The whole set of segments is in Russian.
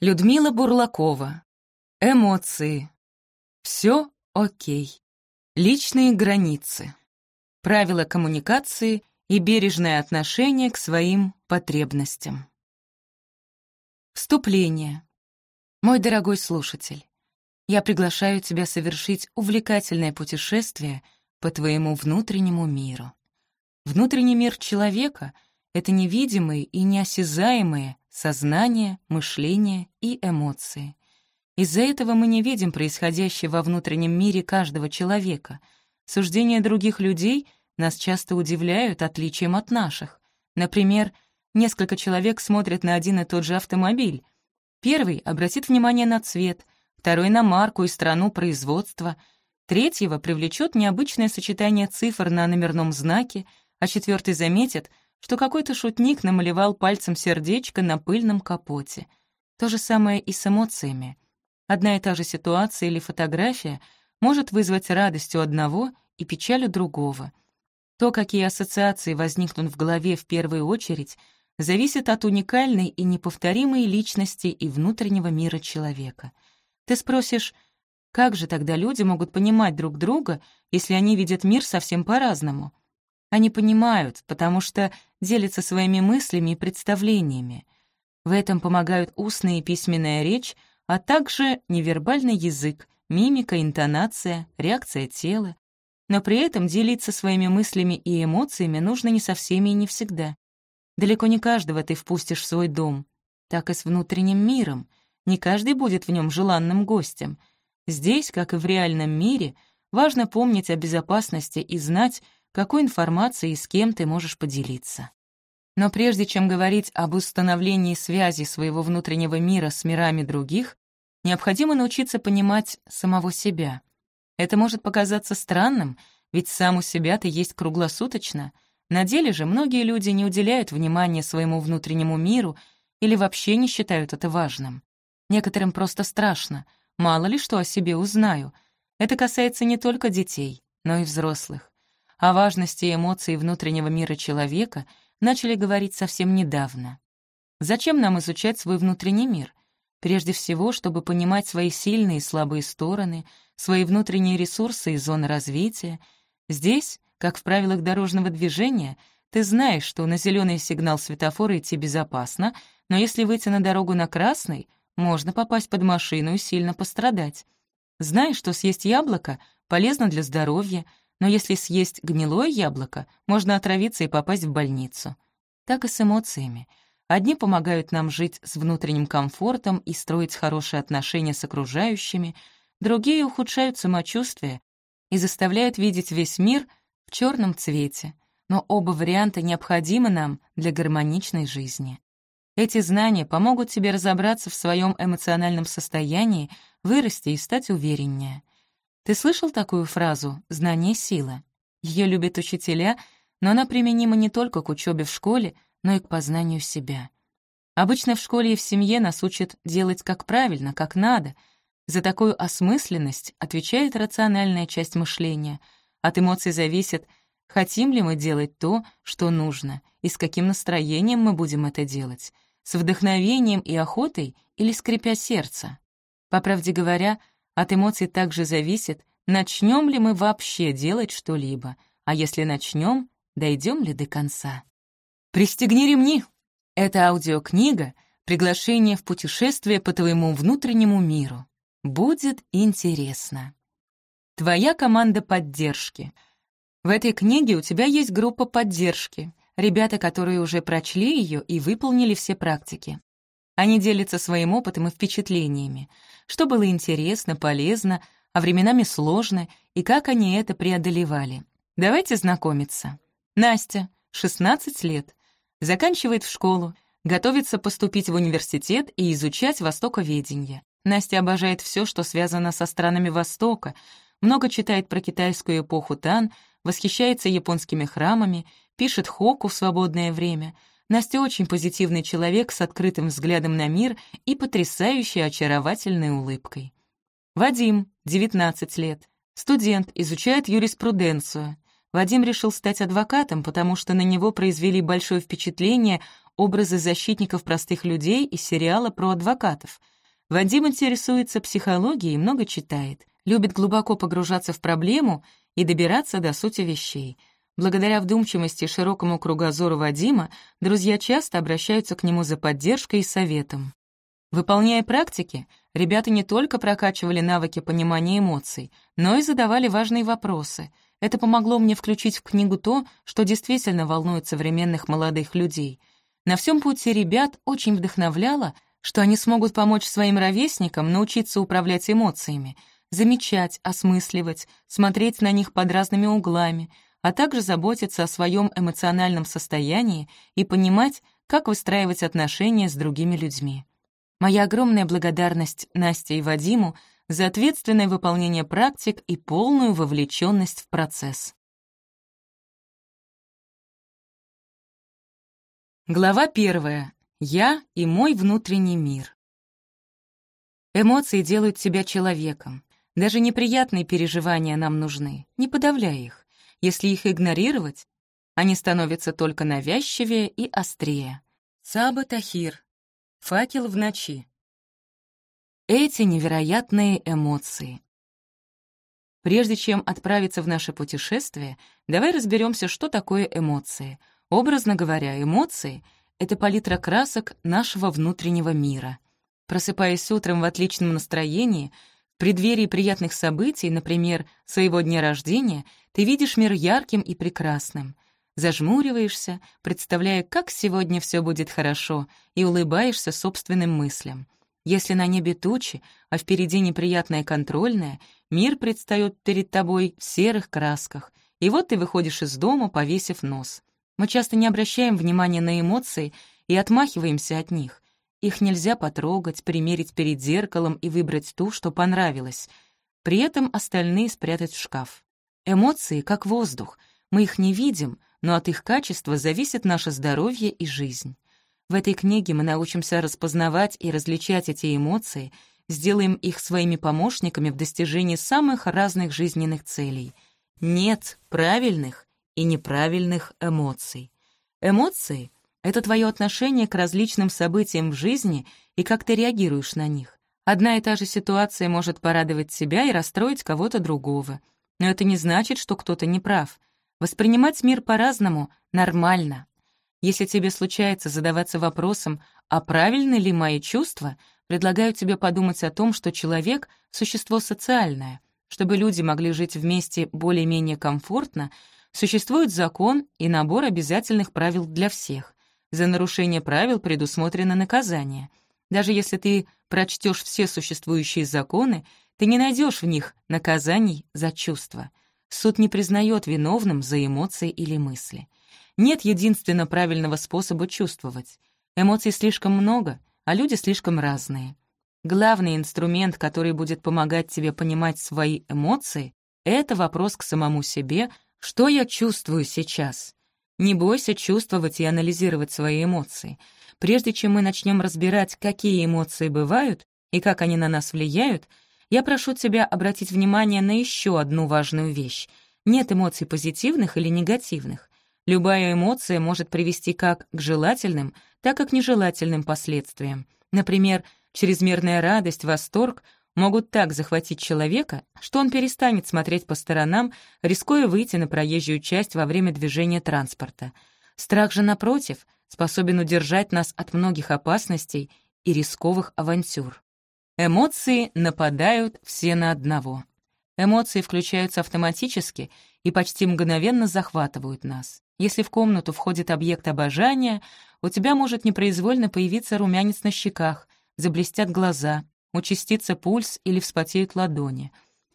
Людмила Бурлакова. Эмоции. Все окей. Личные границы. Правила коммуникации и бережное отношение к своим потребностям. Вступление. Мой дорогой слушатель, я приглашаю тебя совершить увлекательное путешествие по твоему внутреннему миру. Внутренний мир человека — это невидимые и неосязаемые сознание, мышление и эмоции. Из-за этого мы не видим происходящее во внутреннем мире каждого человека. Суждения других людей нас часто удивляют отличием от наших. Например, несколько человек смотрят на один и тот же автомобиль. Первый обратит внимание на цвет, второй — на марку и страну производства, третьего привлечет необычное сочетание цифр на номерном знаке, а четвертый заметит — что какой-то шутник намалевал пальцем сердечко на пыльном капоте. То же самое и с эмоциями. Одна и та же ситуация или фотография может вызвать радость у одного и печаль у другого. То, какие ассоциации возникнут в голове в первую очередь, зависит от уникальной и неповторимой личности и внутреннего мира человека. Ты спросишь, как же тогда люди могут понимать друг друга, если они видят мир совсем по-разному? Они понимают, потому что делятся своими мыслями и представлениями. В этом помогают устная и письменная речь, а также невербальный язык, мимика, интонация, реакция тела. Но при этом делиться своими мыслями и эмоциями нужно не со всеми и не всегда. Далеко не каждого ты впустишь в свой дом. Так и с внутренним миром. Не каждый будет в нем желанным гостем. Здесь, как и в реальном мире, важно помнить о безопасности и знать, какой информацией и с кем ты можешь поделиться. Но прежде чем говорить об установлении связи своего внутреннего мира с мирами других, необходимо научиться понимать самого себя. Это может показаться странным, ведь сам у себя ты есть круглосуточно. На деле же многие люди не уделяют внимания своему внутреннему миру или вообще не считают это важным. Некоторым просто страшно, мало ли что о себе узнаю. Это касается не только детей, но и взрослых. О важности эмоций внутреннего мира человека начали говорить совсем недавно. Зачем нам изучать свой внутренний мир? Прежде всего, чтобы понимать свои сильные и слабые стороны, свои внутренние ресурсы и зоны развития. Здесь, как в правилах дорожного движения, ты знаешь, что на зеленый сигнал светофора идти безопасно, но если выйти на дорогу на красный, можно попасть под машину и сильно пострадать. Знаешь, что съесть яблоко полезно для здоровья, но если съесть гнилое яблоко, можно отравиться и попасть в больницу. Так и с эмоциями. Одни помогают нам жить с внутренним комфортом и строить хорошие отношения с окружающими, другие ухудшают самочувствие и заставляют видеть весь мир в черном цвете. Но оба варианта необходимы нам для гармоничной жизни. Эти знания помогут тебе разобраться в своем эмоциональном состоянии, вырасти и стать увереннее. Ты слышал такую фразу «знание — сила»? Ее любят учителя, но она применима не только к учебе в школе, но и к познанию себя. Обычно в школе и в семье нас учат делать как правильно, как надо. За такую осмысленность отвечает рациональная часть мышления. От эмоций зависит, хотим ли мы делать то, что нужно, и с каким настроением мы будем это делать, с вдохновением и охотой или скрипя сердце. По правде говоря, от эмоций также зависит, начнем ли мы вообще делать что-либо, а если начнем, дойдем ли до конца. «Пристегни ремни» — это аудиокнига, приглашение в путешествие по твоему внутреннему миру. Будет интересно. Твоя команда поддержки. В этой книге у тебя есть группа поддержки, ребята, которые уже прочли ее и выполнили все практики. Они делятся своим опытом и впечатлениями, что было интересно, полезно, а временами сложно, и как они это преодолевали. Давайте знакомиться. Настя, 16 лет, заканчивает в школу, готовится поступить в университет и изучать востоковедение. Настя обожает все, что связано со странами Востока, много читает про китайскую эпоху Тан, восхищается японскими храмами, пишет хоку в свободное время — Настя очень позитивный человек с открытым взглядом на мир и потрясающей очаровательной улыбкой. Вадим, 19 лет, студент, изучает юриспруденцию. Вадим решил стать адвокатом, потому что на него произвели большое впечатление образы защитников простых людей из сериала про адвокатов. Вадим интересуется психологией и много читает, любит глубоко погружаться в проблему и добираться до сути вещей. Благодаря вдумчивости и широкому кругозору Вадима друзья часто обращаются к нему за поддержкой и советом. Выполняя практики, ребята не только прокачивали навыки понимания эмоций, но и задавали важные вопросы. Это помогло мне включить в книгу то, что действительно волнует современных молодых людей. На всем пути ребят очень вдохновляло, что они смогут помочь своим ровесникам научиться управлять эмоциями, замечать, осмысливать, смотреть на них под разными углами, а также заботиться о своем эмоциональном состоянии и понимать, как выстраивать отношения с другими людьми. Моя огромная благодарность Насте и Вадиму за ответственное выполнение практик и полную вовлеченность в процесс. Глава первая. Я и мой внутренний мир. Эмоции делают тебя человеком. Даже неприятные переживания нам нужны. Не подавляй их. Если их игнорировать, они становятся только навязчивее и острее. Саба Тахир, Факел в ночи. Эти невероятные эмоции. Прежде чем отправиться в наше путешествие, давай разберемся, что такое эмоции. Образно говоря, эмоции — это палитра красок нашего внутреннего мира. Просыпаясь утром в отличном настроении, преддверии приятных событий, например, своего дня рождения, ты видишь мир ярким и прекрасным — зажмуриваешься, представляя, как сегодня все будет хорошо, и улыбаешься собственным мыслям. Если на небе тучи, а впереди неприятная контрольная, мир предстает перед тобой в серых красках, и вот ты выходишь из дома, повесив нос. Мы часто не обращаем внимания на эмоции и отмахиваемся от них. Их нельзя потрогать, примерить перед зеркалом и выбрать ту, что понравилось. При этом остальные спрятать в шкаф. Эмоции — как воздух. Мы их не видим, но от их качества зависит наше здоровье и жизнь. В этой книге мы научимся распознавать и различать эти эмоции, сделаем их своими помощниками в достижении самых разных жизненных целей. Нет правильных и неправильных эмоций. Эмоции — это твое отношение к различным событиям в жизни и как ты реагируешь на них. Одна и та же ситуация может порадовать себя и расстроить кого-то другого. Но это не значит, что кто-то не прав. Воспринимать мир по-разному нормально. Если тебе случается задаваться вопросом, а правильны ли мои чувства, предлагаю тебе подумать о том, что человек — существо социальное. Чтобы люди могли жить вместе более-менее комфортно, существует закон и набор обязательных правил для всех. За нарушение правил предусмотрено наказание. Даже если ты прочтешь все существующие законы, ты не найдешь в них наказаний за чувства — Суд не признает виновным за эмоции или мысли. Нет единственно правильного способа чувствовать. Эмоций слишком много, а люди слишком разные. Главный инструмент, который будет помогать тебе понимать свои эмоции, это вопрос к самому себе, что я чувствую сейчас. Не бойся чувствовать и анализировать свои эмоции. Прежде чем мы начнем разбирать, какие эмоции бывают и как они на нас влияют, я прошу тебя обратить внимание на еще одну важную вещь. Нет эмоций позитивных или негативных. Любая эмоция может привести как к желательным, так и к нежелательным последствиям. Например, чрезмерная радость, восторг могут так захватить человека, что он перестанет смотреть по сторонам, рискуя выйти на проезжую часть во время движения транспорта. Страх же, напротив, способен удержать нас от многих опасностей и рисковых авантюр. Эмоции нападают все на одного. Эмоции включаются автоматически и почти мгновенно захватывают нас. Если в комнату входит объект обожания, у тебя может непроизвольно появиться румянец на щеках, заблестят глаза, участится пульс или вспотеют ладони.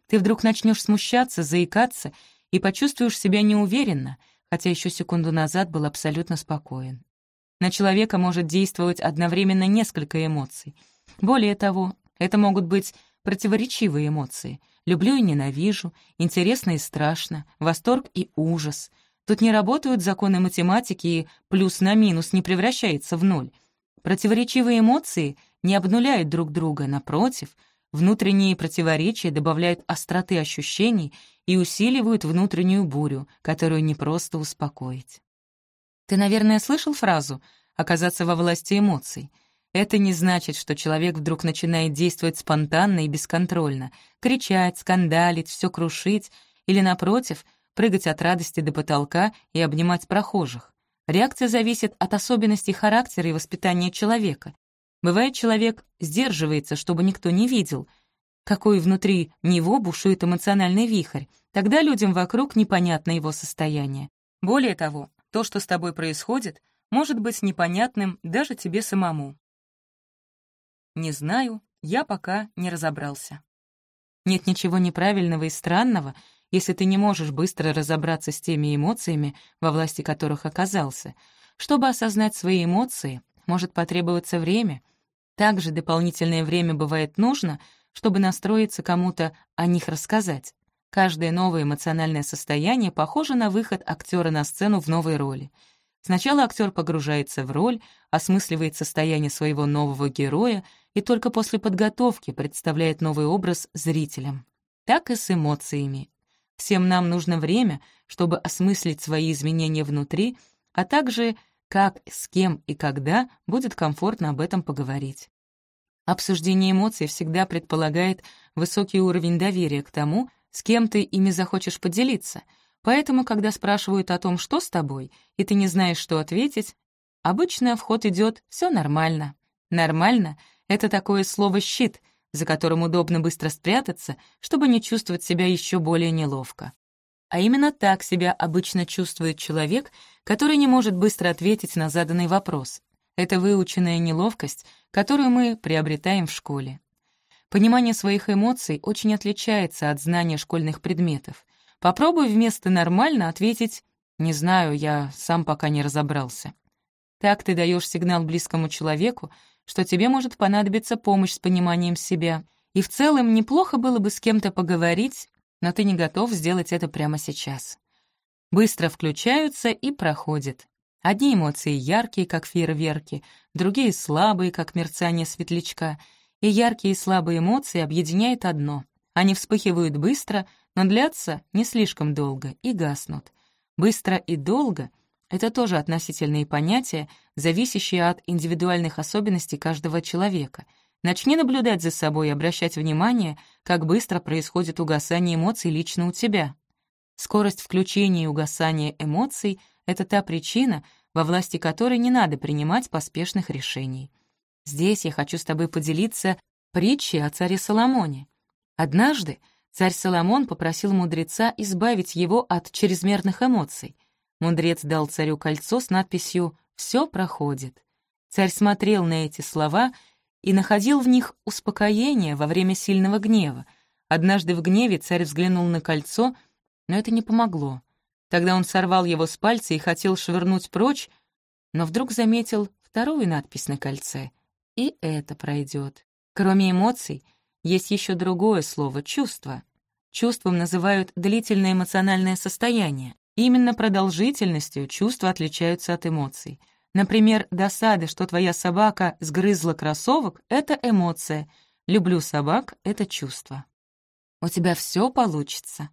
Ты вдруг начнешь смущаться, заикаться и почувствуешь себя неуверенно, хотя еще секунду назад был абсолютно спокоен. На человека может действовать одновременно несколько эмоций. Более того, это могут быть противоречивые эмоции. Люблю и ненавижу, интересно и страшно, восторг и ужас. Тут не работают законы математики, и плюс на минус не превращается в ноль. Противоречивые эмоции не обнуляют друг друга, напротив, внутренние противоречия добавляют остроты ощущений и усиливают внутреннюю бурю, которую непросто успокоить. Ты, наверное, слышал фразу оказаться во власти эмоций. Это не значит, что человек вдруг начинает действовать спонтанно и бесконтрольно, кричать, скандалить, все крушить, или, напротив, прыгать от радости до потолка и обнимать прохожих. Реакция зависит от особенностей характера и воспитания человека. Бывает, человек сдерживается, чтобы никто не видел, какой внутри него бушует эмоциональный вихрь. Тогда людям вокруг непонятно его состояние. Более того, то, что с тобой происходит, может быть непонятным даже тебе самому. Не знаю, я пока не разобрался. Нет ничего неправильного и странного, если ты не можешь быстро разобраться с теми эмоциями, во власти которых оказался. Чтобы осознать свои эмоции, может потребоваться время. Также дополнительное время бывает нужно, чтобы настроиться кому-то о них рассказать. Каждое новое эмоциональное состояние похоже на выход актера на сцену в новой роли. Сначала актер погружается в роль, осмысливает состояние своего нового героя и только после подготовки представляет новый образ зрителям. Так и с эмоциями. Всем нам нужно время, чтобы осмыслить свои изменения внутри, а также как, с кем и когда будет комфортно об этом поговорить. Обсуждение эмоций всегда предполагает высокий уровень доверия к тому, с кем ты ими захочешь поделиться. Поэтому, когда спрашивают о том, что с тобой, и ты не знаешь, что ответить, обычно в ход идет «все нормально». «Нормально» — это такое слово «щит», за которым удобно быстро спрятаться, чтобы не чувствовать себя еще более неловко. А именно так себя обычно чувствует человек, который не может быстро ответить на заданный вопрос. Это выученная неловкость, которую мы приобретаем в школе. Понимание своих эмоций очень отличается от знания школьных предметов. Попробуй вместо «нормально» ответить «не знаю, я сам пока не разобрался». Так ты даешь сигнал близкому человеку, что тебе может понадобиться помощь с пониманием себя, и в целом неплохо было бы с кем-то поговорить, но ты не готов сделать это прямо сейчас. Быстро включаются и проходят. Одни эмоции яркие, как фейерверки, другие слабые, как мерцание светлячка, и яркие и слабые эмоции объединяет одно. Они вспыхивают быстро, но длятся не слишком долго и гаснут. Быстро и долго — это тоже относительные понятия, зависящие от индивидуальных особенностей каждого человека. Начни наблюдать за собой и обращать внимание, как быстро происходит угасание эмоций лично у тебя. Скорость включения и угасания эмоций — это та причина, во власти которой не надо принимать поспешных решений. Здесь я хочу с тобой поделиться притчей о царе Соломоне. Однажды царь Соломон попросил мудреца избавить его от чрезмерных эмоций. Мудрец дал царю кольцо с надписью «Все проходит». Царь смотрел на эти слова и находил в них успокоение во время сильного гнева. Однажды в гневе царь взглянул на кольцо, но это не помогло. Тогда он сорвал его с пальца и хотел швырнуть прочь, но вдруг заметил вторую надпись на кольце. И это пройдет. Кроме эмоций, есть еще другое слово — чувство. Чувством называют длительное эмоциональное состояние. Именно продолжительностью чувства отличаются от эмоций. Например, досада, что твоя собака сгрызла кроссовок — это эмоция. Люблю собак — это чувство. У тебя все получится.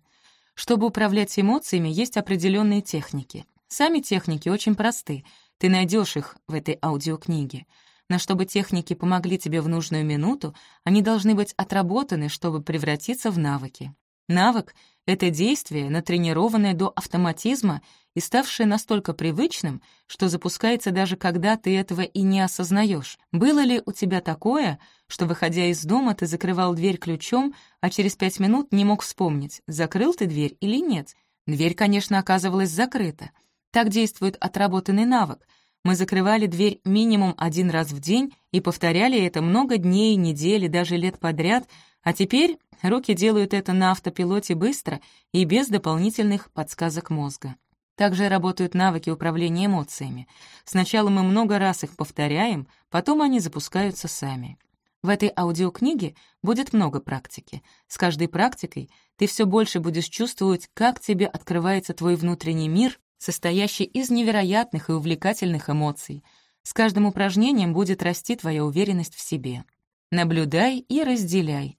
Чтобы управлять эмоциями, есть определенные техники. Сами техники очень просты. Ты найдешь их в этой аудиокниге. Но чтобы техники помогли тебе в нужную минуту, они должны быть отработаны, чтобы превратиться в навыки. Навык — это действие, натренированное до автоматизма и ставшее настолько привычным, что запускается даже когда ты этого и не осознаешь. Было ли у тебя такое, что, выходя из дома, ты закрывал дверь ключом, а через пять минут не мог вспомнить, закрыл ты дверь или нет? Дверь, конечно, оказывалась закрыта. Так действует отработанный навык. Мы закрывали дверь минимум один раз в день и повторяли это много дней, недель и даже лет подряд, а теперь руки делают это на автопилоте быстро и без дополнительных подсказок мозга. Также работают навыки управления эмоциями. Сначала мы много раз их повторяем, потом они запускаются сами. В этой аудиокниге будет много практики. С каждой практикой ты все больше будешь чувствовать, как тебе открывается твой внутренний мир, состоящий из невероятных и увлекательных эмоций. С каждым упражнением будет расти твоя уверенность в себе. Наблюдай и разделяй.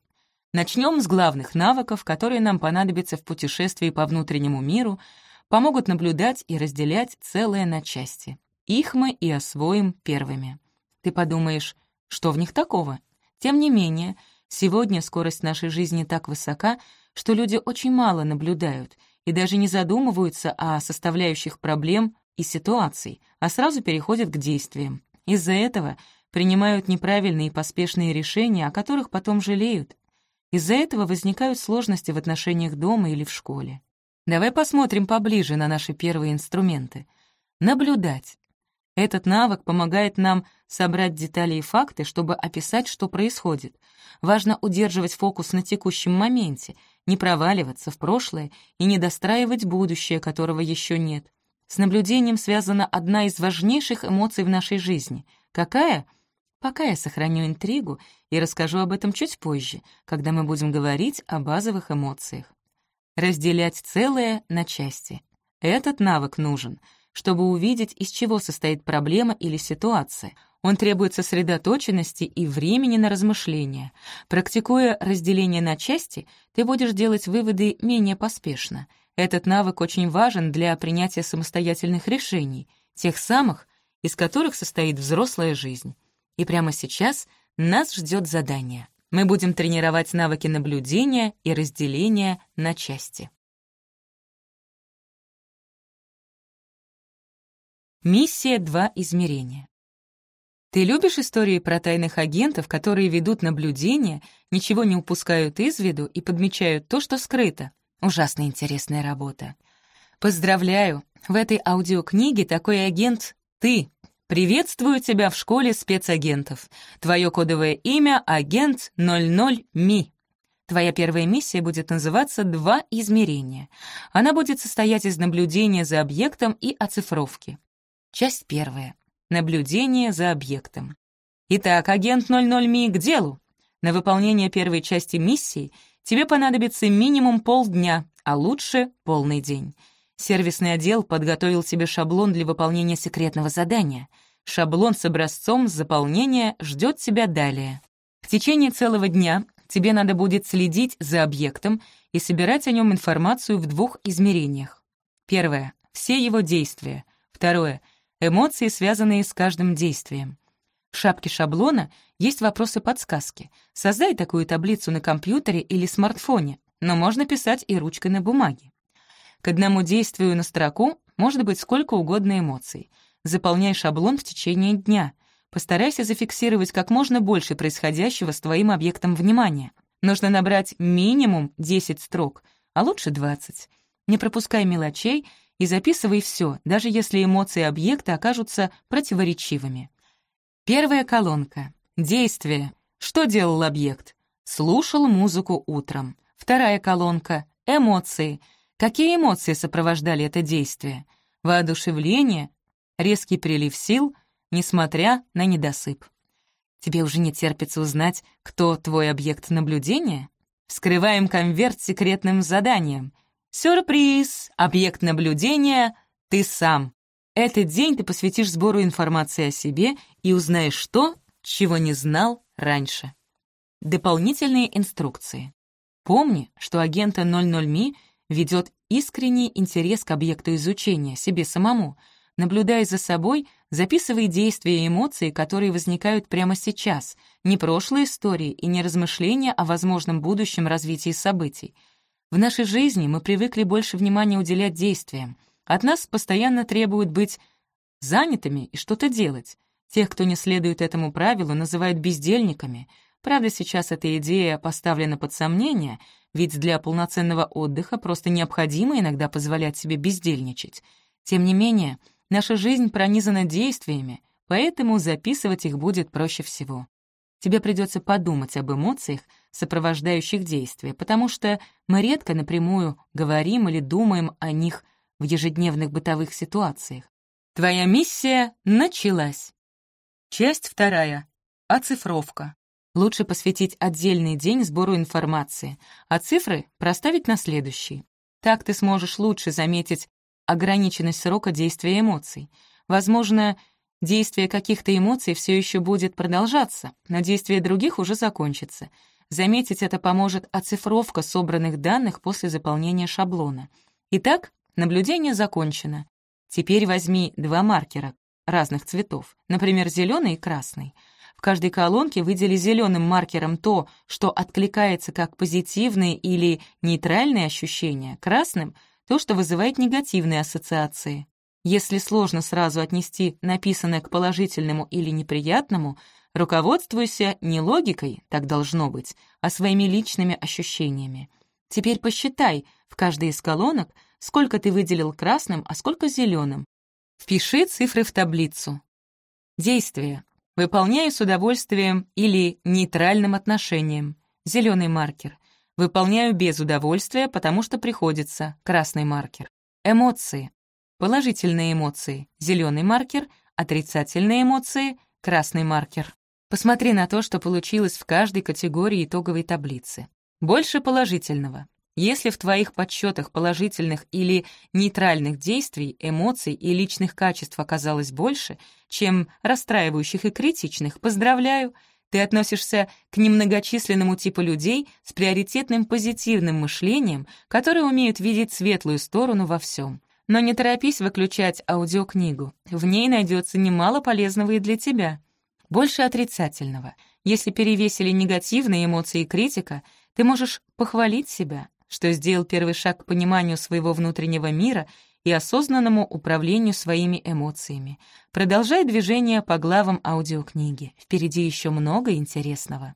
Начнем с главных навыков, которые нам понадобятся в путешествии по внутреннему миру, помогут наблюдать и разделять целое на части. их мы и освоим первыми. Ты подумаешь, что в них такого? Тем не менее, сегодня скорость нашей жизни так высока, что люди очень мало наблюдают и даже не задумываются о составляющих проблем и ситуаций, а сразу переходят к действиям. Из-за этого принимают неправильные и поспешные решения, о которых потом жалеют. Из-за этого возникают сложности в отношениях дома или в школе. Давай посмотрим поближе на наши первые инструменты. Наблюдать. Этот навык помогает нам собрать детали и факты, чтобы описать, что происходит. Важно удерживать фокус на текущем моменте, не проваливаться в прошлое и не достраивать будущее, которого еще нет. С наблюдением связана одна из важнейших эмоций в нашей жизни. Какая? Пока я сохраню интригу и расскажу об этом чуть позже, когда мы будем говорить о базовых эмоциях. Разделять целое на части. Этот навык нужен — чтобы увидеть, из чего состоит проблема или ситуация. Он требует сосредоточенности и времени на размышления. Практикуя разделение на части, ты будешь делать выводы менее поспешно. Этот навык очень важен для принятия самостоятельных решений, тех самых, из которых состоит взрослая жизнь. И прямо сейчас нас ждет задание. Мы будем тренировать навыки наблюдения и разделения на части. Миссия «Два измерения». Ты любишь истории про тайных агентов, которые ведут наблюдения, ничего не упускают из виду и подмечают то, что скрыто? Ужасно интересная работа. Поздравляю, в этой аудиокниге такой агент — ты. Приветствую тебя в школе спецагентов. Твое кодовое имя — агент 00 Ми. Твоя первая миссия будет называться «Два измерения». Она будет состоять из наблюдения за объектом и оцифровки. Часть первая. Наблюдение за объектом. Итак, агент 00 Ми к делу. На выполнение первой части миссии тебе понадобится минимум полдня, а лучше полный день. Сервисный отдел подготовил тебе шаблон для выполнения секретного задания. Шаблон с образцом заполнения ждет тебя далее. В течение целого дня тебе надо будет следить за объектом и собирать о нем информацию в двух измерениях. Первое — все его действия. Второе — эмоции, связанные с каждым действием. В шапке шаблона есть вопросы-подсказки. Создай такую таблицу на компьютере или смартфоне, но можно писать и ручкой на бумаге. К одному действию на строку может быть сколько угодно эмоций. Заполняй шаблон в течение дня. Постарайся зафиксировать как можно больше происходящего с твоим объектом внимания. Нужно набрать минимум 10 строк, а лучше 20. Не пропускай мелочей и записывай все, даже если эмоции объекта окажутся противоречивыми. Первая колонка. Действие. Что делал объект? Слушал музыку утром. Вторая колонка. Эмоции. Какие эмоции сопровождали это действие? Воодушевление, резкий прилив сил, несмотря на недосып. Тебе уже не терпится узнать, кто твой объект наблюдения? Вскрываем конверт с секретным заданием. Сюрприз! Объект наблюдения — ты сам. Этот день ты посвятишь сбору информации о себе и узнаешь то, чего не знал раньше. Дополнительные инструкции. Помни, что агента 00Ми ведет искренний интерес к объекту изучения, себе самому. Наблюдая за собой, записывай действия и эмоции, которые возникают прямо сейчас, не прошлые истории и не размышления о возможном будущем развитии событий — в нашей жизни мы привыкли больше внимания уделять действиям. От нас постоянно требуют быть занятыми и что-то делать. Тех, кто не следует этому правилу, называют бездельниками. Правда, сейчас эта идея поставлена под сомнение, ведь для полноценного отдыха просто необходимо иногда позволять себе бездельничать. Тем не менее, наша жизнь пронизана действиями, поэтому записывать их будет проще всего. Тебе придется подумать об эмоциях, сопровождающих действия, потому что мы редко напрямую говорим или думаем о них в ежедневных бытовых ситуациях. Твоя миссия началась. Часть вторая. Оцифровка. Лучше посвятить отдельный день сбору информации, а цифры проставить на следующий. Так ты сможешь лучше заметить ограниченность срока действия эмоций. Возможно, действие каких-то эмоций все еще будет продолжаться, но действие других уже закончится — Заметить это поможет оцифровка собранных данных после заполнения шаблона. Итак, наблюдение закончено. Теперь возьми два маркера, разных цветов, например, зеленый и красный. В каждой колонке выдели зеленым маркером то, что откликается как позитивные или нейтральные ощущения, красным — то, что вызывает негативные ассоциации. Если сложно сразу отнести написанное к положительному или неприятному, руководствуйся не логикой, так должно быть, а своими личными ощущениями. Теперь посчитай в каждой из колонок, сколько ты выделил красным, а сколько зеленым. Впиши цифры в таблицу. Действие. Выполняю с удовольствием или нейтральным отношением. Зеленый маркер. Выполняю без удовольствия, потому что приходится. Красный маркер. Эмоции. Положительные эмоции. Зеленый маркер. Отрицательные эмоции. Красный маркер. Посмотри на то, что получилось в каждой категории итоговой таблицы. Больше положительного. Если в твоих подсчетах положительных или нейтральных действий, эмоций и личных качеств оказалось больше, чем расстраивающих и критичных, поздравляю, ты относишься к немногочисленному типу людей с приоритетным позитивным мышлением, которые умеют видеть светлую сторону во всем. Но не торопись выключать аудиокнигу, в ней найдется немало полезного и для тебя. Больше отрицательного. Если перевесили негативные эмоции критика — ты можешь похвалить себя, что сделал первый шаг к пониманию своего внутреннего мира и осознанному управлению своими эмоциями. Продолжай движение по главам аудиокниги. Впереди еще много интересного.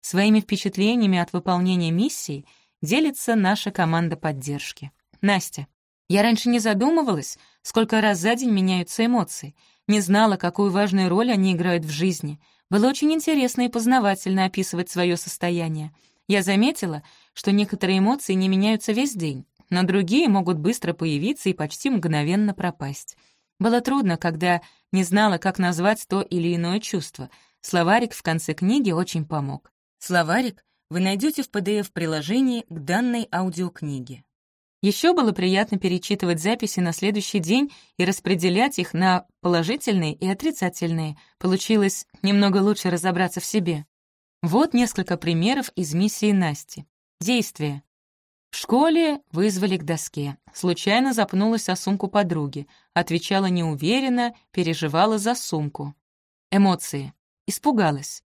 Своими впечатлениями от выполнения миссии делится наша команда поддержки. Настя. Я раньше не задумывалась, сколько раз за день меняются эмоции, не знала, какую важную роль они играют в жизни. Было очень интересно и познавательно описывать свое состояние. Я заметила, что некоторые эмоции не меняются весь день, но другие могут быстро появиться и почти мгновенно пропасть. Было трудно, когда не знала, как назвать то или иное чувство. Словарик в конце книги очень помог. Словарик вы найдете в PDF-приложении к данной аудиокниге. Еще было приятно перечитывать записи на следующий день и распределять их на положительные и отрицательные. Получилось немного лучше разобраться в себе. Вот несколько примеров из миссии Насти. Действие. В школе вызвали к доске. Случайно запнулась о сумку подруги. Отвечала неуверенно, переживала за сумку. Эмоции. Испугалась.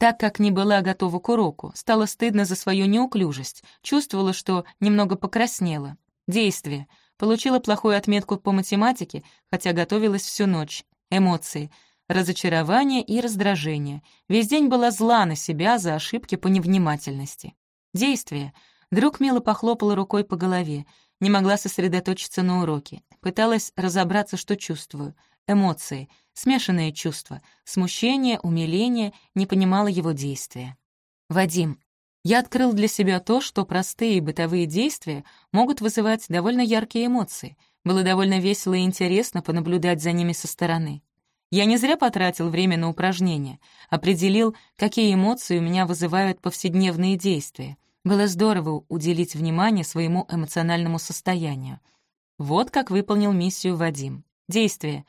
Так как не была готова к уроку, стало стыдно за свою неуклюжесть, чувствовала, что немного покраснела. Действие. Получила плохую отметку по математике, хотя готовилась всю ночь. Эмоции разочарование и раздражение. Весь день была зла на себя за ошибки по невнимательности. Действие. Друг мило похлопала рукой по голове. Не могла сосредоточиться на уроке. Пыталась разобраться, что чувствую. Эмоции. Смешанные чувства. Смущение, умиление. Не понимала его действия. Вадим. Я открыл для себя то, что простые бытовые действия могут вызывать довольно яркие эмоции. Было довольно весело и интересно понаблюдать за ними со стороны. Я не зря потратил время на упражнения, определил, какие эмоции у меня вызывают повседневные действия. Было здорово уделить внимание своему эмоциональному состоянию. Вот как выполнил миссию Вадим. Действие.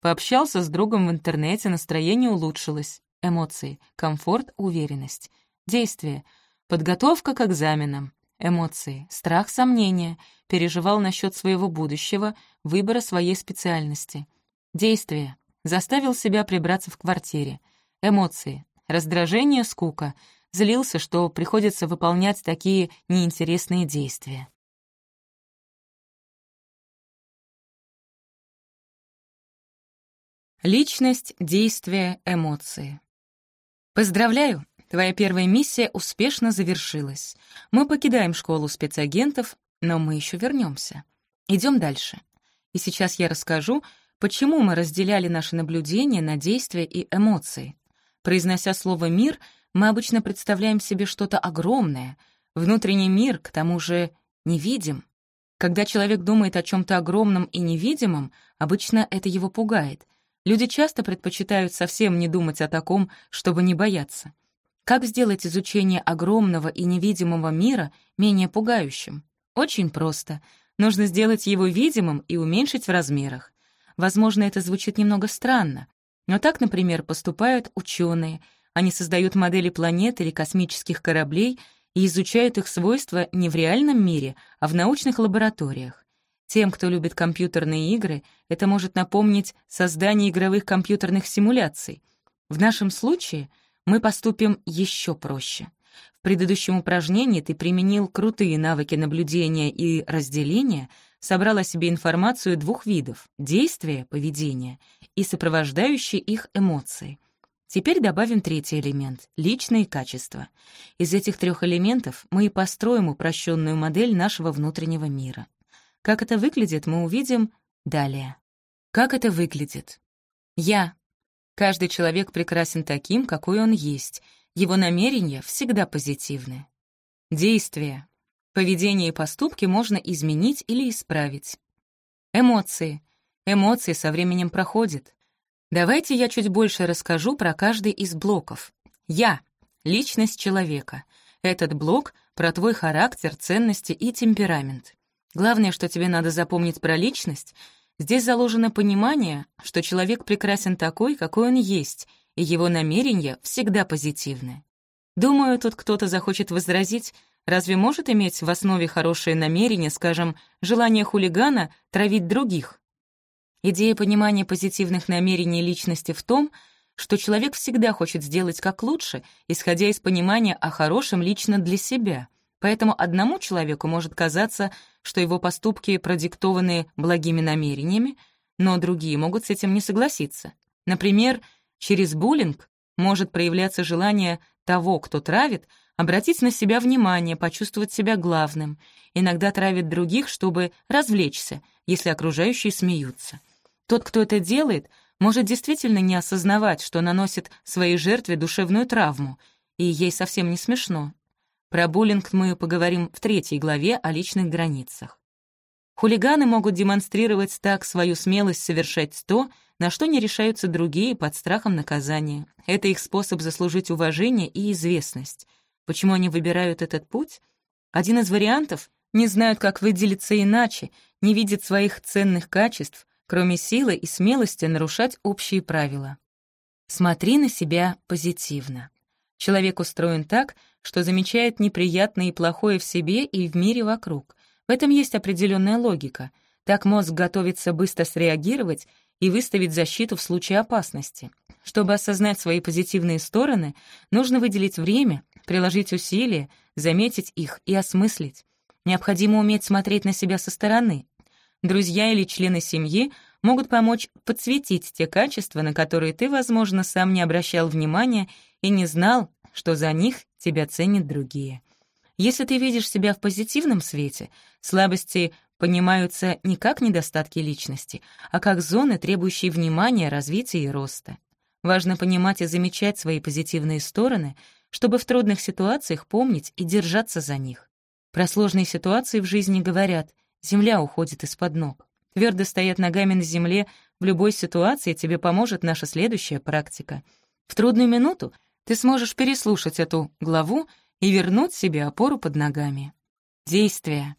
Пообщался с другом в интернете, настроение улучшилось. Эмоции. Комфорт, уверенность. Действие. Подготовка к экзаменам. Эмоции. Страх, сомнения. Переживал насчет своего будущего, выбора своей специальности. Действие. Заставил себя прибраться в квартире. Эмоции. Раздражение, скука. Злился, что приходится выполнять такие неинтересные действия. Личность, действия, эмоции. Поздравляю! Твоя первая миссия успешно завершилась. Мы покидаем школу спецагентов, но мы еще вернемся. Идем дальше. И сейчас я расскажу, почему мы разделяли наши наблюдения на действия и эмоции. Произнося слово «мир», мы обычно представляем себе что-то огромное. Внутренний мир, к тому же, невидим. Когда человек думает о чем-то огромном и невидимом, обычно это его пугает. Люди часто предпочитают совсем не думать о таком, чтобы не бояться. Как сделать изучение огромного и невидимого мира менее пугающим? Очень просто. Нужно сделать его видимым и уменьшить в размерах. Возможно, это звучит немного странно, но так, например, поступают ученые. Они создают модели планет или космических кораблей и изучают их свойства не в реальном мире, а в научных лабораториях. Тем, кто любит компьютерные игры, это может напомнить создание игровых компьютерных симуляций. В нашем случае мы поступим еще проще. В предыдущем упражнении ты применил крутые навыки наблюдения и разделения, собрал о себе информацию двух видов — действия, поведения и сопровождающие их эмоции. Теперь добавим третий элемент — личные качества. Из этих трех элементов мы и построим упрощенную модель нашего внутреннего мира. Как это выглядит, мы увидим далее. Как это выглядит? Я. Каждый человек прекрасен таким, какой он есть. Его намерения всегда позитивны. Действия. Поведение и поступки можно изменить или исправить. Эмоции. Эмоции со временем проходят. Давайте я чуть больше расскажу про каждый из блоков. Я — личность человека. Этот блок — про твой характер, ценности и темперамент. Главное, что тебе надо запомнить про личность, здесь заложено понимание, что человек прекрасен такой, какой он есть, и его намерения всегда позитивны. Думаю, тут кто-то захочет возразить, разве может иметь в основе хорошее намерение, скажем, желание хулигана травить других? Идея понимания позитивных намерений личности в том, что человек всегда хочет сделать как лучше, исходя из понимания о хорошем лично для себя. Поэтому одному человеку может казаться, что его поступки продиктованы благими намерениями, но другие могут с этим не согласиться. Например, через буллинг может проявляться желание того, кто травит, обратить на себя внимание, почувствовать себя главным. Иногда травит других, чтобы развлечься, если окружающие смеются. Тот, кто это делает, может действительно не осознавать, что наносит своей жертве душевную травму, и ей совсем не смешно. Про буллинг мы поговорим в третьей главе о личных границах. Хулиганы могут демонстрировать так свою смелость совершать то, на что не решаются другие под страхом наказания. Это их способ заслужить уважение и известность. Почему они выбирают этот путь? Один из вариантов — не знают, как выделиться иначе, не видят своих ценных качеств, кроме силы и смелости нарушать общие правила. Смотри на себя позитивно. Человек устроен так, что замечает неприятное и плохое в себе и в мире вокруг. В этом есть определенная логика. Так мозг готовится быстро среагировать и выставить защиту в случае опасности. Чтобы осознать свои позитивные стороны, нужно выделить время, приложить усилия, заметить их и осмыслить. Необходимо уметь смотреть на себя со стороны, Друзья или члены семьи могут помочь подсветить те качества, на которые ты, возможно, сам не обращал внимания и не знал, что за них тебя ценят другие. Если ты видишь себя в позитивном свете, слабости понимаются не как недостатки личности, а как зоны, требующие внимания, развития и роста. Важно понимать и замечать свои позитивные стороны, чтобы в трудных ситуациях помнить и держаться за них. Про сложные ситуации в жизни говорят — Земля уходит из-под ног. Твердо стоять ногами на земле в любой ситуации тебе поможет наша следующая практика. В трудную минуту ты сможешь переслушать эту главу и вернуть себе опору под ногами. Действия.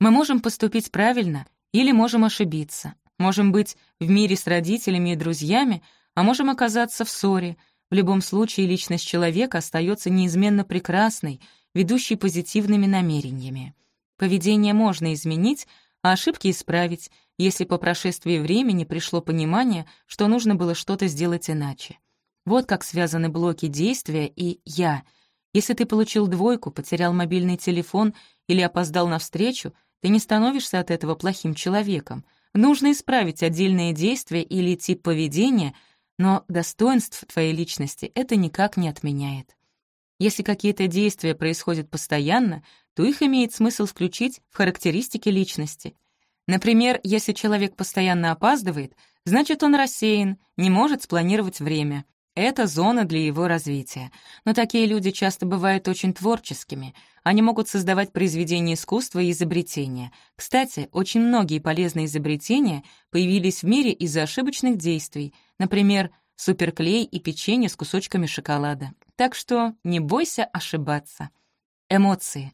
Мы можем поступить правильно или можем ошибиться. Можем быть в мире с родителями и друзьями, а можем оказаться в ссоре. В любом случае личность человека остается неизменно прекрасной, ведущей позитивными намерениями. Поведение можно изменить, а ошибки исправить, если по прошествии времени пришло понимание, что нужно было что-то сделать иначе. Вот как связаны блоки действия и «я». Если ты получил двойку, потерял мобильный телефон или опоздал на встречу, ты не становишься от этого плохим человеком. Нужно исправить отдельные действия или тип поведения, но достоинств твоей личности это никак не отменяет. Если какие-то действия происходят постоянно, то их имеет смысл включить в характеристики личности. Например, если человек постоянно опаздывает, значит, он рассеян, не может спланировать время. Это зона для его развития. Но такие люди часто бывают очень творческими. Они могут создавать произведения искусства и изобретения. Кстати, очень многие полезные изобретения появились в мире из-за ошибочных действий. Например, суперклей и печенье с кусочками шоколада. Так что не бойся ошибаться. Эмоции.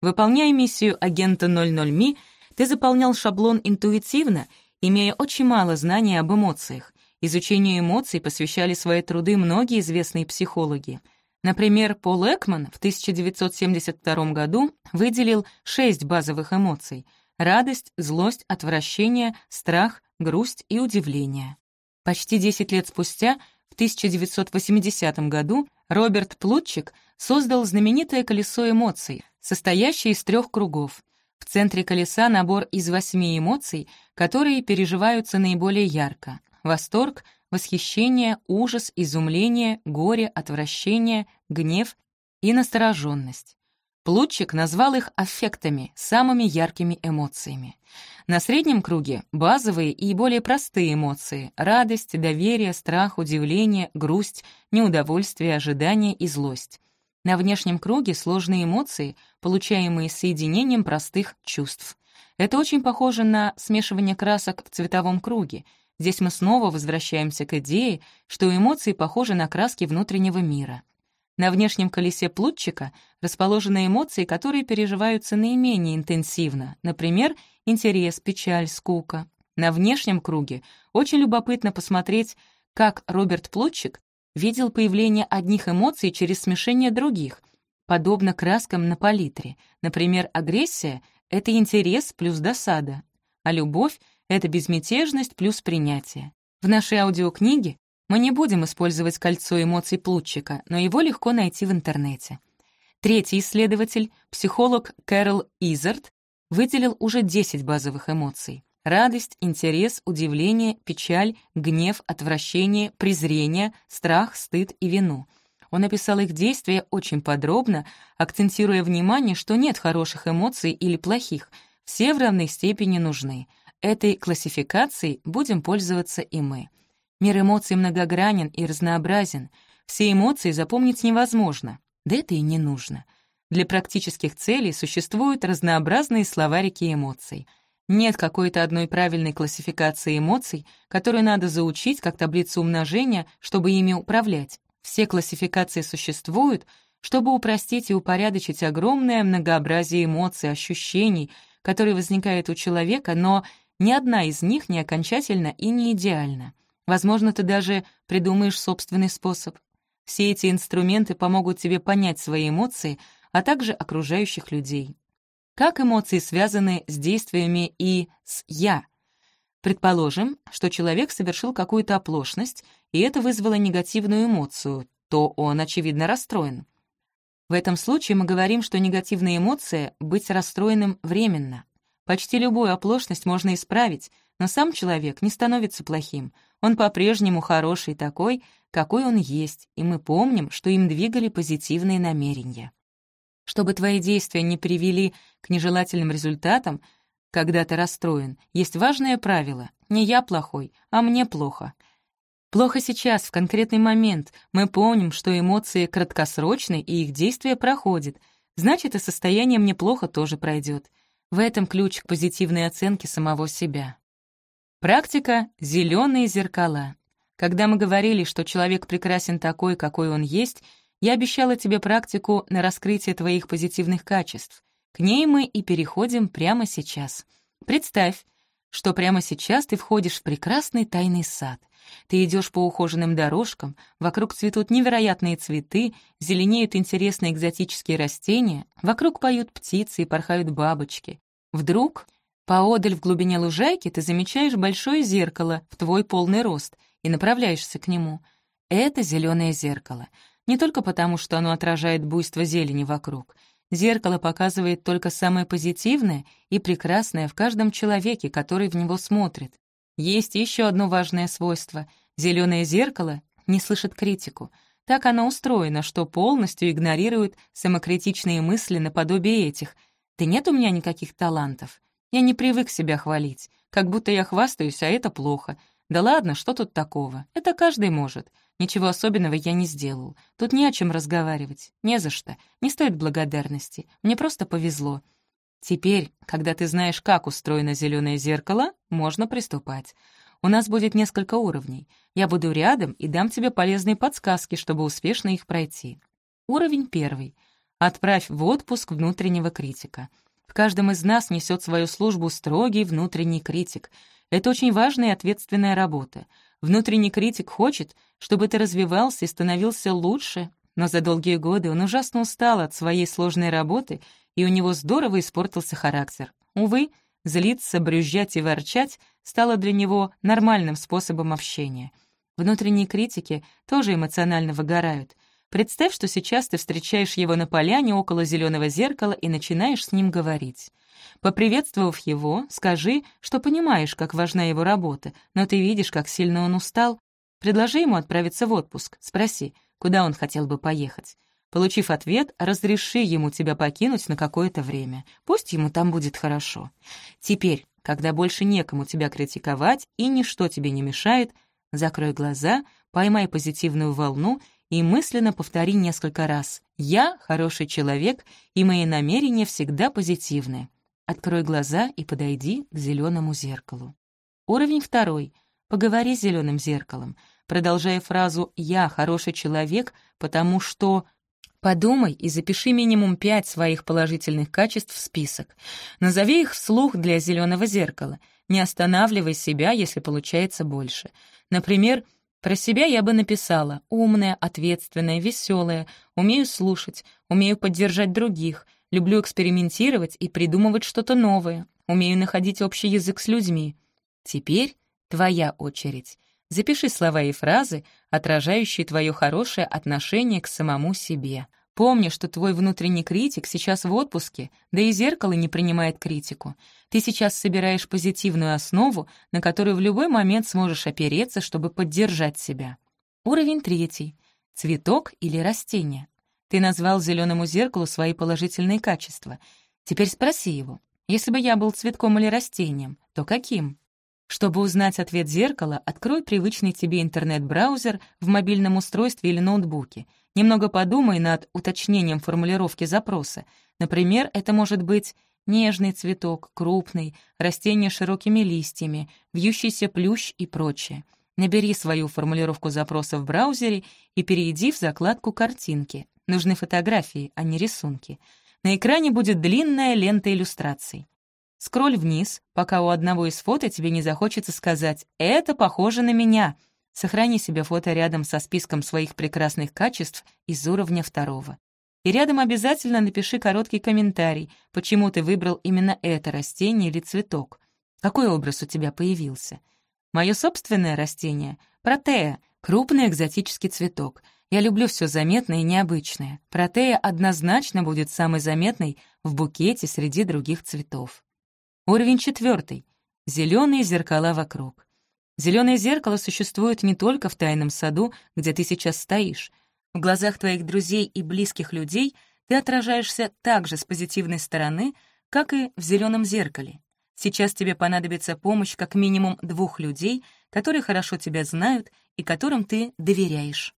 Выполняя миссию агента 00Ми, ты заполнял шаблон интуитивно, имея очень мало знаний об эмоциях. Изучению эмоций посвящали свои труды многие известные психологи. Например, Пол Экман в 1972 году выделил шесть базовых эмоций — радость, злость, отвращение, страх, грусть и удивление. Почти 10 лет спустя, в 1980 году, Роберт Плутчик создал знаменитое колесо эмоций, состоящее из трех кругов. В центре колеса набор из восьми эмоций, которые переживаются наиболее ярко. Восторг, восхищение, ужас, изумление, горе, отвращение, гнев и настороженность. Плутчик назвал их аффектами, самыми яркими эмоциями. На среднем круге — базовые и более простые эмоции — радость, доверие, страх, удивление, грусть, неудовольствие, ожидание и злость. На внешнем круге — сложные эмоции, получаемые соединением простых чувств. Это очень похоже на смешивание красок в цветовом круге. Здесь мы снова возвращаемся к идее, что эмоции похожи на краски внутреннего мира. На внешнем колесе плутчика расположены эмоции, которые переживаются наименее интенсивно, например, интерес, печаль, скука. На внешнем круге очень любопытно посмотреть, как Роберт Плутчик видел появление одних эмоций через смешение других, подобно краскам на палитре. Например, агрессия — это интерес плюс досада, а любовь — это безмятежность плюс принятие. В нашей аудиокниге мы не будем использовать кольцо эмоций Плутчика, но его легко найти в интернете. Третий исследователь, психолог Кэрол Изард, выделил уже 10 базовых эмоций. Радость, интерес, удивление, печаль, гнев, отвращение, презрение, страх, стыд и вину. Он описал их действия очень подробно, акцентируя внимание, что нет хороших эмоций или плохих, все в равной степени нужны. Этой классификацией будем пользоваться и мы. Мир эмоций многогранен и разнообразен. Все эмоции запомнить невозможно. Да это и не нужно. Для практических целей существуют разнообразные словарики эмоций. Нет какой-то одной правильной классификации эмоций, которую надо заучить как таблицу умножения, чтобы ими управлять. Все классификации существуют, чтобы упростить и упорядочить огромное многообразие эмоций, ощущений, которые возникают у человека, но ни одна из них не окончательна и не идеальна. Возможно, ты даже придумаешь собственный способ. Все эти инструменты помогут тебе понять свои эмоции, а также окружающих людей. Как эмоции связаны с действиями и с «я»? Предположим, что человек совершил какую-то оплошность, и это вызвало негативную эмоцию, то он, очевидно, расстроен. В этом случае мы говорим, что негативная эмоция — быть расстроенным временно. Почти любую оплошность можно исправить, но сам человек не становится плохим — он по-прежнему хороший такой, какой он есть, и мы помним, что им двигали позитивные намерения. Чтобы твои действия не привели к нежелательным результатам, когда ты расстроен, есть важное правило — не я плохой, а мне плохо. Плохо сейчас, в конкретный момент. Мы помним, что эмоции краткосрочны, и их действие проходит. Значит, и состояние «мне плохо» тоже пройдет. В этом ключ к позитивной оценке самого себя. Практика «Зеленые зеркала». Когда мы говорили, что человек прекрасен такой, какой он есть, я обещала тебе практику на раскрытие твоих позитивных качеств. К ней мы и переходим прямо сейчас. Представь, что прямо сейчас ты входишь в прекрасный тайный сад. Ты идешь по ухоженным дорожкам, вокруг цветут невероятные цветы, зеленеют интересные экзотические растения, вокруг поют птицы и порхают бабочки. Вдруг Поодаль в глубине лужайки ты замечаешь большое зеркало в твой полный рост и направляешься к нему. Это зеленое зеркало. Не только потому, что оно отражает буйство зелени вокруг. Зеркало показывает только самое позитивное и прекрасное в каждом человеке, который в него смотрит. Есть еще одно важное свойство. Зеленое зеркало не слышит критику. Так оно устроено, что полностью игнорирует самокритичные мысли наподобие этих. «Да нет у меня никаких талантов», я не привык себя хвалить, как будто я хвастаюсь, а это плохо. Да ладно, что тут такого? Это каждый может. Ничего особенного я не сделал. Тут не о чем разговаривать. Не за что. Не стоит благодарности. Мне просто повезло. Теперь, когда ты знаешь, как устроено зеленое зеркало, можно приступать. У нас будет несколько уровней. Я буду рядом и дам тебе полезные подсказки, чтобы успешно их пройти. Уровень первый. Отправь в отпуск внутреннего критика. В каждом из нас несет свою службу строгий внутренний критик. Это очень важная и ответственная работа. Внутренний критик хочет, чтобы ты развивался и становился лучше, но за долгие годы он ужасно устал от своей сложной работы, и у него здорово испортился характер. Увы, злиться, брюзжать и ворчать стало для него нормальным способом общения. Внутренние критики тоже эмоционально выгорают. Представь, что сейчас ты встречаешь его на поляне около зеленого зеркала и начинаешь с ним говорить. Поприветствовав его, скажи, что понимаешь, как важна его работа, но ты видишь, как сильно он устал. Предложи ему отправиться в отпуск, спроси, куда он хотел бы поехать. Получив ответ, разреши ему тебя покинуть на какое-то время. Пусть ему там будет хорошо. Теперь, когда больше некому тебя критиковать и ничто тебе не мешает, закрой глаза, поймай позитивную волну и мысленно повтори несколько раз «Я хороший человек, и мои намерения всегда позитивны». Открой глаза и подойди к зеленому зеркалу. Уровень второй. Поговори с зеленым зеркалом, продолжая фразу «Я хороший человек, потому что...» Подумай и запиши минимум пять своих положительных качеств в список. Назови их вслух для зеленого зеркала. Не останавливай себя, если получается больше. Например, про себя я бы написала «умная, ответственная, веселая, умею слушать, умею поддержать других, люблю экспериментировать и придумывать что-то новое, умею находить общий язык с людьми». Теперь твоя очередь. Запиши слова и фразы, отражающие твое хорошее отношение к самому себе. Помни, что твой внутренний критик сейчас в отпуске, да и зеркало не принимает критику. Ты сейчас собираешь позитивную основу, на которую в любой момент сможешь опереться, чтобы поддержать себя. Уровень третий. Цветок или растение. Ты назвал зеленому зеркалу свои положительные качества. Теперь спроси его. Если бы я был цветком или растением, то каким? Чтобы узнать ответ зеркала, открой привычный тебе интернет-браузер в мобильном устройстве или ноутбуке. Немного подумай над уточнением формулировки запроса. Например, это может быть нежный цветок, крупный, растение с широкими листьями, вьющийся плющ и прочее. Набери свою формулировку запроса в браузере и перейди в закладку «Картинки». Нужны фотографии, а не рисунки. На экране будет длинная лента иллюстраций. Скроль вниз, пока у одного из фото тебе не захочется сказать «это похоже на меня». Сохрани себе фото рядом со списком своих прекрасных качеств из уровня второго. И рядом обязательно напиши короткий комментарий, почему ты выбрал именно это растение или цветок. Какой образ у тебя появился? Мое собственное растение — протея, крупный экзотический цветок. Я люблю все заметное и необычное. Протея однозначно будет самой заметной в букете среди других цветов. Уровень четвертый. Зеленые зеркала вокруг. Зеленое зеркало существует не только в тайном саду, где ты сейчас стоишь. В глазах твоих друзей и близких людей ты отражаешься так же с позитивной стороны, как и в зеленом зеркале. Сейчас тебе понадобится помощь как минимум двух людей, которые хорошо тебя знают и которым ты доверяешь.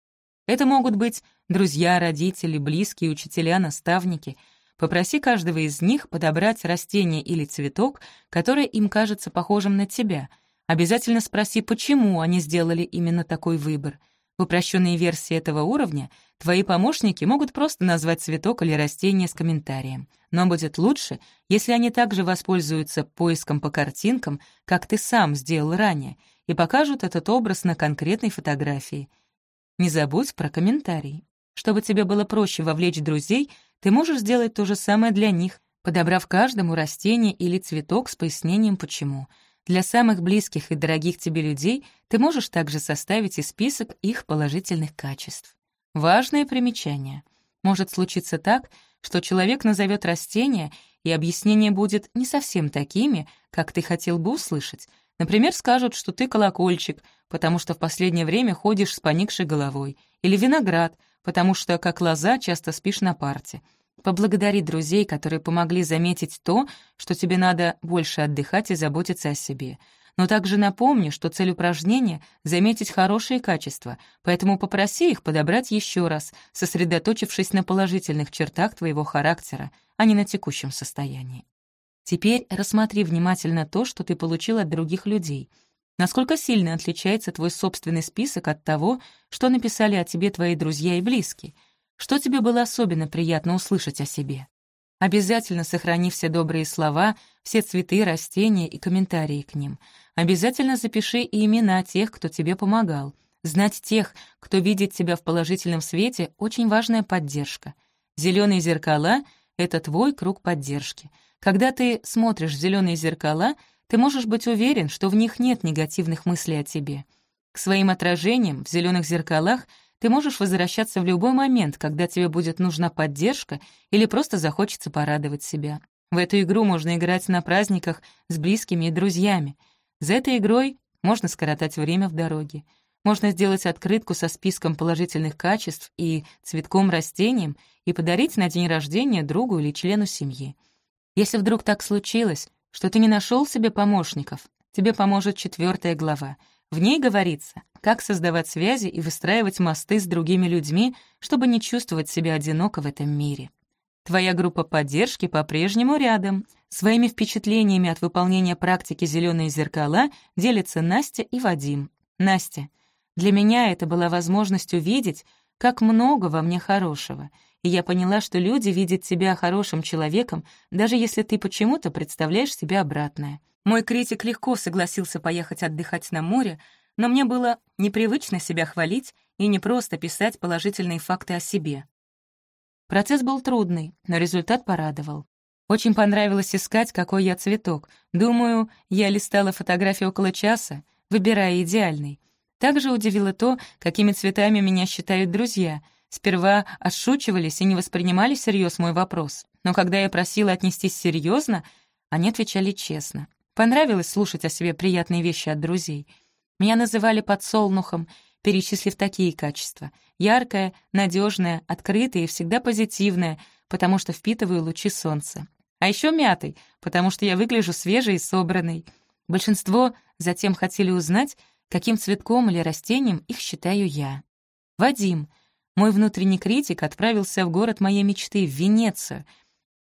Это могут быть друзья, родители, близкие, учителя, наставники — Попроси каждого из них подобрать растение или цветок, которое им кажется похожим на тебя. Обязательно спроси, почему они сделали именно такой выбор. В упрощенной версии этого уровня твои помощники могут просто назвать цветок или растение с комментарием. Но будет лучше, если они также воспользуются поиском по картинкам, как ты сам сделал ранее, и покажут этот образ на конкретной фотографии. Не забудь про комментарий. Чтобы тебе было проще вовлечь друзей — ты можешь сделать то же самое для них, подобрав каждому растение или цветок с пояснением «почему». Для самых близких и дорогих тебе людей ты можешь также составить и список их положительных качеств. Важное примечание. Может случиться так, что человек назовет растение, и объяснение будет не совсем такими, как ты хотел бы услышать. Например, скажут, что ты колокольчик, потому что в последнее время ходишь с поникшей головой, или виноград — потому что, как лоза, часто спишь на парте. Поблагодари друзей, которые помогли заметить то, что тебе надо больше отдыхать и заботиться о себе. Но также напомни, что цель упражнения — заметить хорошие качества, поэтому попроси их подобрать еще раз, сосредоточившись на положительных чертах твоего характера, а не на текущем состоянии. Теперь рассмотри внимательно то, что ты получил от других людей — Насколько сильно отличается твой собственный список от того, что написали о тебе твои друзья и близкие? Что тебе было особенно приятно услышать о себе? Обязательно сохрани все добрые слова, все цветы, растения и комментарии к ним. Обязательно запиши и имена тех, кто тебе помогал. Знать тех, кто видит тебя в положительном свете, очень важная поддержка. Зеленые зеркала — это твой круг поддержки. Когда ты смотришь в зеленые зеркала, ты можешь быть уверен, что в них нет негативных мыслей о тебе. К своим отражениям в зеленых зеркалах ты можешь возвращаться в любой момент, когда тебе будет нужна поддержка или просто захочется порадовать себя. В эту игру можно играть на праздниках с близкими и друзьями. За этой игрой можно скоротать время в дороге. Можно сделать открытку со списком положительных качеств и цветком-растением и подарить на день рождения другу или члену семьи. Если вдруг так случилось, что ты не нашел себе помощников, тебе поможет четвертая глава. В ней говорится, как создавать связи и выстраивать мосты с другими людьми, чтобы не чувствовать себя одиноко в этом мире. Твоя группа поддержки по-прежнему рядом. Своими впечатлениями от выполнения практики «Зеленые зеркала» делятся Настя и Вадим. Настя, для меня это была возможность увидеть, как много во мне хорошего, и я поняла, что люди видят тебя хорошим человеком, даже если ты почему-то представляешь себе обратное. Мой критик легко согласился поехать отдыхать на море, но мне было непривычно себя хвалить и не просто писать положительные факты о себе. Процесс был трудный, но результат порадовал. Очень понравилось искать, какой я цветок. Думаю, я листала фотографии около часа, выбирая идеальный. Также удивило то, какими цветами меня считают друзья. Сперва отшучивались и не воспринимали всерьез мой вопрос. Но когда я просила отнестись серьезно, они отвечали честно. Понравилось слушать о себе приятные вещи от друзей. Меня называли подсолнухом, перечислив такие качества. Яркая, надежная, открытая и всегда позитивная, потому что впитываю лучи солнца. А еще мятой, потому что я выгляжу свежей и собранной. Большинство затем хотели узнать, каким цветком или растением их считаю я. Вадим, мой внутренний критик, отправился в город моей мечты, в Венецию.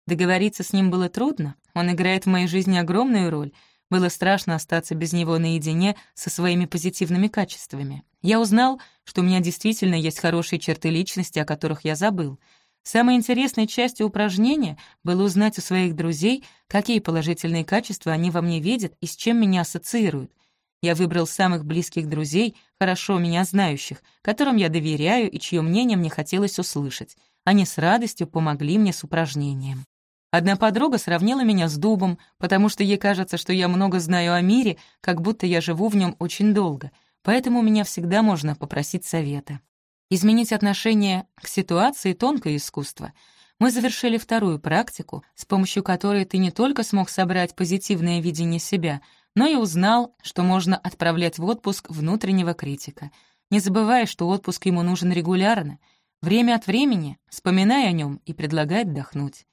Договориться с ним было трудно, он играет в моей жизни огромную роль. Было страшно остаться без него наедине со своими позитивными качествами. Я узнал, что у меня действительно есть хорошие черты личности, о которых я забыл. Самой интересной частью упражнения было узнать у своих друзей, какие положительные качества они во мне видят и с чем меня ассоциируют — я выбрал самых близких друзей, хорошо меня знающих, которым я доверяю и чье мнение мне хотелось услышать. Они с радостью помогли мне с упражнением. Одна подруга сравнила меня с дубом, потому что ей кажется, что я много знаю о мире, как будто я живу в нем очень долго, поэтому меня всегда можно попросить совета. Изменить отношение к ситуации — тонкое искусство. Мы завершили вторую практику, с помощью которой ты не только смог собрать позитивное видение себя, но и узнал, что можно отправлять в отпуск внутреннего критика, не забывая, что отпуск ему нужен регулярно, время от времени, вспоминая о нем и предлагая отдохнуть.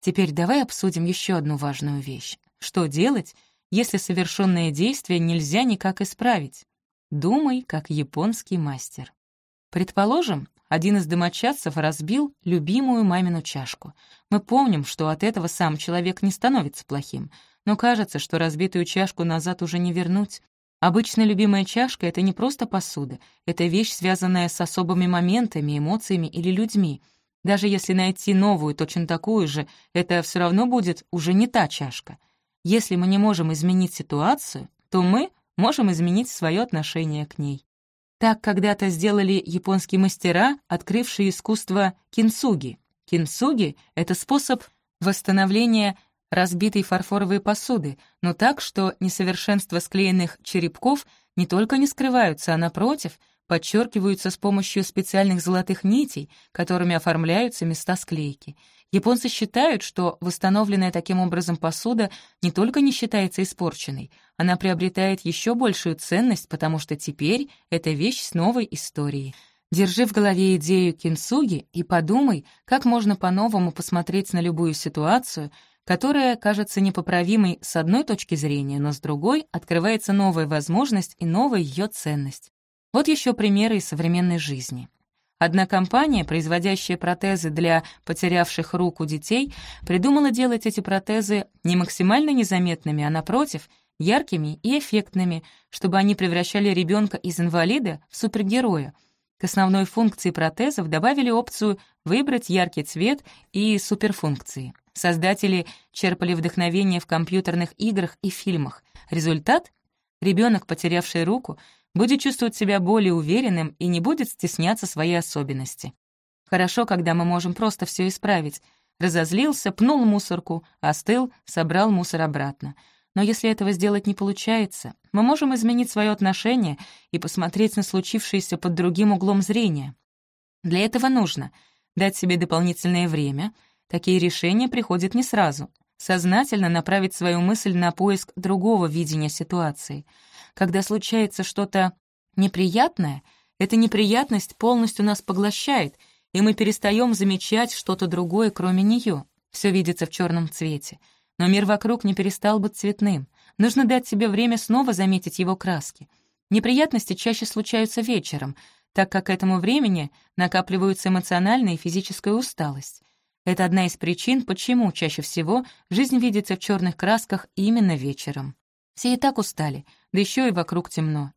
Теперь давай обсудим еще одну важную вещь. Что делать, если совершенное действие нельзя никак исправить? Думай, как японский мастер. Предположим, один из домочадцев разбил любимую мамину чашку. Мы помним, что от этого сам человек не становится плохим — но кажется, что разбитую чашку назад уже не вернуть. Обычно любимая чашка — это не просто посуда, это вещь, связанная с особыми моментами, эмоциями или людьми. Даже если найти новую, точно такую же, это все равно будет уже не та чашка. Если мы не можем изменить ситуацию, то мы можем изменить свое отношение к ней. Так когда-то сделали японские мастера, открывшие искусство кинсуги. Кинсуги — это способ восстановления разбитой фарфоровой посуды, но так, что несовершенства склеенных черепков не только не скрываются, а, напротив, подчеркиваются с помощью специальных золотых нитей, которыми оформляются места склейки. Японцы считают, что восстановленная таким образом посуда не только не считается испорченной, она приобретает еще большую ценность, потому что теперь это вещь с новой историей. Держи в голове идею кинсуги и подумай, как можно по-новому посмотреть на любую ситуацию — которая кажется непоправимой с одной точки зрения, но с другой открывается новая возможность и новая ее ценность. Вот еще примеры из современной жизни. Одна компания, производящая протезы для потерявших руку детей, придумала делать эти протезы не максимально незаметными, а напротив, яркими и эффектными, чтобы они превращали ребенка из инвалида в супергероя. К основной функции протезов добавили опцию «выбрать яркий цвет» и суперфункции. Создатели черпали вдохновение в компьютерных играх и фильмах. Результат — ребенок, потерявший руку, будет чувствовать себя более уверенным и не будет стесняться своей особенности. Хорошо, когда мы можем просто все исправить. Разозлился, пнул мусорку, остыл, собрал мусор обратно. Но если этого сделать не получается, мы можем изменить свое отношение и посмотреть на случившееся под другим углом зрения. Для этого нужно дать себе дополнительное время. Такие решения приходят не сразу. Сознательно направить свою мысль на поиск другого видения ситуации. Когда случается что-то неприятное, эта неприятность полностью нас поглощает, и мы перестаем замечать что-то другое, кроме нее. Все видится в черном цвете. Но мир вокруг не перестал быть цветным. Нужно дать себе время снова заметить его краски. Неприятности чаще случаются вечером, так как к этому времени накапливаются эмоциональная и физическая усталость. Это одна из причин, почему чаще всего жизнь видится в черных красках именно вечером. Все и так устали, да еще и вокруг темно.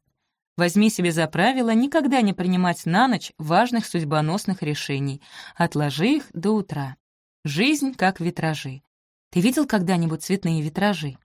Возьми себе за правило никогда не принимать на ночь важных судьбоносных решений. Отложи их до утра. Жизнь как витражи. Ты видел когда-нибудь цветные витражи?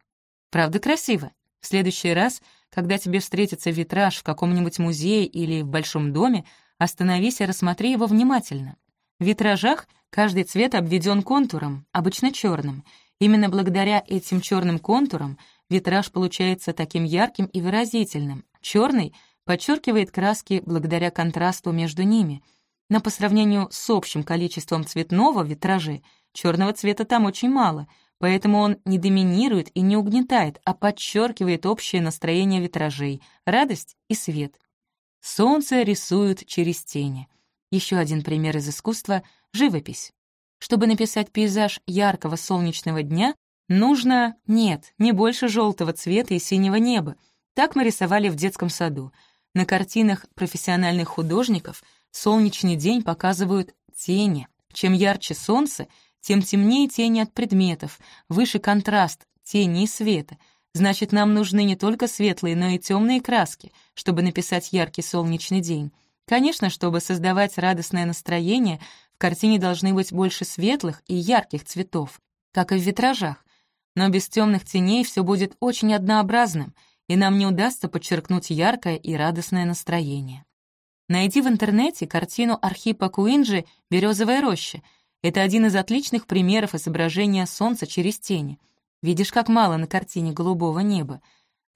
Правда красиво? В следующий раз, когда тебе встретится витраж в каком-нибудь музее или в большом доме, остановись и рассмотри его внимательно. В витражах каждый цвет обведен контуром, обычно черным. Именно благодаря этим черным контурам витраж получается таким ярким и выразительным. Черный подчеркивает краски благодаря контрасту между ними. Но по сравнению с общим количеством цветного витражей Черного цвета там очень мало, поэтому он не доминирует и не угнетает, а подчеркивает общее настроение витражей, радость и свет. Солнце рисуют через тени. Еще один пример из искусства — живопись. Чтобы написать пейзаж яркого солнечного дня, нужно, нет, не больше желтого цвета и синего неба. Так мы рисовали в детском саду. На картинах профессиональных художников солнечный день показывают тени. Чем ярче солнце, тем темнее тени от предметов, выше контраст тени и света. Значит, нам нужны не только светлые, но и темные краски, чтобы написать яркий солнечный день. Конечно, чтобы создавать радостное настроение, в картине должны быть больше светлых и ярких цветов, как и в витражах. Но без темных теней все будет очень однообразным, и нам не удастся подчеркнуть яркое и радостное настроение. Найди в интернете картину Архипа Куинджи «Березовая роща», это один из отличных примеров изображения Солнца через тени. Видишь, как мало на картине голубого неба.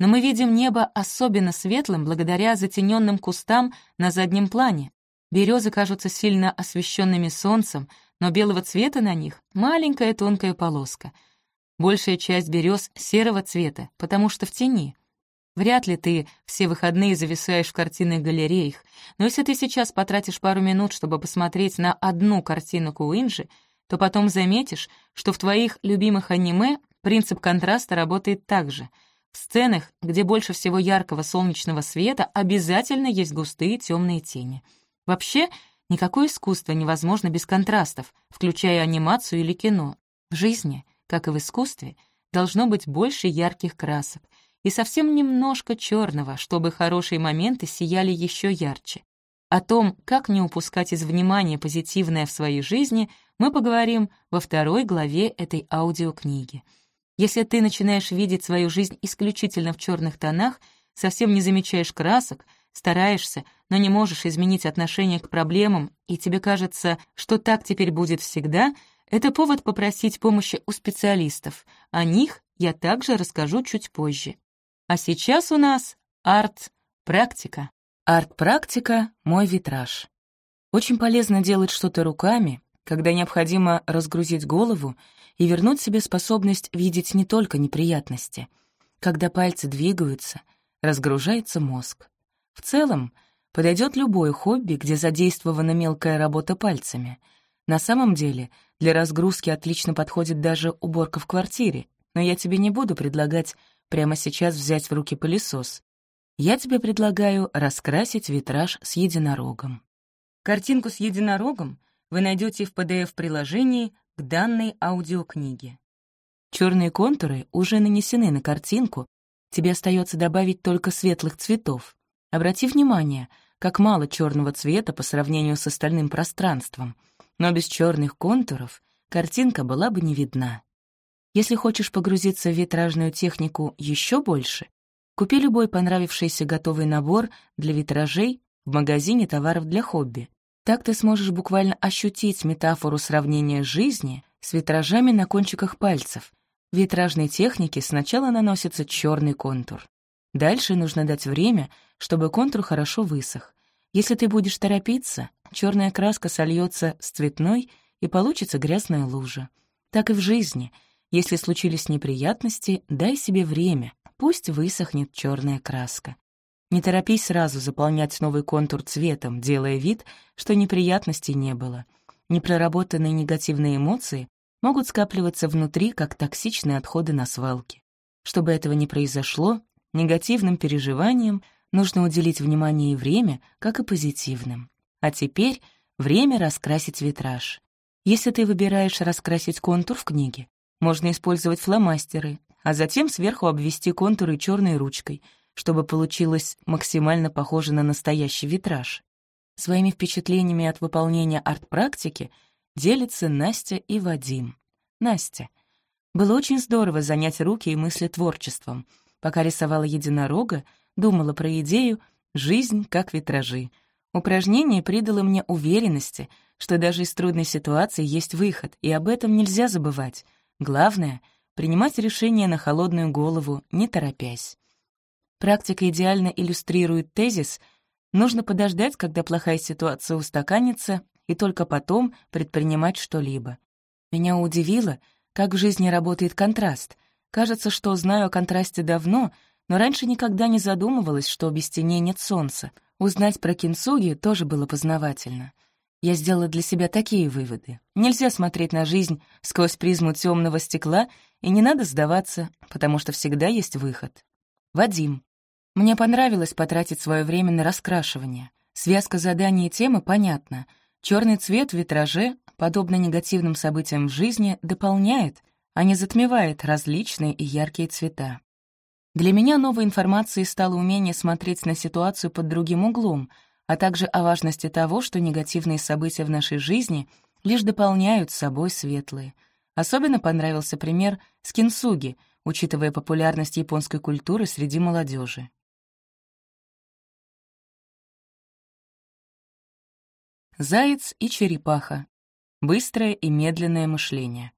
Но мы видим небо особенно светлым благодаря затененным кустам на заднем плане. Березы кажутся сильно освещенными солнцем, но белого цвета на них — маленькая тонкая полоска. Большая часть берез серого цвета, потому что в тени — Вряд ли ты все выходные зависаешь в картинных галереях, но если ты сейчас потратишь пару минут, чтобы посмотреть на одну картину Куинджи, то потом заметишь, что в твоих любимых аниме принцип контраста работает так же. В сценах, где больше всего яркого солнечного света, обязательно есть густые темные тени. Вообще, никакое искусство невозможно без контрастов, включая анимацию или кино. В жизни, как и в искусстве, должно быть больше ярких красок — и совсем немножко черного, чтобы хорошие моменты сияли еще ярче. О том, как не упускать из внимания позитивное в своей жизни, мы поговорим во второй главе этой аудиокниги. Если ты начинаешь видеть свою жизнь исключительно в черных тонах, совсем не замечаешь красок, стараешься, но не можешь изменить отношение к проблемам, и тебе кажется, что так теперь будет всегда, это повод попросить помощи у специалистов. О них я также расскажу чуть позже. А сейчас у нас арт-практика. Арт-практика — мой витраж. Очень полезно делать что-то руками, когда необходимо разгрузить голову и вернуть себе способность видеть не только неприятности. Когда пальцы двигаются, разгружается мозг. В целом, подойдет любое хобби, где задействована мелкая работа пальцами. На самом деле, для разгрузки отлично подходит даже уборка в квартире, но я тебе не буду предлагать прямо сейчас взять в руки пылесос. Я тебе предлагаю раскрасить витраж с единорогом. Картинку с единорогом вы найдете в PDF-приложении к данной аудиокниге. Черные контуры уже нанесены на картинку, тебе остается добавить только светлых цветов. Обрати внимание, как мало черного цвета по сравнению с остальным пространством, но без черных контуров картинка была бы не видна. Если хочешь погрузиться в витражную технику еще больше, купи любой понравившийся готовый набор для витражей в магазине товаров для хобби. Так ты сможешь буквально ощутить метафору сравнения жизни с витражами на кончиках пальцев. В витражной технике сначала наносится черный контур. Дальше нужно дать время, чтобы контур хорошо высох. Если ты будешь торопиться, черная краска сольется с цветной и получится грязная лужа. Так и в жизни. Если случились неприятности, дай себе время, пусть высохнет черная краска. Не торопись сразу заполнять новый контур цветом, делая вид, что неприятностей не было. Непроработанные негативные эмоции могут скапливаться внутри, как токсичные отходы на свалке. Чтобы этого не произошло, негативным переживаниям нужно уделить внимание и время, как и позитивным. А теперь время раскрасить витраж. Если ты выбираешь раскрасить контур в книге, можно использовать фломастеры, а затем сверху обвести контуры черной ручкой — чтобы получилось максимально похоже на настоящий витраж. Своими впечатлениями от выполнения арт-практики делятся Настя и Вадим. Настя. Было очень здорово занять руки и мысли творчеством. Пока рисовала единорога, думала про идею «жизнь как витражи». Упражнение придало мне уверенности, что даже из трудной ситуации есть выход, и об этом нельзя забывать. Главное — принимать решения на холодную голову, не торопясь. Практика идеально иллюстрирует тезис «нужно подождать, когда плохая ситуация устаканится, и только потом предпринимать что-либо». Меня удивило, как в жизни работает контраст. Кажется, что знаю о контрасте давно, но раньше никогда не задумывалась, что без теней нет солнца. Узнать про кинцуги тоже было познавательно. Я сделала для себя такие выводы. Нельзя смотреть на жизнь сквозь призму темного стекла, и не надо сдаваться, потому что всегда есть выход. Вадим. Мне понравилось потратить свое время на раскрашивание. Связка заданий и темы понятна. Черный цвет в витраже, подобно негативным событиям в жизни, дополняет, а не затмевает различные и яркие цвета. Для меня новой информацией стало умение смотреть на ситуацию под другим углом, а также о важности того, что негативные события в нашей жизни лишь дополняют собой светлые. Особенно понравился пример с кинсуги, учитывая популярность японской культуры среди молодежи. Заяц и черепаха. Быстрое и медленное мышление.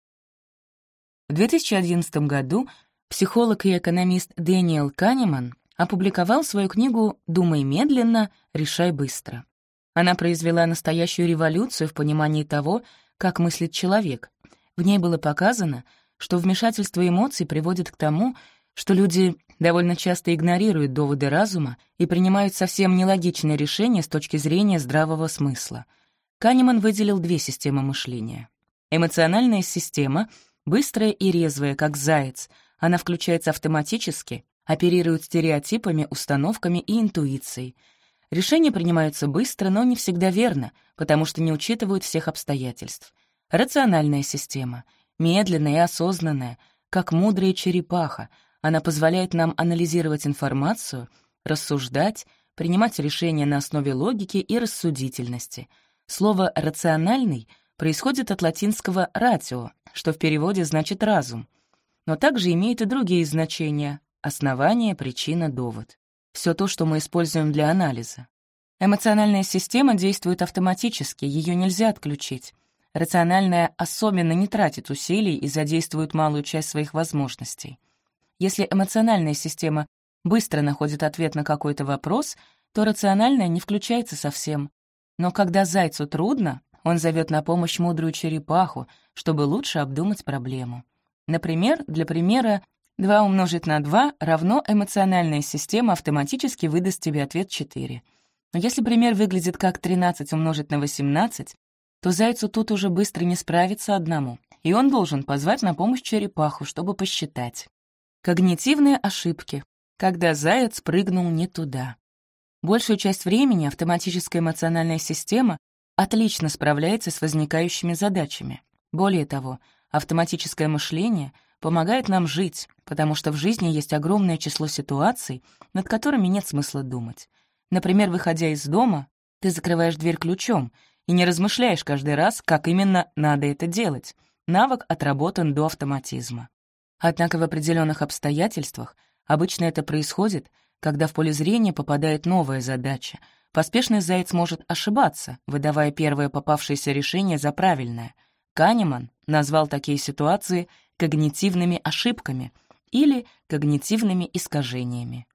В 2011 году психолог и экономист Дэниел Канеман опубликовал свою книгу «Думай медленно, решай быстро». Она произвела настоящую революцию в понимании того, как мыслит человек. В ней было показано, что вмешательство эмоций приводит к тому, что люди довольно часто игнорируют доводы разума и принимают совсем нелогичные решения с точки зрения здравого смысла. Канеман выделил две системы мышления. Эмоциональная система — быстрая и резвая, как заяц. Она включается автоматически, оперирует стереотипами, установками и интуицией. Решения принимаются быстро, но не всегда верно, потому что не учитывают всех обстоятельств. Рациональная система — медленная и осознанная, как мудрая черепаха — она позволяет нам анализировать информацию, рассуждать, принимать решения на основе логики и рассудительности. Слово «рациональный» происходит от латинского «ratio», что в переводе значит «разум», но также имеет и другие значения — основание, причина, довод. Все то, что мы используем для анализа. Эмоциональная система действует автоматически, ее нельзя отключить. Рациональная особенно не тратит усилий и задействует малую часть своих возможностей. Если эмоциональная система быстро находит ответ на какой-то вопрос, то рациональная не включается совсем. Но когда зайцу трудно, он зовет на помощь мудрую черепаху, чтобы лучше обдумать проблему. Например, для примера 2 умножить на 2 равно эмоциональная система автоматически выдаст тебе ответ 4. Но если пример выглядит как 13 умножить на 18, то зайцу тут уже быстро не справиться одному, и он должен позвать на помощь черепаху, чтобы посчитать. Когнитивные ошибки, когда заяц прыгнул не туда. Большую часть времени автоматическая эмоциональная система отлично справляется с возникающими задачами. Более того, автоматическое мышление помогает нам жить, потому что в жизни есть огромное число ситуаций, над которыми нет смысла думать. Например, выходя из дома, ты закрываешь дверь ключом и не размышляешь каждый раз, как именно надо это делать. Навык отработан до автоматизма. Однако в определенных обстоятельствах обычно это происходит, когда в поле зрения попадает новая задача. Поспешный заяц может ошибаться, выдавая первое попавшееся решение за правильное. Канеман назвал такие ситуации когнитивными ошибками или когнитивными искажениями.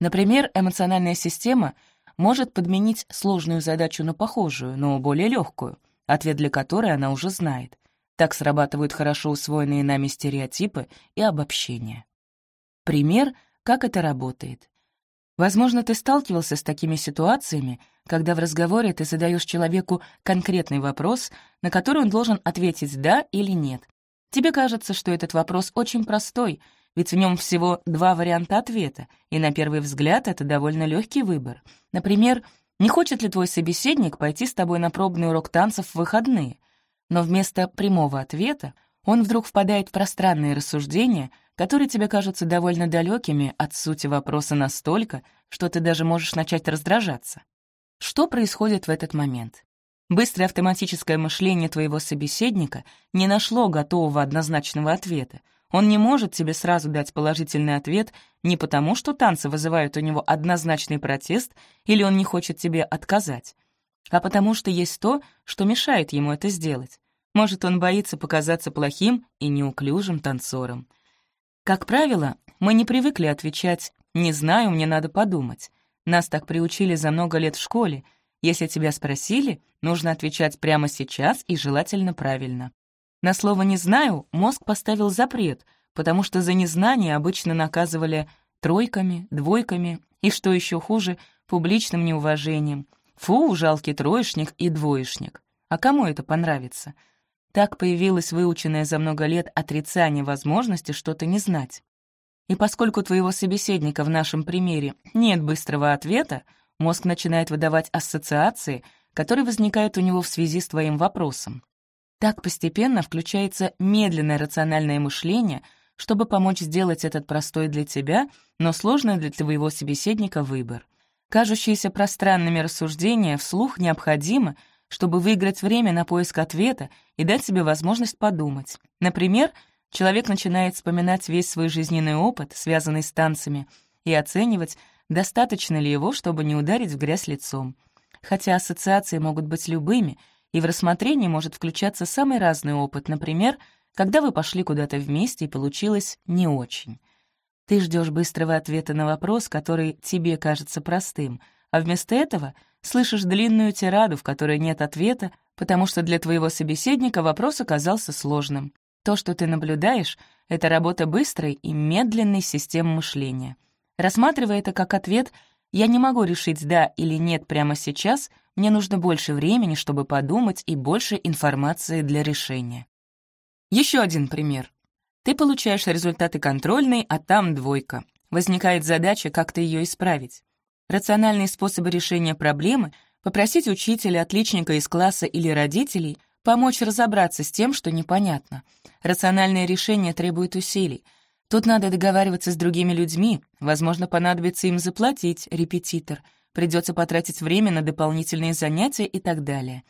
Например, эмоциональная система может подменить сложную задачу на похожую, но более легкую, ответ для которой она уже знает. Так срабатывают хорошо усвоенные нами стереотипы и обобщения. Пример, как это работает. Возможно, ты сталкивался с такими ситуациями, когда в разговоре ты задаешь человеку конкретный вопрос, на который он должен ответить «да» или «нет». Тебе кажется, что этот вопрос очень простой, ведь в нем всего два варианта ответа, и на первый взгляд это довольно легкий выбор. Например, не хочет ли твой собеседник пойти с тобой на пробный урок танцев в выходные? Но вместо прямого ответа он вдруг впадает в пространные рассуждения, которые тебе кажутся довольно далекими от сути вопроса настолько, что ты даже можешь начать раздражаться. Что происходит в этот момент? Быстрое автоматическое мышление твоего собеседника не нашло готового однозначного ответа. Он не может тебе сразу дать положительный ответ не потому, что танцы вызывают у него однозначный протест или он не хочет тебе отказать, а потому что есть то, что мешает ему это сделать. Может, он боится показаться плохим и неуклюжим танцором. Как правило, мы не привыкли отвечать «не знаю, мне надо подумать». Нас так приучили за много лет в школе. Если тебя спросили, нужно отвечать прямо сейчас и желательно правильно. На слово «не знаю» мозг поставил запрет, потому что за незнание обычно наказывали тройками, двойками и, что еще хуже, публичным неуважением. Фу, жалкий троечник и двоечник. А кому это понравится? Так появилось выученное за много лет отрицание возможности что-то не знать. И поскольку твоего собеседника в нашем примере нет быстрого ответа, мозг начинает выдавать ассоциации, которые возникают у него в связи с твоим вопросом. Так постепенно включается медленное рациональное мышление, чтобы помочь сделать этот простой для тебя, но сложный для твоего собеседника выбор. Кажущиеся пространными рассуждения вслух необходимы, чтобы выиграть время на поиск ответа и дать себе возможность подумать. Например, человек начинает вспоминать весь свой жизненный опыт, связанный с танцами, и оценивать, достаточно ли его, чтобы не ударить в грязь лицом. Хотя ассоциации могут быть любыми, и в рассмотрении может включаться самый разный опыт, например, когда вы пошли куда-то вместе и получилось не очень. Ты ждешь быстрого ответа на вопрос, который тебе кажется простым, а вместо этого — слышишь длинную тираду, в которой нет ответа, потому что для твоего собеседника вопрос оказался сложным. То, что ты наблюдаешь, — это работа быстрой и медленной системы мышления. Рассматривая это как ответ «я не могу решить «да» или «нет» прямо сейчас», мне нужно больше времени, чтобы подумать, и больше информации для решения. Еще один пример. Ты получаешь результаты контрольной, а там двойка. Возникает задача как-то ее исправить. Рациональные способы решения проблемы — попросить учителя, отличника из класса или родителей помочь разобраться с тем, что непонятно. Рациональное решение требует усилий. Тут надо договариваться с другими людьми, возможно, понадобится им заплатить, репетитор, придется потратить время на дополнительные занятия и так далее.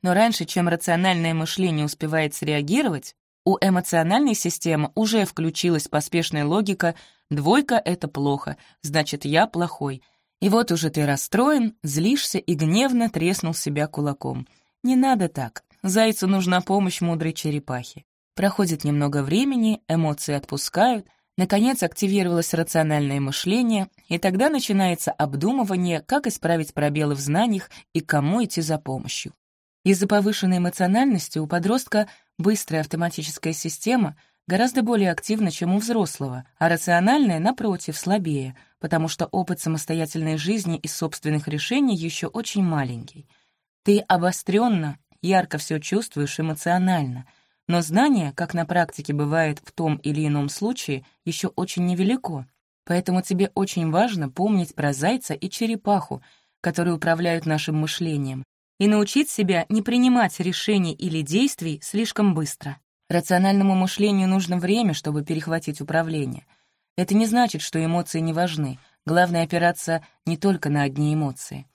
Но раньше, чем рациональное мышление успевает среагировать, у эмоциональной системы уже включилась поспешная логика «двойка — это плохо, значит, я плохой», и вот уже ты расстроен, злишься и гневно треснул себя кулаком. Не надо так. Зайцу нужна помощь мудрой черепахи. Проходит немного времени, эмоции отпускают, наконец активировалось рациональное мышление, и тогда начинается обдумывание, как исправить пробелы в знаниях и кому идти за помощью. Из-за повышенной эмоциональности у подростка быстрая автоматическая система гораздо более активна, чем у взрослого, а рациональная, напротив, слабее — потому что опыт самостоятельной жизни и собственных решений еще очень маленький. Ты обостренно, ярко все чувствуешь эмоционально, но знание, как на практике бывает в том или ином случае, еще очень невелико. Поэтому тебе очень важно помнить про зайца и черепаху, которые управляют нашим мышлением, и научить себя не принимать решений или действий слишком быстро. Рациональному мышлению нужно время, чтобы перехватить управление — это не значит, что эмоции не важны. Главное — опираться не только на одни эмоции.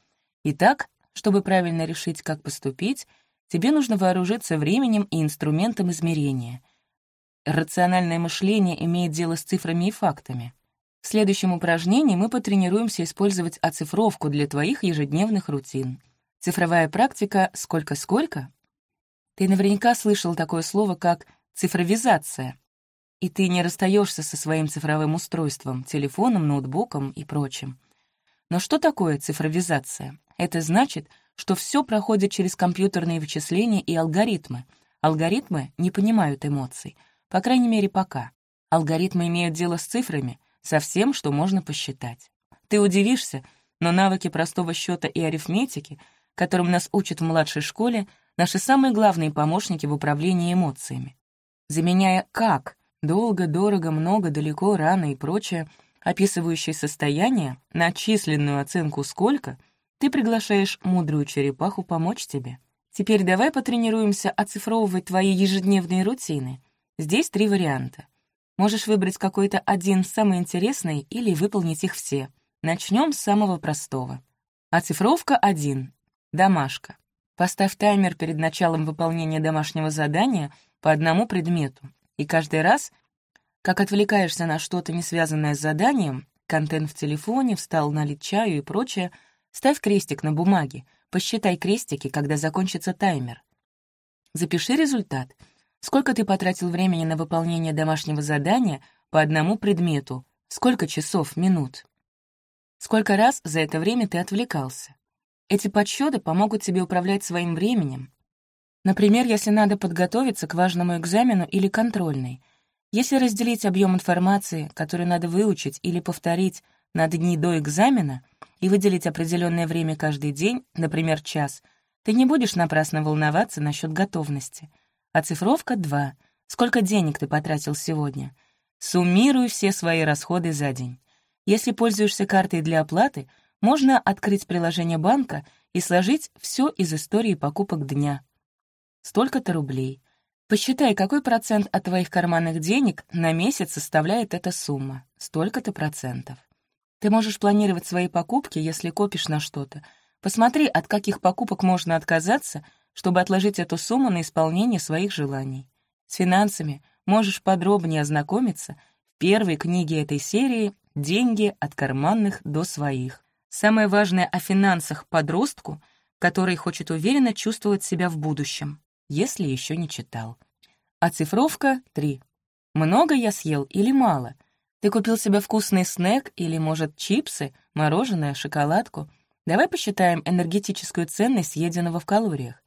Итак, чтобы правильно решить, как поступить, тебе нужно вооружиться временем и инструментом измерения. Рациональное мышление имеет дело с цифрами и фактами. В следующем упражнении мы потренируемся использовать оцифровку для твоих ежедневных рутин. Цифровая практика «Сколько-сколько» Ты наверняка слышал такое слово, как «цифровизация», и ты не расстаешься со своим цифровым устройством, телефоном, ноутбуком и прочим. Но что такое цифровизация? Это значит, что все проходит через компьютерные вычисления и алгоритмы. Алгоритмы не понимают эмоций, по крайней мере, пока. Алгоритмы имеют дело с цифрами, со всем, что можно посчитать. Ты удивишься, но навыки простого счета и арифметики, которым нас учат в младшей школе, наши самые главные помощники в управлении эмоциями. Заменяя «как» — долго, дорого, много, далеко, рано и прочее, описывающее состояние, на численную оценку «сколько», ты приглашаешь мудрую черепаху помочь тебе. Теперь давай потренируемся оцифровывать твои ежедневные рутины. Здесь три варианта. Можешь выбрать какой-то один самый интересный или выполнить их все. Начнем с самого простого. Оцифровка 1. Домашка. Поставь таймер перед началом выполнения домашнего задания по одному предмету. И каждый раз, как отвлекаешься на что-то не связанное с заданием, контент в телефоне, встал налить чаю и прочее, ставь крестик на бумаге, посчитай крестики, когда закончится таймер. Запиши результат — Сколько ты потратил времени на выполнение домашнего задания по одному предмету? Сколько часов, минут? Сколько раз за это время ты отвлекался? Эти подсчеты помогут тебе управлять своим временем. Например, если надо подготовиться к важному экзамену или контрольной. Если разделить объем информации, который надо выучить или повторить на дни до экзамена, и выделить определенное время каждый день, например, час, ты не будешь напрасно волноваться насчет готовности — Оцифровка 2. Сколько денег ты потратил сегодня? Суммируй все свои расходы за день. Если пользуешься картой для оплаты, можно открыть приложение банка и сложить все из истории покупок дня. Столько-то рублей. Посчитай, какой процент от твоих карманных денег на месяц составляет эта сумма. Столько-то процентов. Ты можешь планировать свои покупки, если копишь на что-то. Посмотри, от каких покупок можно отказаться — чтобы отложить эту сумму на исполнение своих желаний. С финансами можешь подробнее ознакомиться в первой книге этой серии «Деньги от карманных до своих». Самое важное о финансах подростку, который хочет уверенно чувствовать себя в будущем, если еще не читал. Оцифровка 3. Много я съел или мало? Ты купил себе вкусный снэк или, может, чипсы, мороженое, шоколадку? Давай посчитаем энергетическую ценность съеденного в калориях.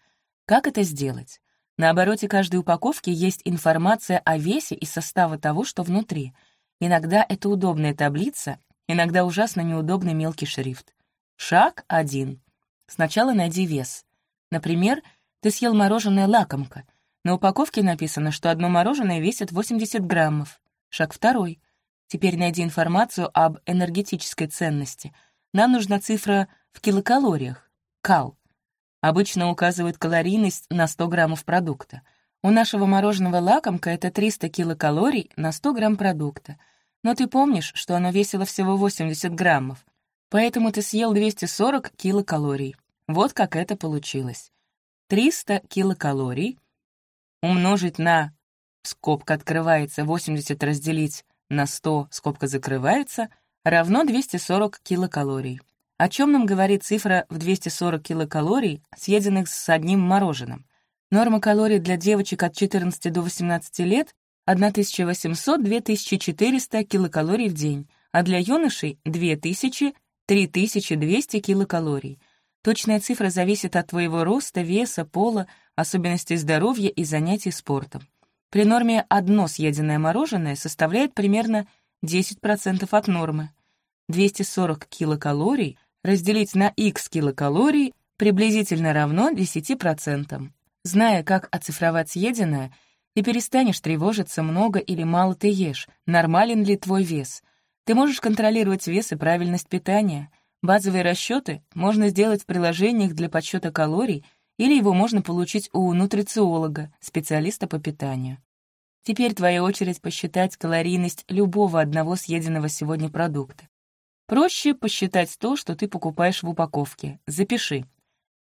Как это сделать? На обороте каждой упаковки есть информация о весе и составе того, что внутри. Иногда это удобная таблица, иногда ужасно неудобный мелкий шрифт. Шаг один. Сначала найди вес. Например, ты съел мороженое лакомка. На упаковке написано, что одно мороженое весит 80 граммов. Шаг второй. Теперь найди информацию об энергетической ценности. Нам нужна цифра в килокалориях. Кал обычно указывают калорийность на 100 граммов продукта. У нашего мороженого лакомка это 300 килокалорий на 100 грамм продукта. Но ты помнишь, что оно весило всего 80 граммов, поэтому ты съел 240 килокалорий. Вот как это получилось. 300 килокалорий умножить на, скобка открывается, 80 разделить на 100, скобка закрывается, равно 240 килокалорий. О чем нам говорит цифра в 240 килокалорий, съеденных с одним мороженым? Норма калорий для девочек от 14 до 18 лет — 1800-2400 килокалорий в день, а для юношей — 2000-3200 килокалорий. Точная цифра зависит от твоего роста, веса, пола, особенностей здоровья и занятий спортом. При норме одно съеденное мороженое составляет примерно 10% от нормы. 240 килокалорий разделить на x килокалорий приблизительно равно 10%. Зная, как оцифровать съеденное, ты перестанешь тревожиться, много или мало ты ешь, нормален ли твой вес. Ты можешь контролировать вес и правильность питания. Базовые расчеты можно сделать в приложениях для подсчета калорий или его можно получить у нутрициолога, специалиста по питанию. Теперь твоя очередь посчитать калорийность любого одного съеденного сегодня продукта. Проще посчитать то, что ты покупаешь в упаковке. Запиши.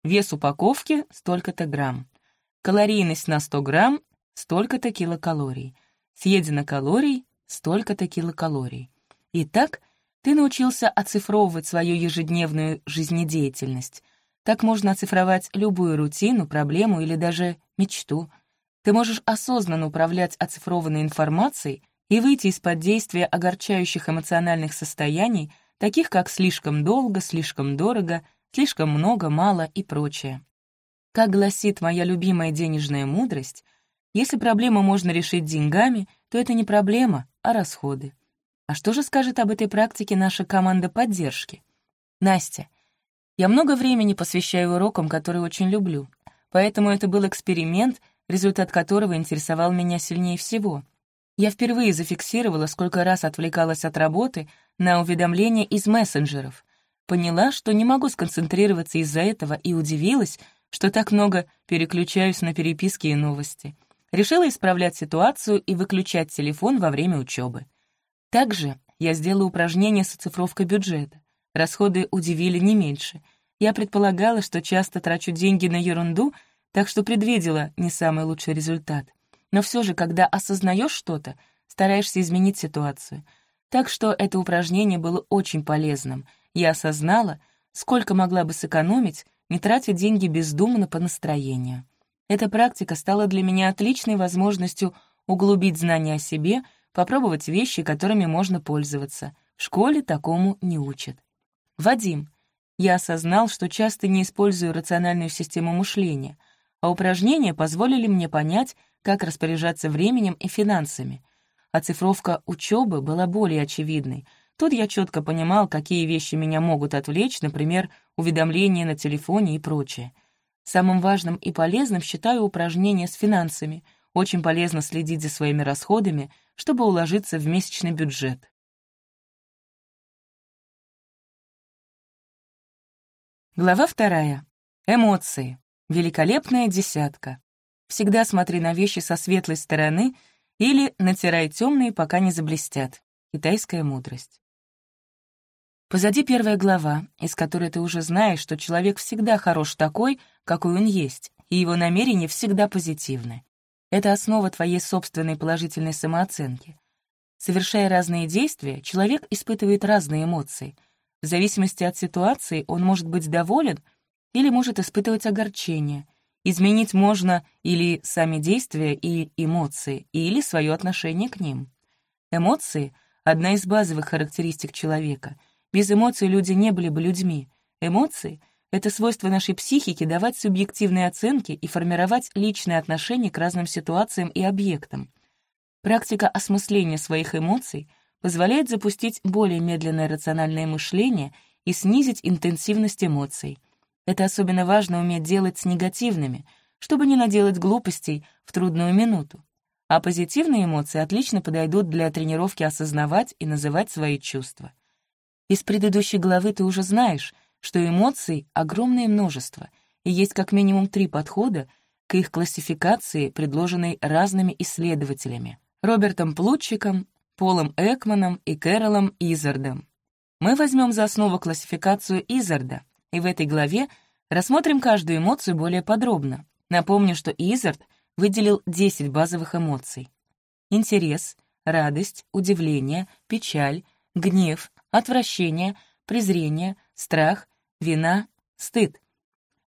Вес упаковки — столько-то грамм. Калорийность на 100 грамм — столько-то килокалорий. Съедено калорий — столько-то килокалорий. Итак, ты научился оцифровывать свою ежедневную жизнедеятельность. Так можно оцифровать любую рутину, проблему или даже мечту. Ты можешь осознанно управлять оцифрованной информацией и выйти из-под действия огорчающих эмоциональных состояний, таких как слишком долго, слишком дорого, слишком много, мало и прочее. Как гласит моя любимая денежная мудрость, если проблему можно решить деньгами, то это не проблема, а расходы. А что же скажет об этой практике наша команда поддержки? Настя, я много времени посвящаю урокам, которые очень люблю, поэтому это был эксперимент, результат которого интересовал меня сильнее всего — я впервые зафиксировала, сколько раз отвлекалась от работы на уведомления из мессенджеров. Поняла, что не могу сконцентрироваться из-за этого и удивилась, что так много переключаюсь на переписки и новости. Решила исправлять ситуацию и выключать телефон во время учебы. Также я сделала упражнение с оцифровкой бюджета. Расходы удивили не меньше. Я предполагала, что часто трачу деньги на ерунду, так что предвидела не самый лучший результат. Но все же, когда осознаешь что-то, стараешься изменить ситуацию. Так что это упражнение было очень полезным. Я осознала, сколько могла бы сэкономить, не тратя деньги бездумно по настроению. Эта практика стала для меня отличной возможностью углубить знания о себе, попробовать вещи, которыми можно пользоваться. В школе такому не учат. Вадим. Я осознал, что часто не использую рациональную систему мышления, а упражнения позволили мне понять, как распоряжаться временем и финансами. Оцифровка учебы была более очевидной. Тут я четко понимал, какие вещи меня могут отвлечь, например, уведомления на телефоне и прочее. Самым важным и полезным считаю упражнения с финансами. Очень полезно следить за своими расходами, чтобы уложиться в месячный бюджет. Глава вторая. Эмоции. Великолепная десятка. Всегда смотри на вещи со светлой стороны или натирай темные, пока не заблестят. Китайская мудрость. Позади первая глава, из которой ты уже знаешь, что человек всегда хорош такой, какой он есть, и его намерения всегда позитивны. Это основа твоей собственной положительной самооценки. Совершая разные действия, человек испытывает разные эмоции. В зависимости от ситуации он может быть доволен или может испытывать огорчение — Изменить можно или сами действия и эмоции, или свое отношение к ним. Эмоции — одна из базовых характеристик человека. Без эмоций люди не были бы людьми. Эмоции — это свойство нашей психики давать субъективные оценки и формировать личные отношения к разным ситуациям и объектам. Практика осмысления своих эмоций позволяет запустить более медленное рациональное мышление и снизить интенсивность эмоций — это особенно важно уметь делать с негативными, чтобы не наделать глупостей в трудную минуту. А позитивные эмоции отлично подойдут для тренировки осознавать и называть свои чувства. Из предыдущей главы ты уже знаешь, что эмоций — огромное множество, и есть как минимум три подхода к их классификации, предложенной разными исследователями — Робертом Плутчиком, Полом Экманом и Кэролом Изардом. Мы возьмем за основу классификацию Изарда — и в этой главе рассмотрим каждую эмоцию более подробно. Напомню, что Изард выделил 10 базовых эмоций. Интерес, радость, удивление, печаль, гнев, отвращение, презрение, страх, вина, стыд.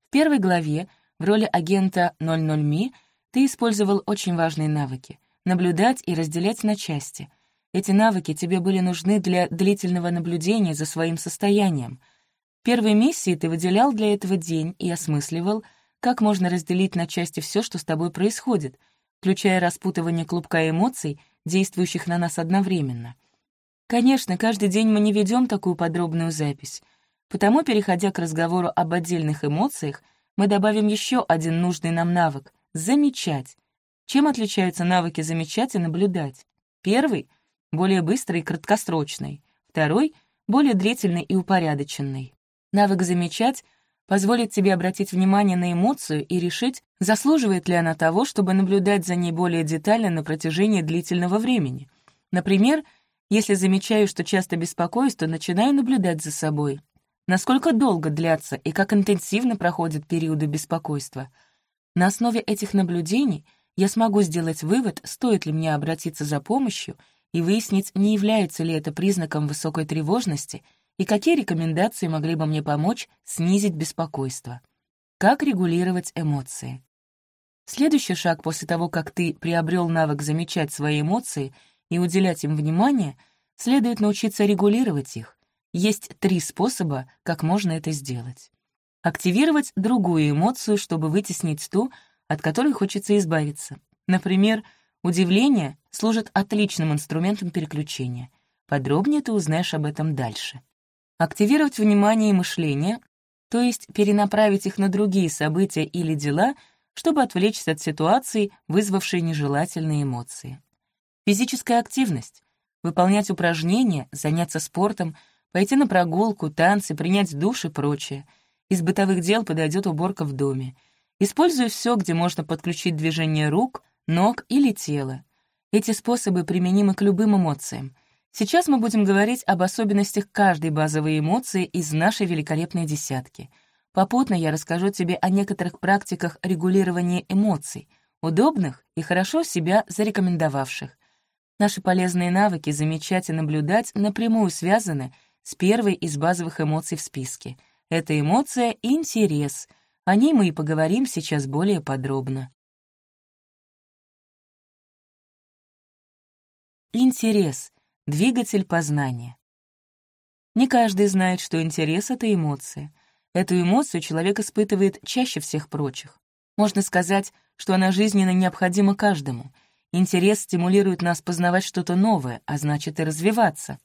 В первой главе в роли агента 00Ми ты использовал очень важные навыки — наблюдать и разделять на части. Эти навыки тебе были нужны для длительного наблюдения за своим состоянием — первой миссии ты выделял для этого день и осмысливал, как можно разделить на части все, что с тобой происходит, включая распутывание клубка эмоций, действующих на нас одновременно. Конечно, каждый день мы не ведем такую подробную запись, потому, переходя к разговору об отдельных эмоциях, мы добавим еще один нужный нам навык — замечать. Чем отличаются навыки замечать и наблюдать? Первый — более быстрый и краткосрочный, второй — более длительный и упорядоченный. Навык замечать позволит тебе обратить внимание на эмоцию и решить, заслуживает ли она того, чтобы наблюдать за ней более детально на протяжении длительного времени. Например, если замечаю, что часто беспокоюсь, то начинаю наблюдать за собой. Насколько долго длятся и как интенсивно проходят периоды беспокойства. На основе этих наблюдений я смогу сделать вывод, стоит ли мне обратиться за помощью и выяснить, не является ли это признаком высокой тревожности — и какие рекомендации могли бы мне помочь снизить беспокойство. Как регулировать эмоции? Следующий шаг после того, как ты приобрел навык замечать свои эмоции и уделять им внимание, следует научиться регулировать их. Есть три способа, как можно это сделать. Активировать другую эмоцию, чтобы вытеснить ту, от которой хочется избавиться. Например, удивление служит отличным инструментом переключения. Подробнее ты узнаешь об этом дальше. Активировать внимание и мышление, то есть перенаправить их на другие события или дела, чтобы отвлечься от ситуации, вызвавшей нежелательные эмоции. Физическая активность — выполнять упражнения, заняться спортом, пойти на прогулку, танцы, принять душ и прочее. Из бытовых дел подойдет уборка в доме. Используй все, где можно подключить движение рук, ног или тела. Эти способы применимы к любым эмоциям — Сейчас мы будем говорить об особенностях каждой базовой эмоции из нашей великолепной десятки. Попутно я расскажу тебе о некоторых практиках регулирования эмоций, удобных и хорошо себя зарекомендовавших. Наши полезные навыки замечать и наблюдать напрямую связаны с первой из базовых эмоций в списке. Это эмоция «интерес». О ней мы и поговорим сейчас более подробно. Интерес Двигатель познания. Не каждый знает, что интерес — это эмоция. Эту эмоцию человек испытывает чаще всех прочих. Можно сказать, что она жизненно необходима каждому. Интерес стимулирует нас познавать что-то новое, а значит и развиваться.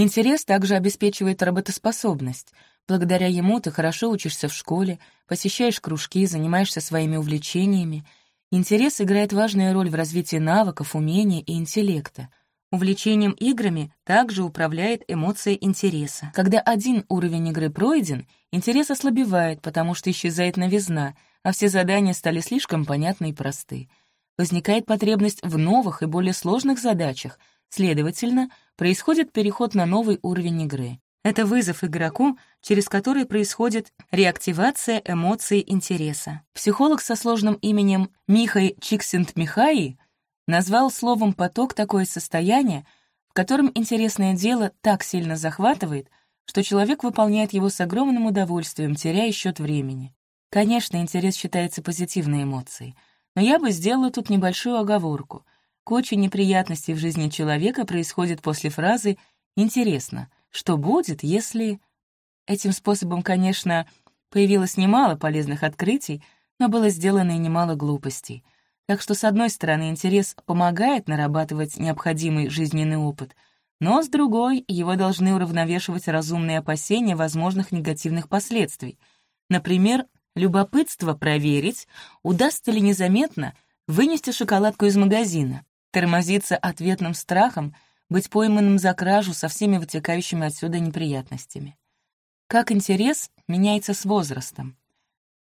Интерес также обеспечивает работоспособность. Благодаря ему ты хорошо учишься в школе, посещаешь кружки, занимаешься своими увлечениями. Интерес играет важную роль в развитии навыков, умения и интеллекта. Увлечением играми также управляет эмоция интереса. Когда один уровень игры пройден, интерес ослабевает, потому что исчезает новизна, а все задания стали слишком понятны и просты. Возникает потребность в новых и более сложных задачах, следовательно, происходит переход на новый уровень игры. Это вызов игроку, через который происходит реактивация эмоций интереса. Психолог со сложным именем Михай Чиксент-Михаи назвал словом «поток» такое состояние, в котором интересное дело так сильно захватывает, что человек выполняет его с огромным удовольствием, теряя счет времени. Конечно, интерес считается позитивной эмоцией, но я бы сделала тут небольшую оговорку. Куча неприятностей в жизни человека происходит после фразы «интересно, что будет, если...» Этим способом, конечно, появилось немало полезных открытий, но было сделано и немало глупостей — так что, с одной стороны, интерес помогает нарабатывать необходимый жизненный опыт, но, с другой, его должны уравновешивать разумные опасения возможных негативных последствий. Например, любопытство проверить, удастся ли незаметно вынести шоколадку из магазина, тормозиться ответным страхом, быть пойманным за кражу со всеми вытекающими отсюда неприятностями. Как интерес меняется с возрастом.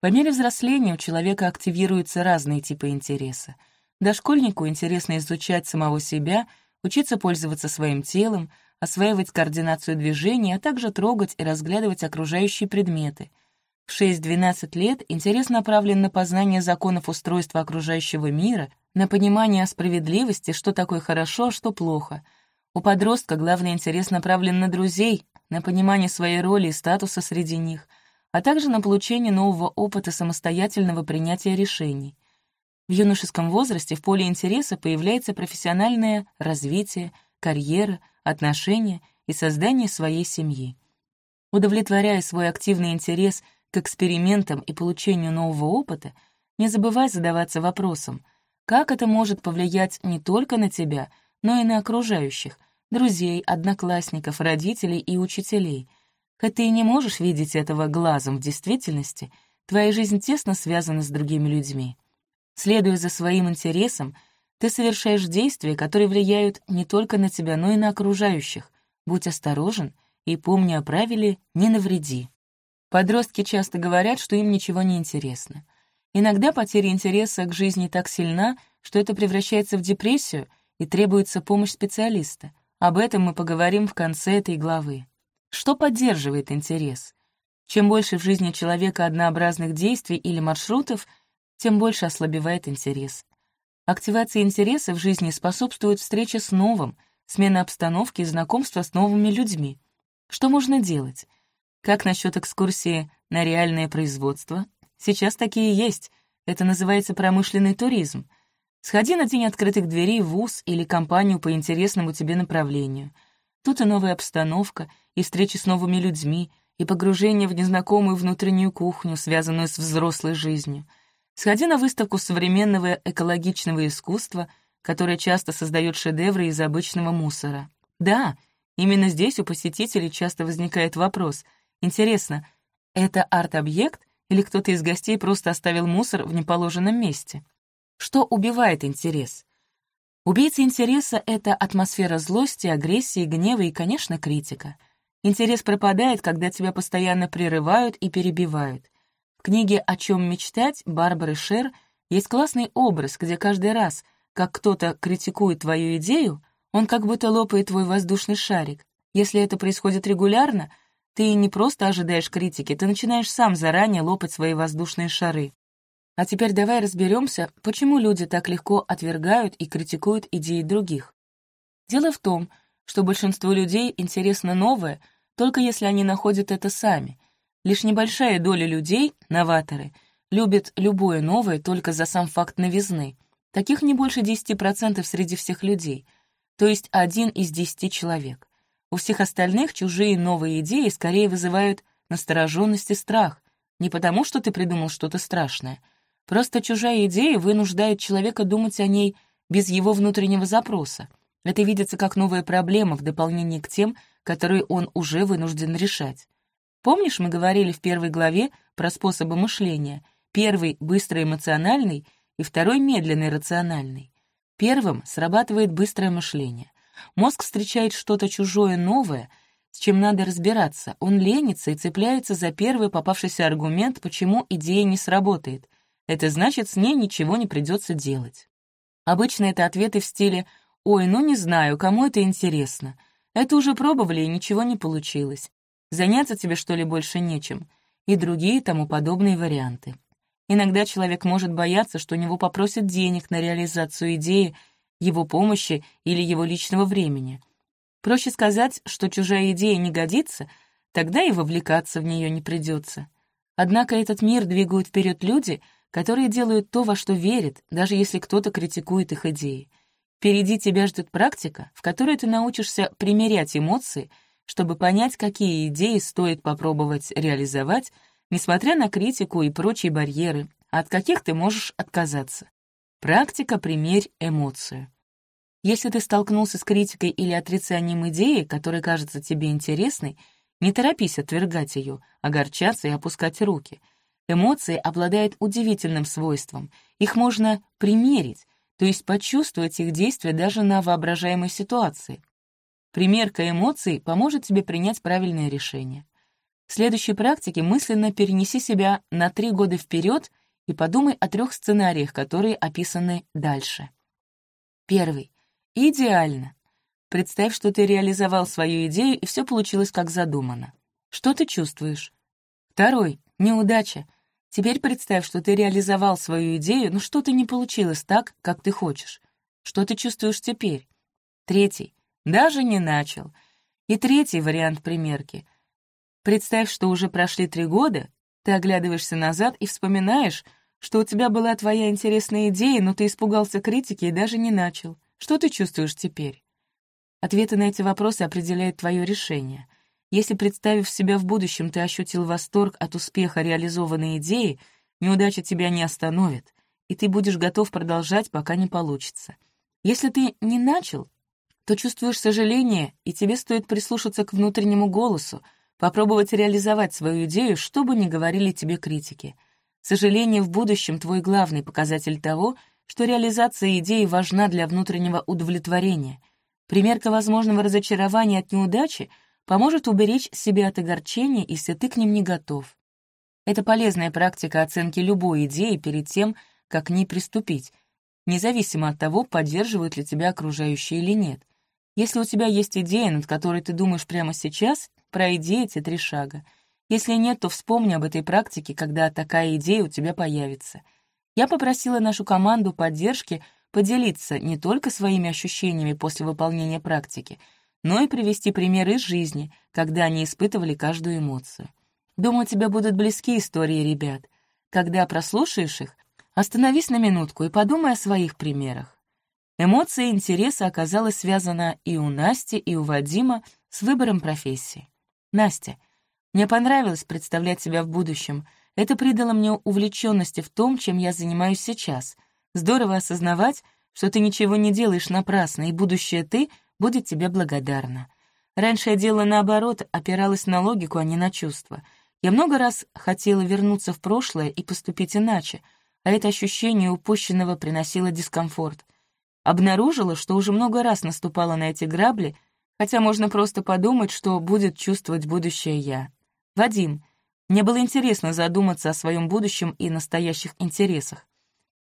По мере взросления у человека активируются разные типы интереса. Дошкольнику интересно изучать самого себя, учиться пользоваться своим телом, осваивать координацию движений, а также трогать и разглядывать окружающие предметы. В 6-12 лет интерес направлен на познание законов устройства окружающего мира, на понимание справедливости, что такое хорошо, а что плохо. У подростка главный интерес направлен на друзей, на понимание своей роли и статуса среди них — а также на получение нового опыта самостоятельного принятия решений. В юношеском возрасте в поле интереса появляется профессиональное развитие, карьера, отношения и создание своей семьи. Удовлетворяя свой активный интерес к экспериментам и получению нового опыта, не забывай задаваться вопросом, как это может повлиять не только на тебя, но и на окружающих, друзей, одноклассников, родителей и учителей — Хоть ты и не можешь видеть этого глазом в действительности, твоя жизнь тесно связана с другими людьми. Следуя за своим интересом, ты совершаешь действия, которые влияют не только на тебя, но и на окружающих. Будь осторожен и помни о правиле «не навреди». Подростки часто говорят, что им ничего не интересно. Иногда потеря интереса к жизни так сильна, что это превращается в депрессию и требуется помощь специалиста. Об этом мы поговорим в конце этой главы. Что поддерживает интерес? Чем больше в жизни человека однообразных действий или маршрутов, тем больше ослабевает интерес. Активация интереса в жизни способствует встрече с новым, смена обстановки и знакомство с новыми людьми. Что можно делать? Как насчет экскурсии на реальное производство? Сейчас такие есть. Это называется промышленный туризм. Сходи на день открытых дверей в ВУЗ или компанию по интересному тебе направлению. Тут и новая обстановка, и встречи с новыми людьми, и погружение в незнакомую внутреннюю кухню, связанную с взрослой жизнью. Сходи на выставку современного экологичного искусства, которая часто создает шедевры из обычного мусора. Да, именно здесь у посетителей часто возникает вопрос. Интересно, это арт-объект или кто-то из гостей просто оставил мусор в неположенном месте? Что убивает интерес? Убийца интереса — это атмосфера злости, агрессии, гнева и, конечно, критика — Интерес пропадает, когда тебя постоянно прерывают и перебивают. В книге «О чем мечтать» Барбары Шер есть классный образ, где каждый раз, как кто-то критикует твою идею, он как будто лопает твой воздушный шарик. Если это происходит регулярно, ты не просто ожидаешь критики, ты начинаешь сам заранее лопать свои воздушные шары. А теперь давай разберемся, почему люди так легко отвергают и критикуют идеи других. Дело в том, что большинству людей интересно новое, только если они находят это сами. Лишь небольшая доля людей, новаторы, любят любое новое только за сам факт новизны. Таких не больше 10% среди всех людей, то есть один из десяти человек. У всех остальных чужие новые идеи скорее вызывают настороженность и страх, не потому, что ты придумал что-то страшное. Просто чужая идея вынуждает человека думать о ней без его внутреннего запроса. Это видится как новая проблема в дополнение к тем, которые он уже вынужден решать. Помнишь, мы говорили в первой главе про способы мышления? Первый — быстрый эмоциональный, и второй — медленный рациональный. Первым срабатывает быстрое мышление. Мозг встречает что-то чужое, новое, с чем надо разбираться. Он ленится и цепляется за первый попавшийся аргумент, почему идея не сработает. Это значит, с ней ничего не придется делать. Обычно это ответы в стиле «Ой, ну не знаю, кому это интересно. Это уже пробовали, и ничего не получилось. Заняться тебе, что ли, больше нечем?» и другие тому подобные варианты. Иногда человек может бояться, что у него попросят денег на реализацию идеи, его помощи или его личного времени. Проще сказать, что чужая идея не годится, тогда и вовлекаться в нее не придется. Однако этот мир двигают вперед люди, которые делают то, во что верят, даже если кто-то критикует их идеи. Впереди тебя ждет практика, в которой ты научишься примерять эмоции, чтобы понять, какие идеи стоит попробовать реализовать, несмотря на критику и прочие барьеры, от каких ты можешь отказаться. Практика «Примерь эмоцию». Если ты столкнулся с критикой или отрицанием идеи, которая кажется тебе интересной, не торопись отвергать ее, огорчаться и опускать руки. Эмоции обладают удивительным свойством. Их можно примерить, то есть почувствовать их действие даже на воображаемой ситуации. Примерка эмоций поможет тебе принять правильное решение. В следующей практике мысленно перенеси себя на три года вперед и подумай о трех сценариях, которые описаны дальше. Первый. Идеально. Представь, что ты реализовал свою идею, и все получилось как задумано. Что ты чувствуешь? Второй. Неудача. Теперь представь, что ты реализовал свою идею, но что-то не получилось так, как ты хочешь. Что ты чувствуешь теперь? Третий. Даже не начал. И третий вариант примерки. Представь, что уже прошли три года, ты оглядываешься назад и вспоминаешь, что у тебя была твоя интересная идея, но ты испугался критики и даже не начал. Что ты чувствуешь теперь? Ответы на эти вопросы определяют твое решение — если, представив себя в будущем, ты ощутил восторг от успеха реализованной идеи, неудача тебя не остановит, и ты будешь готов продолжать, пока не получится. Если ты не начал, то чувствуешь сожаление, и тебе стоит прислушаться к внутреннему голосу, попробовать реализовать свою идею, что бы ни говорили тебе критики. Сожаление в будущем — твой главный показатель того, что реализация идеи важна для внутреннего удовлетворения. Примерка возможного разочарования от неудачи — поможет уберечь себя от огорчения, если ты к ним не готов. Это полезная практика оценки любой идеи перед тем, как к ней приступить, независимо от того, поддерживают ли тебя окружающие или нет. Если у тебя есть идея, над которой ты думаешь прямо сейчас, пройди эти три шага. Если нет, то вспомни об этой практике, когда такая идея у тебя появится. Я попросила нашу команду поддержки поделиться не только своими ощущениями после выполнения практики — но и привести примеры из жизни, когда они испытывали каждую эмоцию. Думаю, тебе будут близки истории ребят. Когда прослушаешь их, Остановись на минутку и подумай о своих примерах. Эмоция интереса оказалась связана и у Насти, и у Вадима с выбором профессии. Настя, мне понравилось представлять себя в будущем. Это придало мне увлеченности в том, чем я занимаюсь сейчас. Здорово осознавать, что ты ничего не делаешь напрасно, и будущее ты будет тебе благодарна. Раньше я делала наоборот, опиралась на логику, а не на чувства. Я много раз хотела вернуться в прошлое и поступить иначе, а это ощущение упущенного приносило дискомфорт. Обнаружила, что уже много раз наступала на эти грабли, хотя можно просто подумать, что будет чувствовать будущее я. Вадим, мне было интересно задуматься о своем будущем и настоящих интересах.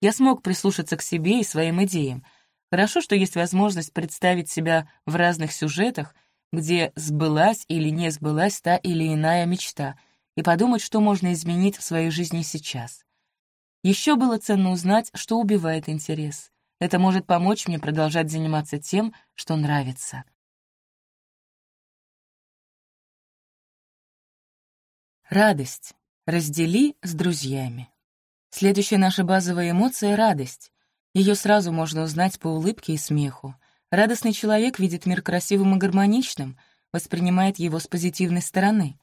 Я смог прислушаться к себе и своим идеям. Хорошо, что есть возможность представить себя в разных сюжетах, где сбылась или не сбылась та или иная мечта, и подумать, что можно изменить в своей жизни сейчас. Еще было ценно узнать, что убивает интерес. Это может помочь мне продолжать заниматься тем, что нравится. Радость. Раздели с друзьями. Следующая наша базовая эмоция — радость. Ее сразу можно узнать по улыбке и смеху. Радостный человек видит мир красивым и гармоничным, воспринимает его с позитивной стороны.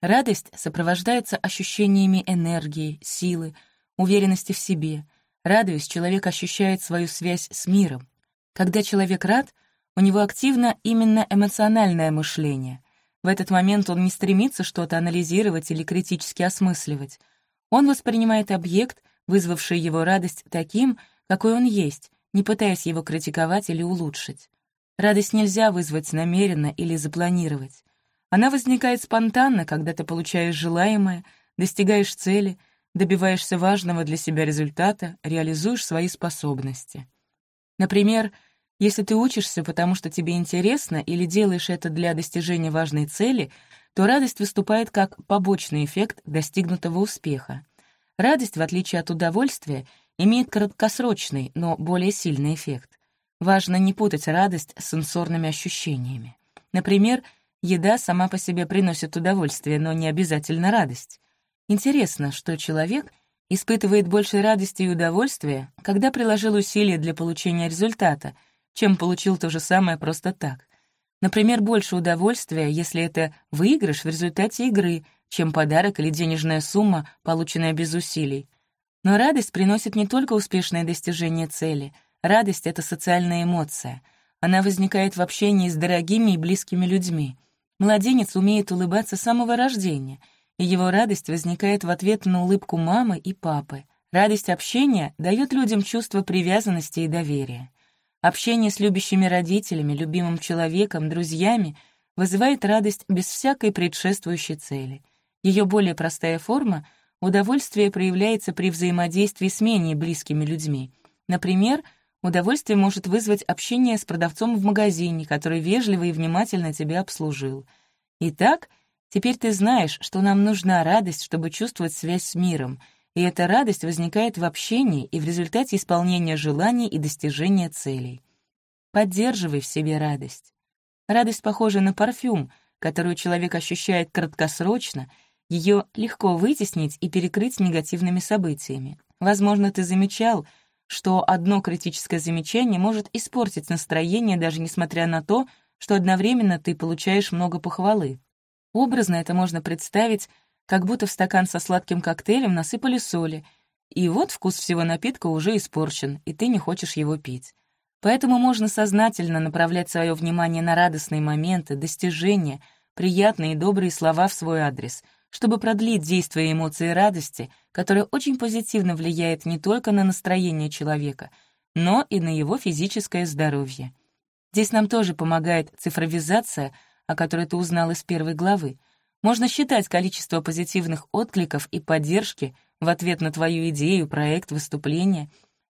Радость сопровождается ощущениями энергии, силы, уверенности в себе. Радуясь, человек ощущает свою связь с миром. Когда человек рад, у него активно именно эмоциональное мышление. В этот момент он не стремится что-то анализировать или критически осмысливать. Он воспринимает объект, вызвавший его радость, таким, какой он есть, не пытаясь его критиковать или улучшить. Радость нельзя вызвать намеренно или запланировать. Она возникает спонтанно, когда ты получаешь желаемое, достигаешь цели, добиваешься важного для себя результата, реализуешь свои способности. Например, если ты учишься, потому что тебе интересно, или делаешь это для достижения важной цели, то радость выступает как побочный эффект достигнутого успеха. Радость, в отличие от удовольствия, имеет краткосрочный, но более сильный эффект. Важно не путать радость с сенсорными ощущениями. Например, еда сама по себе приносит удовольствие, но не обязательно радость. Интересно, что человек испытывает больше радости и удовольствия, когда приложил усилия для получения результата — чем получил то же самое просто так. Например, больше удовольствия, если это выигрыш в результате игры, чем подарок или денежная сумма, полученная без усилий. Но радость приносит не только успешное достижение цели. Радость — это социальная эмоция. Она возникает в общении с дорогими и близкими людьми. Младенец умеет улыбаться с самого рождения, и его радость возникает в ответ на улыбку мамы и папы. Радость общения дает людям чувство привязанности и доверия. Общение с любящими родителями, любимым человеком, друзьями вызывает радость без всякой предшествующей цели. Ее более простая форма — удовольствие проявляется при взаимодействии с менее близкими людьми. Например, удовольствие может вызвать общение с продавцом в магазине, который вежливо и внимательно тебя обслужил. Итак, теперь ты знаешь, что нам нужна радость, чтобы чувствовать связь с миром — и эта радость возникает в общении и в результате исполнения желаний и достижения целей. Поддерживай в себе радость. Радость похожа на парфюм, которую человек ощущает краткосрочно, ее легко вытеснить и перекрыть негативными событиями. Возможно, ты замечал, что одно критическое замечание может испортить настроение, даже несмотря на то, что одновременно ты получаешь много похвалы. Образно это можно представить как будто в стакан со сладким коктейлем насыпали соли, и вот вкус всего напитка уже испорчен, и ты не хочешь его пить. Поэтому можно сознательно направлять свое внимание на радостные моменты, достижения, приятные и добрые слова в свой адрес, чтобы продлить действие эмоции радости, которая очень позитивно влияет не только на настроение человека, но и на его физическое здоровье. Здесь нам тоже помогает цифровизация, о которой ты узнал из первой главы — можно считать количество позитивных откликов и поддержки в ответ на твою идею, проект, выступление.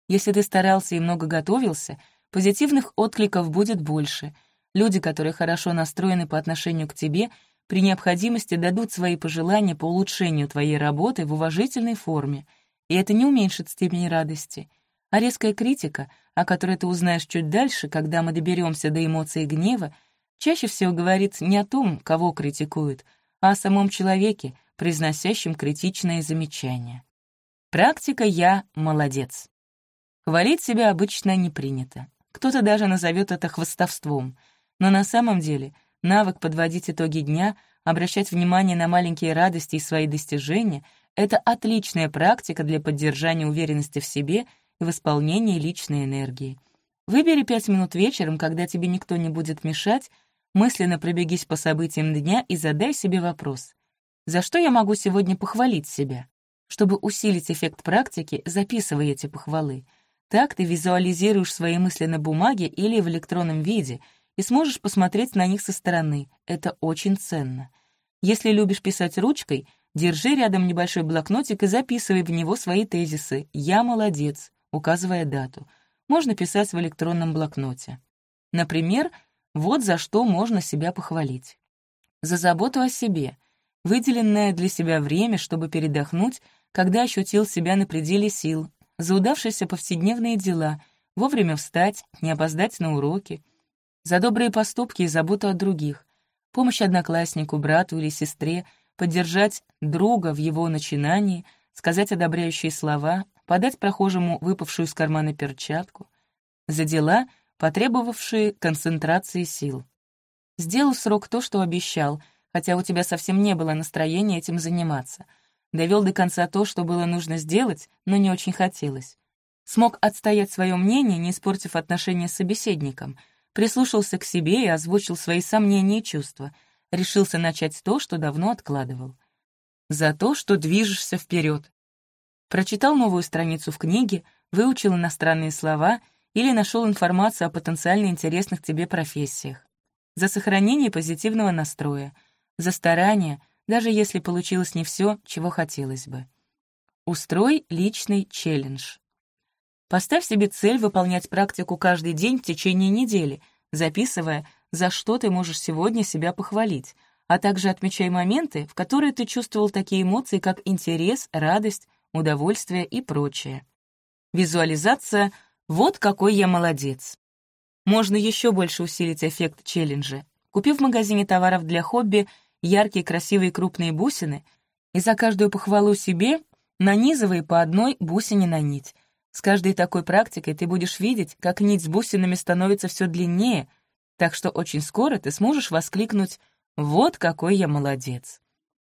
Если ты старался и много готовился, позитивных откликов будет больше. Люди, которые хорошо настроены по отношению к тебе, при необходимости дадут свои пожелания по улучшению твоей работы в уважительной форме, и это не уменьшит степень радости. А резкая критика, о которой ты узнаешь чуть дальше, когда мы доберемся до эмоций гнева, чаще всего говорит не о том, кого критикуют, а о самом человеке, произносящем критичные замечания. Практика «я молодец». Хвалить себя обычно не принято. Кто-то даже назовет это хвостовством. Но на самом деле навык подводить итоги дня, обращать внимание на маленькие радости и свои достижения — это отличная практика для поддержания уверенности в себе и в исполнении личной энергии. Выбери пять минут вечером, когда тебе никто не будет мешать, мысленно пробегись по событиям дня и задай себе вопрос. За что я могу сегодня похвалить себя? Чтобы усилить эффект практики, записывай эти похвалы. Так ты визуализируешь свои мысли на бумаге или в электронном виде и сможешь посмотреть на них со стороны. Это очень ценно. Если любишь писать ручкой, держи рядом небольшой блокнотик и записывай в него свои тезисы «Я молодец», указывая дату. Можно писать в электронном блокноте. Например, вот за что можно себя похвалить. За заботу о себе, выделенное для себя время, чтобы передохнуть когда ощутил себя на пределе сил, за удавшиеся повседневные дела, вовремя встать, не опоздать на уроки, за добрые поступки и заботу о других, помощь однокласснику, брату или сестре, поддержать друга в его начинании, сказать одобряющие слова, подать прохожему выпавшую из кармана перчатку, за дела, потребовавшие концентрации сил. Сделал срок то, что обещал, хотя у тебя совсем не было настроения этим заниматься — довел до конца то, что было нужно сделать, но не очень хотелось. Смог отстоять свое мнение, не испортив отношения с собеседником, прислушался к себе и озвучил свои сомнения и чувства, решился начать то, что давно откладывал. За то, что движешься вперед. Прочитал новую страницу в книге, выучил иностранные слова или нашел информацию о потенциально интересных тебе профессиях. За сохранение позитивного настроя, за старание, даже если получилось не все, чего хотелось бы. Устрой личный челлендж. Поставь себе цель выполнять практику каждый день в течение недели, записывая, за что ты можешь сегодня себя похвалить, а также отмечай моменты, в которые ты чувствовал такие эмоции, как интерес, радость, удовольствие и прочее. Визуализация «Вот какой я молодец». Можно еще больше усилить эффект челленджа. Купив в магазине товаров для хобби яркие красивые крупные бусины, и за каждую похвалу себе нанизывай по одной бусине на нить. С каждой такой практикой ты будешь видеть, как нить с бусинами становится все длиннее, так что очень скоро ты сможешь воскликнуть «Вот какой я молодец!».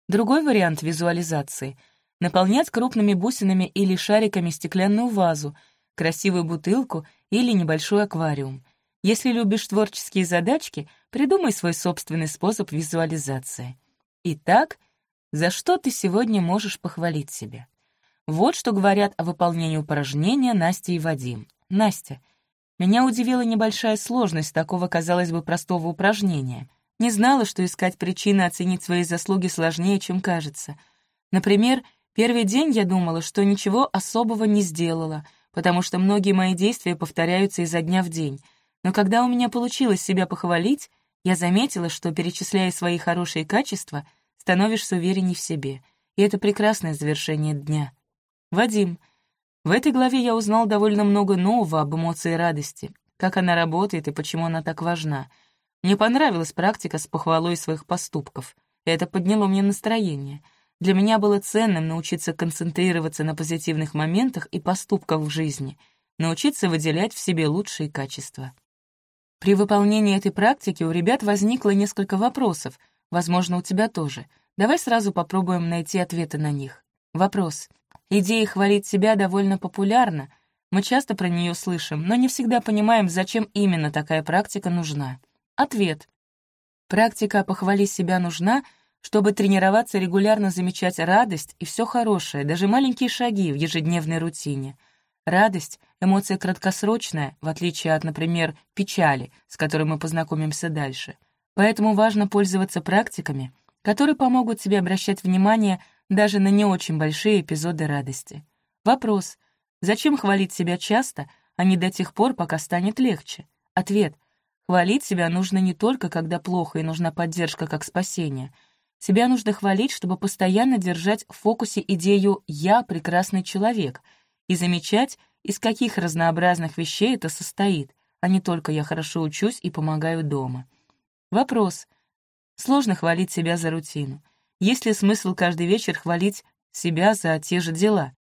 Другой вариант визуализации — наполнять крупными бусинами или шариками стеклянную вазу, красивую бутылку или небольшой аквариум. Если любишь творческие задачки — Придумай свой собственный способ визуализации. Итак, за что ты сегодня можешь похвалить себя? Вот что говорят о выполнении упражнения Настя и Вадим. Настя, меня удивила небольшая сложность такого, казалось бы, простого упражнения. Не знала, что искать причины оценить свои заслуги сложнее, чем кажется. Например, первый день я думала, что ничего особого не сделала, потому что многие мои действия повторяются изо дня в день. Но когда у меня получилось себя похвалить, я заметила, что, перечисляя свои хорошие качества, становишься уверенней в себе, и это прекрасное завершение дня. Вадим. В этой главе я узнал довольно много нового об эмоции радости, как она работает и почему она так важна. Мне понравилась практика с похвалой своих поступков. Это подняло мне настроение. Для меня было ценным научиться концентрироваться на позитивных моментах и поступках в жизни, научиться выделять в себе лучшие качества. При выполнении этой практики у ребят возникло несколько вопросов, возможно, у тебя тоже. Давай сразу попробуем найти ответы на них. Вопрос. Идея хвалить себя довольно популярна. Мы часто про нее слышим, но не всегда понимаем, зачем именно такая практика нужна. Ответ. Практика «похвали себя» нужна, чтобы тренироваться регулярно замечать радость и все хорошее, даже маленькие шаги в ежедневной рутине — Радость — эмоция краткосрочная, в отличие от, например, печали, с которой мы познакомимся дальше. Поэтому важно пользоваться практиками, которые помогут тебе обращать внимание даже на не очень большие эпизоды радости. Вопрос — зачем хвалить себя часто, а не до тех пор, пока станет легче? Ответ — хвалить себя нужно не только, когда плохо и нужна поддержка как спасение. Себя нужно хвалить, чтобы постоянно держать в фокусе идею «я прекрасный человек», и замечать, из каких разнообразных вещей это состоит, а не только я хорошо учусь и помогаю дома. Вопрос. Сложно хвалить себя за рутину. Есть ли смысл каждый вечер хвалить себя за те же дела?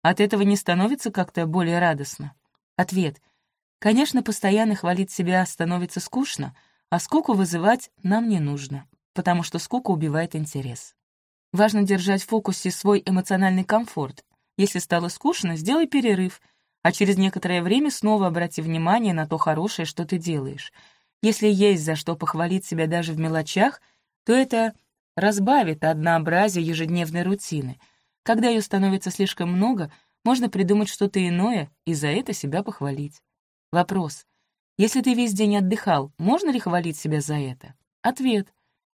От этого не становится как-то более радостно? Ответ. Конечно, постоянно хвалить себя становится скучно, а скуку вызывать нам не нужно, потому что скука убивает интерес. Важно держать в фокусе свой эмоциональный комфорт. Если стало скучно, сделай перерыв, а через некоторое время снова обрати внимание на то хорошее, что ты делаешь. Если есть за что похвалить себя даже в мелочах, то это разбавит однообразие ежедневной рутины. Когда ее становится слишком много, можно придумать что-то иное и за это себя похвалить. Вопрос. Если ты весь день отдыхал, можно ли хвалить себя за это? Ответ.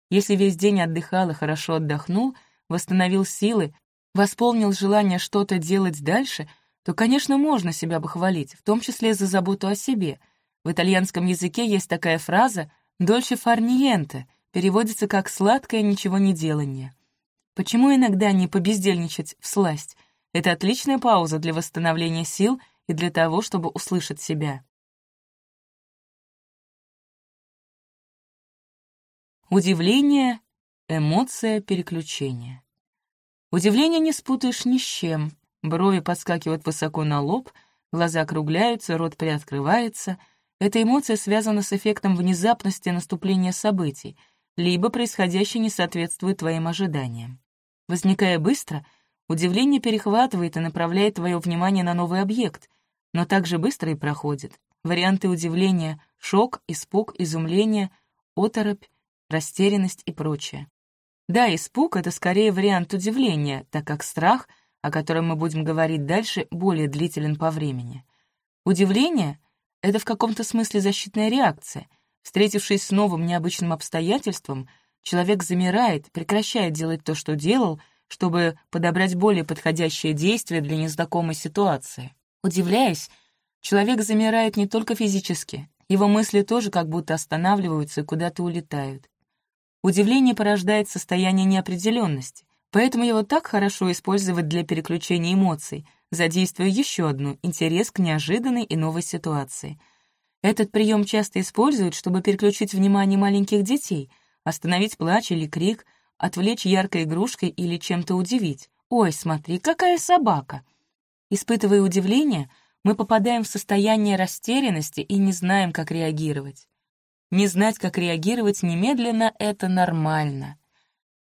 Если весь день отдыхал и хорошо отдохнул, восстановил силы, восполнил желание что-то делать дальше, то, конечно, можно себя похвалить, в том числе за заботу о себе. В итальянском языке есть такая фраза «дольче фар ниенте», переводится как «сладкое ничего не делание». Почему иногда не побездельничать в сласть? Это отличная пауза для восстановления сил и для того, чтобы услышать себя. Удивление — эмоция переключения. Удивление не спутаешь ни с чем. Брови подскакивают высоко на лоб, глаза округляются, рот приоткрывается. Эта эмоция связана с эффектом внезапности наступления событий — либо происходящее не соответствует твоим ожиданиям. Возникая быстро, удивление перехватывает и направляет твое внимание на новый объект, но также быстро и проходит. Варианты удивления — шок, испуг, изумление, оторопь, растерянность и прочее. Да, испуг — это скорее вариант удивления, так как страх, о котором мы будем говорить дальше, более длителен по времени. Удивление — это в каком-то смысле защитная реакция — Встретившись с новым необычным обстоятельством, человек замирает, прекращает делать то, что делал, чтобы подобрать более подходящее действие для незнакомой ситуации. Удивляясь, человек замирает не только физически, его мысли тоже как будто останавливаются и куда-то улетают. Удивление порождает состояние неопределенности, поэтому его так хорошо использовать для переключения эмоций, задействуя еще одну — интерес к неожиданной и новой ситуации — этот прием часто используют, чтобы переключить внимание маленьких детей, остановить плач или крик, отвлечь яркой игрушкой или чем-то удивить. «Ой, смотри, какая собака!» Испытывая удивление, мы попадаем в состояние растерянности и не знаем, как реагировать. Не знать, как реагировать немедленно — это нормально.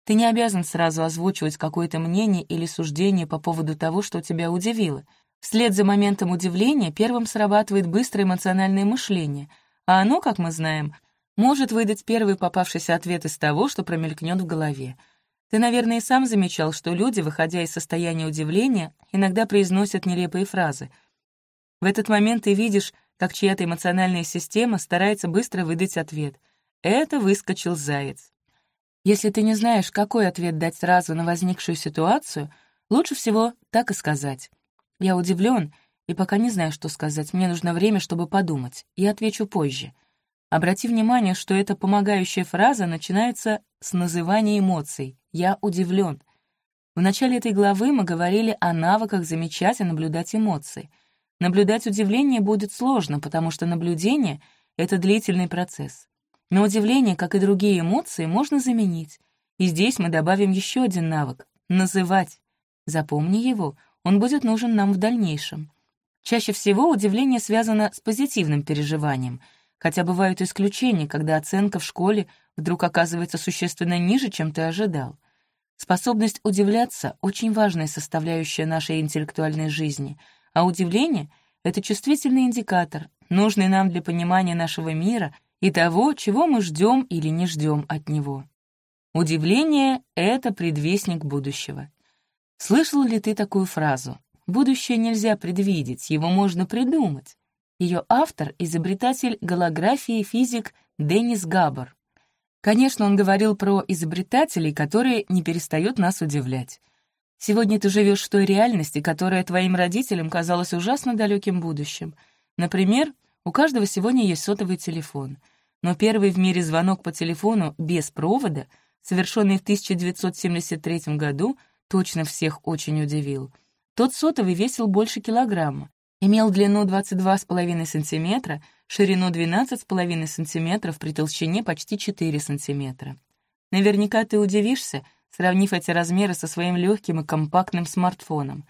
Ты не обязан сразу озвучивать какое-то мнение или суждение по поводу того, что тебя удивило — Вслед за моментом удивления первым срабатывает быстрое эмоциональное мышление, а оно, как мы знаем, может выдать первый попавшийся ответ из того, что промелькнет в голове. Ты, наверное, и сам замечал, что люди, выходя из состояния удивления, иногда произносят нелепые фразы. В этот момент ты видишь, как чья-то эмоциональная система старается быстро выдать ответ. Это выскочил заяц. Если ты не знаешь, какой ответ дать сразу на возникшую ситуацию, лучше всего так и сказать. Я удивлен и пока не знаю, что сказать. Мне нужно время, чтобы подумать. Я отвечу позже. Обрати внимание, что эта помогающая фраза начинается с называния эмоций. «Я удивлен». В начале этой главы мы говорили о навыках замечать и наблюдать эмоции. Наблюдать удивление будет сложно, потому что наблюдение — это длительный процесс. Но удивление, как и другие эмоции, можно заменить. И здесь мы добавим еще один навык — называть. Запомни его, он будет нужен нам в дальнейшем. Чаще всего удивление связано с позитивным переживанием, хотя бывают исключения, когда оценка в школе вдруг оказывается существенно ниже, чем ты ожидал. Способность удивляться — очень важная составляющая нашей интеллектуальной жизни, а удивление — это чувствительный индикатор, нужный нам для понимания нашего мира и того, чего мы ждем или не ждем от него. Удивление — это предвестник будущего. Слышал ли ты такую фразу? «Будущее нельзя предвидеть, его можно придумать». Ее автор — изобретатель голографии физик Деннис Габбар. Конечно, он говорил про изобретателей, которые не перестают нас удивлять. Сегодня ты живешь в той реальности, которая твоим родителям казалась ужасно далеким будущим. Например, у каждого сегодня есть сотовый телефон. Но первый в мире звонок по телефону без провода, совершенный в 1973 году, точно всех очень удивил. Тот сотовый весил больше килограмма, имел длину 22,5 сантиметра, ширину 12,5 сантиметров при толщине почти 4 сантиметра. Наверняка ты удивишься, сравнив эти размеры со своим легким и компактным смартфоном.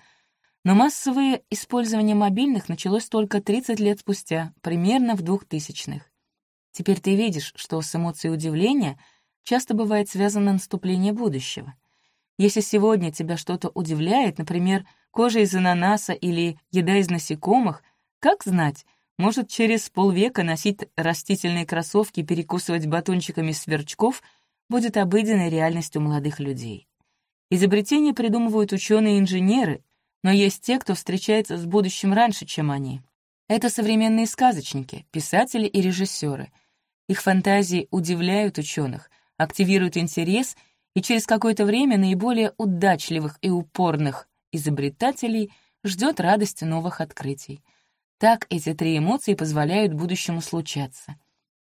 Но массовое использование мобильных началось только 30 лет спустя, примерно в 2000-х. Теперь ты видишь, что с эмоцией удивления часто бывает связано наступление будущего. Если сегодня тебя что-то удивляет, например, кожа из ананаса или еда из насекомых, как знать, может через полвека носить растительные кроссовки перекусывать батончиками сверчков будет обыденной реальностью молодых людей. Изобретения придумывают ученые и инженеры, но есть те, кто встречается с будущим раньше, чем они. Это современные сказочники, писатели и режиссеры. Их фантазии удивляют ученых, активируют интерес, и через какое-то время наиболее удачливых и упорных изобретателей ждет радость новых открытий. Так эти три эмоции позволяют будущему случаться.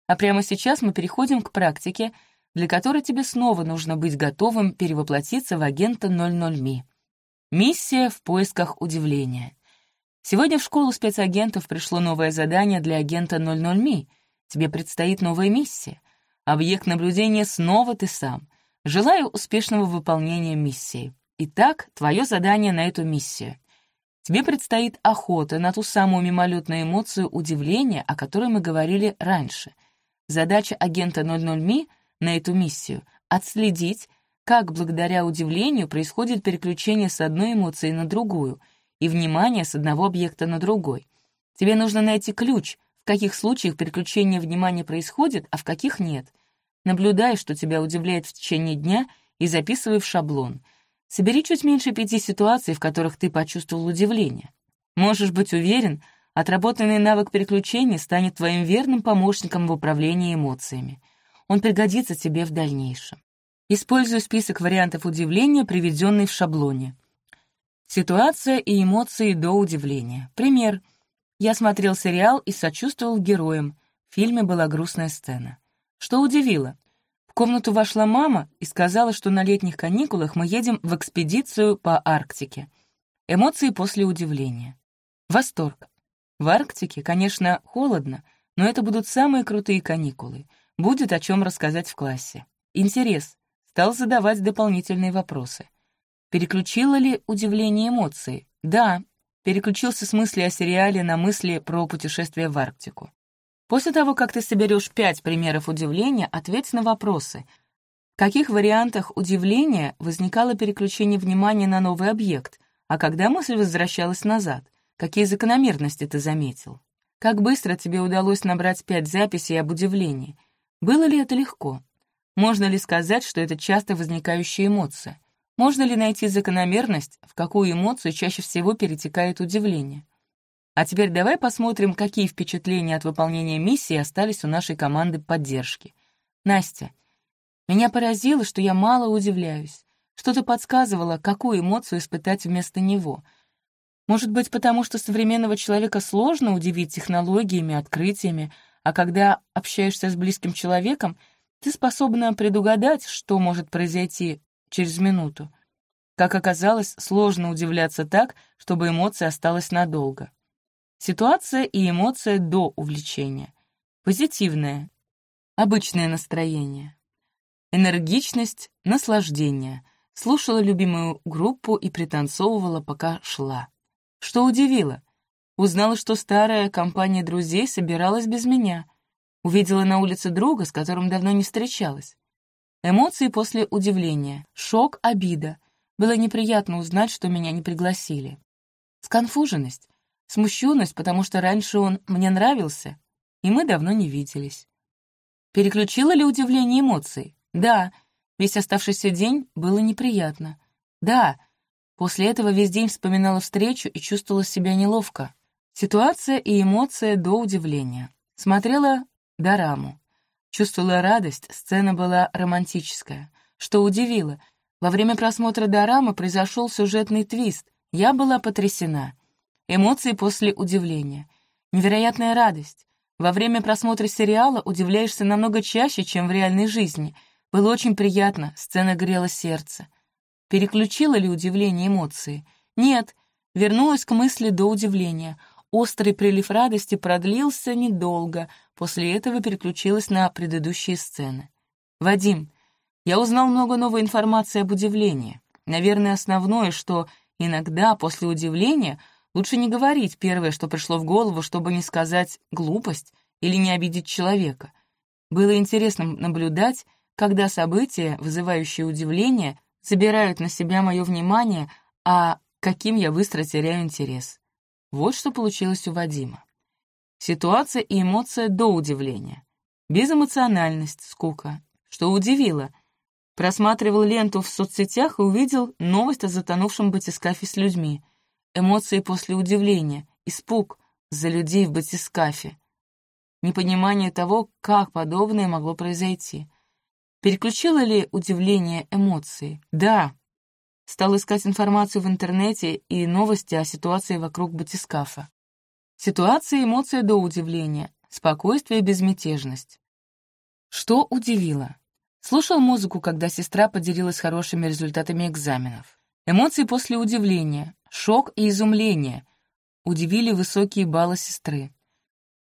А прямо сейчас мы переходим к практике, для которой тебе снова нужно быть готовым перевоплотиться в агента 00Ми. Миссия в поисках удивления. Сегодня в школу спецагентов пришло новое задание для агента 00Ми. Тебе предстоит новая миссия. Объект наблюдения снова ты сам. Желаю успешного выполнения миссии. Итак, твое задание на эту миссию. Тебе предстоит охота на ту самую мимолетную эмоцию удивления, о которой мы говорили раньше. Задача агента 00Ми на эту миссию — отследить, как благодаря удивлению происходит переключение с одной эмоции на другую и внимание с одного объекта на другой. Тебе нужно найти ключ, в каких случаях переключение внимания происходит, а в каких нет. Наблюдай, что тебя удивляет в течение дня, и записывай в шаблон. Собери чуть меньше пяти ситуаций, в которых ты почувствовал удивление. Можешь быть уверен, отработанный навык переключения станет твоим верным помощником в управлении эмоциями. Он пригодится тебе в дальнейшем. Использую список вариантов удивления, приведенный в шаблоне. Ситуация и эмоции до удивления. Пример. Я смотрел сериал и сочувствовал героям. В фильме была грустная сцена. Что удивило? В комнату вошла мама и сказала, что на летних каникулах мы едем в экспедицию по Арктике. Эмоции после удивления. Восторг. В Арктике, конечно, холодно, но это будут самые крутые каникулы. Будет о чем рассказать в классе. Интерес стал задавать дополнительные вопросы. Переключило ли удивление эмоции? Да, переключился с мысли о сериале на мысли про путешествие в Арктику. После того, как ты соберешь пять примеров удивления, ответь на вопросы. В каких вариантах удивления возникало переключение внимания на новый объект, а когда мысль возвращалась назад? Какие закономерности ты заметил? Как быстро тебе удалось набрать пять записей об удивлении? Было ли это легко? Можно ли сказать, что это часто возникающая эмоция? Можно ли найти закономерность, в какую эмоцию чаще всего перетекает удивление? А теперь давай посмотрим, какие впечатления от выполнения миссии остались у нашей команды поддержки. Настя. Меня поразило, что я мало удивляюсь. Что-то подсказывало, какую эмоцию испытать вместо него. Может быть, потому что современного человека сложно удивить технологиями, открытиями, а когда общаешься с близким человеком — ты способна предугадать, что может произойти через минуту. Как оказалось, сложно удивляться так, чтобы эмоция осталась надолго. Ситуация и эмоция до увлечения. Позитивное. Обычное настроение. Энергичность, наслаждение. Слушала любимую группу и пританцовывала, пока шла. Что удивило? Узнала, что старая компания друзей собиралась без меня — Увидела на улице друга, с которым давно не встречалась. Эмоции после удивления, шок, обида. Было неприятно узнать, что меня не пригласили. Сконфуженность, смущенность, потому что раньше он мне нравился, и мы давно не виделись. Переключило ли удивление эмоций? Да, весь оставшийся день было неприятно. Да, после этого весь день вспоминала встречу и чувствовала себя неловко. Ситуация и эмоция до удивления. Смотрела дораму. Чувствовала радость, сцена была романтическая. Что удивило, во время просмотра дорамы произошел сюжетный твист. Я была потрясена. Эмоции после удивления. Невероятная радость. Во время просмотра сериала удивляешься намного чаще, чем в реальной жизни. Было очень приятно, сцена грела сердце. Переключила ли удивление эмоции? Нет, вернулась к мысли до удивления — Острый прилив радости продлился недолго, после этого переключилась на предыдущие сцены. «Вадим, я узнал много новой информации об удивлении. Наверное, основное, что Иногда, после удивления, лучше не говорить первое, что пришло в голову, чтобы не сказать глупость или не обидеть человека. Было интересно наблюдать, когда события, вызывающие удивление, забирают на себя мое внимание, а каким я быстро теряю интерес. Вот что получилось у Вадима. Ситуация и эмоция до удивления. Безэмоциональность, скука. Что удивило. Просматривал ленту в соцсетях и увидел новость о затонувшем батискафе с людьми. Эмоции после удивления, испуг за людей в батискафе. Непонимание того, как подобное могло произойти. Переключило ли удивление эмоции? Да. Стал искать информацию в интернете и новости о ситуации вокруг батискафа. Ситуация и эмоция до удивления, спокойствие и безмятежность. Что удивило? Слушал музыку, когда сестра поделилась хорошими результатами экзаменов. Эмоции после удивления, шок и изумление. Удивили высокие баллы сестры.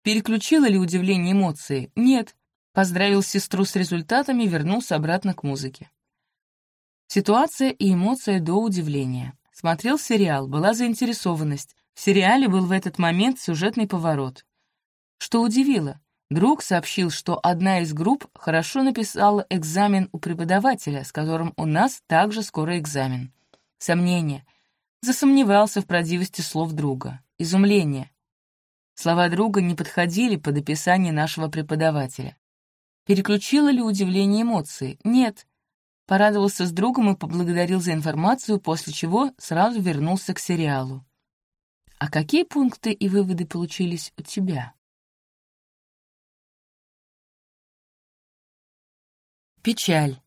Переключило ли удивление эмоции? Нет. Поздравил сестру с результатами и вернулся обратно к музыке. Ситуация и эмоция до удивления. Смотрел сериал, была заинтересованность. В сериале был в этот момент сюжетный поворот. Что удивило? Друг сообщил, что одна из групп хорошо написала экзамен у преподавателя, с которым у нас также скоро экзамен. Сомнение. Засомневался в правдивости слов друга. Изумление. Слова друга не подходили под описание нашего преподавателя. Переключило ли удивление эмоции? Нет. Порадовался с другом и поблагодарил за информацию, после чего сразу вернулся к сериалу. А какие пункты и выводы получились у тебя? Печаль.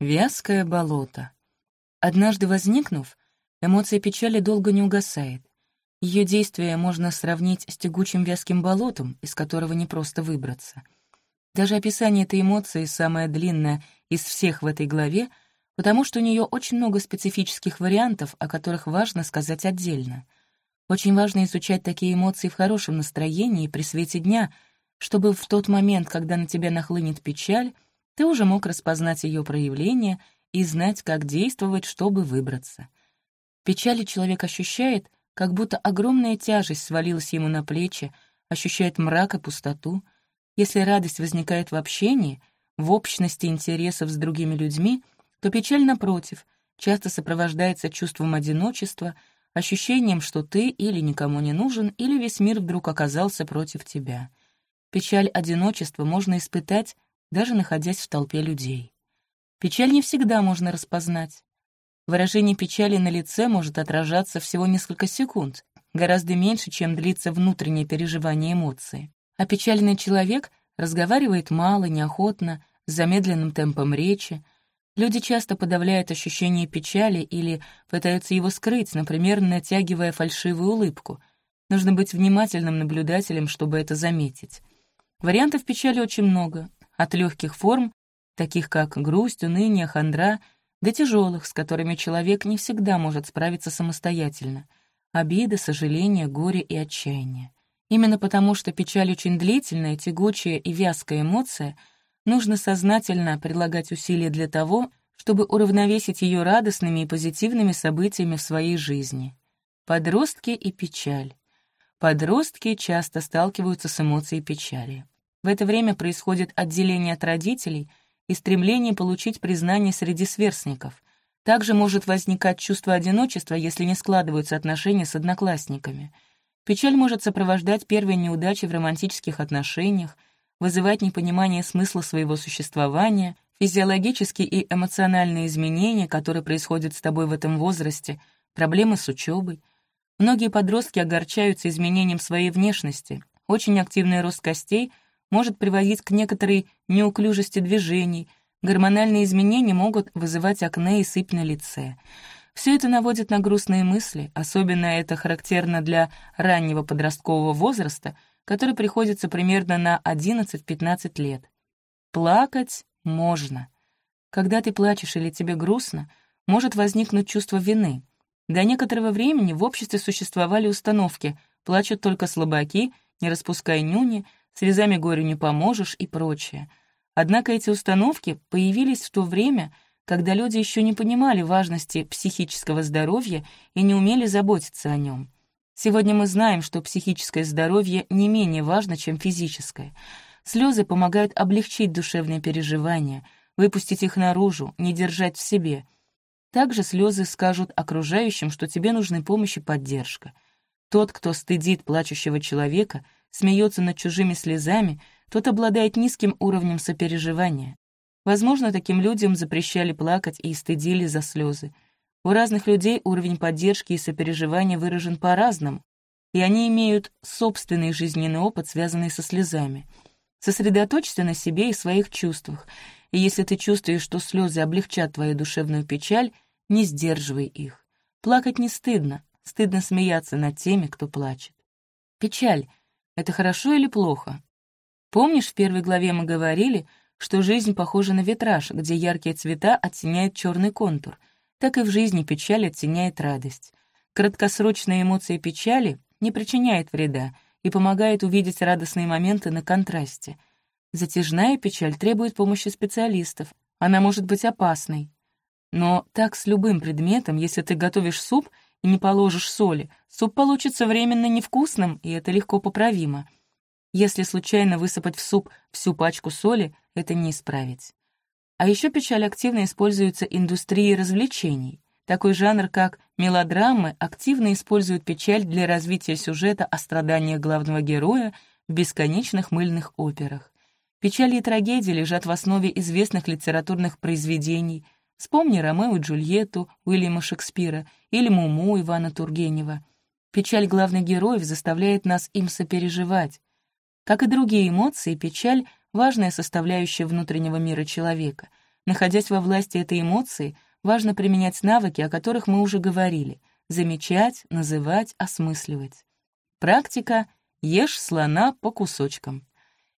Вязкое болото. Однажды возникнув, эмоция печали долго не угасает. Ее действие можно сравнить с тягучим вязким болотом, из которого не просто выбраться. Даже описание этой эмоции самое длинное из всех в этой главе, потому что у нее очень много специфических вариантов, о которых важно сказать отдельно — очень важно изучать такие эмоции в хорошем настроении и при свете дня, чтобы в тот момент, когда на тебя нахлынет печаль, ты уже мог распознать ее проявление и знать, как действовать, чтобы выбраться. Печали человек ощущает, как будто огромная тяжесть свалилась ему на плечи, ощущает мрак и пустоту. Если радость возникает в общении, в общности интересов с другими людьми, то печаль, напротив, часто сопровождается чувством одиночества — ощущением, что ты или никому не нужен, или весь мир вдруг оказался против тебя. Печаль одиночества можно испытать, даже находясь в толпе людей. Печаль не всегда можно распознать. Выражение печали на лице может отражаться всего несколько секунд, гораздо меньше, чем длится внутреннее переживание эмоции. А печальный человек разговаривает мало, неохотно, с замедленным темпом речи, Люди часто подавляют ощущение печали или пытаются его скрыть, например, натягивая фальшивую улыбку. Нужно быть внимательным наблюдателем, чтобы это заметить. Вариантов печали очень много, от легких форм, таких как грусть, уныние, хандра, до тяжелых, с которыми человек не всегда может справиться самостоятельно. Обида, сожаление, горе и отчаяние. Именно потому, что печаль очень длительная, тягучая и вязкая эмоция — нужно сознательно прилагать усилия для того, чтобы уравновесить ее радостными и позитивными событиями в своей жизни. Подростки и печаль. Подростки часто сталкиваются с эмоцией печали. В это время происходит отделение от родителей и стремление получить признание среди сверстников. Также может возникать чувство одиночества, если не складываются отношения с одноклассниками. Печаль может сопровождать первые неудачи в романтических отношениях, вызывать непонимание смысла своего существования, физиологические и эмоциональные изменения, которые происходят с тобой в этом возрасте, проблемы с учебой. Многие подростки огорчаются изменением своей внешности. Очень активный рост костей может приводить к некоторой неуклюжести движений, гормональные изменения могут вызывать акне и сыпь на лице. Все это наводит на грустные мысли, особенно это характерно для раннего подросткового возраста — который приходится примерно на 11-15 лет. Плакать можно. Когда ты плачешь или тебе грустно, может возникнуть чувство вины. До некоторого времени в обществе существовали установки «плачут только слабаки», «не распускай нюни», «слезами горю не поможешь» и прочее. Однако эти установки появились в то время, когда люди еще не понимали важности психического здоровья и не умели заботиться о нем. Сегодня мы знаем, что психическое здоровье не менее важно, чем физическое. Слезы помогают облегчить душевные переживания, выпустить их наружу, не держать в себе. Также слезы скажут окружающим, что тебе нужны помощь и поддержка. Тот, кто стыдит плачущего человека, смеется над чужими слезами, тот обладает низким уровнем сопереживания. Возможно, таким людям запрещали плакать и стыдили за слезы. У разных людей уровень поддержки и сопереживания выражен по-разному, и они имеют собственный жизненный опыт, связанный со слезами. Сосредоточься на себе и своих чувствах, и если ты чувствуешь, что слезы облегчат твою душевную печаль, не сдерживай их. Плакать не стыдно, стыдно смеяться над теми, кто плачет. Печаль — это хорошо или плохо? Помнишь, в первой главе мы говорили, что жизнь похожа на витраж, где яркие цвета оттеняют черный контур, так и в жизни печаль оттеняет радость. Краткосрочные эмоции печали не причиняют вреда и помогают увидеть радостные моменты на контрасте. Затяжная печаль требует помощи специалистов. Она может быть опасной. Но так с любым предметом, если ты готовишь суп и не положишь соли, суп получится временно невкусным, и это легко поправимо — если случайно высыпать в суп всю пачку соли, это не исправить. А еще печаль активно используется индустрией развлечений. Такой жанр, как мелодрамы, активно используют печаль для развития сюжета о страданиях главного героя в бесконечных мыльных операх. Печали и трагедии лежат в основе известных литературных произведений. Вспомни Ромео и Джульетту Уильяма Шекспира или Муму Ивана Тургенева. Печаль главных героев заставляет нас им сопереживать. Как и другие эмоции, печаль — важная составляющая внутреннего мира человека. Находясь во власти этой эмоции, важно применять навыки, о которых мы уже говорили — замечать, называть, осмысливать. Практика «ешь слона по кусочкам».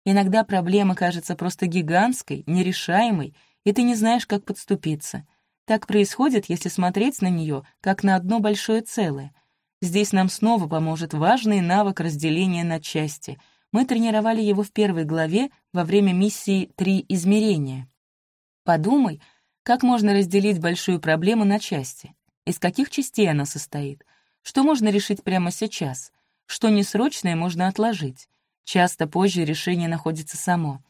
Иногда проблема кажется просто гигантской, нерешаемой, и ты не знаешь, как подступиться. Так происходит, если смотреть на нее, как на одно большое целое. Здесь нам снова поможет важный навык разделения на части — мы тренировали его в первой главе во время миссии «Три измерения». Подумай, как можно разделить большую проблему на части, из каких частей она состоит, что можно решить прямо сейчас, что несрочное можно отложить. Часто позже решение находится само.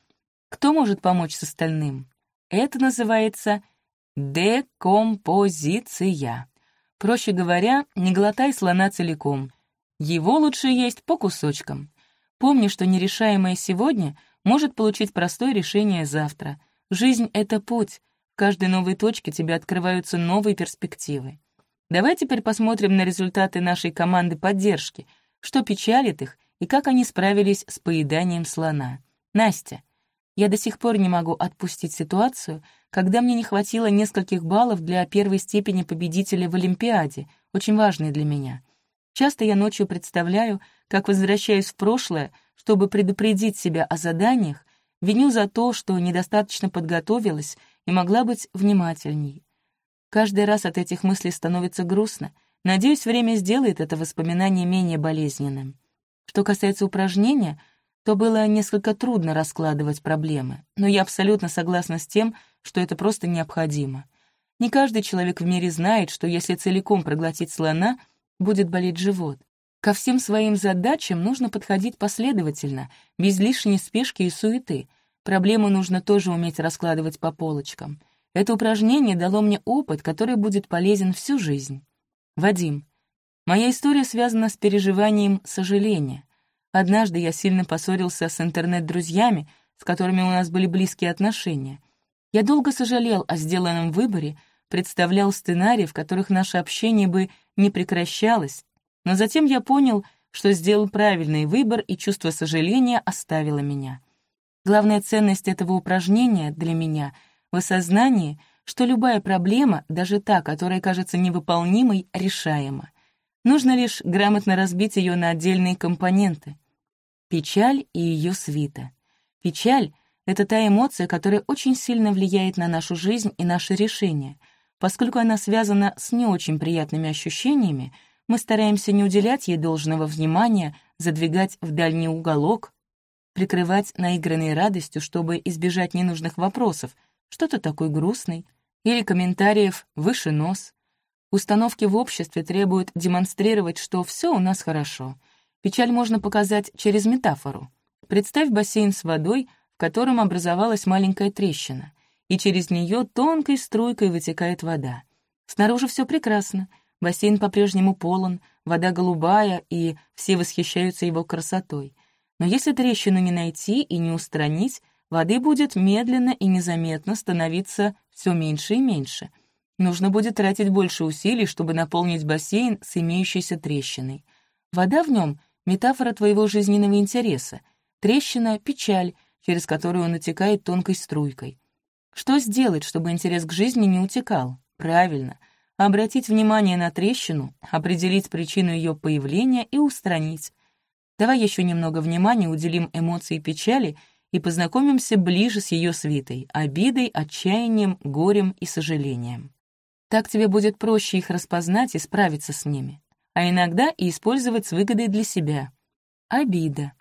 Кто может помочь с остальным? Это называется декомпозиция. Проще говоря, не глотай слона целиком. Его лучше есть по кусочкам. Помни, что нерешаемое сегодня может получить простое решение завтра. Жизнь — это путь. В каждой новой точке тебе открываются новые перспективы. Давай теперь посмотрим на результаты нашей команды поддержки, что печалит их и как они справились с поеданием слона. Настя, я до сих пор не могу отпустить ситуацию, когда мне не хватило нескольких баллов для первой степени победителя в Олимпиаде, очень важной для меня. Часто я ночью представляю, как возвращаюсь в прошлое, чтобы предупредить себя о заданиях, виню за то, что недостаточно подготовилась и могла быть внимательней. Каждый раз от этих мыслей становится грустно. Надеюсь, время сделает это воспоминание менее болезненным. Что касается упражнения, то было несколько трудно раскладывать проблемы, но я абсолютно согласна с тем, что это просто необходимо. Не каждый человек в мире знает, что если целиком проглотить слона, будет болеть живот. Ко всем своим задачам нужно подходить последовательно, без лишней спешки и суеты. Проблемы нужно тоже уметь раскладывать по полочкам. Это упражнение дало мне опыт, который будет полезен всю жизнь. Вадим. Моя история связана с переживанием сожаления. Однажды я сильно поссорился с интернет-друзьями, с которыми у нас были близкие отношения. Я долго сожалел о сделанном выборе, представлял сценарии, в которых наше общение бы не прекращалось, но затем я понял, что сделал правильный выбор, и чувство сожаления оставило меня. Главная ценность этого упражнения для меня в осознании, что любая проблема, даже та, которая кажется невыполнимой, решаема. Нужно лишь грамотно разбить ее на отдельные компоненты. Печаль и ее свита. Печаль — это та эмоция, которая очень сильно влияет на нашу жизнь и наши решения. Поскольку она связана с не очень приятными ощущениями, мы стараемся не уделять ей должного внимания, задвигать в дальний уголок, прикрывать наигранной радостью, чтобы избежать ненужных вопросов. Что то такой грустный? или комментариев «выше нос». Установки в обществе требуют демонстрировать, что все у нас хорошо. Печаль можно показать через метафору. Представь бассейн с водой, в котором образовалась маленькая трещина, и через нее тонкой струйкой вытекает вода. Снаружи все прекрасно, бассейн по-прежнему полон, вода голубая, и все восхищаются его красотой. Но если трещину не найти и не устранить, воды будет медленно и незаметно становиться все меньше и меньше. Нужно будет тратить больше усилий, чтобы наполнить бассейн с имеющейся трещиной. Вода в нем — метафора твоего жизненного интереса. Трещина — печаль, через которую он утекает тонкой струйкой. Что сделать, чтобы интерес к жизни не утекал? Правильно. Обратить внимание на трещину, определить причину ее появления и устранить. Давай еще немного внимания уделим эмоции печали и познакомимся ближе с ее свитой — обидой, отчаянием, горем и сожалением. Так тебе будет проще их распознать и справиться с ними, а иногда и использовать с выгодой для себя. Обида.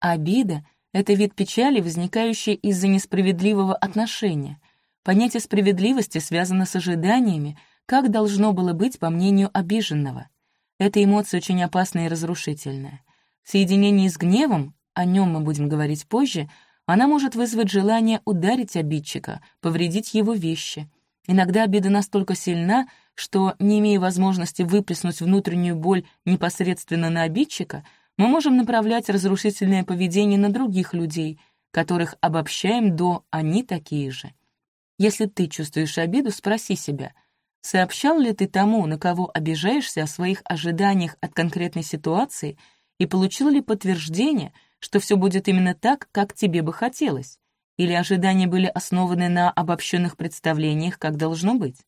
Обида — это вид печали, возникающий из-за несправедливого отношения. Понятие справедливости связано с ожиданиями, как должно было быть по мнению обиженного. Эта эмоция очень опасная и разрушительная. В соединении с гневом, о нем мы будем говорить позже, она может вызвать желание ударить обидчика, повредить его вещи. Иногда обида настолько сильна, что, не имея возможности выплеснуть внутреннюю боль непосредственно на обидчика, мы можем направлять разрушительное поведение на других людей, которых обобщаем до «они такие же». Если ты чувствуешь обиду, спроси себя, сообщал ли ты тому, на кого обижаешься о своих ожиданиях от конкретной ситуации, и получил ли подтверждение, что все будет именно так, как тебе бы хотелось? Или ожидания были основаны на обобщенных представлениях, как должно быть?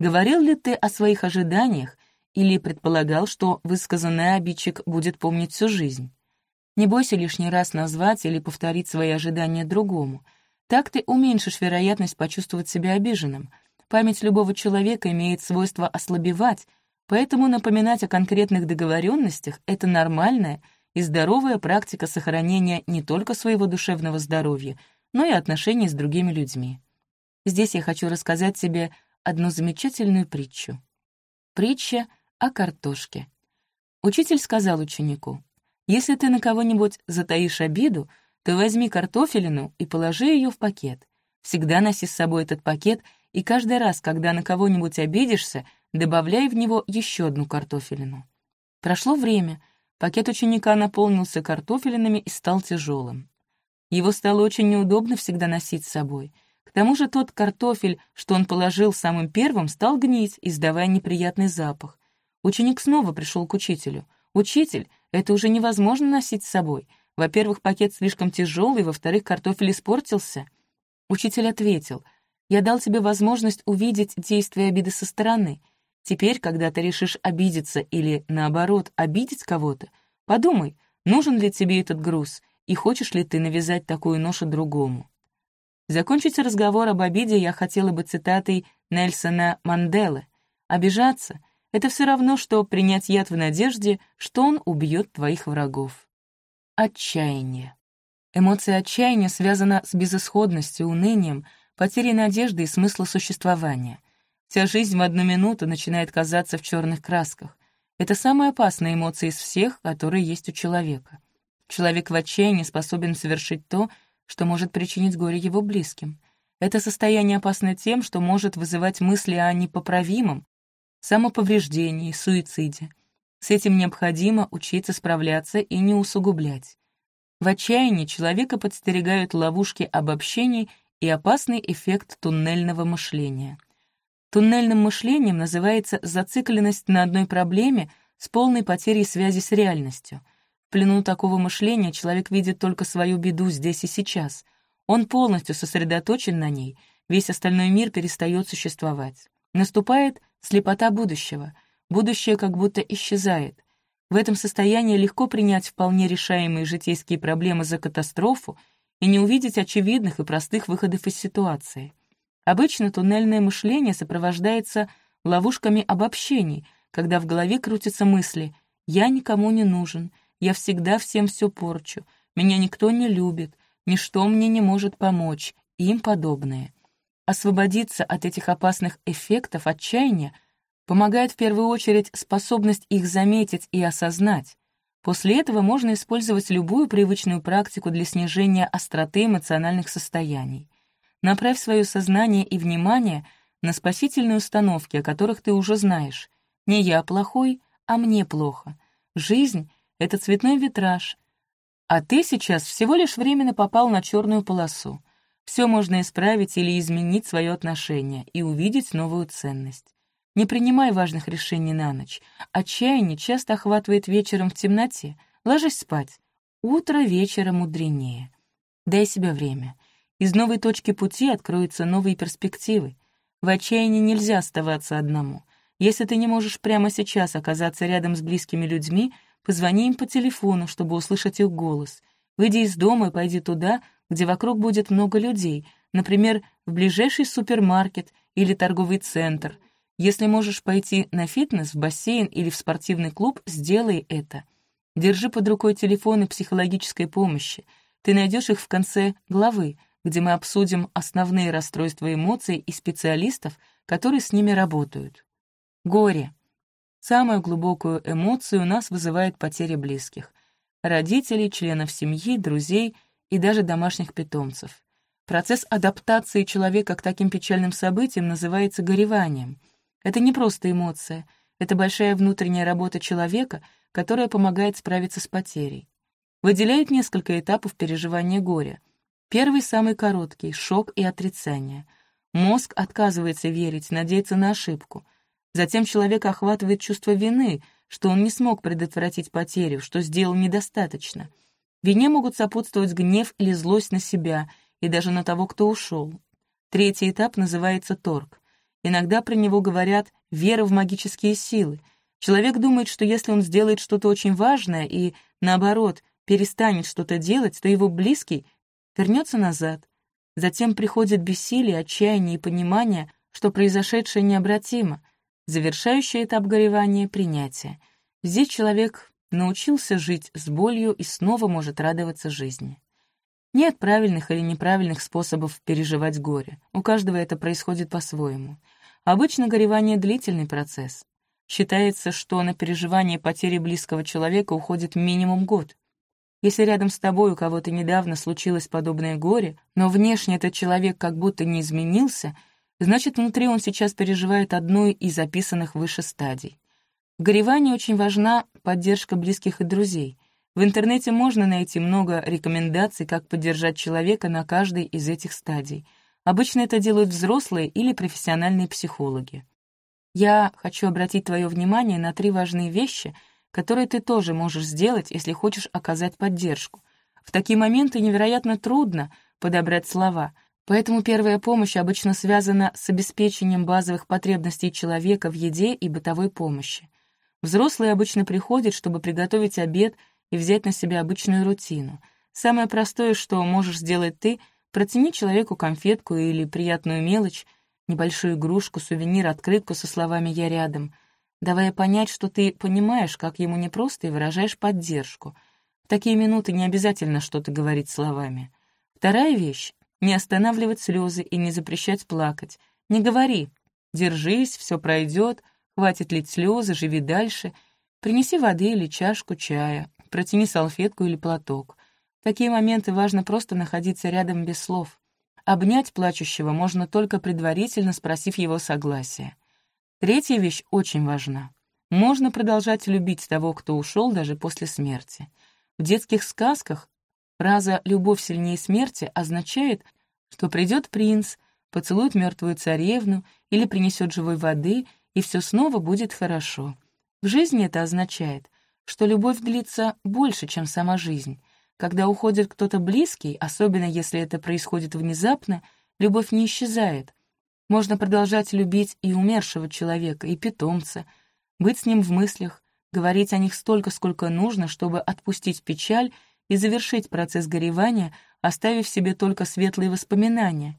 Говорил ли ты о своих ожиданиях или предполагал, что высказанный обидчик будет помнить всю жизнь? Не бойся лишний раз назвать или повторить свои ожидания другому. Так ты уменьшишь вероятность почувствовать себя обиженным. Память любого человека имеет свойство ослабевать, поэтому напоминать о конкретных договоренностях — это нормальное — и здоровая практика сохранения не только своего душевного здоровья, но и отношений с другими людьми. Здесь я хочу рассказать тебе одну замечательную притчу. Притча о картошке. Учитель сказал ученику, «Если ты на кого-нибудь затаишь обиду, то возьми картофелину и положи ее в пакет. Всегда носи с собой этот пакет, и каждый раз, когда на кого-нибудь обидишься, добавляй в него еще одну картофелину». Прошло время, Пакет ученика наполнился картофелинами и стал тяжелым. Его стало очень неудобно всегда носить с собой. К тому же тот картофель, что он положил самым первым, стал гнить, издавая неприятный запах. Ученик снова пришел к учителю. «Учитель, это уже невозможно носить с собой. Во-первых, пакет слишком тяжелый, во-вторых, картофель испортился». Учитель ответил, «Я дал тебе возможность увидеть действие обиды со стороны. Теперь, когда ты решишь обидеться или, наоборот, обидеть кого-то, подумай, нужен ли тебе этот груз и хочешь ли ты навязать такую ношу другому. Закончить разговор об обиде я хотела бы цитатой Нельсона Манделы. «Обижаться — это все равно, что принять яд в надежде, что он убьет твоих врагов». Отчаяние. Эмоция отчаяния связана с безысходностью, унынием, потерей надежды и смысла существования — Вся жизнь в одну минуту начинает казаться в черных красках. Это самая опасная эмоция из всех, которые есть у человека. Человек в отчаянии способен совершить то, что может причинить горе его близким. Это состояние опасно тем, что может вызывать мысли о непоправимом, самоповреждении, суициде. С этим необходимо учиться справляться и не усугублять. В отчаянии человека подстерегают ловушки обобщений и опасный эффект туннельного мышления — Туннельным мышлением называется зацикленность на одной проблеме с полной потерей связи с реальностью. В плену такого мышления человек видит только свою беду здесь и сейчас. Он полностью сосредоточен на ней, весь остальной мир перестает существовать. Наступает слепота будущего. Будущее как будто исчезает. В этом состоянии легко принять вполне решаемые житейские проблемы за катастрофу и не увидеть очевидных и простых выходов из ситуации. Обычно туннельное мышление сопровождается ловушками обобщений, когда в голове крутятся мысли «я никому не нужен», «я всегда всем все порчу», «меня никто не любит», «ничто мне не может помочь» и им подобное. Освободиться от этих опасных эффектов отчаяния помогает в первую очередь способность их заметить и осознать. После этого можно использовать любую привычную практику для снижения остроты эмоциональных состояний. Направь свое сознание и внимание на спасительные установки, о которых ты уже знаешь. Не я плохой, а мне плохо. Жизнь — это цветной витраж, а ты сейчас всего лишь временно попал на черную полосу. Все можно исправить или изменить свое отношение и увидеть новую ценность. Не принимай важных решений на ночь. Отчаяние часто охватывает вечером в темноте. Ложись спать. Утро вечера мудренее. Дай себе время. Из новой точки пути откроются новые перспективы. В отчаянии нельзя оставаться одному. Если ты не можешь прямо сейчас оказаться рядом с близкими людьми, позвони им по телефону, чтобы услышать их голос. Выйди из дома и пойди туда, где вокруг будет много людей, например, в ближайший супермаркет или торговый центр. Если можешь пойти на фитнес, в бассейн или в спортивный клуб, сделай это. Держи под рукой телефоны психологической помощи. Ты найдешь их в конце главы, где мы обсудим основные расстройства эмоций и специалистов, которые с ними работают. Горе. Самую глубокую эмоцию у нас вызывает потеря близких. Родителей, членов семьи, друзей — и даже домашних питомцев. Процесс адаптации человека к таким печальным событиям называется гореванием. Это не просто эмоция, это большая внутренняя работа человека, которая помогает справиться с потерей. Выделяют несколько этапов переживания горя. Первый самый короткий — шок и отрицание. Мозг отказывается верить, надеяться на ошибку. Затем человека охватывает чувство вины, что он не смог предотвратить потерю, что сделал недостаточно — Вине могут сопутствовать гнев или злость на себя и даже на того, кто ушел. Третий этап называется торг. Иногда про него говорят «вера в магические силы». Человек думает, что если он сделает что-то очень важное и, наоборот, перестанет что-то делать, то его близкий вернется назад. Затем приходит бессилие, отчаяние и понимание, что произошедшее необратимо. Завершающий этап горевания — принятие. Здесь человек научился жить с болью и снова может радоваться жизни. Нет правильных или неправильных способов переживать горе. У каждого это происходит по-своему. Обычно горевание — длительный процесс. Считается, что на переживание потери близкого человека уходит минимум год. Если рядом с тобой у кого-то недавно случилось подобное горе, но внешне этот человек как будто не изменился, значит, внутри он сейчас переживает одну из описанных выше стадий. В горевании очень важна поддержка близких и друзей. В интернете можно найти много рекомендаций, как поддержать человека на каждой из этих стадий. Обычно это делают взрослые или профессиональные психологи. Я хочу обратить твое внимание на три важные вещи, которые ты тоже можешь сделать, если хочешь оказать поддержку. В такие моменты невероятно трудно подобрать слова, поэтому первая помощь обычно связана с обеспечением базовых потребностей человека в еде и бытовой помощи. Взрослые обычно приходят, чтобы приготовить обед и взять на себя обычную рутину. Самое простое, что можешь сделать ты, протяни человеку конфетку или приятную мелочь, небольшую игрушку, сувенир, открытку со словами «я рядом», давая понять, что ты понимаешь, как ему непросто, и выражаешь поддержку. В такие минуты не обязательно что-то говорить словами. Вторая вещь — не останавливать слезы и не запрещать плакать. Не говори «держись, все пройдет», Хватит лить слезы, живи дальше. Принеси воды или чашку чая, протяни салфетку или платок. В такие моменты важно просто находиться рядом без слов. Обнять плачущего можно только предварительно спросив его согласия. Третья вещь очень важна. Можно продолжать любить того, кто ушел даже после смерти. В детских сказках фраза «любовь сильнее смерти» означает, что придет принц, поцелует мертвую царевну или принесет живой воды — и все снова будет хорошо. В жизни это означает, что любовь длится больше, чем сама жизнь. Когда уходит кто-то близкий, особенно если это происходит внезапно, любовь не исчезает. Можно продолжать любить и умершего человека, и питомца, быть с ним в мыслях, говорить о них столько, сколько нужно, чтобы отпустить печаль и завершить процесс горевания, оставив себе только светлые воспоминания.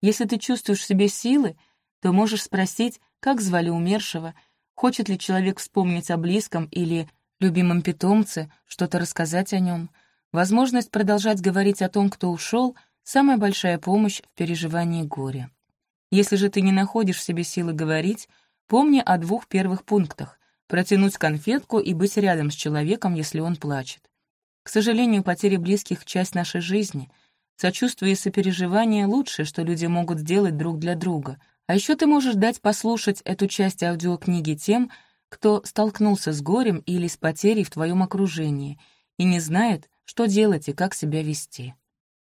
Если ты чувствуешь в себе силы, то можешь спросить, как звали умершего, хочет ли человек вспомнить о близком или любимом питомце, что-то рассказать о нем. Возможность продолжать говорить о том, кто ушел — самая большая помощь в переживании горя. Если же ты не находишь в себе силы говорить, помни о двух первых пунктах — протянуть конфетку и быть рядом с человеком, если он плачет. К сожалению, потеря близких — часть нашей жизни. Сочувствие и сопереживание — лучшее, что люди могут сделать друг для друга. А еще ты можешь дать послушать эту часть аудиокниги тем, кто столкнулся с горем или с потерей в твоем окружении и не знает, что делать и как себя вести.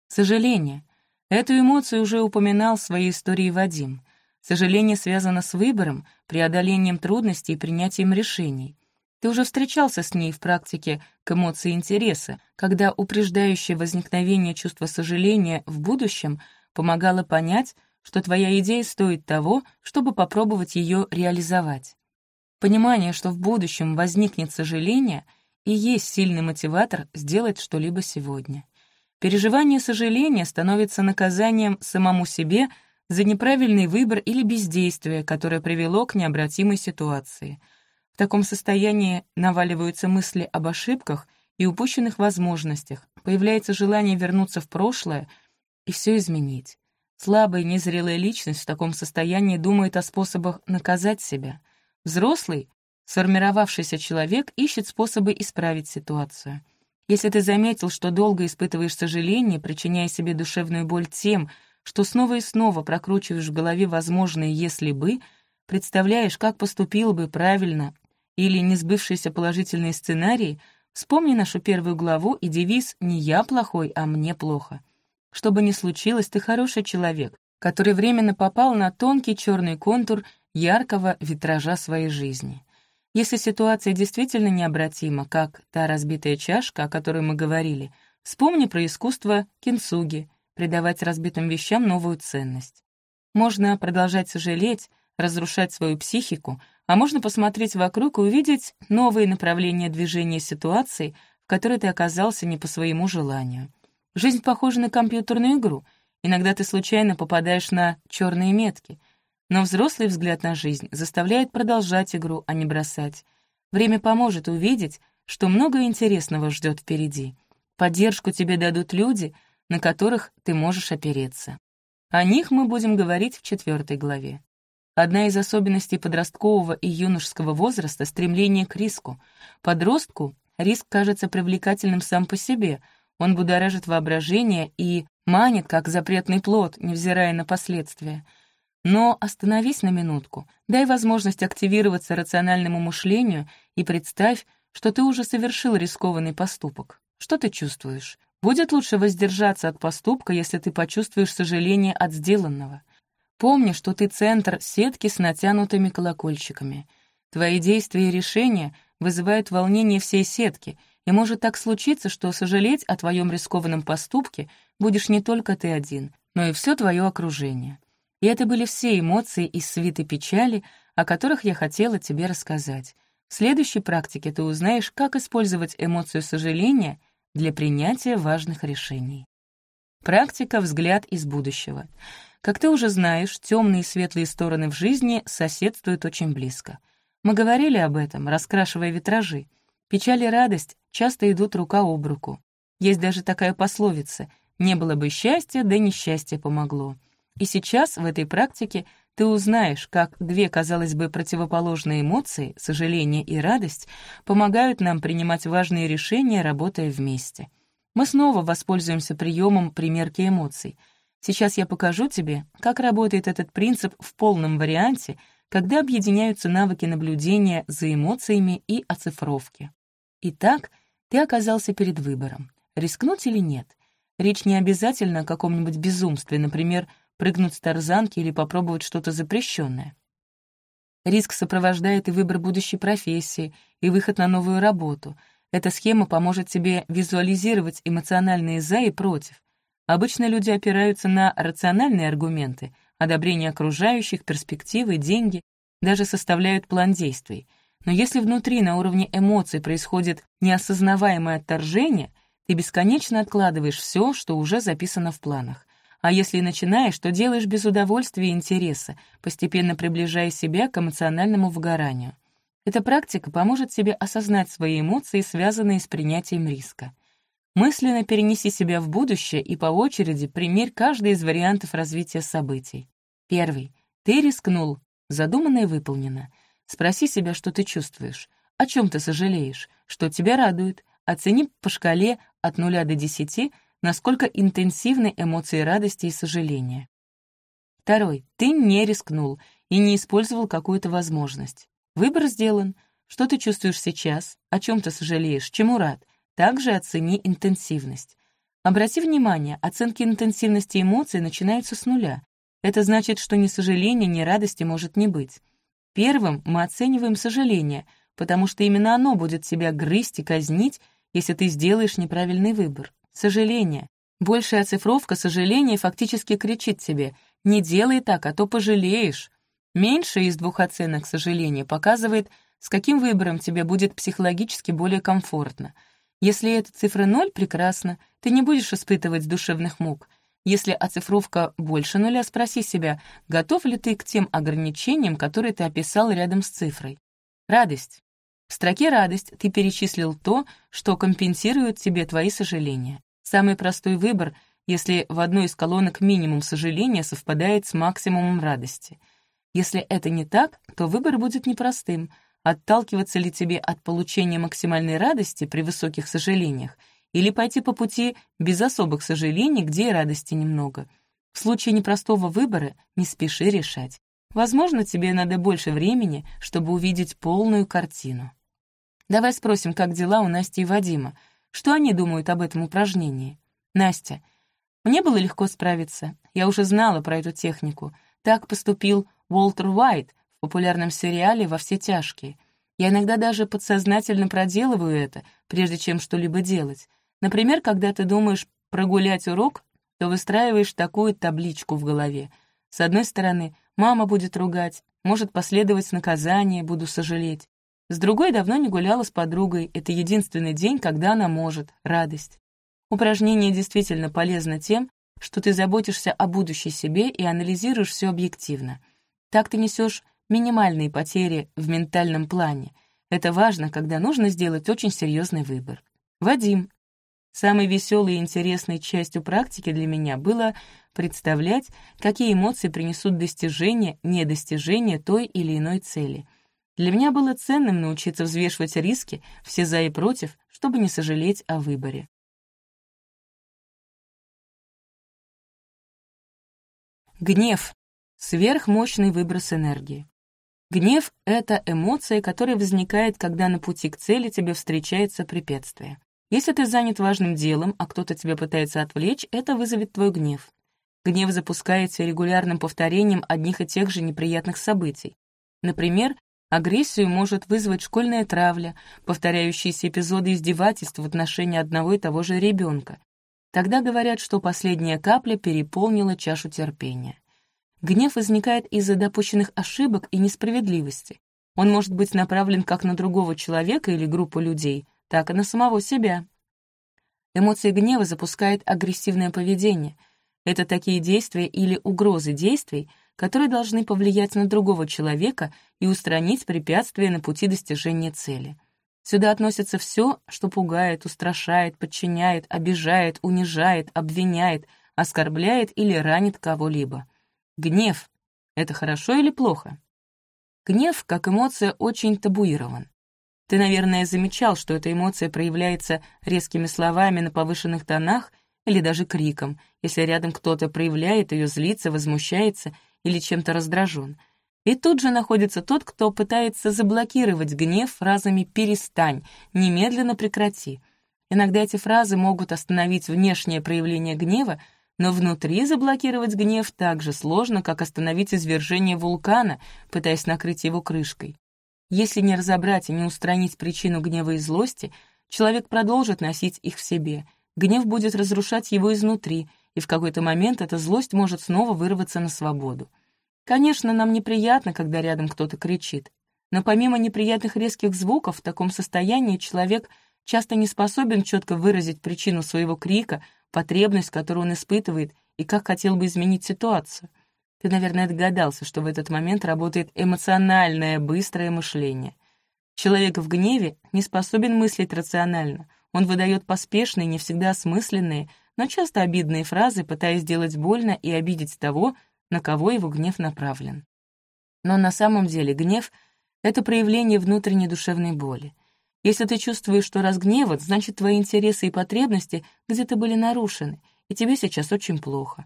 Сожаление. Эту эмоцию уже упоминал в своей истории Вадим. Сожаление связано с выбором, преодолением трудностей и принятием решений. Ты уже встречался с ней в практике к эмоции интереса, когда упреждающее возникновение чувства сожаления в будущем помогало понять, что твоя идея стоит того, чтобы попробовать ее реализовать. Понимание, что в будущем возникнет сожаление, и есть сильный мотиватор сделать что-либо сегодня. Переживание сожаления становится наказанием самому себе за неправильный выбор или бездействие, которое привело к необратимой ситуации. В таком состоянии наваливаются мысли об ошибках и упущенных возможностях, появляется желание вернуться в прошлое и все изменить. Слабая незрелая личность в таком состоянии думает о способах наказать себя. Взрослый, сформировавшийся человек ищет способы исправить ситуацию. Если ты заметил, что долго испытываешь сожаление, причиняя себе душевную боль тем, что снова и снова прокручиваешь в голове возможные «если бы», представляешь, как поступил бы правильно или несбывшиеся положительные сценарии, вспомни нашу первую главу и девиз «Не я плохой, а мне плохо». Что бы ни случилось, ты хороший человек, который временно попал на тонкий черный контур яркого витража своей жизни. Если ситуация действительно необратима, как та разбитая чашка, о которой мы говорили, вспомни про искусство кинцуги, придавать разбитым вещам новую ценность. Можно продолжать сожалеть, разрушать свою психику, а можно посмотреть вокруг и увидеть новые направления движения ситуации, в которой ты оказался не по своему желанию. Жизнь похожа на компьютерную игру. Иногда ты случайно попадаешь на черные метки — но взрослый взгляд на жизнь заставляет продолжать игру, а не бросать. Время поможет увидеть, что много интересного ждет впереди. Поддержку тебе дадут люди, на которых ты можешь опереться. О них мы будем говорить в четвертой главе. Одна из особенностей подросткового и юношеского возраста — стремление к риску. Подростку риск кажется привлекательным сам по себе, он будоражит воображение и манит, как запретный плод, невзирая на последствия — но остановись на минутку, дай возможность активироваться рациональному мышлению и представь, что ты уже совершил рискованный поступок. Что ты чувствуешь? Будет лучше воздержаться от поступка, если ты почувствуешь сожаление от сделанного. Помни, что ты центр сетки с натянутыми колокольчиками. Твои действия и решения вызывают волнение всей сетки, и может так случиться, что сожалеть о твоем рискованном поступке будешь не только ты один, но и все твое окружение. И это были все эмоции из свиты печали, о которых я хотела тебе рассказать. В следующей практике ты узнаешь, как использовать эмоцию сожаления для принятия важных решений. Практика «Взгляд из будущего». Как ты уже знаешь, темные и светлые стороны в жизни соседствуют очень близко. Мы говорили об этом, раскрашивая витражи. Печаль и радость часто идут рука об руку. Есть даже такая пословица «не было бы счастья, да несчастье помогло». И сейчас в этой практике ты узнаешь, как две, казалось бы, противоположные эмоции, сожаление и радость, помогают нам принимать важные решения, работая вместе. Мы снова воспользуемся приемом примерки эмоций. Сейчас я покажу тебе, как работает этот принцип в полном варианте, когда объединяются навыки наблюдения за эмоциями и оцифровки. Итак, ты оказался перед выбором. Рискнуть или нет? Речь не обязательно о каком-нибудь безумстве, например, прыгнуть с тарзанки или попробовать что-то запрещенное. Риск сопровождает и выбор будущей профессии, и выход на новую работу. Эта схема поможет тебе визуализировать эмоциональные «за» и «против». Обычно люди опираются на рациональные аргументы, одобрение окружающих, перспективы, деньги, даже составляют план действий. Но если внутри на уровне эмоций происходит неосознаваемое отторжение, ты бесконечно откладываешь все, что уже записано в планах. А если начинаешь, то делаешь без удовольствия и интереса, постепенно приближая себя к эмоциональному выгоранию. Эта практика поможет тебе осознать свои эмоции, связанные с принятием риска. Мысленно перенеси себя в будущее и по очереди примерь каждый из вариантов развития событий. Первый. Ты рискнул. Задуманное выполнено. Спроси себя, что ты чувствуешь. О чем ты сожалеешь? Что тебя радует? Оцени по шкале от 0 до 10, насколько интенсивны эмоции радости и сожаления. Второй. Ты не рискнул и не использовал какую-то возможность. Выбор сделан. Что ты чувствуешь сейчас? О чем ты сожалеешь? Чему рад? Также оцени интенсивность. Обрати внимание, оценки интенсивности эмоций начинаются с нуля. Это значит, что ни сожаления, ни радости может не быть. Первым мы оцениваем сожаление, потому что именно оно будет тебя грызть и казнить, если ты сделаешь неправильный выбор. Сожаление. Большая оцифровка сожаления фактически кричит тебе «Не делай так, а то пожалеешь». Меньшая из двух оценок сожаления показывает, с каким выбором тебе будет психологически более комфортно. Если эта цифра ноль, прекрасно, ты не будешь испытывать душевных мук. Если оцифровка больше нуля, спроси себя, готов ли ты к тем ограничениям, которые ты описал рядом с цифрой. Радость. В строке «Радость» ты перечислил то, что компенсирует тебе твои сожаления. Самый простой выбор, если в одной из колонок минимум сожаления совпадает с максимумом радости. Если это не так, то выбор будет непростым. Отталкиваться ли тебе от получения максимальной радости при высоких сожалениях или пойти по пути без особых сожалений, где и радости немного. В случае непростого выбора не спеши решать. Возможно, тебе надо больше времени, чтобы увидеть полную картину. Давай спросим, как дела у Насти и Вадима. Что они думают об этом упражнении? Настя. Мне было легко справиться. Я уже знала про эту технику. Так поступил Уолтер Уайт популярном сериале «Во все тяжкие». Я иногда даже подсознательно проделываю это, прежде чем что-либо делать. Например, когда ты думаешь прогулять урок, то выстраиваешь такую табличку в голове. С одной стороны, мама будет ругать, может последовать наказание, буду сожалеть. С другой давно не гуляла с подругой, это единственный день, когда она может, радость. Упражнение действительно полезно тем, что ты заботишься о будущей себе и анализируешь все объективно. Так ты несешь минимальные потери в ментальном плане. Это важно, когда нужно сделать очень серьезный выбор. Вадим. Самой веселой и интересной частью практики для меня было представлять, какие эмоции принесут достижение, недостижение той или иной цели — для меня было ценным научиться взвешивать риски, все за и против, чтобы не сожалеть о выборе. Гнев — сверхмощный выброс энергии. Гнев — это эмоция, которая возникает, когда на пути к цели тебе встречается препятствие. Если ты занят важным делом, а кто-то тебя пытается отвлечь, это вызовет твой гнев. Гнев запускается регулярным повторением одних и тех же неприятных событий. Например, Агрессию может вызвать школьная травля, повторяющиеся эпизоды издевательств в отношении одного и того же ребенка. Тогда говорят, что последняя капля переполнила чашу терпения. Гнев возникает из-за допущенных ошибок и несправедливости. Он может быть направлен как на другого человека или группу людей, так и на самого себя. Эмоции гнева запускают агрессивное поведение. Это такие действия или угрозы действий, которые должны повлиять на другого человека и устранить препятствия на пути достижения цели. Сюда относится все, что пугает, устрашает, подчиняет, обижает, унижает, обвиняет, оскорбляет или ранит кого-либо. Гнев — это хорошо или плохо? Гнев, как эмоция, очень табуирован. Ты, наверное, замечал, что эта эмоция проявляется резкими словами на повышенных тонах или даже криком, если рядом кто-то проявляет ее, злится, возмущается или чем-то раздражен. И тут же находится тот, кто пытается заблокировать гнев фразами «перестань», «немедленно прекрати». Иногда эти фразы могут остановить внешнее проявление гнева, но внутри заблокировать гнев так же сложно, как остановить извержение вулкана, пытаясь накрыть его крышкой. Если не разобрать и не устранить причину гнева и злости, человек продолжит носить их в себе. Гнев будет разрушать его изнутри, и в какой-то момент эта злость может снова вырваться на свободу. Конечно, нам неприятно, когда рядом кто-то кричит, но помимо неприятных резких звуков, в таком состоянии человек часто не способен четко выразить причину своего крика, потребность, которую он испытывает, и как хотел бы изменить ситуацию. Ты, наверное, догадался, что в этот момент работает эмоциональное, быстрое мышление. Человек в гневе не способен мыслить рационально. Он выдает поспешные, не всегда осмысленные, но часто обидные фразы, пытаясь сделать больно и обидеть того, на кого его гнев направлен. Но на самом деле гнев — это проявление внутренней душевной боли. Если ты чувствуешь, что разгневан, значит, твои интересы и потребности где-то были нарушены, и тебе сейчас очень плохо.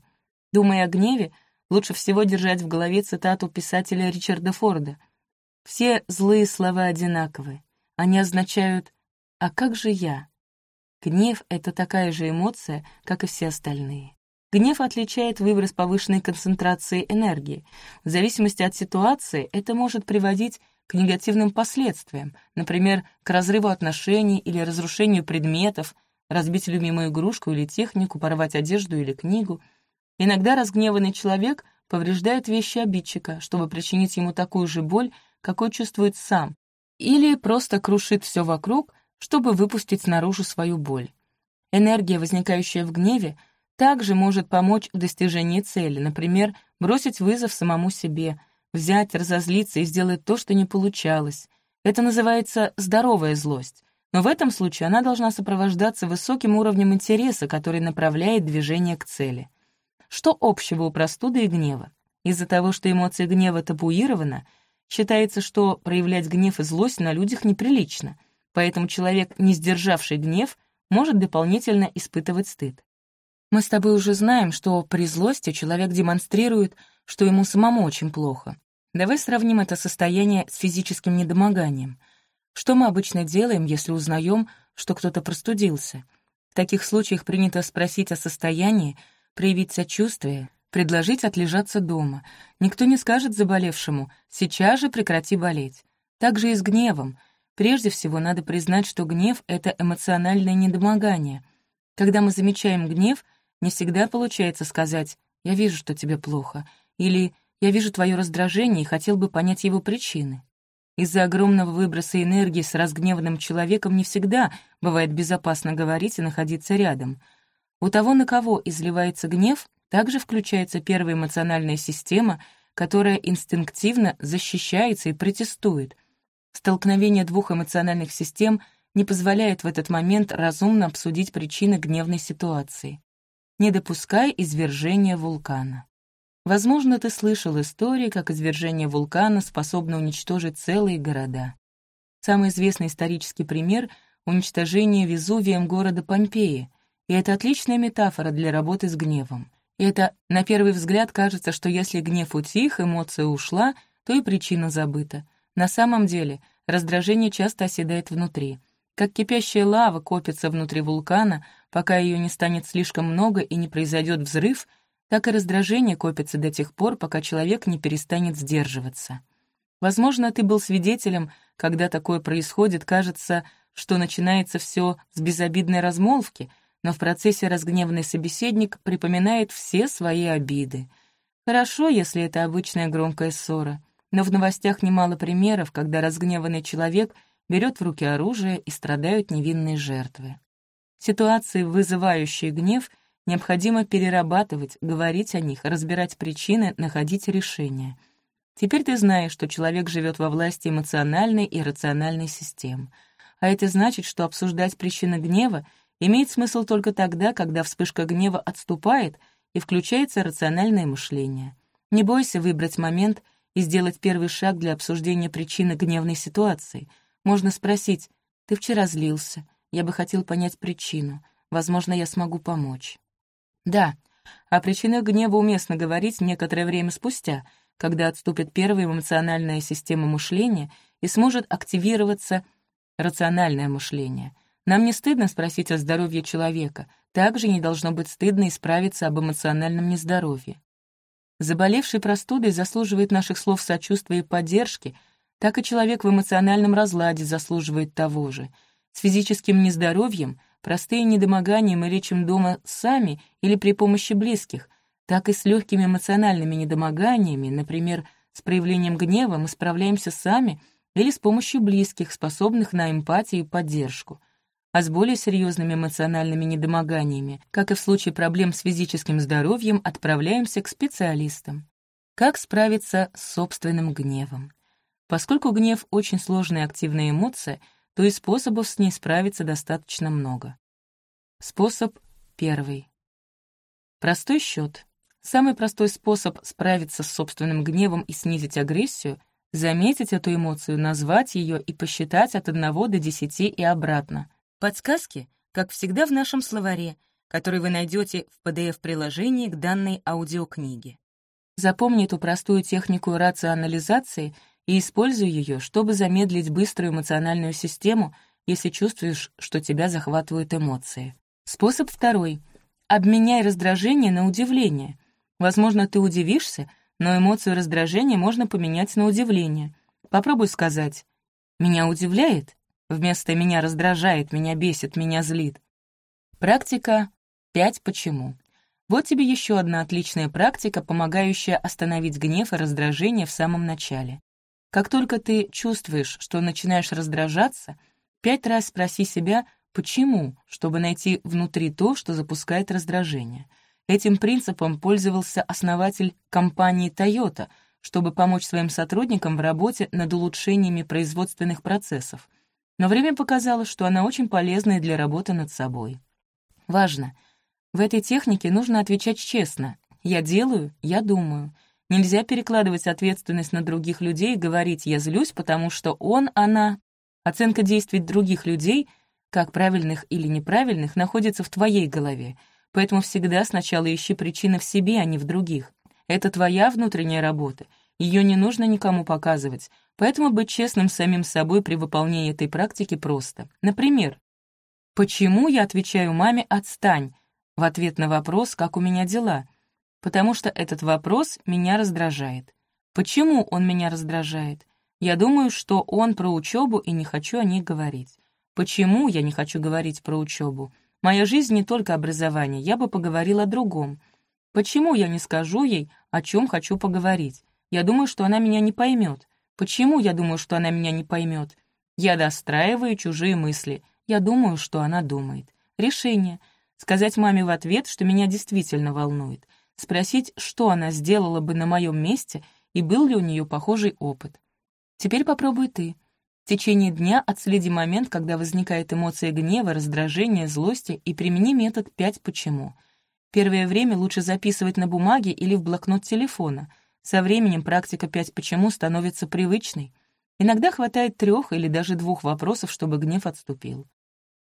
Думая о гневе, лучше всего держать в голове цитату писателя Ричарда Форда. «Все злые слова одинаковы. Они означают «а как же я?». Гнев — это такая же эмоция, как и все остальные. Гнев отличает выброс повышенной концентрации энергии. В зависимости от ситуации это может приводить к негативным последствиям, например, к разрыву отношений или разрушению предметов, разбить любимую игрушку или технику, порвать одежду или книгу. Иногда разгневанный человек повреждает вещи обидчика, чтобы причинить ему такую же боль, какой чувствует сам, или просто крушит все вокруг, чтобы выпустить наружу свою боль. Энергия, возникающая в гневе, также может помочь в достижении цели, например, бросить вызов самому себе, взять, разозлиться и сделать то, что не получалось. Это называется здоровая злость. Но в этом случае она должна сопровождаться высоким уровнем интереса, который направляет движение к цели. Что общего у простуды и гнева? Из-за того, что эмоция гнева табуирована, считается, что проявлять гнев и злость на людях неприлично, поэтому человек, не сдержавший гнев, может дополнительно испытывать стыд. Мы с тобой уже знаем, что при злости человек демонстрирует, что ему самому очень плохо. Давай сравним это состояние с физическим недомоганием. Что мы обычно делаем, если узнаем, что кто-то простудился? В таких случаях принято спросить о состоянии, проявить сочувствие, предложить отлежаться дома. Никто не скажет заболевшему «сейчас же прекрати болеть». Так же и с гневом. Прежде всего надо признать, что гнев — это эмоциональное недомогание. Когда мы замечаем гнев — не всегда получается сказать «я вижу, что тебе плохо» или «я вижу твое раздражение и хотел бы понять его причины». Из-за огромного выброса энергии с разгневанным человеком не всегда бывает безопасно говорить и находиться рядом. У того, на кого изливается гнев, также включается первая эмоциональная система, которая инстинктивно защищается и протестует. Столкновение двух эмоциональных систем не позволяет в этот момент разумно обсудить причины гневной ситуации не допускай извержения вулкана. Возможно, ты слышал истории, как извержение вулкана способно уничтожить целые города. Самый известный исторический пример — уничтожение Везувием города Помпеи, и это отличная метафора для работы с гневом. И это, на первый взгляд, кажется, что если гнев утих, эмоция ушла, то и причина забыта. На самом деле раздражение часто оседает внутри — как кипящая лава копится внутри вулкана, пока ее не станет слишком много и не произойдет взрыв, так и раздражение копится до тех пор, пока человек не перестанет сдерживаться. Возможно, ты был свидетелем, когда такое происходит, кажется, что начинается все с безобидной размолвки, но в процессе разгневанный собеседник припоминает все свои обиды. Хорошо, если это обычная громкая ссора, но в новостях немало примеров, когда разгневанный человек — берет в руки оружие и страдают невинные жертвы. Ситуации, вызывающие гнев, необходимо перерабатывать, говорить о них, разбирать причины, находить решения. Теперь ты знаешь, что человек живет во власти эмоциональной и рациональной систем. А это значит, что обсуждать причины гнева имеет смысл только тогда, когда вспышка гнева отступает и включается рациональное мышление. Не бойся выбрать момент и сделать первый шаг для обсуждения причины гневной ситуации — можно спросить, «Ты вчера злился, я бы хотел понять причину, возможно, я смогу помочь». Да, о причинах гнева уместно говорить некоторое время спустя, когда отступит первая эмоциональная система мышления и сможет активироваться рациональное мышление. Нам не стыдно спросить о здоровье человека, также не должно быть стыдно исправиться об эмоциональном нездоровье. Заболевший простудой заслуживает наших слов сочувствия и поддержки — так и человек в эмоциональном разладе заслуживает того же. С физическим нездоровьем, простые недомогания мы лечим дома сами или при помощи близких, так и с легкими эмоциональными недомоганиями, например, с проявлением гнева мы справляемся сами или с помощью близких, способных на эмпатию и поддержку. А с более серьезными эмоциональными недомоганиями, как и в случае проблем с физическим здоровьем, отправляемся к специалистам. Как справиться с собственным гневом? Поскольку гнев — очень сложная активная эмоция, то и способов с ней справиться достаточно много. Способ первый. Простой счет. Самый простой способ справиться с собственным гневом и снизить агрессию — заметить эту эмоцию, назвать ее и посчитать от 1 до 10 и обратно. Подсказки, как всегда, в нашем словаре, который вы найдете в PDF-приложении к данной аудиокниге. Запомни эту простую технику рационализации и используй ее, чтобы замедлить быструю эмоциональную систему, если чувствуешь, что тебя захватывают эмоции. Способ второй. Обменяй раздражение на удивление. Возможно, ты удивишься, но эмоцию раздражения можно поменять на удивление. Попробуй сказать «меня удивляет», вместо «меня раздражает», «меня бесит», «меня злит». Практика «пять почему». Вот тебе еще одна отличная практика, помогающая остановить гнев и раздражение в самом начале. Как только ты чувствуешь, что начинаешь раздражаться, пять раз спроси себя «почему?», чтобы найти внутри то, что запускает раздражение — Этим принципом пользовался основатель компании Toyota, чтобы помочь своим сотрудникам в работе над улучшениями производственных процессов. Но время показало, что она очень полезна и для работы над собой. Важно. В этой технике нужно отвечать честно. «Я делаю, я думаю». Нельзя перекладывать ответственность на других людей и говорить «я злюсь, потому что он, она». Оценка действий других людей, как правильных или неправильных, находится в твоей голове — Поэтому всегда сначала ищи причины в себе, а не в других. Это твоя внутренняя работа. Ее не нужно никому показывать. Поэтому быть честным самим собой при выполнении этой практики просто. Например, «Почему я отвечаю маме «отстань» в ответ на вопрос «как у меня дела?» Потому что этот вопрос меня раздражает. Почему он меня раздражает? Я думаю, что он про учебу и не хочу о ней говорить. Почему я не хочу говорить про учебу? Моя жизнь не только образование, я бы поговорила о другом. Почему я не скажу ей, о чем хочу поговорить? Я думаю, что она меня не поймет. Почему я думаю, что она меня не поймет? Я достраиваю чужие мысли. Я думаю, что она думает. Решение. Сказать маме в ответ, что меня действительно волнует. Спросить, что она сделала бы на моем месте и был ли у нее похожий опыт. Теперь попробуй ты. В течение дня отследи момент, когда возникает эмоция гнева, раздражения, злости, и примени метод «пять почему». Первое время лучше записывать на бумаге или в блокнот телефона. Со временем практика «пять почему» становится привычной. Иногда хватает трех или даже двух вопросов, чтобы гнев отступил.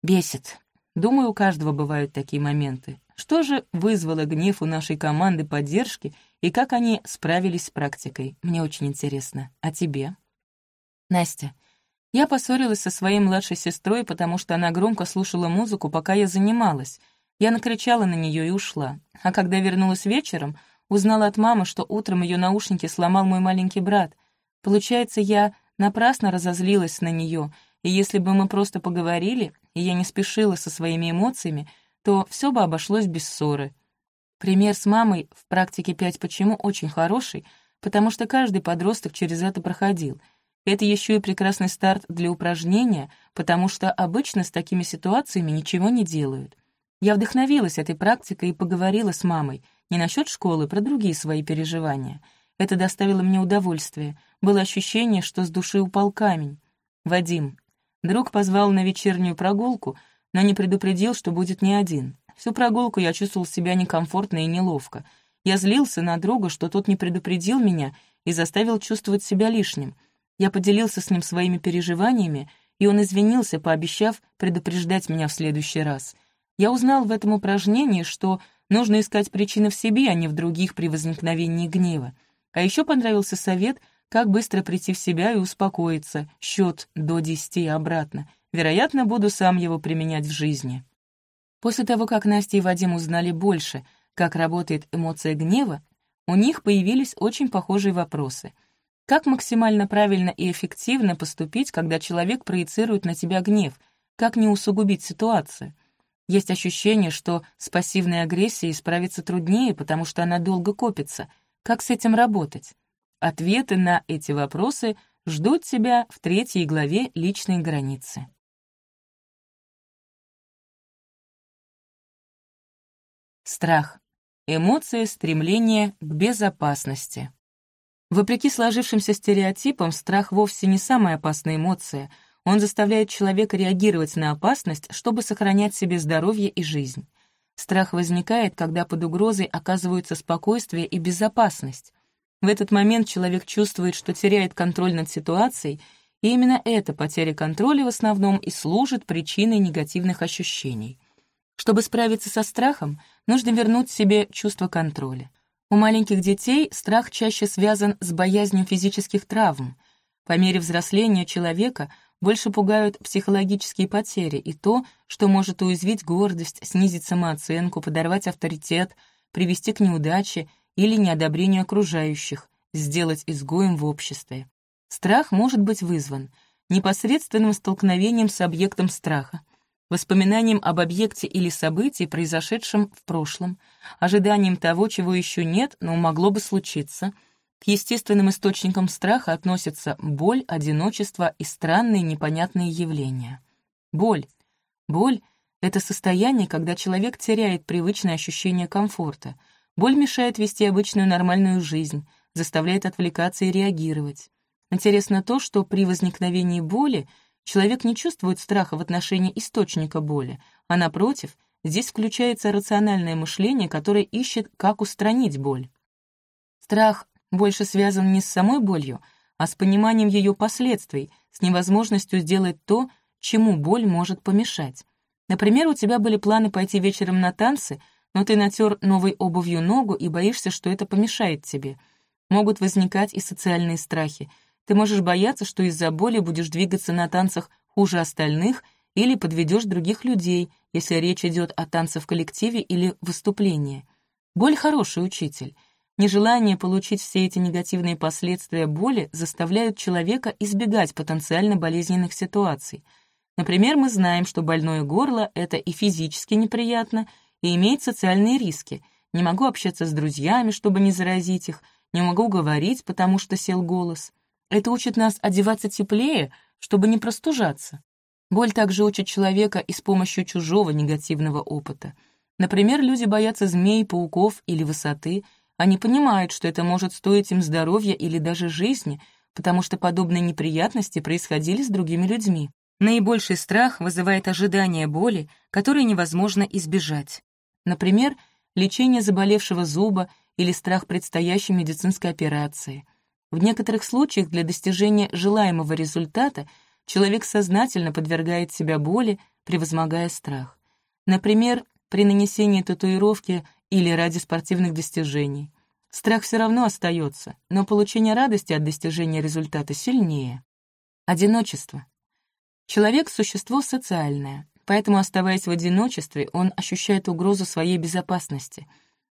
Бесит. Думаю, у каждого бывают такие моменты. Что же вызвало гнев у нашей команды поддержки и как они справились с практикой? Мне очень интересно. А тебе? Настя, я поссорилась со своей младшей сестрой, потому что она громко слушала музыку, пока я занималась. Я накричала на нее и ушла. А когда вернулась вечером, узнала от мамы, что утром ее наушники сломал мой маленький брат. Получается, я напрасно разозлилась на нее, и если бы мы просто поговорили, и я не спешила со своими эмоциями, то все бы обошлось без ссоры. Пример с мамой в практике «пять почему» очень хороший, потому что каждый подросток через это проходил — это еще и прекрасный старт для упражнения, потому что обычно с такими ситуациями ничего не делают. Я вдохновилась этой практикой и поговорила с мамой, не насчет школы, про другие свои переживания. Это доставило мне удовольствие. Было ощущение, что с души упал камень. Вадим. Друг позвал на вечернюю прогулку, но не предупредил, что будет не один. Всю прогулку я чувствовал себя некомфортно и неловко. Я злился на друга, что тот не предупредил меня и заставил чувствовать себя лишним — я поделился с ним своими переживаниями, и он извинился, пообещав предупреждать меня в следующий раз. Я узнал в этом упражнении, что нужно искать причины в себе, а не в других при возникновении гнева. А еще понравился совет, как быстро прийти в себя и успокоиться, счет до десяти и обратно. Вероятно, буду сам его применять в жизни. После того, как Настя и Вадим узнали больше, как работает эмоция гнева, у них появились очень похожие вопросы — как максимально правильно и эффективно поступить, когда человек проецирует на тебя гнев? Как не усугубить ситуацию? Есть ощущение, что с пассивной агрессией справиться труднее, потому что она долго копится. Как с этим работать? Ответы на эти вопросы ждут тебя в третьей главе «Личные границы». Страх. Эмоция стремления к безопасности. Вопреки сложившимся стереотипам, страх вовсе не самая опасная эмоция. Он заставляет человека реагировать на опасность, чтобы сохранять себе здоровье и жизнь. Страх возникает, когда под угрозой оказываются спокойствие и безопасность. В этот момент человек чувствует, что теряет контроль над ситуацией, и именно эта потеря контроля в основном и служит причиной негативных ощущений. Чтобы справиться со страхом, нужно вернуть себе чувство контроля. У маленьких детей страх чаще связан с боязнью физических травм. По мере взросления человека больше пугают психологические потери и то, что может уязвить гордость, снизить самооценку, подорвать авторитет, привести к неудаче или неодобрению окружающих, сделать изгоем в обществе. Страх может быть вызван непосредственным столкновением с объектом страха, воспоминанием об объекте или событии, произошедшем в прошлом, ожиданием того, чего еще нет, но могло бы случиться. К естественным источникам страха относятся боль, одиночество и странные непонятные явления. Боль. Боль — это состояние, когда человек теряет привычное ощущение комфорта. Боль мешает вести обычную нормальную жизнь, заставляет отвлекаться и реагировать. Интересно то, что при возникновении боли Человек не чувствует страха в отношении источника боли, а напротив, здесь включается рациональное мышление, которое ищет, как устранить боль. Страх больше связан не с самой болью, а с пониманием ее последствий, с невозможностью сделать то, чему боль может помешать. Например, у тебя были планы пойти вечером на танцы, но ты натер новой обувью ногу и боишься, что это помешает тебе. Могут возникать и социальные страхи — ты можешь бояться, что из-за боли будешь двигаться на танцах хуже остальных или подведешь других людей, если речь идет о танце в коллективе или выступлении. Боль — хороший учитель. Нежелание получить все эти негативные последствия боли заставляют человека избегать потенциально болезненных ситуаций. Например, мы знаем, что больное горло — это и физически неприятно, и имеет социальные риски. Не могу общаться с друзьями, чтобы не заразить их, не могу говорить, потому что сел голос — это учит нас одеваться теплее, чтобы не простужаться. Боль также учит человека и с помощью чужого негативного опыта. Например, люди боятся змей, пауков или высоты. Они понимают, что это может стоить им здоровья или даже жизни, потому что подобные неприятности происходили с другими людьми. Наибольший страх вызывает ожидание боли, которой невозможно избежать. Например, лечение заболевшего зуба или страх предстоящей медицинской операции — в некоторых случаях для достижения желаемого результата человек сознательно подвергает себя боли, превозмогая страх. Например, при нанесении татуировки или ради спортивных достижений. Страх все равно остается, но получение радости от достижения результата сильнее. Одиночество. Человек — существо социальное, поэтому, оставаясь в одиночестве, он ощущает угрозу своей безопасности.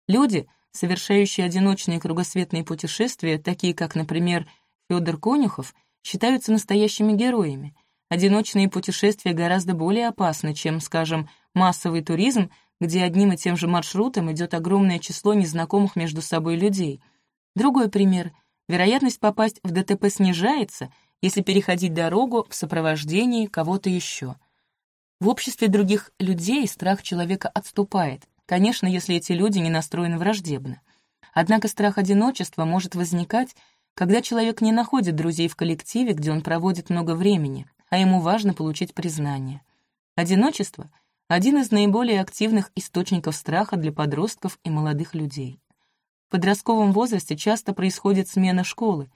Люди — совершающие одиночные кругосветные путешествия, такие как, например, Федор Конюхов, считаются настоящими героями. Одиночные путешествия гораздо более опасны, чем, скажем, массовый туризм, где одним и тем же маршрутом идет огромное число незнакомых между собой людей. Другой пример. Вероятность попасть в ДТП снижается, если переходить дорогу в сопровождении кого-то еще. В обществе других людей страх человека отступает, Конечно, если эти люди не настроены враждебно. Однако страх одиночества может возникать, когда человек не находит друзей в коллективе, где он проводит много времени, а ему важно получить признание. Одиночество — один из наиболее активных источников страха для подростков и молодых людей. В подростковом возрасте часто происходит смена школы.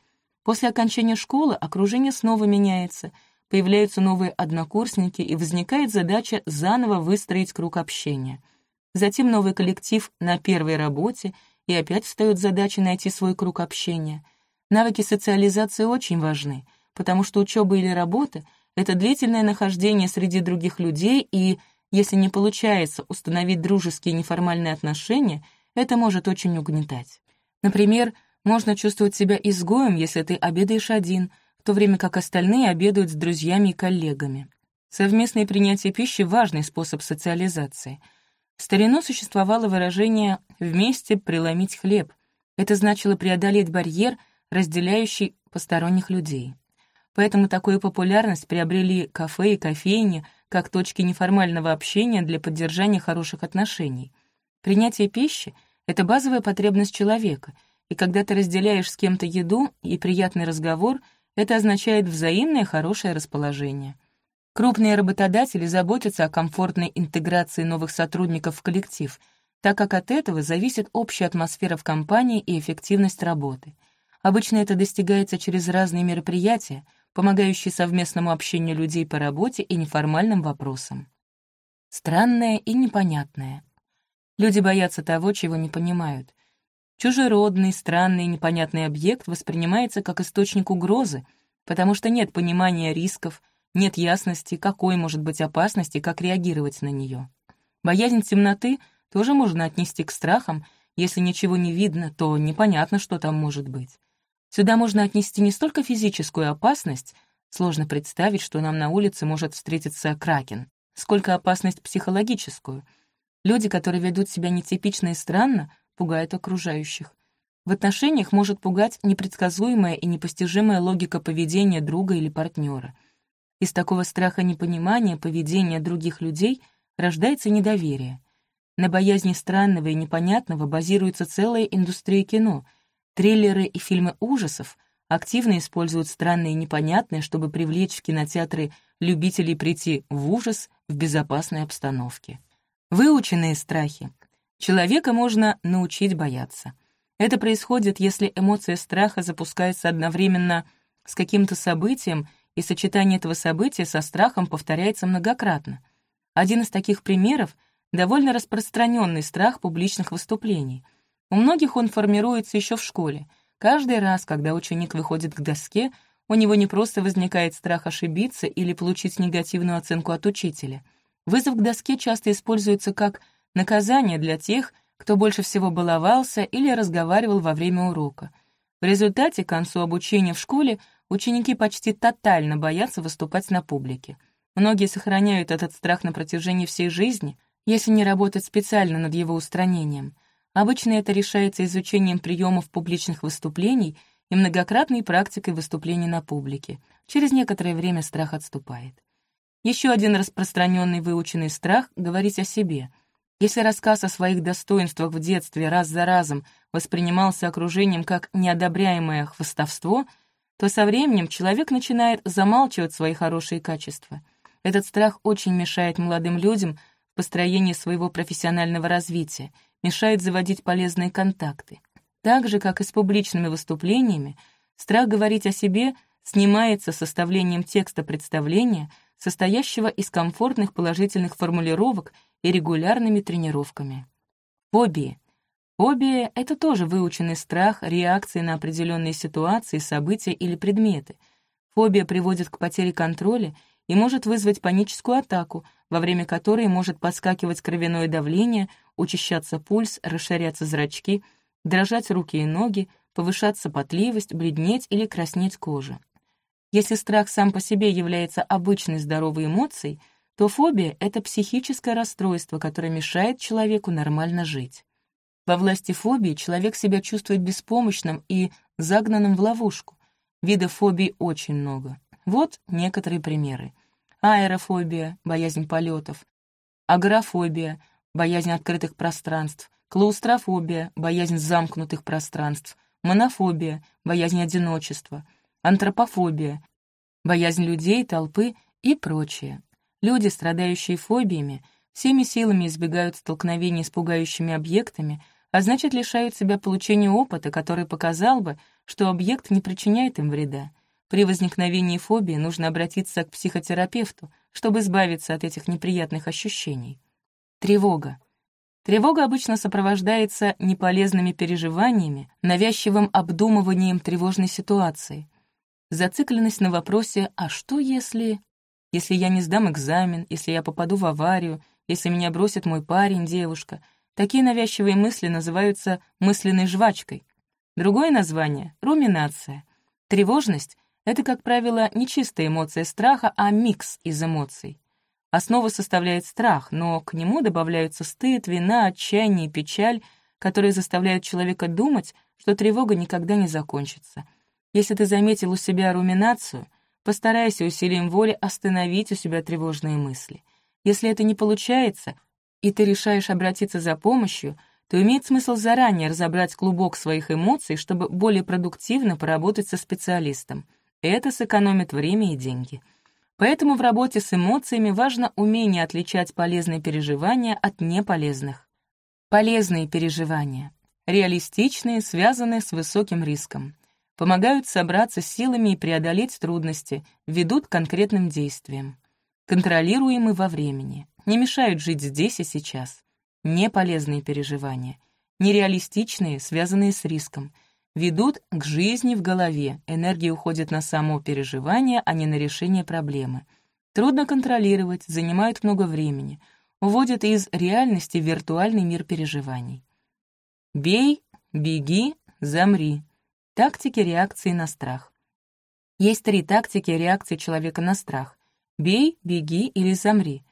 После окончания школы окружение снова меняется, появляются новые однокурсники и возникает задача заново выстроить круг общения — затем новый коллектив на первой работе, и опять встает задача найти свой круг общения. Навыки социализации очень важны, потому что учеба или работа — это длительное нахождение среди других людей, и, если не получается установить дружеские неформальные отношения, это может очень угнетать. Например, можно чувствовать себя изгоем, если ты обедаешь один, в то время как остальные обедают с друзьями и коллегами. Совместное принятие пищи — важный способ социализации — в старину существовало выражение «вместе преломить хлеб». Это значило преодолеть барьер, разделяющий посторонних людей. Поэтому такую популярность приобрели кафе и кофейни как точки неформального общения для поддержания хороших отношений. Принятие пищи — это базовая потребность человека, и когда ты разделяешь с кем-то еду и приятный разговор, это означает взаимное хорошее расположение. Крупные работодатели заботятся о комфортной интеграции новых сотрудников в коллектив, так как от этого зависит общая атмосфера в компании и эффективность работы. Обычно это достигается через разные мероприятия, помогающие совместному общению людей по работе и неформальным вопросам. Странное и непонятное. Люди боятся того, чего не понимают. Чужеродный, странный непонятный объект воспринимается как источник угрозы, потому что нет понимания рисков — нет ясности, какой может быть опасность и как реагировать на нее. Боязнь темноты тоже можно отнести к страхам. Если ничего не видно, то непонятно, что там может быть. Сюда можно отнести не столько физическую опасность, сложно представить, что нам на улице может встретиться кракен, сколько опасность психологическую. Люди, которые ведут себя нетипично и странно, пугают окружающих. В отношениях может пугать непредсказуемая и непостижимая логика поведения друга или партнера — из такого страха непонимания поведения других людей рождается недоверие. На боязни странного и непонятного базируется целая индустрия кино. Триллеры и фильмы ужасов активно используют странное и непонятное, чтобы привлечь в кинотеатры любителей прийти в ужас в безопасной обстановке. Выученные страхи. Человека можно научить бояться. Это происходит, если эмоция страха запускается одновременно с каким-то событием и сочетание этого события со страхом повторяется многократно. Один из таких примеров — довольно распространенный страх публичных выступлений. У многих он формируется еще в школе. Каждый раз, когда ученик выходит к доске, у него не просто возникает страх ошибиться или получить негативную оценку от учителя. Вызов к доске часто используется как наказание для тех, кто больше всего баловался или разговаривал во время урока. В результате, к концу обучения в школе, ученики почти тотально боятся выступать на публике. Многие сохраняют этот страх на протяжении всей жизни, если не работать специально над его устранением. Обычно это решается изучением приемов публичных выступлений и многократной практикой выступлений на публике. Через некоторое время страх отступает. Еще один распространенный выученный страх — говорить о себе. Если рассказ о своих достоинствах в детстве раз за разом воспринимался окружением как неодобряемое хвостовство — то со временем человек начинает замалчивать свои хорошие качества. Этот страх очень мешает молодым людям в построении своего профессионального развития, мешает заводить полезные контакты. Так же, как и с публичными выступлениями, страх говорить о себе снимается составлением текста представления, состоящего из комфортных положительных формулировок и регулярными тренировками. Фобии — Фобия — это тоже выученный страх, реакции на определенные ситуации, события или предметы. Фобия приводит к потере контроля и может вызвать паническую атаку, во время которой может подскакивать кровяное давление, учащаться пульс, расширяться зрачки, дрожать руки и ноги, повышаться потливость, бледнеть или краснеть кожа. Если страх сам по себе является обычной здоровой эмоцией, то фобия — это психическое расстройство, которое мешает человеку нормально жить. Во власти фобии человек себя чувствует беспомощным и загнанным в ловушку. Видов фобий очень много. Вот некоторые примеры. Аэрофобия — боязнь полетов. Агорафобия — боязнь открытых пространств. Клаустрофобия — боязнь замкнутых пространств. Монофобия — боязнь одиночества. Антропофобия — боязнь людей, толпы и прочее. Люди, страдающие фобиями, всеми силами избегают столкновений с пугающими объектами — а значит, лишают себя получения опыта, который показал бы, что объект не причиняет им вреда. При возникновении фобии нужно обратиться к психотерапевту, чтобы избавиться от этих неприятных ощущений. Тревога. Тревога обычно сопровождается неполезными переживаниями, навязчивым обдумыванием тревожной ситуации. Зацикленность на вопросе «а что если...» Если я не сдам экзамен, если я попаду в аварию, если меня бросит мой парень, девушка — Такие навязчивые мысли называются мысленной жвачкой. Другое название — руминация. Тревожность — это, как правило, не чистая эмоция страха, а микс из эмоций. Основу составляет страх, но к нему добавляются стыд, вина, отчаяние и печаль, которые заставляют человека думать, что тревога никогда не закончится. Если ты заметил у себя руминацию, постарайся усилием воли остановить у себя тревожные мысли. Если это не получается, и ты решаешь обратиться за помощью, то имеет смысл заранее разобрать клубок своих эмоций, чтобы более продуктивно поработать со специалистом. Это сэкономит время и деньги. Поэтому в работе с эмоциями важно умение отличать полезные переживания от неполезных. Полезные переживания. Реалистичные, связанные с высоким риском. Помогают собраться силами и преодолеть трудности, ведут к конкретным действиям. Контролируемы во времени, не мешают жить здесь и сейчас. Неполезные переживания. Нереалистичные, связанные с риском — ведут к жизни в голове, энергия уходит на само переживание, а не на решение проблемы. Трудно контролировать, занимают много времени, уводят из реальности виртуальный мир переживаний. Бей, беги, замри. Тактики реакции на страх. Есть три тактики реакции человека на страх. Бей, беги или замри.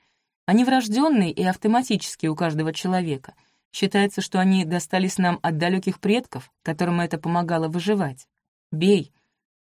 Они врожденные и автоматические у каждого человека — Считается, что они достались нам от далеких предков, которым это помогало выживать. Бей.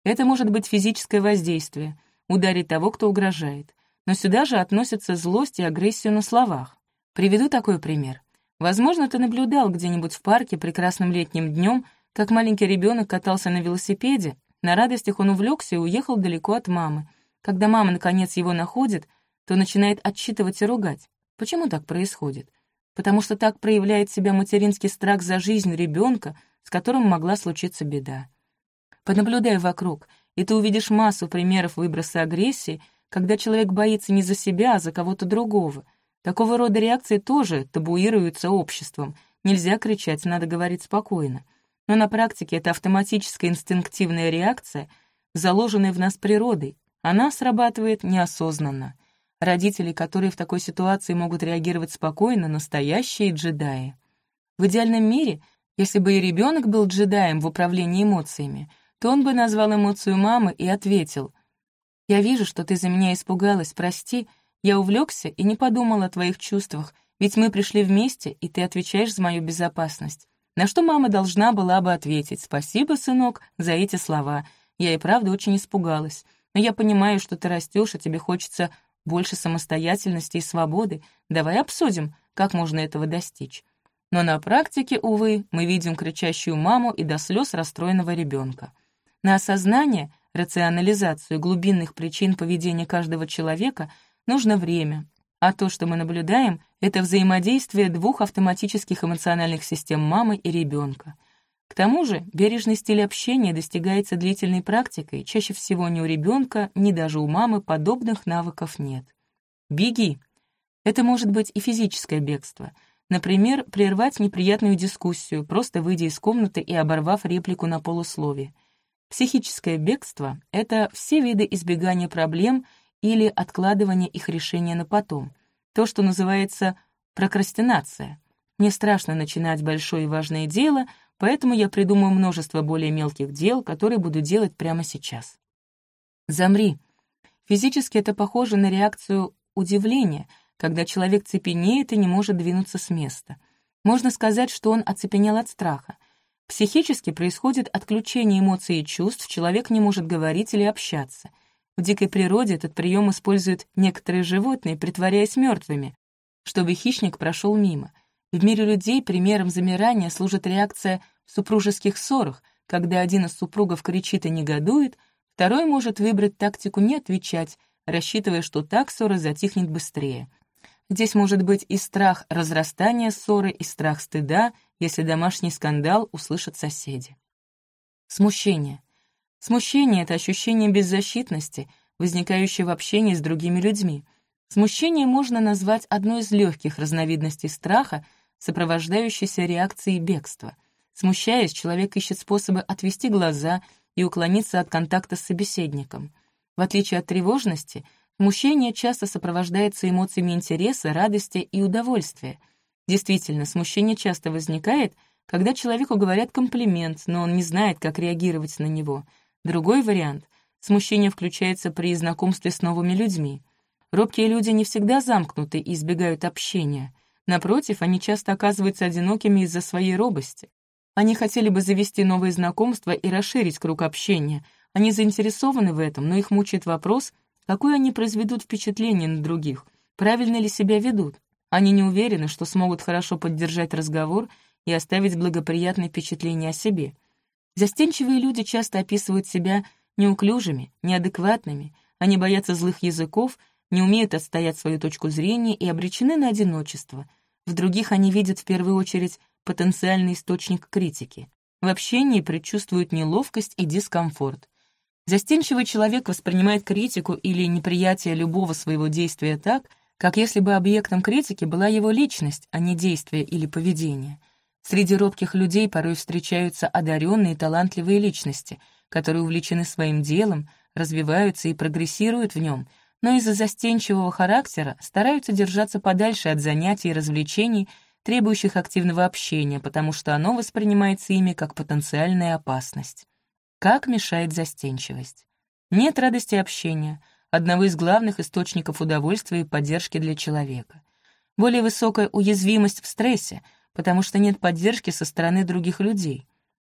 Это может быть физическое воздействие, ударить того, кто угрожает. Но сюда же относятся злость и агрессию на словах. Приведу такой пример. Возможно, ты наблюдал где-нибудь в парке прекрасным летним днем, как маленький ребенок катался на велосипеде, на радостях он увлекся и уехал далеко от мамы. Когда мама, наконец, его находит, то начинает отчитывать и ругать. Почему так происходит? потому что так проявляет себя материнский страх за жизнь ребенка, с которым могла случиться беда. Понаблюдай вокруг, и ты увидишь массу примеров выброса агрессии, когда человек боится не за себя, а за кого-то другого. Такого рода реакции тоже табуируются обществом. Нельзя кричать, надо говорить спокойно. Но на практике это автоматическая инстинктивная реакция, заложенная в нас природой. Она срабатывает неосознанно. Родители, которые в такой ситуации могут реагировать спокойно, настоящие джедаи. В идеальном мире, если бы и ребенок был джедаем в управлении эмоциями, то он бы назвал эмоцию мамы и ответил, «Я вижу, что ты за меня испугалась, прости, я увлекся и не подумал о твоих чувствах, ведь мы пришли вместе, и ты отвечаешь за мою безопасность». На что мама должна была бы ответить, «Спасибо, сынок, за эти слова. Я и правда очень испугалась. Но я понимаю, что ты растешь, и тебе хочется больше самостоятельности и свободы. Давай обсудим, как можно этого достичь. Но на практике, увы, мы видим кричащую маму и до слез расстроенного ребенка. На осознание, рационализацию глубинных причин поведения каждого человека нужно время, а то, что мы наблюдаем, это взаимодействие двух автоматических эмоциональных систем мамы и ребенка — к тому же бережный стиль общения достигается длительной практикой, чаще всего ни у ребенка, ни даже у мамы подобных навыков нет. Беги. Это может быть и физическое бегство. Например, прервать неприятную дискуссию, просто выйдя из комнаты и оборвав реплику на полуслове. Психическое бегство — это все виды избегания проблем или откладывания их решения на потом. То, что называется прокрастинация. Не страшно начинать большое и важное дело — Поэтому я придумаю множество более мелких дел, которые буду делать прямо сейчас. Замри. Физически это похоже на реакцию удивления, когда человек цепенеет и не может двинуться с места. Можно сказать, что он оцепенел от страха. Психически происходит отключение эмоций и чувств, человек не может говорить или общаться. В дикой природе этот прием используют некоторые животные, притворяясь мертвыми, чтобы хищник прошел мимо. В мире людей примером замирания служит реакция в супружеских ссорах, когда один из супругов кричит и негодует, второй может выбрать тактику не отвечать, рассчитывая, что так ссора затихнет быстрее. Здесь может быть и страх разрастания ссоры, и страх стыда, если домашний скандал услышат соседи. Смущение. Смущение — это ощущение беззащитности, возникающее в общении с другими людьми. Смущение можно назвать одной из легких разновидностей страха — сопровождающейся реакцией бегства. Смущаясь, человек ищет способы отвести глаза и уклониться от контакта с собеседником. В отличие от тревожности, смущение часто сопровождается эмоциями интереса, радости и удовольствия. Действительно, смущение часто возникает, когда человеку говорят комплимент, но он не знает, как реагировать на него. Другой вариант — смущение включается при знакомстве с новыми людьми. Робкие люди не всегда замкнуты и избегают общения. Напротив, они часто оказываются одинокими из-за своей робости. Они хотели бы завести новые знакомства и расширить круг общения. Они заинтересованы в этом, но их мучает вопрос, какое они произведут впечатление на других, правильно ли себя ведут. Они не уверены, что смогут хорошо поддержать разговор и оставить благоприятное впечатление о себе. Застенчивые люди часто описывают себя неуклюжими, неадекватными. Они боятся злых языков, не умеют отстоять свою точку зрения и обречены на одиночество. В других они видят в первую очередь потенциальный источник критики. В общении предчувствуют неловкость и дискомфорт. Застенчивый человек воспринимает критику или неприятие любого своего действия так, как если бы объектом критики была его личность, а не действие или поведение. Среди робких людей порой встречаются одаренные и талантливые личности, которые увлечены своим делом, развиваются и прогрессируют в нем, но из-за застенчивого характера стараются держаться подальше от занятий и развлечений, требующих активного общения, потому что оно воспринимается ими как потенциальная опасность. Как мешает застенчивость? Нет радости общения, одного из главных источников удовольствия и поддержки для человека. Более высокая уязвимость в стрессе, потому что нет поддержки со стороны других людей.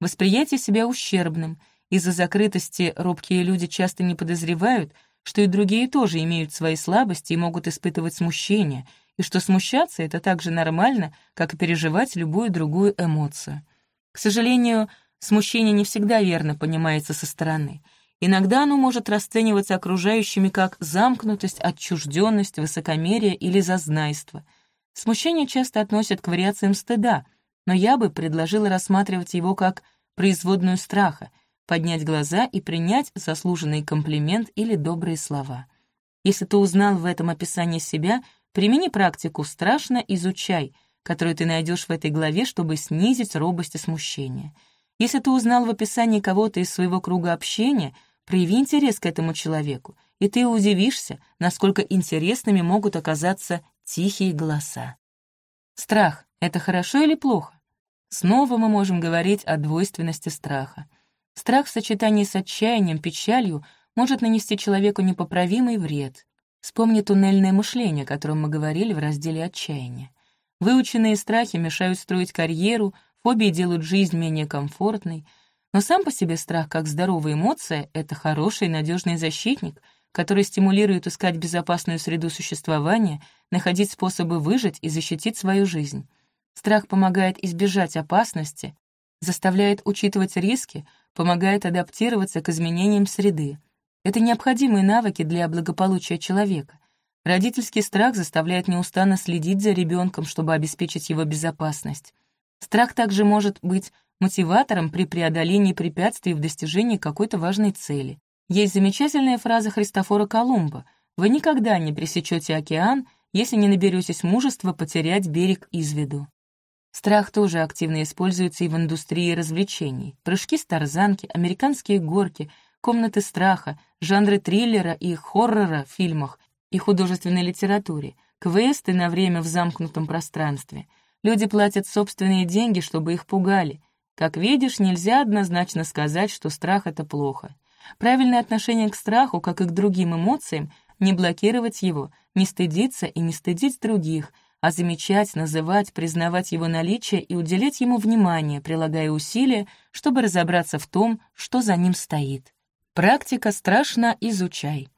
Восприятие себя ущербным — из-за закрытости робкие люди часто не подозревают, что и другие тоже имеют свои слабости и могут испытывать смущение, и что смущаться — это так же нормально, как и переживать любую другую эмоцию. К сожалению, смущение не всегда верно понимается со стороны. Иногда оно может расцениваться окружающими как замкнутость, отчужденность, высокомерие или зазнайство. Смущение часто относят к вариациям стыда, но я бы предложила рассматривать его как производную страха — поднять глаза и принять заслуженный комплимент или добрые слова. Если ты узнал в этом описании себя, примени практику «страшно изучай», которую ты найдешь в этой главе, чтобы снизить робость и смущение. Если ты узнал в описании кого-то из своего круга общения, прояви интерес к этому человеку, и ты удивишься, насколько интересными могут оказаться тихие голоса. Страх — это хорошо или плохо? Снова мы можем говорить о двойственности страха. Страх в сочетании с отчаянием, печалью может нанести человеку непоправимый вред. Вспомни туннельное мышление, о котором мы говорили в разделе «Отчаяние». Выученные страхи мешают строить карьеру, фобии делают жизнь менее комфортной. Но сам по себе страх, как здоровая эмоция, — это хороший надежный защитник, который стимулирует искать безопасную среду существования, находить способы выжить и защитить свою жизнь. Страх помогает избежать опасности, заставляет учитывать риски, помогает адаптироваться к изменениям среды. Это необходимые навыки для благополучия человека. Родительский страх заставляет неустанно следить за ребенком, чтобы обеспечить его безопасность. Страх также может быть мотиватором при преодолении препятствий в достижении какой-то важной цели. Есть замечательная фраза Христофора Колумба «Вы никогда не пресечете океан, если не наберетесь мужества потерять берег из виду». Страх тоже активно используется и в индустрии развлечений. Прыжки с тарзанки, американские горки, комнаты страха, жанры триллера и хоррора в фильмах и художественной литературе, квесты на время в замкнутом пространстве. Люди платят собственные деньги, чтобы их пугали. Как видишь, нельзя однозначно сказать, что страх — это плохо. Правильное отношение к страху, как и к другим эмоциям, не блокировать его, не стыдиться и не стыдить других — а замечать, называть, признавать его наличие и уделять ему внимание, прилагая усилия, чтобы разобраться в том, что за ним стоит. Практика страшно изучай.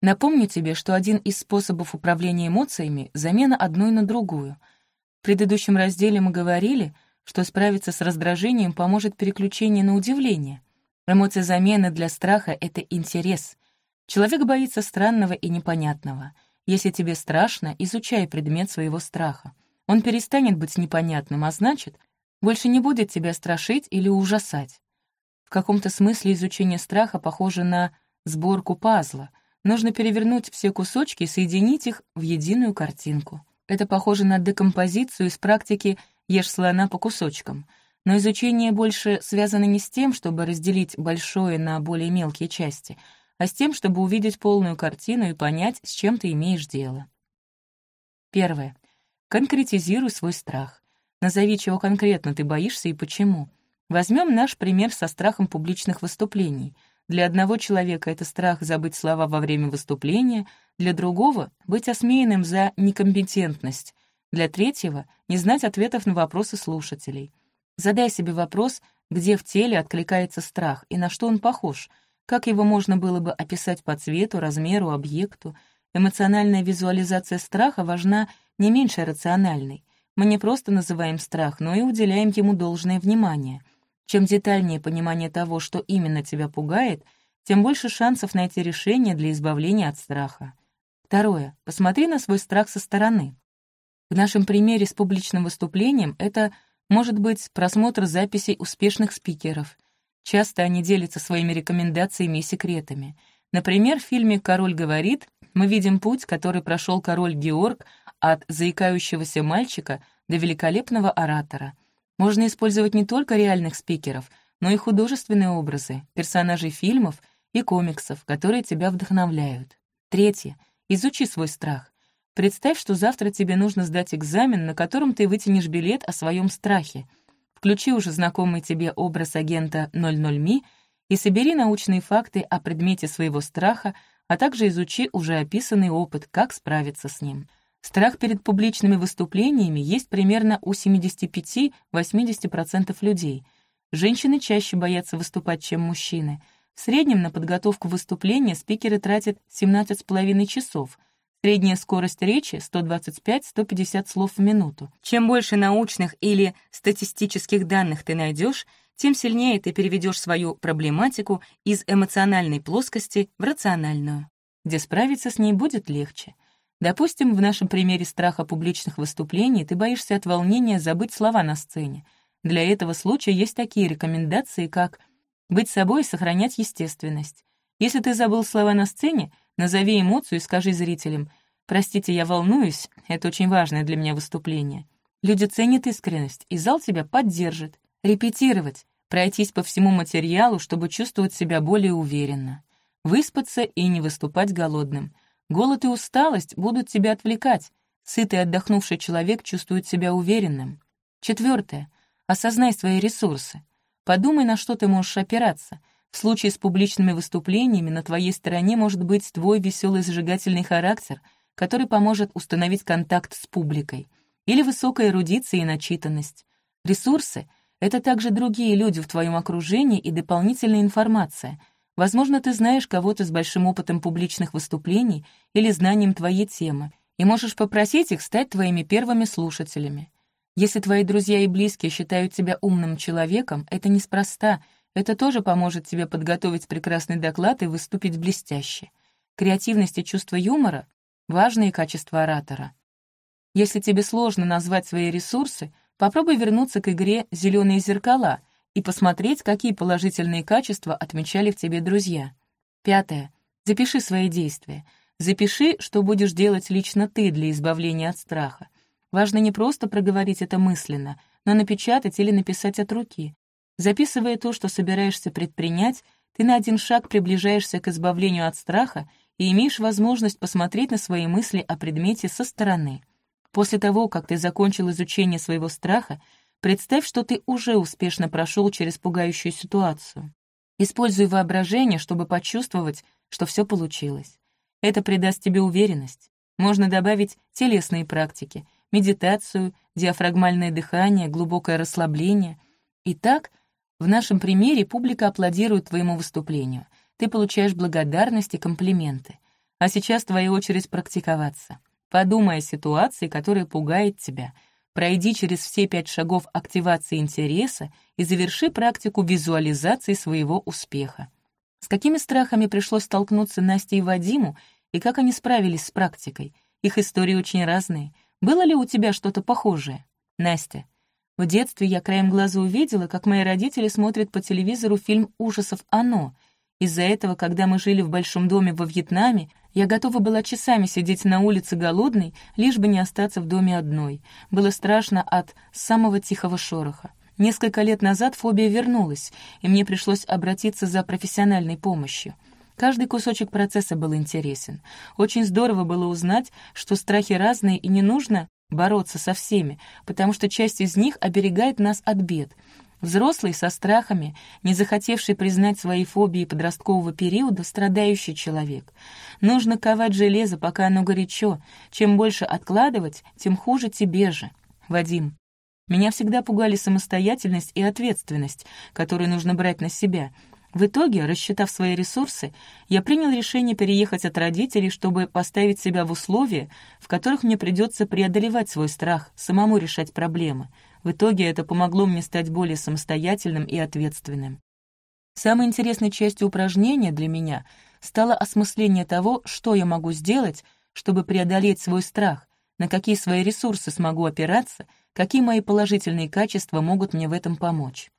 Напомню тебе, что один из способов управления эмоциями — замена одной на другую. В предыдущем разделе мы говорили, что справиться с раздражением поможет переключение на удивление. Эмоция замены для страха — это интерес. Человек боится странного и непонятного — если тебе страшно, изучай предмет своего страха. Он перестанет быть непонятным, а значит, больше не будет тебя страшить или ужасать. В каком-то смысле изучение страха похоже на сборку пазла. Нужно перевернуть все кусочки и соединить их в единую картинку. Это похоже на декомпозицию из практики «ешь слона по кусочкам». Но изучение больше связано не с тем, чтобы разделить большое на более мелкие части — а с тем, чтобы увидеть полную картину и понять, с чем ты имеешь дело. Первое. Конкретизируй свой страх. Назови, чего конкретно ты боишься и почему. Возьмем наш пример со страхом публичных выступлений. Для одного человека это страх забыть слова во время выступления, для другого — быть осмеянным за некомпетентность, для третьего — не знать ответов на вопросы слушателей. Задай себе вопрос, где в теле откликается страх и на что он похож — как его можно было бы описать по цвету, размеру, объекту? Эмоциональная визуализация страха важна не меньше рациональной. Мы не просто называем страх, но и уделяем ему должное внимание. Чем детальнее понимание того, что именно тебя пугает, тем больше шансов найти решение для избавления от страха. Второе. Посмотри на свой страх со стороны. В нашем примере с публичным выступлением это может быть просмотр записей успешных спикеров. Часто они делятся своими рекомендациями и секретами. Например, в фильме «Король говорит» мы видим путь, который прошел король Георг от заикающегося мальчика до великолепного оратора. Можно использовать не только реальных спикеров, но и художественные образы, персонажей фильмов и комиксов, которые тебя вдохновляют. Третье. Изучи свой страх. Представь, что завтра тебе нужно сдать экзамен, на котором ты вытянешь билет о своем страхе. Включи уже знакомый тебе образ агента 00Ми и собери научные факты о предмете своего страха, а также изучи уже описанный опыт, как справиться с ним. Страх перед публичными выступлениями есть примерно у 75-80% людей. Женщины чаще боятся выступать, чем мужчины. В среднем на подготовку выступления спикеры тратят 17,5 часов. Средняя скорость речи — 125-150 слов в минуту. Чем больше научных или статистических данных ты найдешь, тем сильнее ты переведешь свою проблематику из эмоциональной плоскости в рациональную, где справиться с ней будет легче. Допустим, в нашем примере страха публичных выступлений ты боишься от волнения забыть слова на сцене. Для этого случая есть такие рекомендации, как быть собой и сохранять естественность. Если ты забыл слова на сцене, назови эмоцию и скажи зрителям «Простите, я волнуюсь, это очень важное для меня выступление». Люди ценят искренность, и зал тебя поддержит. Репетировать, пройтись по всему материалу, чтобы чувствовать себя более уверенно. Выспаться и не выступать голодным. Голод и усталость будут тебя отвлекать. Сытый отдохнувший человек чувствует себя уверенным. Четвертое. Осознай свои ресурсы. Подумай, на что ты можешь опираться. В случае с публичными выступлениями на твоей стороне может быть твой веселый зажигательный характер, который поможет установить контакт с публикой, или высокая эрудиция и начитанность. Ресурсы — это также другие люди в твоем окружении и дополнительная информация. Возможно, ты знаешь кого-то с большим опытом публичных выступлений или знанием твоей темы, и можешь попросить их стать твоими первыми слушателями. Если твои друзья и близкие считают тебя умным человеком, это неспроста, это тоже поможет тебе подготовить прекрасный доклад и выступить блестяще. Креативность и чувство юмора — важные качества оратора. Если тебе сложно назвать свои ресурсы, Попробуй вернуться к игре «Зеленые зеркала» и посмотреть, какие положительные качества отмечали в тебе друзья. Пятое. Запиши свои действия. Запиши, что будешь делать лично ты для избавления от страха. Важно не просто проговорить это мысленно, но напечатать или написать от руки. Записывая то, что собираешься предпринять, ты на один шаг приближаешься к избавлению от страха и имеешь возможность посмотреть на свои мысли о предмете со стороны. После того, как ты закончил изучение своего страха, представь, что ты уже успешно прошел через пугающую ситуацию. Используй воображение, чтобы почувствовать, что все получилось. Это придаст тебе уверенность. Можно добавить телесные практики, медитацию, диафрагмальное дыхание, глубокое расслабление. Итак, в нашем примере публика аплодирует твоему выступлению. Ты получаешь благодарность и комплименты. А сейчас твоя очередь практиковаться. Подумай о ситуации, которая пугает тебя. Пройди через все пять шагов активации интереса и заверши практику визуализации своего успеха. С какими страхами пришлось столкнуться Насте и Вадиму, и как они справились с практикой? Их истории очень разные. Было ли у тебя что-то похожее? Настя. В детстве я краем глаза увидела, как мои родители смотрят по телевизору фильм ужасов «Оно», из-за этого, когда мы жили в большом доме во Вьетнаме, я готова была часами сидеть на улице голодной, лишь бы не остаться в доме одной. Было страшно от самого тихого шороха. Несколько лет назад фобия вернулась, и мне пришлось обратиться за профессиональной помощью. Каждый кусочек процесса был интересен. Очень здорово было узнать, что страхи разные и не нужно бороться со всеми, потому что часть из них оберегает нас от бед — Взрослый со страхами, не захотевший признать свои фобии подросткового периода, страдающий человек. Нужно ковать железо, пока оно горячо. Чем больше откладывать, тем хуже тебе же. Вадим. Меня всегда пугали самостоятельность и ответственность, которую нужно брать на себя. В итоге, рассчитав свои ресурсы, я принял решение переехать от родителей, чтобы поставить себя в условия, в которых мне придется преодолевать свой страх, самому решать проблемы. В итоге это помогло мне стать более самостоятельным и ответственным. Самой интересной частью упражнения для меня стало осмысление того, что я могу сделать, чтобы преодолеть свой страх, на какие свои ресурсы смогу опираться, какие мои положительные качества могут мне в этом помочь.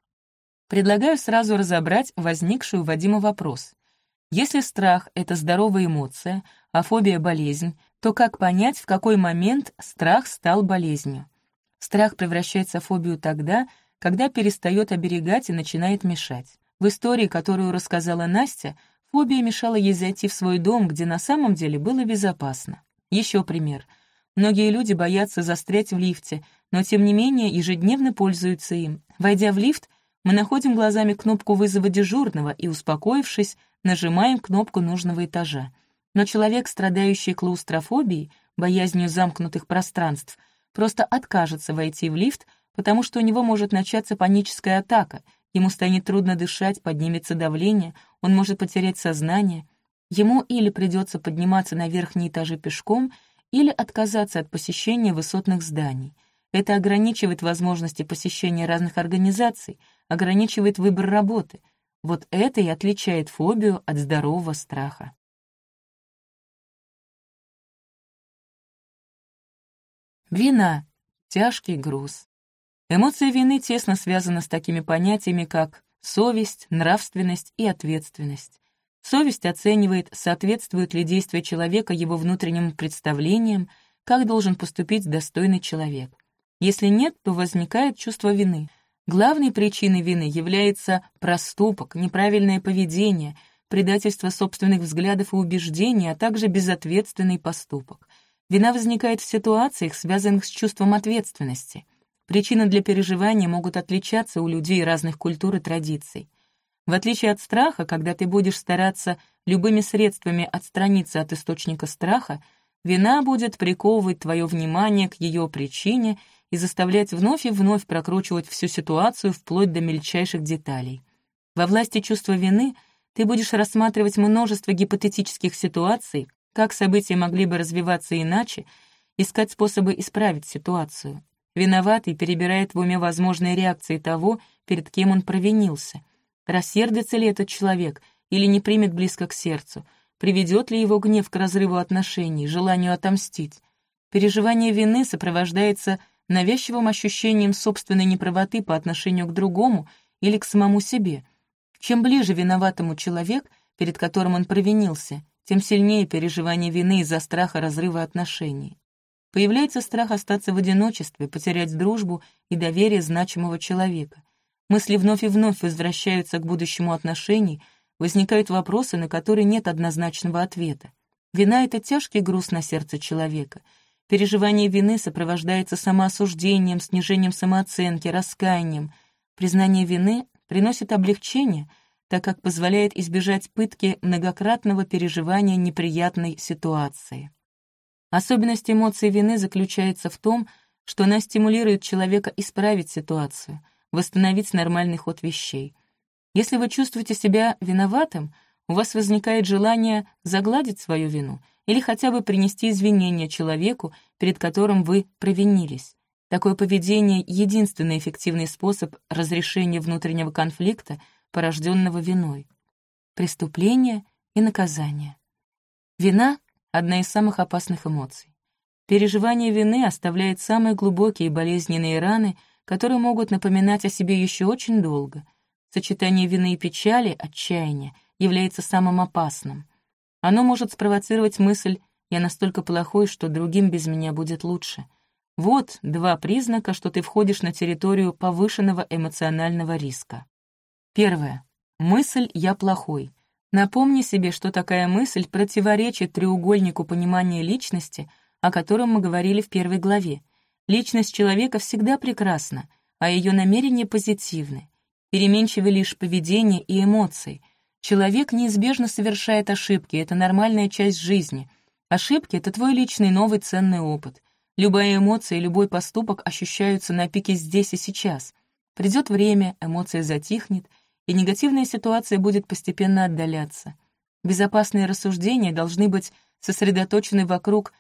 Предлагаю сразу разобрать возникший у Вадима вопрос. Если страх — это здоровая эмоция, а фобия — болезнь, то как понять, в какой момент страх стал болезнью? Страх превращается в фобию тогда, когда перестает оберегать и начинает мешать. В истории, которую рассказала Настя, фобия мешала ей зайти в свой дом, где на самом деле было безопасно. Еще пример. Многие люди боятся застрять в лифте, но тем не менее ежедневно пользуются им. Войдя в лифт, мы находим глазами кнопку вызова дежурного и, успокоившись, нажимаем кнопку нужного этажа. Но человек, страдающий клаустрофобией, боязнью замкнутых пространств, просто откажется войти в лифт, потому что у него может начаться паническая атака, ему станет трудно дышать, поднимется давление, он может потерять сознание. Ему или придется подниматься на верхние этажи пешком, или отказаться от посещения высотных зданий. Это ограничивает возможности посещения разных организаций, ограничивает выбор работы. Вот это и отличает фобию от здорового страха. Вина — тяжкий груз. Эмоция вины тесно связана с такими понятиями, как совесть, нравственность и ответственность. Совесть оценивает, соответствует ли действие человека его внутренним представлениям, как должен поступить достойный человек. Если нет, то возникает чувство вины. Главной причиной вины является проступок, неправильное поведение, предательство собственных взглядов и убеждений, а также безответственный поступок. Вина возникает в ситуациях, связанных с чувством ответственности. Причины для переживания могут отличаться у людей разных культур и традиций. В отличие от страха, когда ты будешь стараться любыми средствами отстраниться от источника страха, вина будет приковывать твое внимание к ее причине и заставлять вновь и вновь прокручивать всю ситуацию вплоть до мельчайших деталей. Во власти чувства вины ты будешь рассматривать множество гипотетических ситуаций, как события могли бы развиваться иначе, искать способы исправить ситуацию. Виноватый перебирает в уме возможные реакции того, перед кем он провинился. Рассердится ли этот человек или не примет близко к сердцу? Приведет ли его гнев к разрыву отношений, желанию отомстить? Переживание вины сопровождается навязчивым ощущением собственной неправоты по отношению к другому или к самому себе. Чем ближе виноватому человек, перед которым он провинился, тем сильнее переживание вины из-за страха разрыва отношений. Появляется страх остаться в одиночестве, потерять дружбу и доверие значимого человека. Мысли вновь и вновь возвращаются к будущему отношений, возникают вопросы, на которые нет однозначного ответа. Вина — это тяжкий груз на сердце человека. Переживание вины сопровождается самоосуждением, снижением самооценки, раскаянием. Признание вины приносит облегчение — так как позволяет избежать пытки многократного переживания неприятной ситуации. Особенность эмоций вины заключается в том, что она стимулирует человека исправить ситуацию, восстановить нормальный ход вещей. Если вы чувствуете себя виноватым, у вас возникает желание загладить свою вину или хотя бы принести извинения человеку, перед которым вы провинились. Такое поведение — единственный эффективный способ разрешения внутреннего конфликта — порожденного виной. Преступление и наказание. Вина — одна из самых опасных эмоций. Переживание вины оставляет самые глубокие болезненные раны, которые могут напоминать о себе еще очень долго. Сочетание вины и печали, отчаяния, является самым опасным. Оно может спровоцировать мысль «я настолько плохой, что другим без меня будет лучше». Вот два признака, что ты входишь на территорию повышенного эмоционального риска. Первое. Мысль «я плохой». Напомни себе, что такая мысль противоречит треугольнику понимания личности, о котором мы говорили в первой главе. Личность человека всегда прекрасна, а ее намерения позитивны. Переменчивы лишь поведение и эмоции. Человек неизбежно совершает ошибки, это нормальная часть жизни. Ошибки — это твой личный новый ценный опыт. Любая эмоция и любой поступок ощущаются на пике здесь и сейчас. Придет время, эмоция затихнет — и негативная ситуация будет постепенно отдаляться. Безопасные рассуждения должны быть сосредоточены вокруг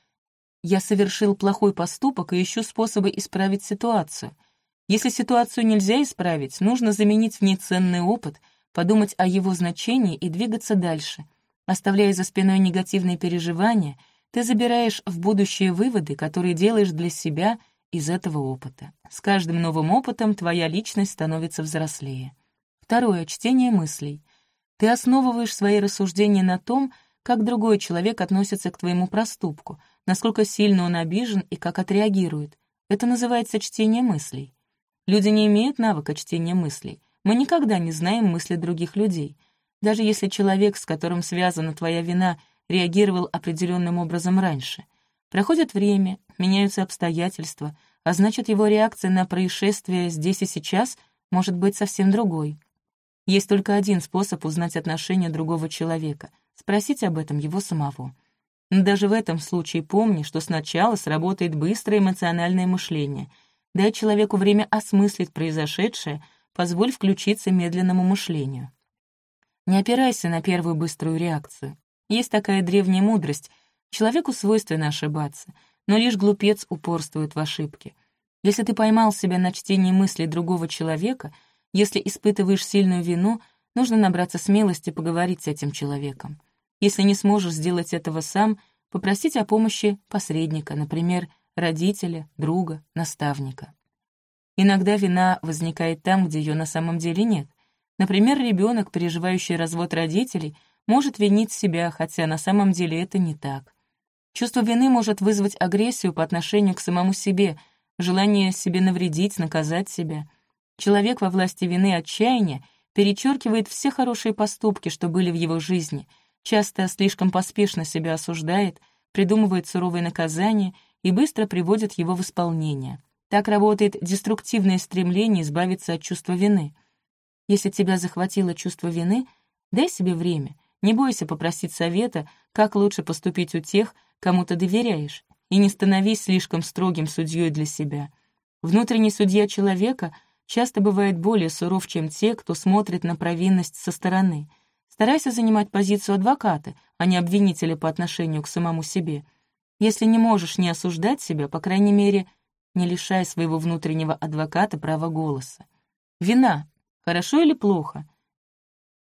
«я совершил плохой поступок и ищу способы исправить ситуацию». Если ситуацию нельзя исправить, нужно заменить в ней ценный опыт, подумать о его значении и двигаться дальше. Оставляя за спиной негативные переживания, ты забираешь в будущее выводы, которые делаешь для себя из этого опыта. С каждым новым опытом твоя личность становится взрослее. Второе — чтение мыслей. Ты основываешь свои рассуждения на том, как другой человек относится к твоему проступку, насколько сильно он обижен и как отреагирует. Это называется чтение мыслей. Люди не имеют навыка чтения мыслей. Мы никогда не знаем мысли других людей. Даже если человек, с которым связана твоя вина, реагировал определенным образом раньше. Проходит время, меняются обстоятельства, а значит, его реакция на происшествие здесь и сейчас может быть совсем другой. Есть только один способ узнать отношение другого человека — спросить об этом его самого. Но даже в этом случае помни, что сначала сработает быстрое эмоциональное мышление — Дай человеку время осмыслить произошедшее, позволь включиться медленному мышлению. Не опирайся на первую быструю реакцию. Есть такая древняя мудрость. Человеку свойственно ошибаться, но лишь глупец упорствует в ошибке. Если ты поймал себя на чтении мыслей другого человека, если испытываешь сильную вину, нужно набраться смелости поговорить с этим человеком. Если не сможешь сделать этого сам, попросить о помощи посредника, например, родителя, друга, наставника. Иногда вина возникает там, где ее на самом деле нет. Например, ребенок, переживающий развод родителей, может винить себя, хотя на самом деле это не так. Чувство вины может вызвать агрессию по отношению к самому себе, желание себе навредить, наказать себя. Человек во власти вины отчаяния перечеркивает все хорошие поступки, что были в его жизни, часто слишком поспешно себя осуждает, придумывает суровые наказания и быстро приводит его в исполнение. Так работает деструктивное стремление избавиться от чувства вины. Если тебя захватило чувство вины, дай себе время, не бойся попросить совета, как лучше поступить у тех, кому ты доверяешь, и не становись слишком строгим судьей для себя. Внутренний судья человека часто бывает более суров, чем те, кто смотрит на провинность со стороны. Старайся занимать позицию адвоката, а не обвинителя по отношению к самому себе. Если не можешь не осуждать себя, по крайней мере, не лишай своего внутреннего адвоката права голоса. Вина. Хорошо или плохо?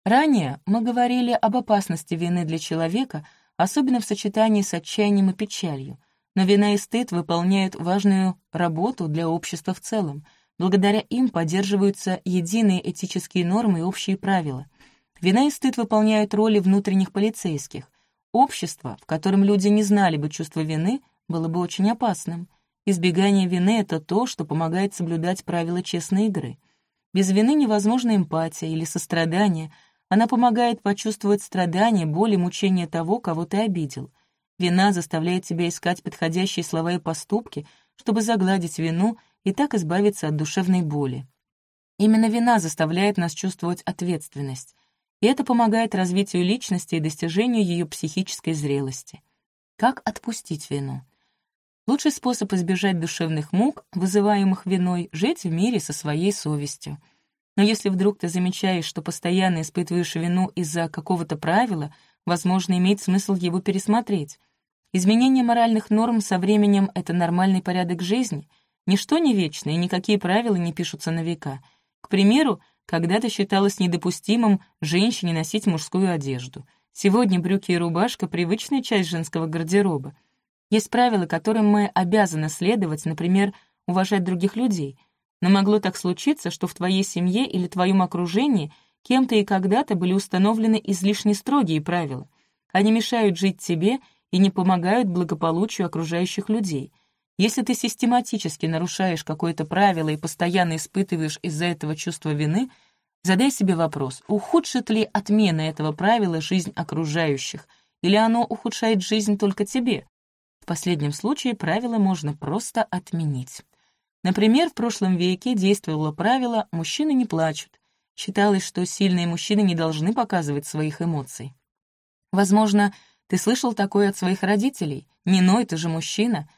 Ранее мы говорили об опасности вины для человека, особенно в сочетании с отчаянием и печалью. Но вина и стыд выполняют важную работу для общества в целом. Благодаря им поддерживаются единые этические нормы и общие правила. Вина и стыд выполняют роли внутренних полицейских. Общество, в котором люди не знали бы чувства вины, было бы очень опасным. Избегание вины — это то, что помогает соблюдать правила честной игры. Без вины невозможна эмпатия или сострадание. Она помогает почувствовать страдания, боль и мучение того, кого ты обидел. Вина заставляет тебя искать подходящие слова и поступки, чтобы загладить вину и так избавиться от душевной боли. Именно вина заставляет нас чувствовать ответственность и это помогает развитию личности и достижению ее психической зрелости. Как отпустить вину? Лучший способ избежать душевных мук, вызываемых виной, — жить в мире со своей совестью. Но если вдруг ты замечаешь, что постоянно испытываешь вину из-за какого-то правила, возможно, имеет смысл его пересмотреть. Изменение моральных норм со временем — это нормальный порядок жизни. Ничто не вечно, и никакие правила не пишутся на века. К примеру, когда-то считалось недопустимым женщине носить мужскую одежду. Сегодня брюки и рубашка — привычная часть женского гардероба. Есть правила, которым мы обязаны следовать, например, уважать других людей. Но могло так случиться, что в твоей семье или твоем окружении кем-то и когда-то были установлены излишне строгие правила. Они мешают жить тебе и не помогают благополучию окружающих людей — если ты систематически нарушаешь какое-то правило и постоянно испытываешь из-за этого чувство вины, задай себе вопрос, ухудшит ли отмена этого правила жизнь окружающих, или оно ухудшает жизнь только тебе. В последнем случае правило можно просто отменить. Например, в прошлом веке действовало правило «мужчины не плачут». Считалось, что сильные мужчины не должны показывать своих эмоций. Возможно, ты слышал такое от своих родителей. «Не ной, ты же мужчина».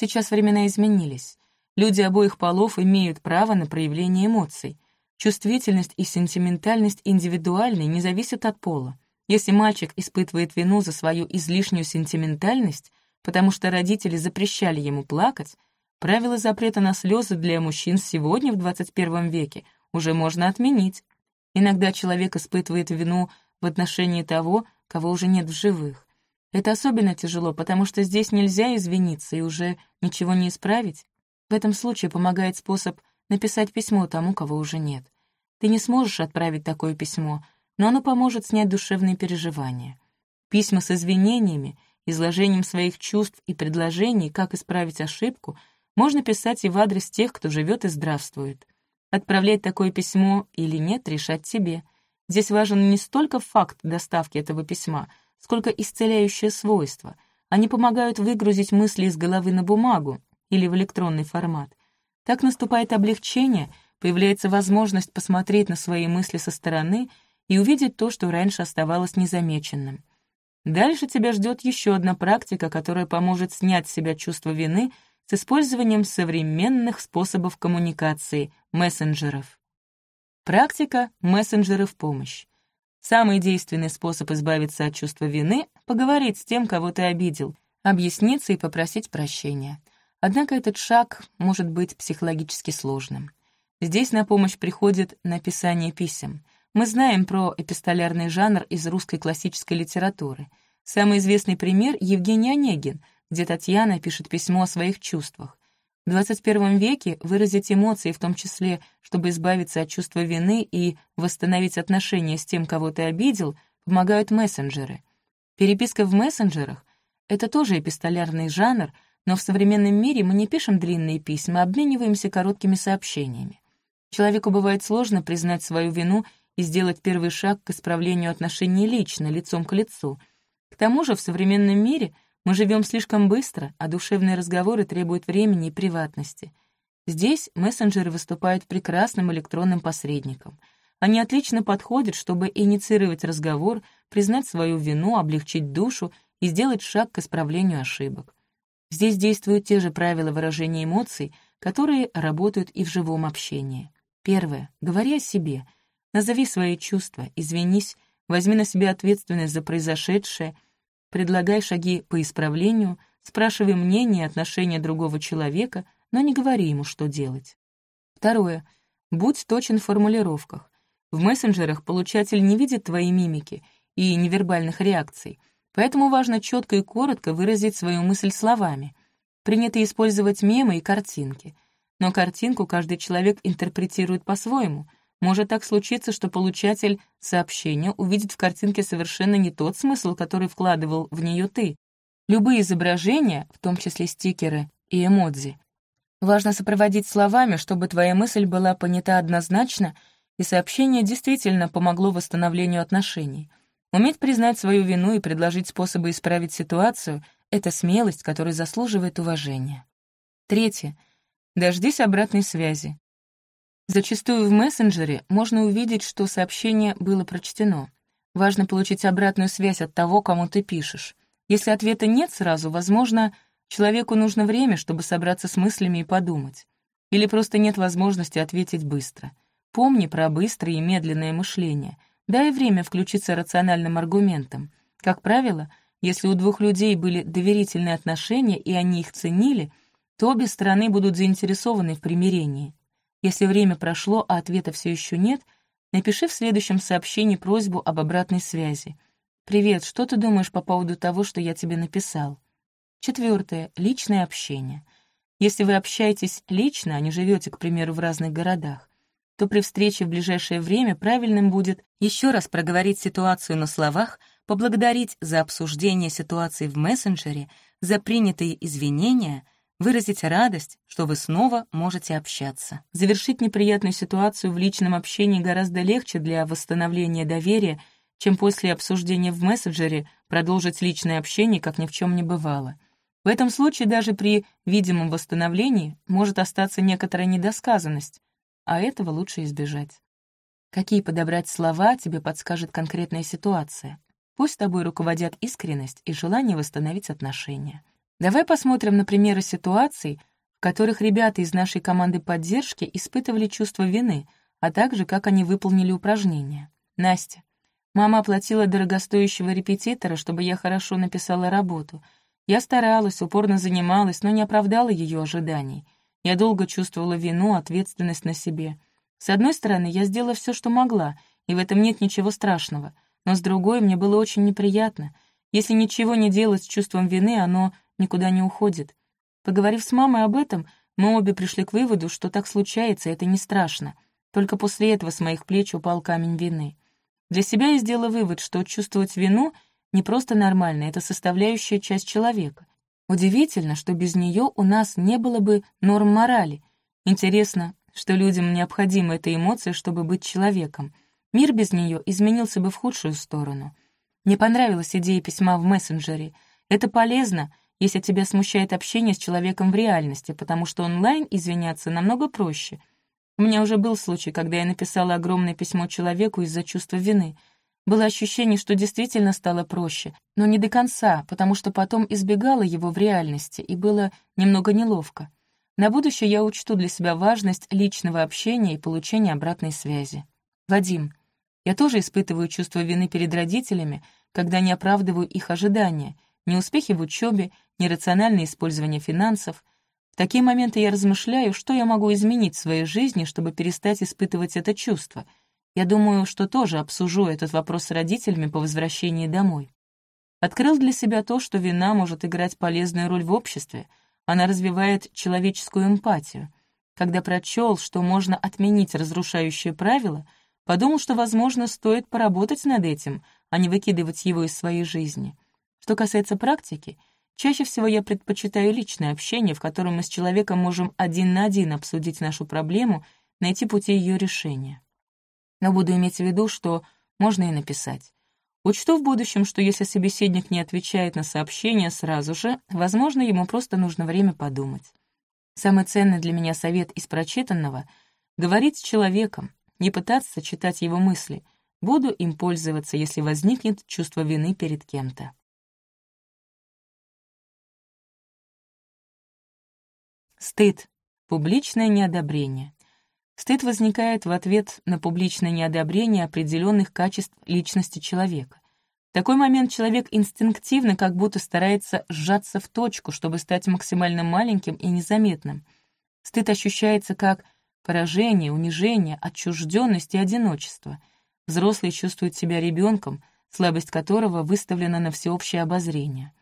Сейчас времена изменились. Люди обоих полов имеют право на проявление эмоций. Чувствительность и сентиментальность индивидуальны, не зависят от пола. Если мальчик испытывает вину за свою излишнюю сентиментальность, потому что родители запрещали ему плакать, правила запрета на слезы для мужчин сегодня, в 21 веке, уже можно отменить. Иногда человек испытывает вину в отношении того, кого уже нет в живых. Это особенно тяжело, потому что здесь нельзя извиниться и уже ничего не исправить. В этом случае помогает способ написать письмо тому, кого уже нет. Ты не сможешь отправить такое письмо, но оно поможет снять душевные переживания. Письма с извинениями, изложением своих чувств и предложений, как исправить ошибку, можно писать и в адрес тех, кто живет и здравствует. Отправлять такое письмо или нет, решать тебе. Здесь важен не столько факт доставки этого письма, сколько исцеляющее свойство. Они помогают выгрузить мысли из головы на бумагу или в электронный формат. Так наступает облегчение, появляется возможность посмотреть на свои мысли со стороны и увидеть то, что раньше оставалось незамеченным. Дальше тебя ждет еще одна практика, которая поможет снять с себя чувство вины — с использованием современных способов коммуникации, мессенджеров. Практика мессенджеров помощь. Самый действенный способ избавиться от чувства вины — поговорить с тем, кого ты обидел, объясниться и попросить прощения. Однако этот шаг может быть психологически сложным. Здесь на помощь приходит написание писем. Мы знаем про эпистолярный жанр из русской классической литературы. Самый известный пример — Евгений Онегин — где Татьяна пишет письмо о своих чувствах. В 21 веке выразить эмоции, в том числе, чтобы избавиться от чувства вины и восстановить отношения с тем, кого ты обидел, помогают мессенджеры. Переписка в мессенджерах — это тоже эпистолярный жанр, но в современном мире мы не пишем длинные письма, а обмениваемся короткими сообщениями. Человеку бывает сложно признать свою вину и сделать первый шаг к исправлению отношений лично, лицом к лицу. К тому же в современном мире — мы живем слишком быстро, а душевные разговоры требуют времени и приватности. Здесь мессенджеры выступают прекрасным электронным посредником. Они отлично подходят, чтобы инициировать разговор, признать свою вину, облегчить душу и сделать шаг к исправлению ошибок. Здесь действуют те же правила выражения эмоций, которые работают и в живом общении. Первое. Говори о себе. Назови свои чувства, извинись, возьми на себя ответственность за произошедшее — Предлагай шаги по исправлению, спрашивай мнение и отношения другого человека, но не говори ему, что делать. Второе. Будь точен в формулировках. В мессенджерах получатель не видит твои мимики и невербальных реакций, поэтому важно четко и коротко выразить свою мысль словами. Принято использовать мемы и картинки, но картинку каждый человек интерпретирует по-своему — может так случиться, что получатель сообщения увидит в картинке совершенно не тот смысл, который вкладывал в нее ты. Любые изображения, в том числе стикеры и эмодзи, важно сопроводить словами, чтобы твоя мысль была понята однозначно, и сообщение действительно помогло восстановлению отношений. Уметь признать свою вину и предложить способы исправить ситуацию — это смелость, которая заслуживает уважения. Третье. Дождись обратной связи. Зачастую в мессенджере можно увидеть, что сообщение было прочтено. Важно получить обратную связь от того, кому ты пишешь. Если ответа нет сразу, возможно, человеку нужно время, чтобы собраться с мыслями и подумать. Или просто нет возможности ответить быстро. Помни про быстрое и медленное мышление. Дай время включиться рациональным аргументом. Как правило, если у двух людей были доверительные отношения и они их ценили, то обе стороны будут заинтересованы в примирении. Если время прошло, а ответа все еще нет, напиши в следующем сообщении просьбу об обратной связи. «Привет, что ты думаешь по поводу того, что я тебе написал?» Четвертое. Личное общение. Если вы общаетесь лично, а не живете, к примеру, в разных городах, то при встрече в ближайшее время правильным будет еще раз проговорить ситуацию на словах, поблагодарить за обсуждение ситуации в мессенджере, за принятые извинения — выразить радость, что вы снова можете общаться. Завершить неприятную ситуацию в личном общении гораздо легче для восстановления доверия, чем после обсуждения в мессенджере продолжить личное общение, как ни в чем не бывало. В этом случае даже при видимом восстановлении может остаться некоторая недосказанность, а этого лучше избежать. Какие подобрать слова тебе подскажет конкретная ситуация. Пусть тобой руководят искренность и желание восстановить отношения. Давай посмотрим на примеры ситуаций, в которых ребята из нашей команды поддержки испытывали чувство вины, а также как они выполнили упражнения. Настя. Мама оплатила дорогостоящего репетитора, чтобы я хорошо написала работу. Я старалась, упорно занималась, но не оправдала ее ожиданий. Я долго чувствовала вину, ответственность на себе. С одной стороны, я сделала все, что могла, и в этом нет ничего страшного. Но с другой, мне было очень неприятно. Если ничего не делать с чувством вины, оно никуда не уходит. Поговорив с мамой об этом, мы обе пришли к выводу, что так случается, это не страшно. Только после этого с моих плеч упал камень вины. Для себя я сделала вывод, что чувствовать вину не просто нормально, это составляющая часть человека. Удивительно, что без нее у нас не было бы норм морали. Интересно, что людям необходима эта эмоция, чтобы быть человеком. Мир без нее изменился бы в худшую сторону. Мне понравилась идея письма в мессенджере. Это полезно, если тебя смущает общение с человеком в реальности, потому что онлайн извиняться намного проще. У меня уже был случай, когда я написала огромное письмо человеку из-за чувства вины — было ощущение, что действительно стало проще, но не до конца, потому что потом избегала его в реальности, и было немного неловко. На будущее я учту для себя важность личного общения и получения обратной связи. Вадим, я тоже испытываю чувство вины перед родителями, когда не оправдываю их ожидания, ни успехи в учебе, ни рациональное использование финансов. В такие моменты я размышляю, что я могу изменить в своей жизни, чтобы перестать испытывать это чувство — я думаю, что тоже обсужу этот вопрос с родителями по возвращении домой. Открыл для себя то, что вина может играть полезную роль в обществе. Она развивает человеческую эмпатию. Когда прочел, что можно отменить разрушающее правило, подумал, что, возможно, стоит поработать над этим, а не выкидывать его из своей жизни. Что касается практики, чаще всего я предпочитаю личное общение, в котором мы с человеком можем один на один обсудить нашу проблему, найти пути ее решения но буду иметь в виду, что можно и написать. Учту в будущем, что если собеседник не отвечает на сообщение сразу же, возможно, ему просто нужно время подумать. Самый ценный для меня совет из прочитанного — говорить с человеком, не пытаться читать его мысли. Буду им пользоваться, если возникнет чувство вины перед кем-то. Стыд. Публичное неодобрение. Стыд возникает в ответ на публичное неодобрение определенных качеств личности человека. В такой момент человек инстинктивно как будто старается сжаться в точку, чтобы стать максимально маленьким и незаметным. Стыд ощущается как поражение, унижение, отчужденность и одиночество. Взрослый чувствует себя ребенком, слабость которого выставлена на всеобщее обозрение.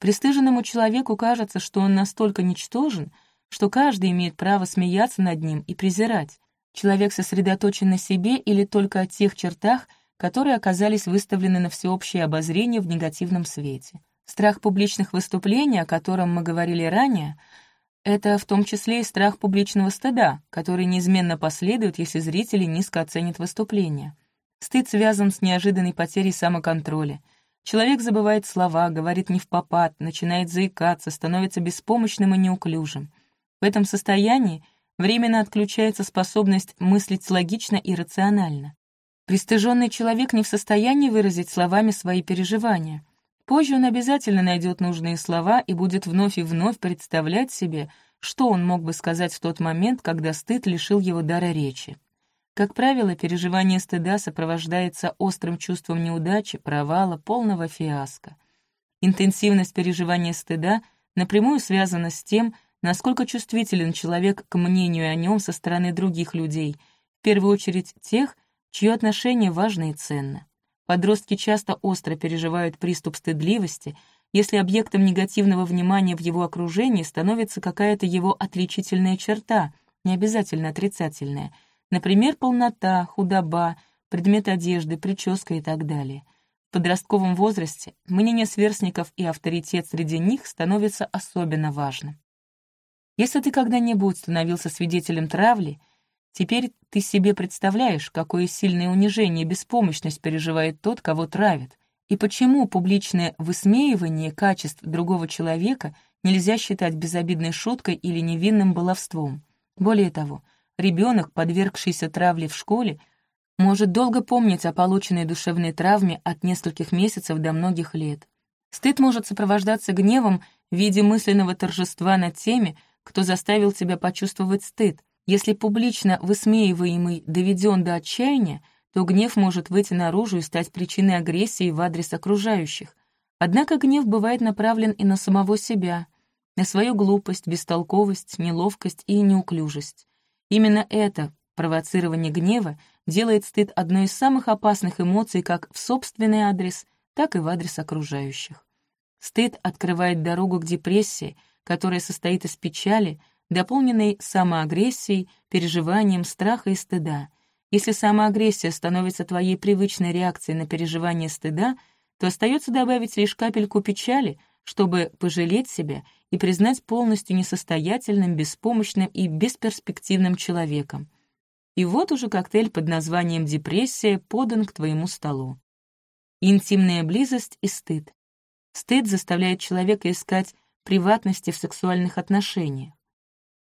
Престыженному человеку кажется, что он настолько ничтожен, что каждый имеет право смеяться над ним и презирать. Человек сосредоточен на себе или только о тех чертах, которые оказались выставлены на всеобщее обозрение в негативном свете. Страх публичных выступлений, о котором мы говорили ранее, это в том числе и страх публичного стыда, который неизменно последует, если зрители низко оценят выступление. Стыд связан с неожиданной потерей самоконтроля. Человек забывает слова, говорит не в попад, начинает заикаться, становится беспомощным и неуклюжим. В этом состоянии временно отключается способность мыслить логично и рационально. Пристыженный человек не в состоянии выразить словами свои переживания. Позже он обязательно найдет нужные слова и будет вновь и вновь представлять себе, что он мог бы сказать в тот момент, когда стыд лишил его дара речи. Как правило, переживание стыда сопровождается острым чувством неудачи, провала, полного фиаско. Интенсивность переживания стыда напрямую связана с тем, насколько чувствителен человек к мнению о нем со стороны других людей, в первую очередь тех, чье отношение важно и ценно. Подростки часто остро переживают приступ стыдливости, если объектом негативного внимания в его окружении становится какая-то его отличительная черта, не обязательно отрицательная, например, полнота, худоба, предмет одежды, прическа и так далее. В подростковом возрасте мнение сверстников и авторитет среди них становится особенно важным. Если ты когда-нибудь становился свидетелем травли, теперь ты себе представляешь, какое сильное унижение и беспомощность переживает тот, кого травят, и почему публичное высмеивание качеств другого человека нельзя считать безобидной шуткой или невинным баловством. Более того, ребенок, подвергшийся травле в школе, может долго помнить о полученной душевной травме от нескольких месяцев до многих лет. Стыд может сопровождаться гневом в виде мысленного торжества над теми, кто заставил тебя почувствовать стыд. Если публично высмеиваемый доведен до отчаяния, то гнев может выйти наружу и стать причиной агрессии в адрес окружающих. Однако гнев бывает направлен и на самого себя, на свою глупость, бестолковость, неловкость и неуклюжесть. Именно это, провоцирование гнева, делает стыд одной из самых опасных эмоций как в собственный адрес, так и в адрес окружающих. Стыд открывает дорогу к депрессии, которая состоит из печали, дополненной самоагрессией, переживанием страха и стыда. Если самоагрессия становится твоей привычной реакцией на переживание стыда, то остается добавить лишь капельку печали, чтобы пожалеть себя и признать полностью несостоятельным, беспомощным и бесперспективным человеком. И вот уже коктейль под названием «Депрессия» подан к твоему столу. Интимная близость и стыд. Стыд заставляет человека искать приватности в сексуальных отношениях.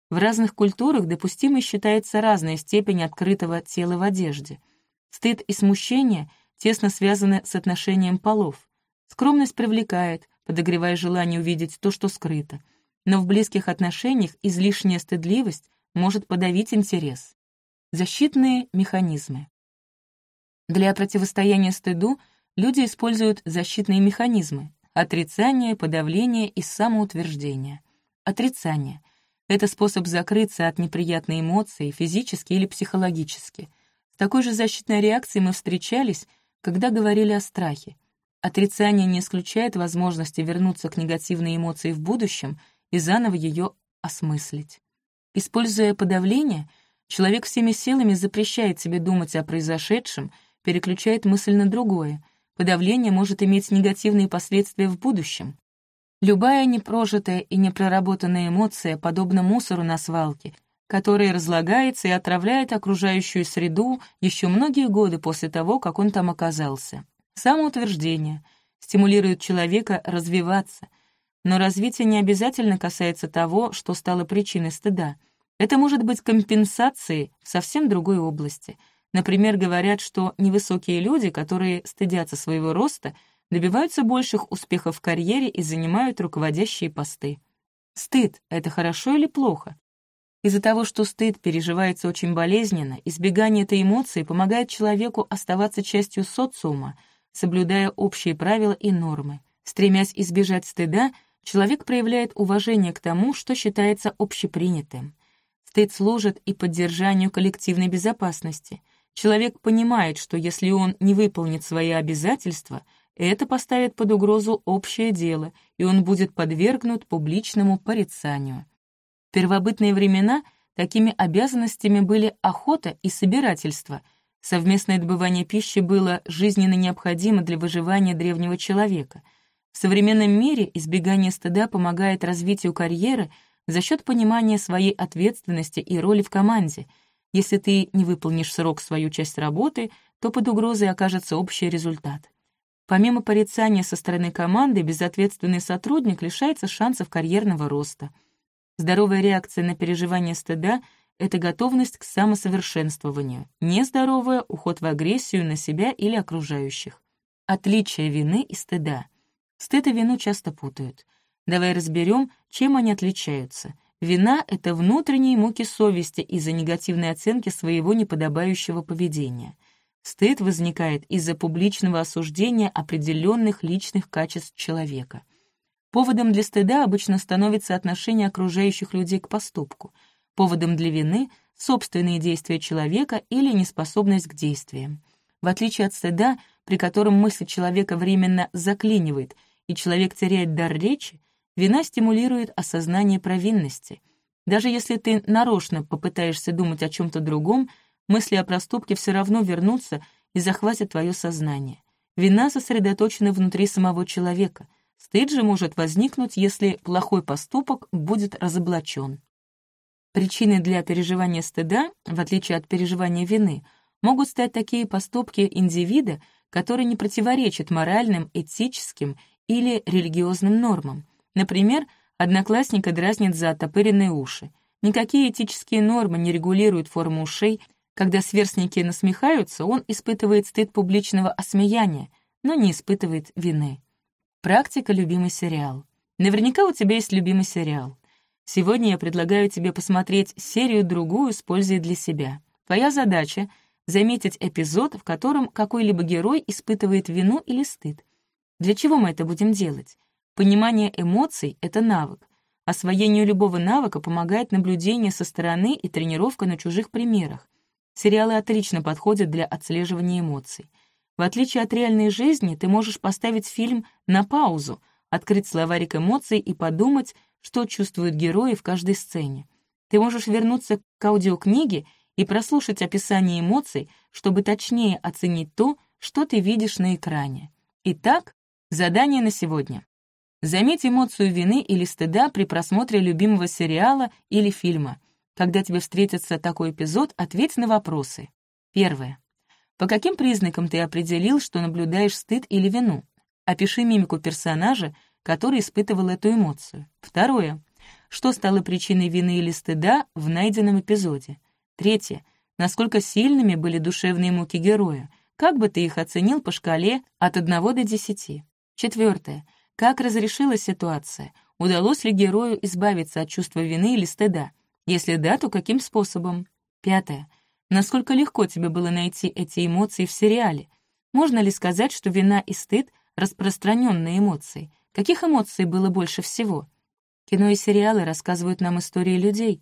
В разных культурах допустимой считается разная степень открытого тела в одежде. Стыд и смущение тесно связаны с отношением полов. Скромность привлекает, подогревая желание увидеть то, что скрыто. Но в близких отношениях излишняя стыдливость может подавить интерес. Защитные механизмы. Для противостояния стыду люди используют защитные механизмы — отрицание, подавление и самоутверждение. Отрицание — это способ закрыться от неприятной эмоции, физически или психологически. С такой же защитной реакцией мы встречались, когда говорили о страхе. Отрицание не исключает возможности вернуться к негативной эмоции в будущем и заново ее осмыслить. Используя подавление — Человек всеми силами запрещает себе думать о произошедшем, переключает мысль на другое. Подавление может иметь негативные последствия в будущем. Любая непрожитая и непроработанная эмоция подобна мусору на свалке, который разлагается и отравляет окружающую среду еще многие годы после того, как он там оказался. Самоутверждение стимулирует человека развиваться, но развитие не обязательно касается того, что стало причиной стыда — это может быть компенсацией в совсем другой области. Например, говорят, что невысокие люди, которые стыдятся своего роста, добиваются больших успехов в карьере и занимают руководящие посты. Стыд — это хорошо или плохо? Из-за того, что стыд переживается очень болезненно, избегание этой эмоции помогает человеку оставаться частью социума, соблюдая общие правила и нормы. Стремясь избежать стыда, человек проявляет уважение к тому, что считается общепринятым. Стыд служит и поддержанию коллективной безопасности. Человек понимает, что если он не выполнит свои обязательства, это поставит под угрозу общее дело, и он будет подвергнут публичному порицанию. В первобытные времена такими обязанностями были охота и собирательство. Совместное добывание пищи было жизненно необходимо для выживания древнего человека. В современном мире избегание стыда помогает развитию карьеры — за счет понимания своей ответственности и роли в команде. Если ты не выполнишь срок свою часть работы, то под угрозой окажется общий результат. Помимо порицания со стороны команды, безответственный сотрудник лишается шансов карьерного роста. Здоровая реакция на переживание стыда — это готовность к самосовершенствованию. Нездоровая — уход в агрессию на себя или окружающих. Отличие вины и стыда. Стыд и вину часто путают. Давай разберем, чем они отличаются. Вина — это внутренние муки совести из-за негативной оценки своего неподобающего поведения. Стыд возникает из-за публичного осуждения определенных личных качеств человека. Поводом для стыда обычно становится отношение окружающих людей к поступку. Поводом для вины — собственные действия человека или неспособность к действиям. В отличие от стыда, при котором мысль человека временно заклинивает, и человек теряет дар речи, Вина стимулирует осознание провинности. Даже если ты нарочно попытаешься думать о чем-то другом, мысли о проступке все равно вернутся и захватят твое сознание. Вина сосредоточена внутри самого человека. Стыд же может возникнуть, если плохой поступок будет разоблачен. Причиной для переживания стыда, в отличие от переживания вины, могут стать такие поступки индивида, которые не противоречат моральным, этическим или религиозным нормам. Например, одноклассника дразнит за оттопыренные уши. Никакие этические нормы не регулируют форму ушей. Когда сверстники насмехаются, он испытывает стыд публичного осмеяния, но не испытывает вины. Практика «Любимый сериал». Наверняка у тебя есть любимый сериал. Сегодня я предлагаю тебе посмотреть серию-другую с пользой для себя. Твоя задача — заметить эпизод, в котором какой-либо герой испытывает вину или стыд. Для чего мы это будем делать? Понимание эмоций — это навык. Освоению любого навыка помогает наблюдение со стороны и тренировка на чужих примерах. Сериалы отлично подходят для отслеживания эмоций. В отличие от реальной жизни, ты можешь поставить фильм на паузу, открыть словарик эмоций и подумать, что чувствуют герои в каждой сцене. Ты можешь вернуться к аудиокниге и прослушать описание эмоций, чтобы точнее оценить то, что ты видишь на экране. Итак, задание на сегодня. Заметь эмоцию вины или стыда при просмотре любимого сериала или фильма. Когда тебе встретится такой эпизод, ответь на вопросы. Первое. По каким признакам ты определил, что наблюдаешь стыд или вину? Опиши мимику персонажа, который испытывал эту эмоцию. Второе. Что стало причиной вины или стыда в найденном эпизоде? Третье. Насколько сильными были душевные муки героя? Как бы ты их оценил по шкале от 1 до 10? Четвертое. Как разрешилась ситуация? Удалось ли герою избавиться от чувства вины или стыда? Если да, то каким способом? Пятое. Насколько легко тебе было найти эти эмоции в сериале? Можно ли сказать, что вина и стыд — распространенные эмоции? Каких эмоций было больше всего? Кино и сериалы рассказывают нам истории людей.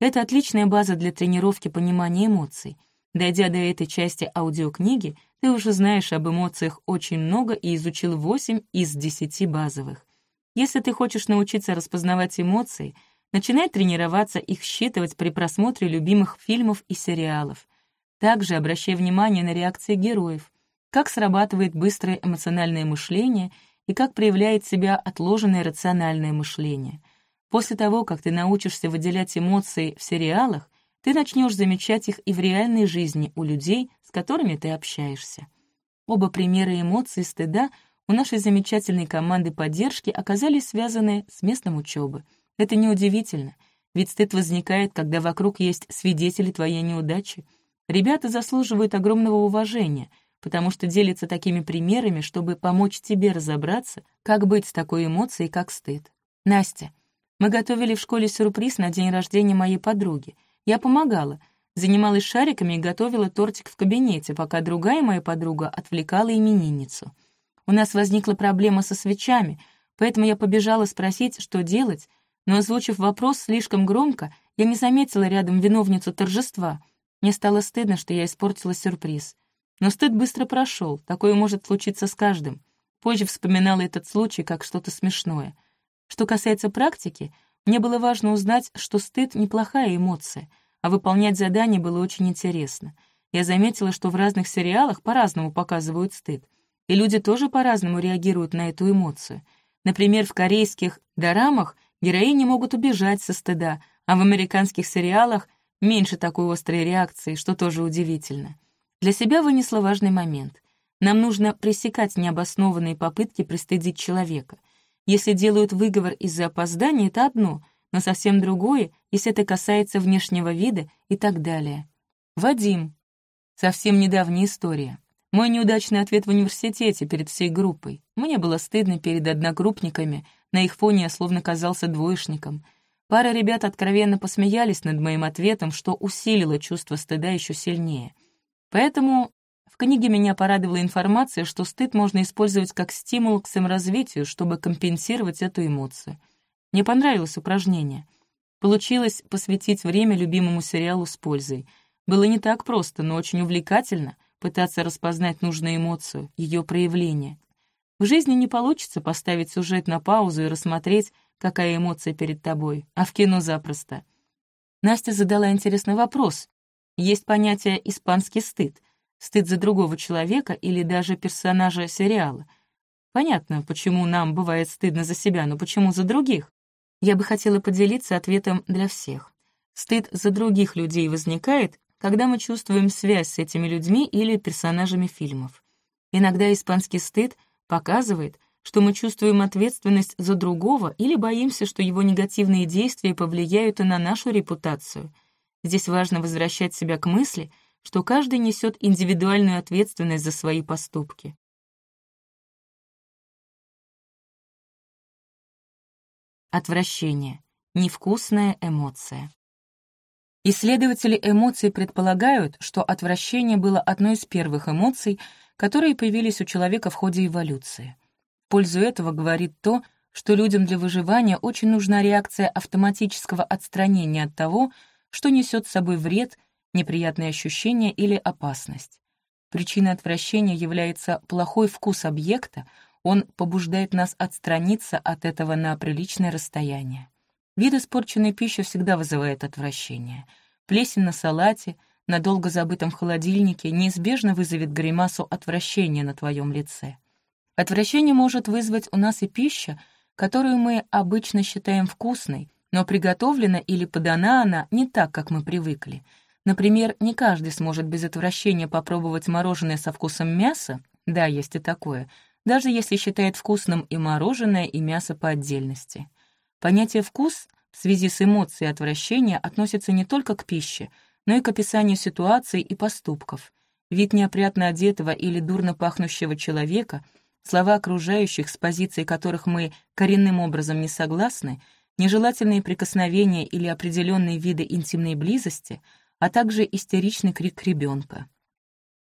Это отличная база для тренировки понимания эмоций. Дойдя до этой части аудиокниги, ты уже знаешь об эмоциях очень много и изучил 8 из 10 базовых. Если ты хочешь научиться распознавать эмоции — Начинай тренироваться их считывать при просмотре любимых фильмов и сериалов. Также обращай внимание на реакции героев, как срабатывает быстрое эмоциональное мышление и как проявляет себя отложенное рациональное мышление. После того, как ты научишься выделять эмоции в сериалах, ты начнешь замечать их и в реальной жизни у людей, с которыми ты общаешься. Оба примера эмоций стыда у нашей замечательной команды поддержки оказались связаны с местом учебы — это неудивительно, ведь стыд возникает, когда вокруг есть свидетели твоей неудачи. Ребята заслуживают огромного уважения, потому что делятся такими примерами, чтобы помочь тебе разобраться, как быть с такой эмоцией, как стыд. Настя. Мы готовили в школе сюрприз на день рождения моей подруги. Я помогала, занималась шариками и готовила тортик в кабинете, пока другая моя подруга отвлекала именинницу. У нас возникла проблема со свечами, поэтому я побежала спросить, что делать, но, озвучив вопрос слишком громко, я не заметила рядом виновницу торжества. Мне стало стыдно, что я испортила сюрприз. Но стыд быстро прошел, такое может случиться с каждым. Позже вспоминала этот случай как что-то смешное. Что касается практики, мне было важно узнать, что стыд — неплохая эмоция, а выполнять задания было очень интересно. Я заметила, что в разных сериалах по-разному показывают стыд, и люди тоже по-разному реагируют на эту эмоцию. Например, в корейских дорамах Героини могут убежать со стыда, а в американских сериалах меньше такой острой реакции, что тоже удивительно. Для себя вынесла важный момент. Нам нужно пресекать необоснованные попытки пристыдить человека. Если делают выговор из-за опоздания, это одно, но совсем другое, если это касается внешнего вида и так далее. Вадим. Совсем недавняя история. Мой неудачный ответ в университете перед всей группой. Мне было стыдно перед одногруппниками, на их фоне я словно казался двоечником. Пара ребят откровенно посмеялись над моим ответом, что усилило чувство стыда еще сильнее. Поэтому в книге меня порадовала информация, что стыд можно использовать как стимул к саморазвитию, чтобы компенсировать эту эмоцию. Мне понравилось упражнение. Получилось посвятить время любимому сериалу с пользой. Было не так просто, но очень увлекательно — пытаться распознать нужную эмоцию, ее проявление. В жизни не получится поставить сюжет на паузу и рассмотреть, какая эмоция перед тобой, а в кино запросто. Настя задала интересный вопрос. Есть понятие «испанский стыд», стыд за другого человека или даже персонажа сериала. Понятно, почему нам бывает стыдно за себя, но почему за других? Я бы хотела поделиться ответом для всех. Стыд за других людей возникает, когда мы чувствуем связь с этими людьми или персонажами фильмов. Иногда испанский стыд показывает, что мы чувствуем ответственность за другого или боимся, что его негативные действия повлияют и на нашу репутацию. Здесь важно возвращать себя к мысли, что каждый несет индивидуальную ответственность за свои поступки. Отвращение. Невкусная эмоция. Исследователи эмоций предполагают, что отвращение было одной из первых эмоций, которые появились у человека в ходе эволюции. В пользу этого говорит то, что людям для выживания очень нужна реакция автоматического отстранения от того, что несет с собой вред неприятные ощущения или опасность. Причиной отвращения является плохой вкус объекта, он побуждает нас отстраниться от этого на приличное расстояние. Вид испорченной пищи всегда вызывает отвращение. Плесень на салате, на долго забытом холодильнике неизбежно вызовет гримасу отвращения на твоем лице. Отвращение может вызвать у нас и пища, которую мы обычно считаем вкусной, но приготовлена или подана она не так, как мы привыкли. Например, не каждый сможет без отвращения попробовать мороженое со вкусом мяса, да, есть и такое, даже если считает вкусным и мороженое, и мясо по отдельности. Понятие «вкус» в связи с эмоцией отвращения относится не только к пище, но и к описанию ситуаций и поступков. Вид неопрятно одетого или дурно пахнущего человека, слова окружающих, с позицией которых мы коренным образом не согласны, нежелательные прикосновения или определенные виды интимной близости, а также истеричный крик ребенка.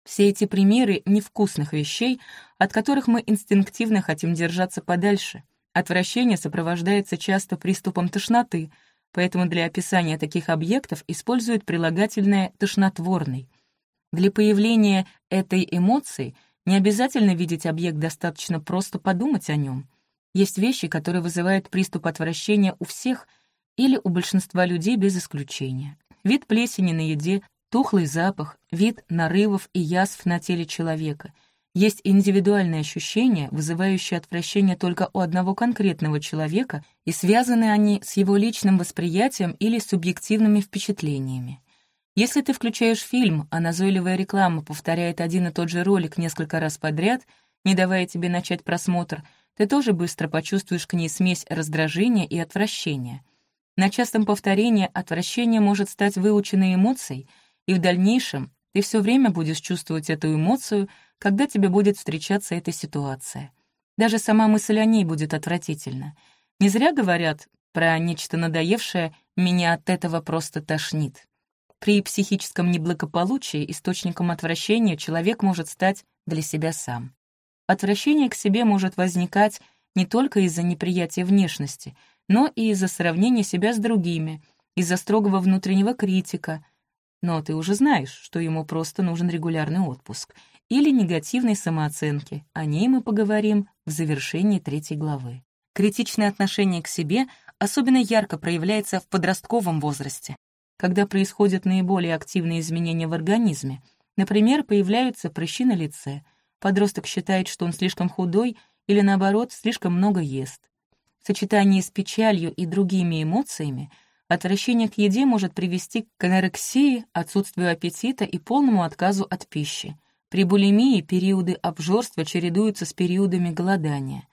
Все эти примеры невкусных вещей, от которых мы инстинктивно хотим держаться подальше — Отвращение сопровождается часто приступом тошноты, поэтому для описания таких объектов используют прилагательное «тошнотворный». Для появления этой эмоции не обязательно видеть объект, достаточно просто подумать о нем. Есть вещи, которые вызывают приступ отвращения у всех или у большинства людей без исключения. Вид плесени на еде, тухлый запах, вид нарывов и язв на теле человека — есть индивидуальные ощущения, вызывающие отвращение только у одного конкретного человека, и связаны они с его личным восприятием или субъективными впечатлениями. Если ты включаешь фильм, а назойливая реклама повторяет один и тот же ролик несколько раз подряд, не давая тебе начать просмотр, ты тоже быстро почувствуешь к ней смесь раздражения и отвращения. На частом повторении отвращение может стать выученной эмоцией, и в дальнейшем ты все время будешь чувствовать эту эмоцию — когда тебе будет встречаться эта ситуация. Даже сама мысль о ней будет отвратительна. Не зря говорят про нечто надоевшее «меня от этого просто тошнит». При психическом неблагополучии источником отвращения человек может стать для себя сам. Отвращение к себе может возникать не только из-за неприятия внешности, но и из-за сравнения себя с другими, из-за строгого внутреннего критика. Но ты уже знаешь, что ему просто нужен регулярный отпуск, или негативной самооценки. О ней мы поговорим в завершении третьей главы. Критичное отношение к себе особенно ярко проявляется в подростковом возрасте, когда происходят наиболее активные изменения в организме. Например, появляются прыщи на лице. Подросток считает, что он слишком худой или, наоборот, слишком много ест. В сочетании с печалью и другими эмоциями отвращение к еде может привести к анорексии, отсутствию аппетита и полному отказу от пищи. При булимии периоды обжорства чередуются с периодами голодания.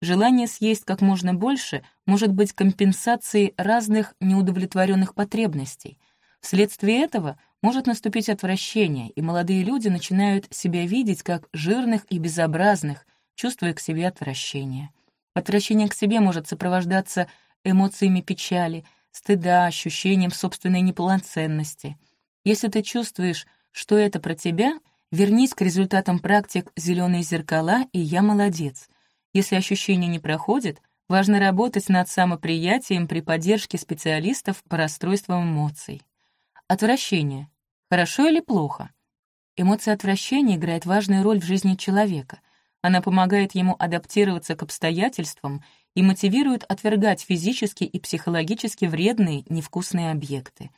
Желание съесть как можно больше может быть компенсацией разных неудовлетворенных потребностей. Вследствие этого может наступить отвращение, и молодые люди начинают себя видеть как жирных и безобразных, чувствуя к себе отвращение. Отвращение к себе может сопровождаться эмоциями печали, стыда, ощущением собственной неполноценности. Если ты чувствуешь, что это про тебя, Вернись к результатам практик «Зеленые зеркала» и «Я молодец». Если ощущение не проходит, важно работать над самоприятием при поддержке специалистов по расстройствам эмоций. Отвращение. Хорошо или плохо? Эмоция отвращения играет важную роль в жизни человека. Она помогает ему адаптироваться к обстоятельствам и мотивирует отвергать физически и психологически вредные, невкусные объекты.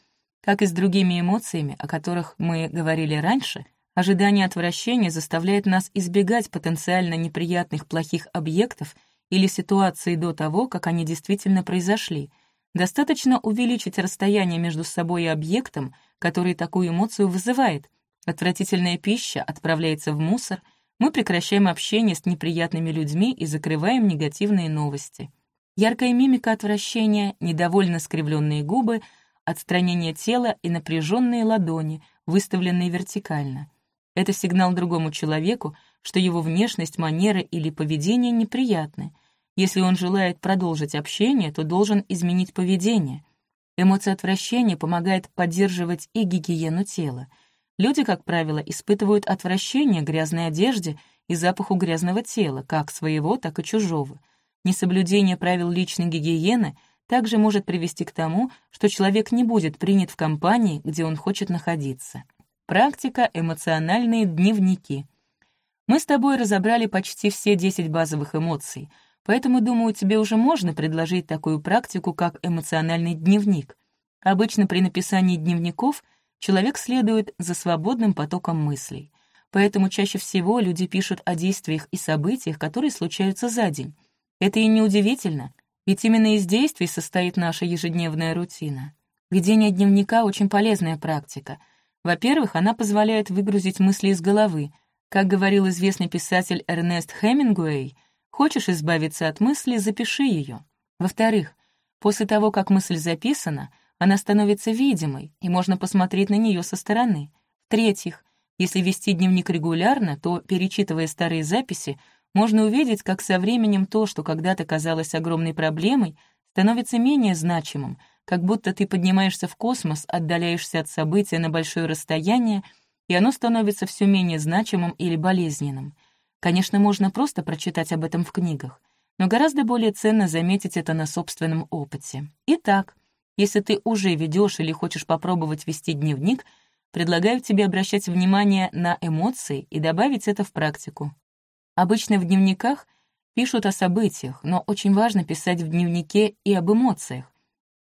Как и с другими эмоциями, о которых мы говорили раньше — Ожидание отвращения заставляет нас избегать потенциально неприятных плохих объектов или ситуаций до того, как они действительно произошли. Достаточно увеличить расстояние между собой и объектом, который такую эмоцию вызывает. Отвратительная пища отправляется в мусор, мы прекращаем общение с неприятными людьми и закрываем негативные новости. Яркая мимика отвращения, недовольно скривленные губы, отстранение тела и напряженные ладони, выставленные вертикально — это сигнал другому человеку, что его внешность, манеры или поведение неприятны. Если он желает продолжить общение, то должен изменить поведение. Эмоция отвращения помогает поддерживать и гигиену тела. Люди, как правило, испытывают отвращение к грязной одежде и запаху грязного тела, как своего, так и чужого. Несоблюдение правил личной гигиены также может привести к тому, что человек не будет принят в компании, где он хочет находиться. Практика «Эмоциональные дневники». Мы с тобой разобрали почти все 10 базовых эмоций, поэтому, думаю, тебе уже можно предложить такую практику, как эмоциональный дневник. Обычно при написании дневников человек следует за свободным потоком мыслей. Поэтому чаще всего люди пишут о действиях и событиях, которые случаются за день. Это и неудивительно, ведь именно из действий состоит наша ежедневная рутина. Ведение дневника — очень полезная практика. Во-первых, она позволяет выгрузить мысли из головы. Как говорил известный писатель Эрнест Хемингуэй, «Хочешь избавиться от мысли — запиши ее». Во-вторых, после того, как мысль записана, она становится видимой, и можно посмотреть на нее со стороны. В-третьих, если вести дневник регулярно, то, перечитывая старые записи, можно увидеть, как со временем то, что когда-то казалось огромной проблемой, становится менее значимым, как будто ты поднимаешься в космос, отдаляешься от события на большое расстояние, и оно становится все менее значимым или болезненным. Конечно, можно просто прочитать об этом в книгах, но гораздо более ценно заметить это на собственном опыте. Итак, если ты уже ведешь или хочешь попробовать вести дневник, предлагаю тебе обращать внимание на эмоции и добавить это в практику. Обычно в дневниках пишут о событиях, но очень важно писать в дневнике и об эмоциях.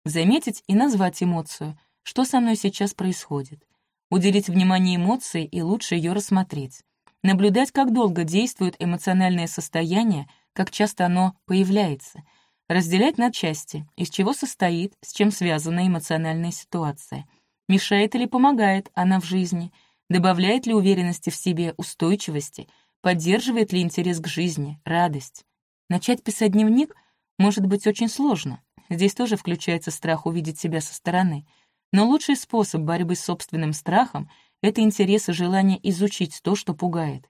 Заметить и назвать эмоцию, что со мной сейчас происходит. Уделить внимание эмоции и лучше ее рассмотреть. Наблюдать, как долго действует эмоциональное состояние, как часто оно появляется. Разделять на части, из чего состоит, с чем связана эмоциональная ситуация. Мешает или помогает она в жизни, добавляет ли уверенности в себе, устойчивости — поддерживает ли интерес к жизни, радость. Начать писать дневник может быть очень сложно. Здесь тоже включается страх увидеть себя со стороны. Но лучший способ борьбы с собственным страхом — это интерес и желание изучить то, что пугает.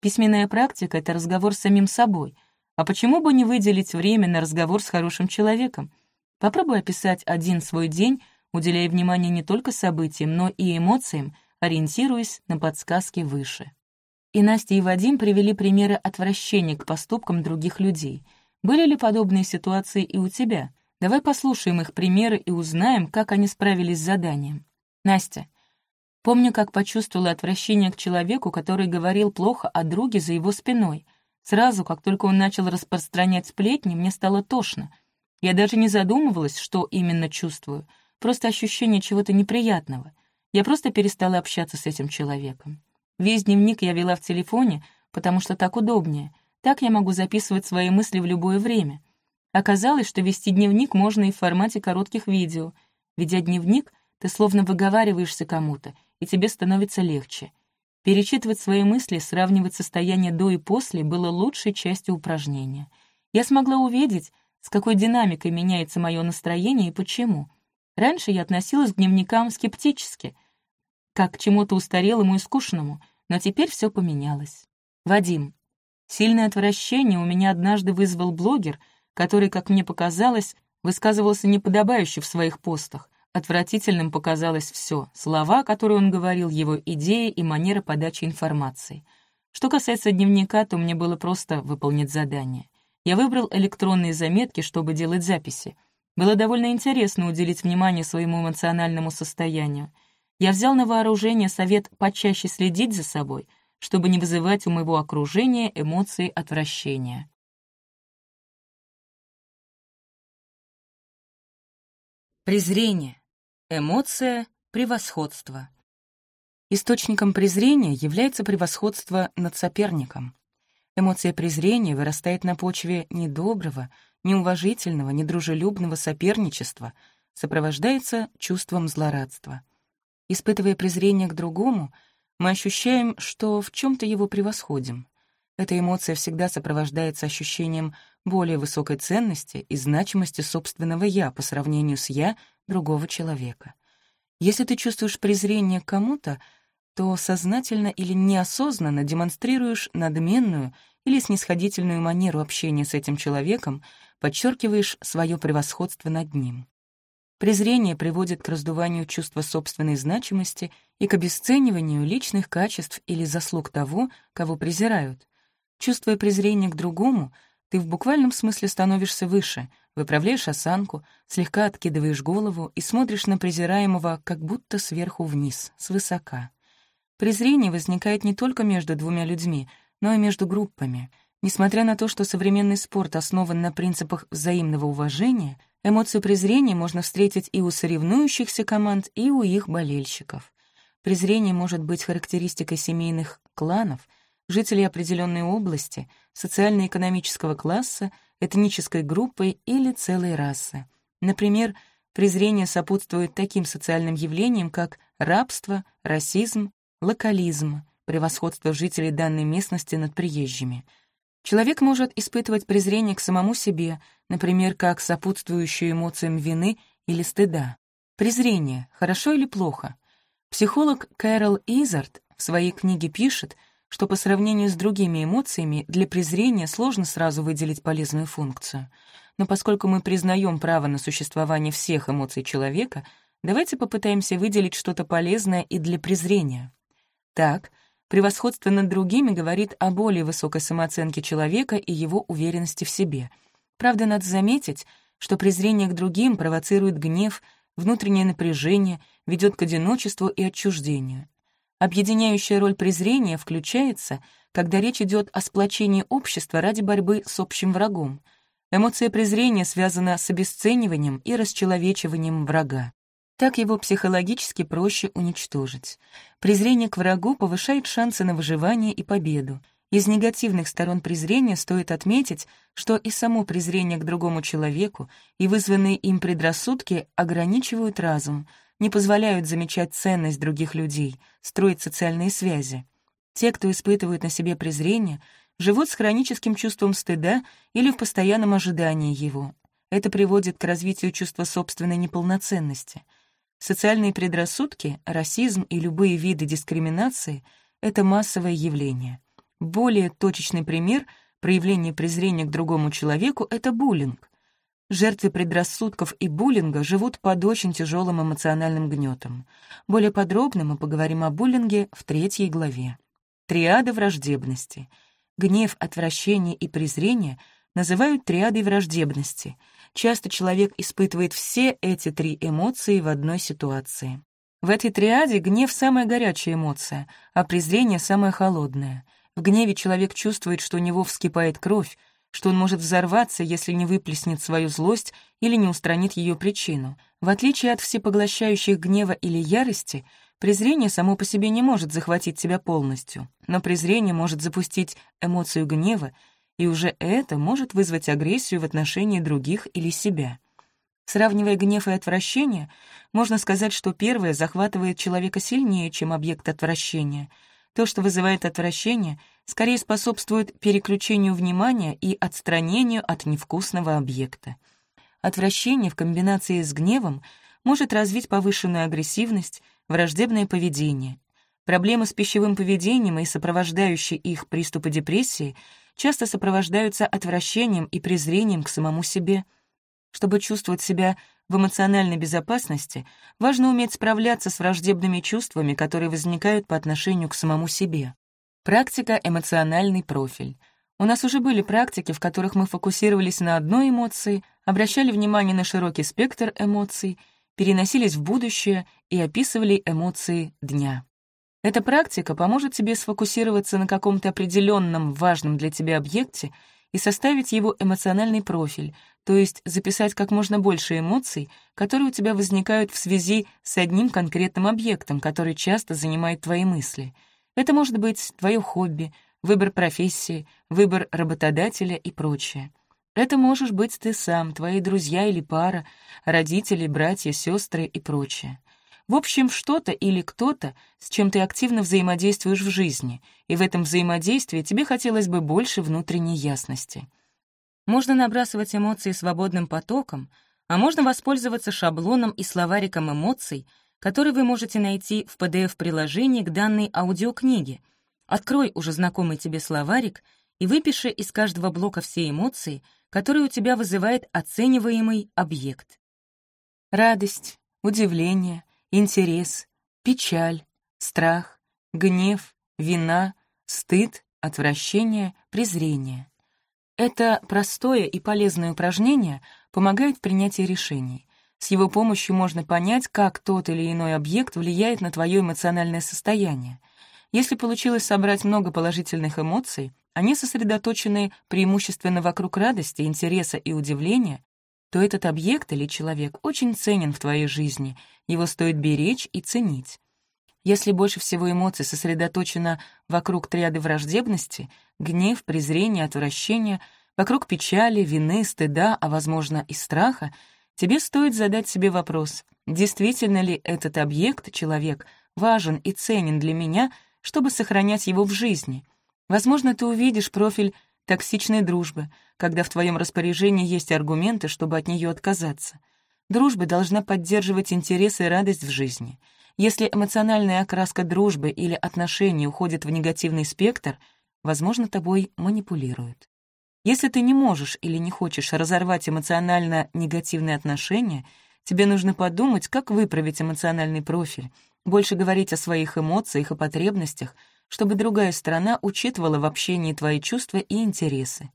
Письменная практика — это разговор с самим собой. А почему бы не выделить время на разговор с хорошим человеком? Попробуй описать один свой день, уделяя внимание не только событиям, но и эмоциям, ориентируясь на подсказки выше. И Настя и Вадим привели примеры отвращения к поступкам других людей. Были ли подобные ситуации и у тебя? Давай послушаем их примеры и узнаем, как они справились с заданием. Настя. Помню, как почувствовала отвращение к человеку, который говорил плохо о друге за его спиной. Сразу, как только он начал распространять сплетни, мне стало тошно. Я даже не задумывалась, что именно чувствую. Просто ощущение чего-то неприятного. Я просто перестала общаться с этим человеком. Весь дневник я вела в телефоне, потому что так удобнее. Так я могу записывать свои мысли в любое время. Оказалось, что вести дневник можно и в формате коротких видео. Ведя дневник, ты словно выговариваешься кому-то, и тебе становится легче. Перечитывать свои мысли, сравнивать состояние до и после было лучшей частью упражнения. Я смогла увидеть, с какой динамикой меняется мое настроение и почему. Раньше я относилась к дневникам скептически, как к чему-то устарелому и скучному, но теперь все поменялось. Вадим. Сильное отвращение у меня однажды вызвал блогер, который, как мне показалось, высказывался неподобающе в своих постах. Отвратительным показалось все — слова, которые он говорил, его идеи и манера подачи информации. Что касается дневника, то мне было просто выполнить задание. Я выбрал электронные заметки, чтобы делать записи. Было довольно интересно уделить внимание своему эмоциональному состоянию. Я взял на вооружение совет почаще следить за собой, чтобы не вызывать у моего окружения эмоции отвращения. Презрение. Эмоция превосходства. Источником презрения является превосходство над соперником. Эмоция презрения вырастает на почве недоброго, неуважительного, недружелюбного соперничества, сопровождается чувством злорадства. Испытывая презрение к другому, мы ощущаем, что в чем то его превосходим. Эта эмоция всегда сопровождается ощущением более высокой ценности и значимости собственного «я» по сравнению с «я» другого человека. Если ты чувствуешь презрение к кому-то, то сознательно или неосознанно демонстрируешь надменную или снисходительную манеру общения с этим человеком, подчеркиваешь свое превосходство над ним. Презрение приводит к раздуванию чувства собственной значимости и к обесцениванию личных качеств или заслуг того, кого презирают. Чувствуя презрение к другому, ты в буквальном смысле становишься выше, выправляешь осанку, слегка откидываешь голову и смотришь на презираемого как будто сверху вниз, свысока. Презрение возникает не только между двумя людьми, но и между группами. Несмотря на то, что современный спорт основан на принципах взаимного уважения, эмоцию презрения можно встретить и у соревнующихся команд, и у их болельщиков. Презрение может быть характеристикой семейных кланов, жителей определенной области, социально-экономического класса, этнической группы или целой расы. Например, презрение сопутствует таким социальным явлениям, как рабство, расизм, локализм, превосходство жителей данной местности над приезжими. Человек может испытывать презрение к самому себе, например, как сопутствующую эмоциям вины или стыда. Презрение — хорошо или плохо? Психолог Кэрол Изард в своей книге пишет, что по сравнению с другими эмоциями для презрения сложно сразу выделить полезную функцию. Но поскольку мы признаем право на существование всех эмоций человека, давайте попытаемся выделить что-то полезное и для презрения. Так, превосходство над другими говорит о более высокой самооценке человека и его уверенности в себе. Правда, надо заметить, что презрение к другим провоцирует гнев, внутреннее напряжение, ведет к одиночеству и отчуждению. Объединяющая роль презрения включается, когда речь идет о сплочении общества ради борьбы с общим врагом. Эмоция презрения связана с обесцениванием и расчеловечиванием врага. Так его психологически проще уничтожить. Презрение к врагу повышает шансы на выживание и победу. Из негативных сторон презрения стоит отметить, что и само презрение к другому человеку, и вызванные им предрассудки ограничивают разум, не позволяют замечать ценность других людей, строить социальные связи. Те, кто испытывает на себе презрение, живут с хроническим чувством стыда или в постоянном ожидании его. Это приводит к развитию чувства собственной неполноценности — Социальные предрассудки, расизм и любые виды дискриминации — это массовое явление. Более точечный пример проявления презрения к другому человеку — это буллинг. Жертвы предрассудков и буллинга живут под очень тяжелым эмоциональным гнетом. Более подробно мы поговорим о буллинге в третьей главе. Триада враждебности. Гнев, отвращение и презрение называют триадой враждебности — Часто человек испытывает все эти три эмоции в одной ситуации. В этой триаде гнев — самая горячая эмоция, а презрение — самая холодная. В гневе человек чувствует, что у него вскипает кровь, что он может взорваться, если не выплеснет свою злость или не устранит ее причину. В отличие от всепоглощающих гнева или ярости, презрение само по себе не может захватить тебя полностью, но презрение может запустить эмоцию гнева и уже это может вызвать агрессию в отношении других или себя. Сравнивая гнев и отвращение, можно сказать, что первое захватывает человека сильнее, чем объект отвращения. То, что вызывает отвращение, скорее способствует переключению внимания и отстранению от невкусного объекта. Отвращение в комбинации с гневом может развить повышенную агрессивность, враждебное поведение. Проблемы с пищевым поведением и сопровождающие их приступы депрессии часто сопровождаются отвращением и презрением к самому себе. Чтобы чувствовать себя в эмоциональной безопасности, важно уметь справляться с враждебными чувствами, которые возникают по отношению к самому себе. Практика «Эмоциональный профиль». У нас уже были практики, в которых мы фокусировались на одной эмоции, обращали внимание на широкий спектр эмоций, переносились в будущее и описывали эмоции дня. Эта практика поможет тебе сфокусироваться на каком-то определенном важном для тебя объекте и составить его эмоциональный профиль, то есть записать как можно больше эмоций, которые у тебя возникают в связи с одним конкретным объектом, который часто занимает твои мысли. Это может быть твое хобби, выбор профессии, выбор работодателя и прочее. Это можешь быть ты сам, твои друзья или пара, родители, братья, сестры и прочее. В общем, что-то или кто-то, с чем ты активно взаимодействуешь в жизни, и в этом взаимодействии тебе хотелось бы больше внутренней ясности. Можно набрасывать эмоции свободным потоком, а можно воспользоваться шаблоном и словариком эмоций, который вы можете найти в PDF-приложении к данной аудиокниге. Открой уже знакомый тебе словарик и выпиши из каждого блока все эмоции, которые у тебя вызывает оцениваемый объект. Радость, удивление, интерес, печаль, страх, гнев, вина, стыд, отвращение, презрение. Это простое и полезное упражнение помогает в принятии решений. С его помощью можно понять, как тот или иной объект влияет на твое эмоциональное состояние. Если получилось собрать много положительных эмоций, они сосредоточены преимущественно вокруг радости, интереса и удивления, то этот объект или человек очень ценен в твоей жизни, его стоит беречь и ценить. Если больше всего эмоций сосредоточено вокруг триады враждебности — гнев, презрение, отвращение, вокруг печали, вины, стыда, а, возможно, и страха — тебе стоит задать себе вопрос, действительно ли этот объект, человек, важен и ценен для меня, чтобы сохранять его в жизни. Возможно, ты увидишь профиль токсичной дружбы, когда в твоем распоряжении есть аргументы, чтобы от нее отказаться. Дружба должна поддерживать интерес и радость в жизни. Если эмоциональная окраска дружбы или отношений уходит в негативный спектр, возможно, тобой манипулируют. Если ты не можешь или не хочешь разорвать эмоционально негативные отношения, тебе нужно подумать, как выправить эмоциональный профиль, больше говорить о своих эмоциях и потребностях, чтобы другая сторона учитывала в общении твои чувства и интересы.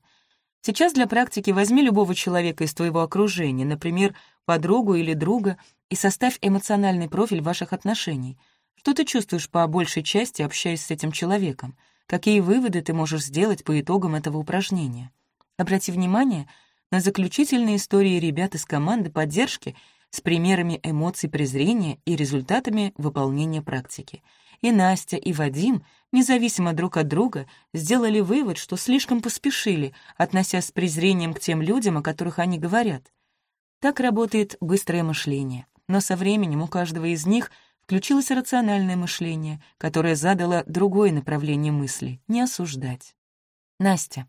Сейчас для практики возьми любого человека из твоего окружения, например, подругу или друга, и составь эмоциональный профиль ваших отношений. Что ты чувствуешь по большей части, общаясь с этим человеком? Какие выводы ты можешь сделать по итогам этого упражнения? Обрати внимание на заключительные истории ребят из команды поддержки с примерами эмоций презрения и результатами выполнения практики. И Настя, и Вадим, независимо друг от друга, сделали вывод, что слишком поспешили, относясь с презрением к тем людям, о которых они говорят. Так работает быстрое мышление. Но со временем у каждого из них включилось рациональное мышление, которое задало другое направление мысли — не осуждать. Настя.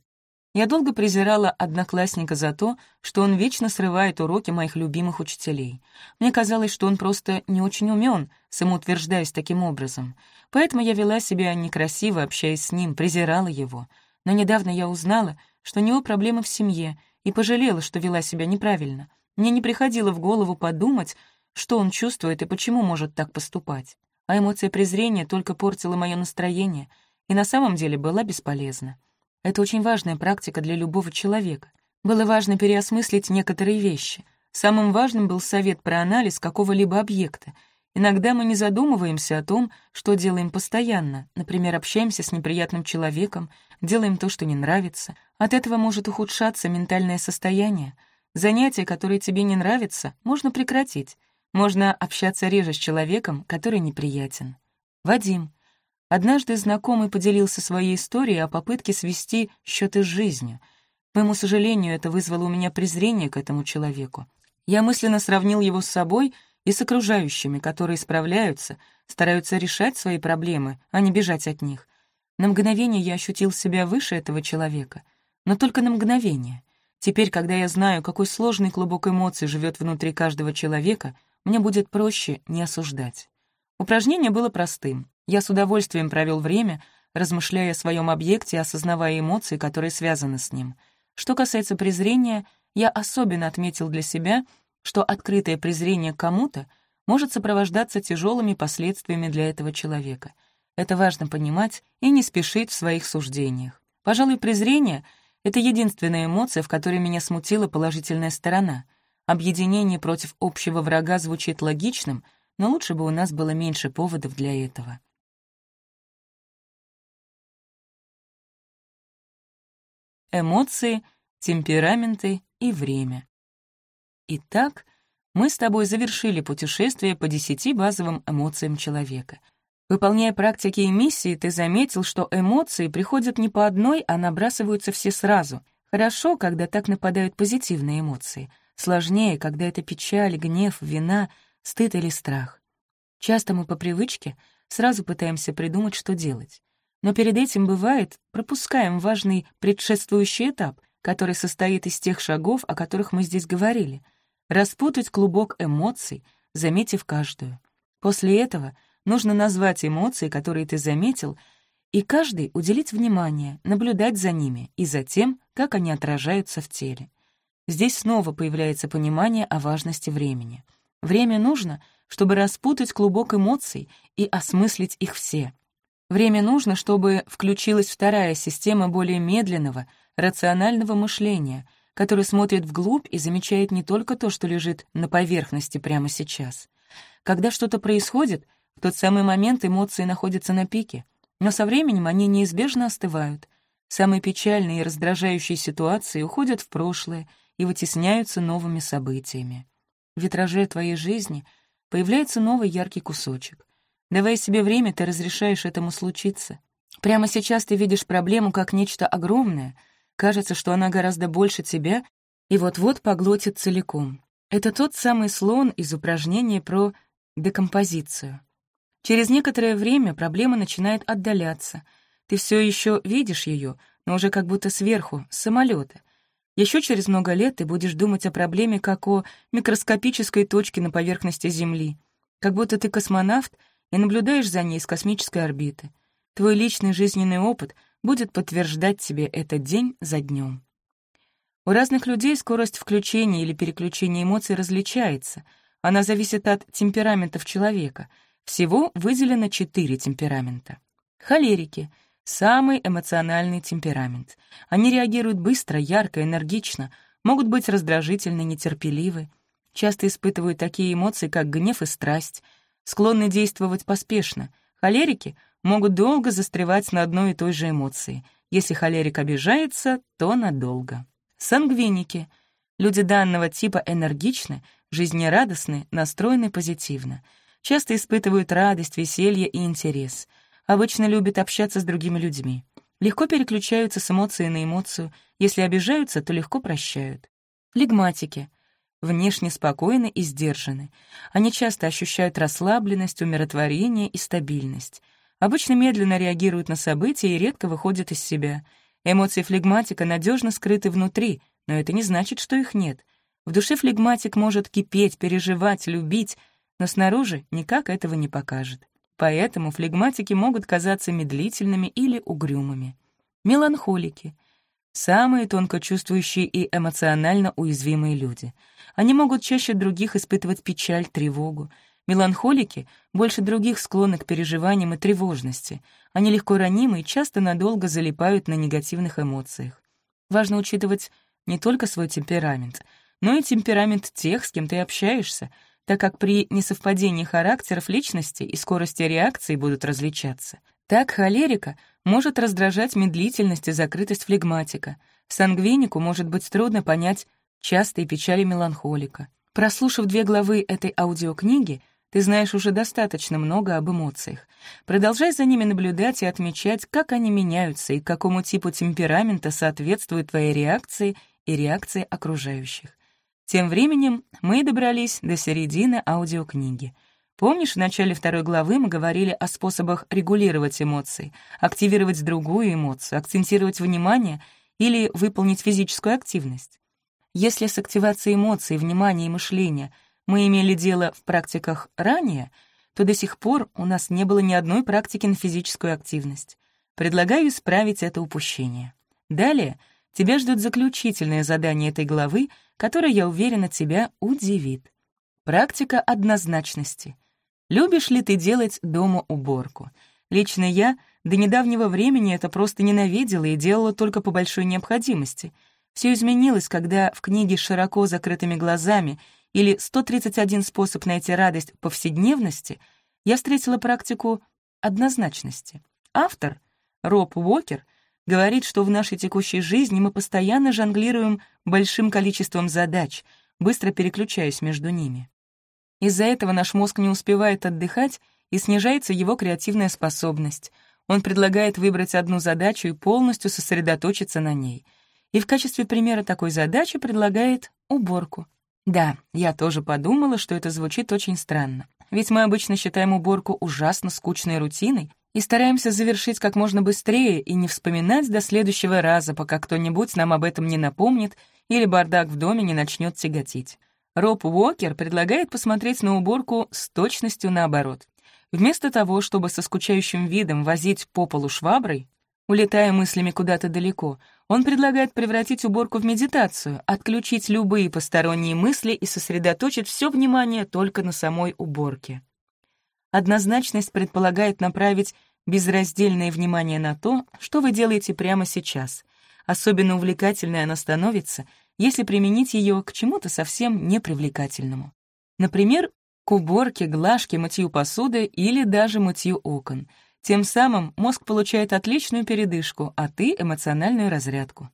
Я долго презирала одноклассника за то, что он вечно срывает уроки моих любимых учителей. Мне казалось, что он просто не очень умен, самоутверждаясь таким образом. Поэтому я вела себя некрасиво, общаясь с ним, презирала его. Но недавно я узнала, что у него проблемы в семье, и пожалела, что вела себя неправильно. Мне не приходило в голову подумать, что он чувствует и почему может так поступать. А эмоция презрения только портила мое настроение и на самом деле была бесполезна. Это очень важная практика для любого человека. Было важно переосмыслить некоторые вещи. Самым важным был совет про анализ какого-либо объекта. Иногда мы не задумываемся о том, что делаем постоянно, например, общаемся с неприятным человеком, делаем то, что не нравится. От этого может ухудшаться ментальное состояние. Занятия, которые тебе не нравятся, можно прекратить. Можно общаться реже с человеком, который неприятен. Вадим. Однажды знакомый поделился своей историей о попытке свести счеты с жизнью. К моему сожалению, это вызвало у меня презрение к этому человеку. Я мысленно сравнил его с собой и с окружающими, которые справляются, стараются решать свои проблемы, а не бежать от них. На мгновение я ощутил себя выше этого человека, но только на мгновение. Теперь, когда я знаю, какой сложный клубок эмоций живет внутри каждого человека, мне будет проще не осуждать. Упражнение было простым. Я с удовольствием провел время, размышляя о своем объекте и осознавая эмоции, которые связаны с ним. Что касается презрения, я особенно отметил для себя, что открытое презрение к кому-то может сопровождаться тяжелыми последствиями для этого человека. Это важно понимать и не спешить в своих суждениях. Пожалуй, презрение — это единственная эмоция, в которой меня смутила положительная сторона. Объединение против общего врага звучит логичным, но лучше бы у нас было меньше поводов для этого. эмоции, темпераменты и время. Итак, мы с тобой завершили путешествие по десяти базовым эмоциям человека. Выполняя практики и миссии, ты заметил, что эмоции приходят не по одной, а набрасываются все сразу. Хорошо, когда так нападают позитивные эмоции. Сложнее, когда это печаль, гнев, вина, стыд или страх. Часто мы по привычке сразу пытаемся придумать, что делать. Но перед этим, бывает, пропускаем важный предшествующий этап, который состоит из тех шагов, о которых мы здесь говорили. Распутать клубок эмоций, заметив каждую. После этого нужно назвать эмоции, которые ты заметил, и каждый уделить внимание, наблюдать за ними и за тем, как они отражаются в теле. Здесь снова появляется понимание о важности времени. Время нужно, чтобы распутать клубок эмоций и осмыслить их все — Время нужно, чтобы включилась вторая система более медленного, рационального мышления, который смотрит вглубь и замечает не только то, что лежит на поверхности прямо сейчас. Когда что-то происходит, в тот самый момент эмоции находятся на пике, но со временем они неизбежно остывают. Самые печальные и раздражающие ситуации уходят в прошлое и вытесняются новыми событиями. В витраже твоей жизни появляется новый яркий кусочек. Давая себе время, ты разрешаешь этому случиться. Прямо сейчас ты видишь проблему как нечто огромное, кажется, что она гораздо больше тебя и вот-вот поглотит целиком. Это тот самый слон из упражнения про декомпозицию. Через некоторое время проблема начинает отдаляться. Ты все еще видишь ее, но уже как будто сверху, с самолета. Еще через много лет ты будешь думать о проблеме как о микроскопической точке на поверхности Земли, как будто ты космонавт и наблюдаешь за ней с космической орбиты. Твой личный жизненный опыт будет подтверждать тебе это день за днем. У разных людей скорость включения или переключения эмоций различается. Она зависит от темпераментов человека. Всего выделено четыре темперамента. Холерики — самый эмоциональный темперамент. Они реагируют быстро, ярко, энергично, могут быть раздражительны, нетерпеливы, часто испытывают такие эмоции, как гнев и страсть, склонны действовать поспешно. Холерики могут долго застревать на одной и той же эмоции. Если холерик обижается, то надолго. Сангвиники. Люди данного типа энергичны, жизнерадостны, настроены позитивно. Часто испытывают радость, веселье и интерес. Обычно любят общаться с другими людьми. Легко переключаются с эмоции на эмоцию. Если обижаются, то легко прощают. Флегматики. Внешне спокойны и сдержаны. Они часто ощущают расслабленность, умиротворение и стабильность. Обычно медленно реагируют на события и редко выходят из себя — Эмоции флегматика надежно скрыты внутри, но это не значит, что их нет. В душе флегматик может кипеть, переживать, любить, но снаружи никак этого не покажет. Поэтому флегматики могут казаться медлительными или угрюмыми. Меланхолики — самые тонко чувствующие и эмоционально уязвимые люди. Они могут чаще других испытывать печаль, тревогу. Меланхолики больше других склонны к переживаниям и тревожности. Они легко ранимы и часто надолго залипают на негативных эмоциях. Важно учитывать не только свой темперамент, но и темперамент тех, с кем ты общаешься, так как при несовпадении характеров личности и скорости реакции будут различаться. Так холерика может раздражать медлительность и закрытость флегматика. Сангвинику может быть трудно понять частые печали меланхолика. Прослушав две главы этой аудиокниги, ты знаешь уже достаточно много об эмоциях. Продолжай за ними наблюдать и отмечать, как они меняются и какому типу темперамента соответствуют твоей реакции и реакции окружающих. Тем временем мы добрались до середины аудиокниги. Помнишь, в начале второй главы мы говорили о способах регулировать эмоции, активировать другую эмоцию, акцентировать внимание или выполнить физическую активность? Если с активацией эмоций, внимания и мышления — мы имели дело в практиках ранее, то до сих пор у нас не было ни одной практики на физическую активность. Предлагаю исправить это упущение. Далее тебя ждет заключительное задание этой главы, которое, я уверена, тебя удивит. Практика однозначности. Любишь ли ты делать дома уборку? Лично я до недавнего времени это просто ненавидела и делала только по большой необходимости. Все изменилось, когда в книге широко закрытыми глазами или «131 способ найти радость повседневности», я встретила практику однозначности. Автор, Роб Уокер, говорит, что в нашей текущей жизни мы постоянно жонглируем большим количеством задач, быстро переключаясь между ними. Из-за этого наш мозг не успевает отдыхать и снижается его креативная способность. Он предлагает выбрать одну задачу и полностью сосредоточиться на ней. И в качестве примера такой задачи предлагает уборку. Да, я тоже подумала, что это звучит очень странно. Ведь мы обычно считаем уборку ужасно скучной рутиной и стараемся завершить как можно быстрее и не вспоминать до следующего раза, пока кто-нибудь нам об этом не напомнит или бардак в доме не начнет тяготить. Роб Уокер предлагает посмотреть на уборку с точностью наоборот. Вместо того, чтобы со скучающим видом возить по полу шваброй, улетая мыслями куда-то далеко, он предлагает превратить уборку в медитацию, отключить любые посторонние мысли и сосредоточить все внимание только на самой уборке. Однозначность предполагает направить безраздельное внимание на то, что вы делаете прямо сейчас. Особенно увлекательной она становится, если применить ее к чему-то совсем непривлекательному. Например, к уборке, глажке, мытью посуды или даже мытью окон. Тем самым мозг получает отличную передышку, а ты — эмоциональную разрядку.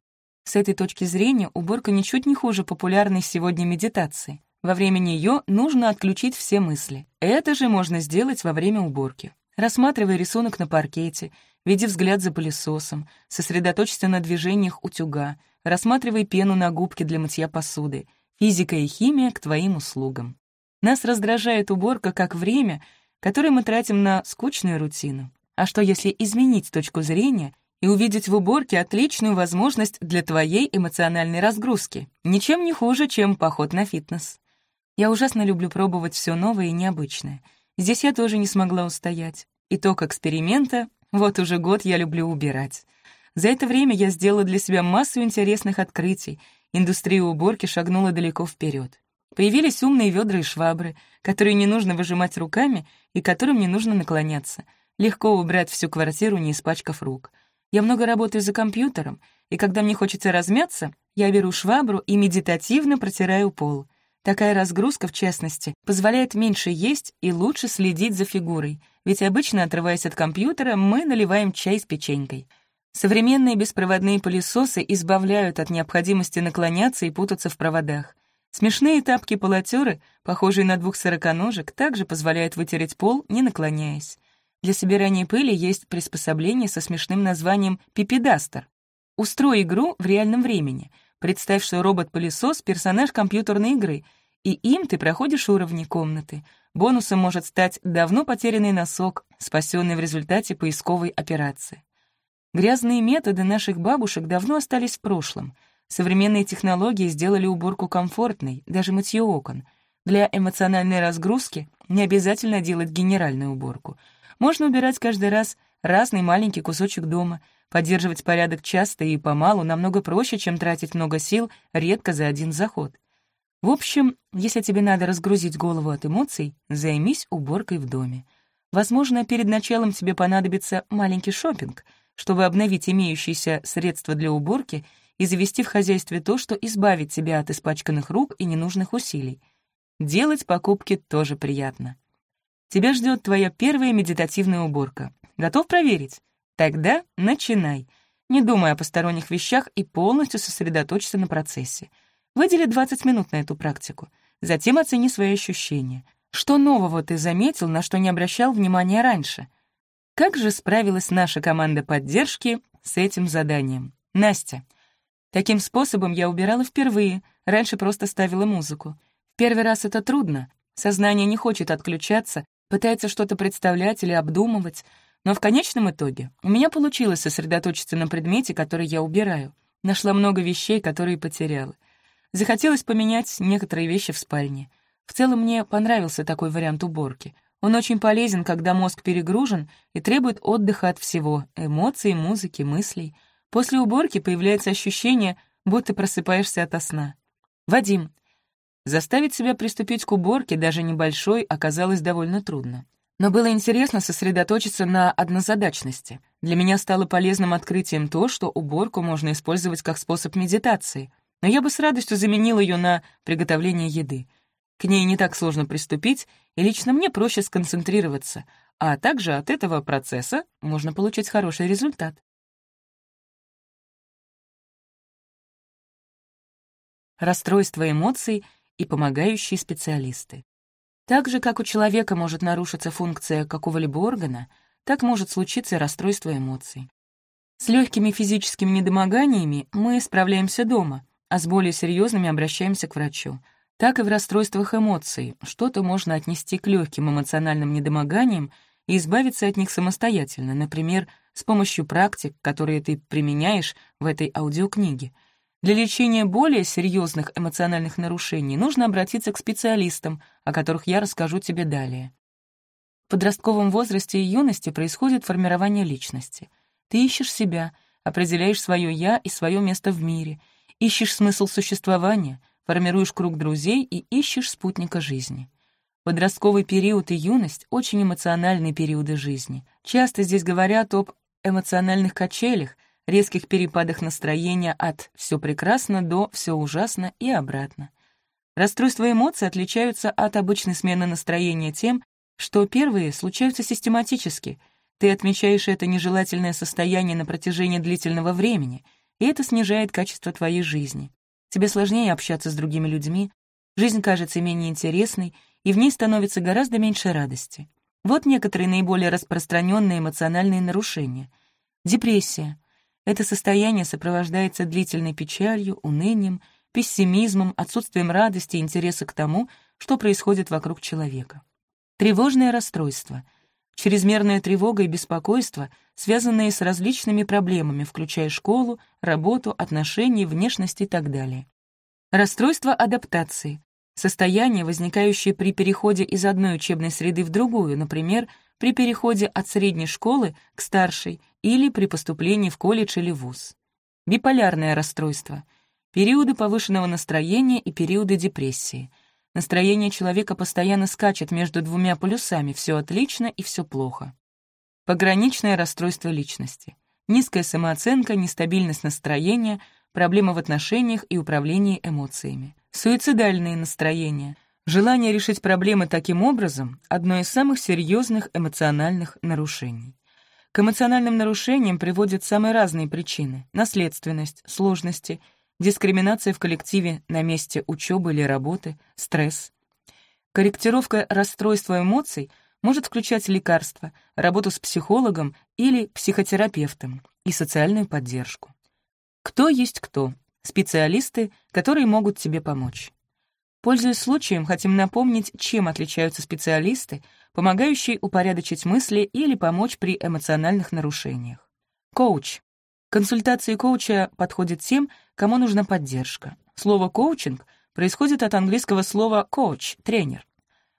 С этой точки зрения уборка ничуть не хуже популярной сегодня медитации. Во время нее нужно отключить все мысли. Это же можно сделать во время уборки. Рассматривай рисунок на паркете, веди взгляд за пылесосом, сосредоточься на движениях утюга, рассматривай пену на губке для мытья посуды. Физика и химия к твоим услугам. Нас раздражает уборка как время, которое мы тратим на скучную рутину. А что, если изменить точку зрения и увидеть в уборке отличную возможность для твоей эмоциональной разгрузки? Ничем не хуже, чем поход на фитнес. Я ужасно люблю пробовать все новое и необычное. Здесь я тоже не смогла устоять. Итог эксперимента — вот уже год я люблю убирать. За это время я сделала для себя массу интересных открытий. Индустрия уборки шагнула далеко вперед. Появились умные ведра и швабры, которые не нужно выжимать руками и которым не нужно наклоняться. Легко убрать всю квартиру, не испачкав рук. Я много работаю за компьютером, и когда мне хочется размяться, я беру швабру и медитативно протираю пол. Такая разгрузка, в частности, позволяет меньше есть и лучше следить за фигурой, ведь обычно, отрываясь от компьютера, мы наливаем чай с печенькой. Современные беспроводные пылесосы избавляют от необходимости наклоняться и путаться в проводах. Смешные тапки-полотеры, похожие на двух сороконожек, также позволяют вытереть пол, не наклоняясь. Для собирания пыли есть приспособление со смешным названием «пипедастер». Устрой игру в реальном времени — Представь, что робот-пылесос — персонаж компьютерной игры, и им ты проходишь уровни комнаты. Бонусом может стать давно потерянный носок, спасенный в результате поисковой операции. Грязные методы наших бабушек давно остались в прошлом. Современные технологии сделали уборку комфортной, даже мытье окон. Для эмоциональной разгрузки не обязательно делать генеральную уборку. Можно убирать каждый раз разный маленький кусочек дома — Поддерживать порядок часто и помалу намного проще, чем тратить много сил редко за один заход. В общем, если тебе надо разгрузить голову от эмоций, займись уборкой в доме. Возможно, перед началом тебе понадобится маленький шопинг, чтобы обновить имеющиеся средства для уборки и завести в хозяйстве то, что избавит тебя от испачканных рук и ненужных усилий. Делать покупки тоже приятно. Тебя ждет твоя первая медитативная уборка. Готов проверить? Тогда начинай. Не думай о посторонних вещах и полностью сосредоточься на процессе. Выдели 20 минут на эту практику. Затем оцени свои ощущения. Что нового ты заметил, на что не обращал внимания раньше? Как же справилась наша команда поддержки с этим заданием? Настя. Таким способом я убирала впервые, раньше просто ставила музыку. В первый раз это трудно. Сознание не хочет отключаться, пытается что-то представлять или обдумывать, но в конечном итоге у меня получилось сосредоточиться на предмете, который я убираю. Нашла много вещей, которые потеряла. Захотелось поменять некоторые вещи в спальне. В целом мне понравился такой вариант уборки. Он очень полезен, когда мозг перегружен и требует отдыха от всего — эмоций, музыки, мыслей. После уборки появляется ощущение, будто просыпаешься ото сна. Вадим. Заставить себя приступить к уборке, даже небольшой, оказалось довольно трудно. Но было интересно сосредоточиться на однозадачности. Для меня стало полезным открытием то, что уборку можно использовать как способ медитации, но я бы с радостью заменил ее на приготовление еды. К ней не так сложно приступить, и лично мне проще сконцентрироваться, а также от этого процесса можно получить хороший результат. Расстройство эмоций и помогающие специалисты. Так же, как у человека может нарушиться функция какого-либо органа, так может случиться расстройство эмоций. С легкими физическими недомоганиями мы справляемся дома, а с более серьезными обращаемся к врачу. Так и в расстройствах эмоций что-то можно отнести к легким эмоциональным недомоганиям и избавиться от них самостоятельно, например, с помощью практик, которые ты применяешь в этой аудиокниге — для лечения более серьезных эмоциональных нарушений нужно обратиться к специалистам, о которых я расскажу тебе далее. В подростковом возрасте и юности происходит формирование личности. Ты ищешь себя, определяешь свое «я» и свое место в мире, ищешь смысл существования, формируешь круг друзей и ищешь спутника жизни. Подростковый период и юность — очень эмоциональные периоды жизни. Часто здесь говорят об эмоциональных качелях, резких перепадах настроения от «все прекрасно» до «все ужасно» и обратно. Расстройства эмоций отличаются от обычной смены настроения тем, что первые случаются систематически. Ты отмечаешь это нежелательное состояние на протяжении длительного времени, и это снижает качество твоей жизни. Тебе сложнее общаться с другими людьми, жизнь кажется менее интересной, и в ней становится гораздо меньше радости. Вот некоторые наиболее распространенные эмоциональные нарушения. Депрессия. Это состояние сопровождается длительной печалью, унынием, пессимизмом, отсутствием радости и интереса к тому, что происходит вокруг человека. Тревожное расстройство. Чрезмерная тревога и беспокойство, связанные с различными проблемами, включая школу, работу, отношения, внешность и так далее. Расстройство адаптации. Состояние, возникающее при переходе из одной учебной среды в другую, например, при переходе от средней школы к старшей или при поступлении в колледж или вуз. Биполярное расстройство. Периоды повышенного настроения и периоды депрессии. Настроение человека постоянно скачет между двумя полюсами «все отлично» и «все плохо». Пограничное расстройство личности. Низкая самооценка, нестабильность настроения, проблемы в отношениях и управлении эмоциями. Суицидальные настроения. Желание решить проблемы таким образом — одно из самых серьезных эмоциональных нарушений. К эмоциональным нарушениям приводят самые разные причины — наследственность, сложности, дискриминация в коллективе на месте учебы или работы, стресс. Корректировка расстройства эмоций может включать лекарства, работу с психологом или психотерапевтом и социальную поддержку. Кто есть кто? специалисты, которые могут тебе помочь. Пользуясь случаем, хотим напомнить, чем отличаются специалисты, помогающие упорядочить мысли или помочь при эмоциональных нарушениях. Коуч. Консультации коуча подходят тем, кому нужна поддержка. Слово «коучинг» происходит от английского слова «коуч» — тренер.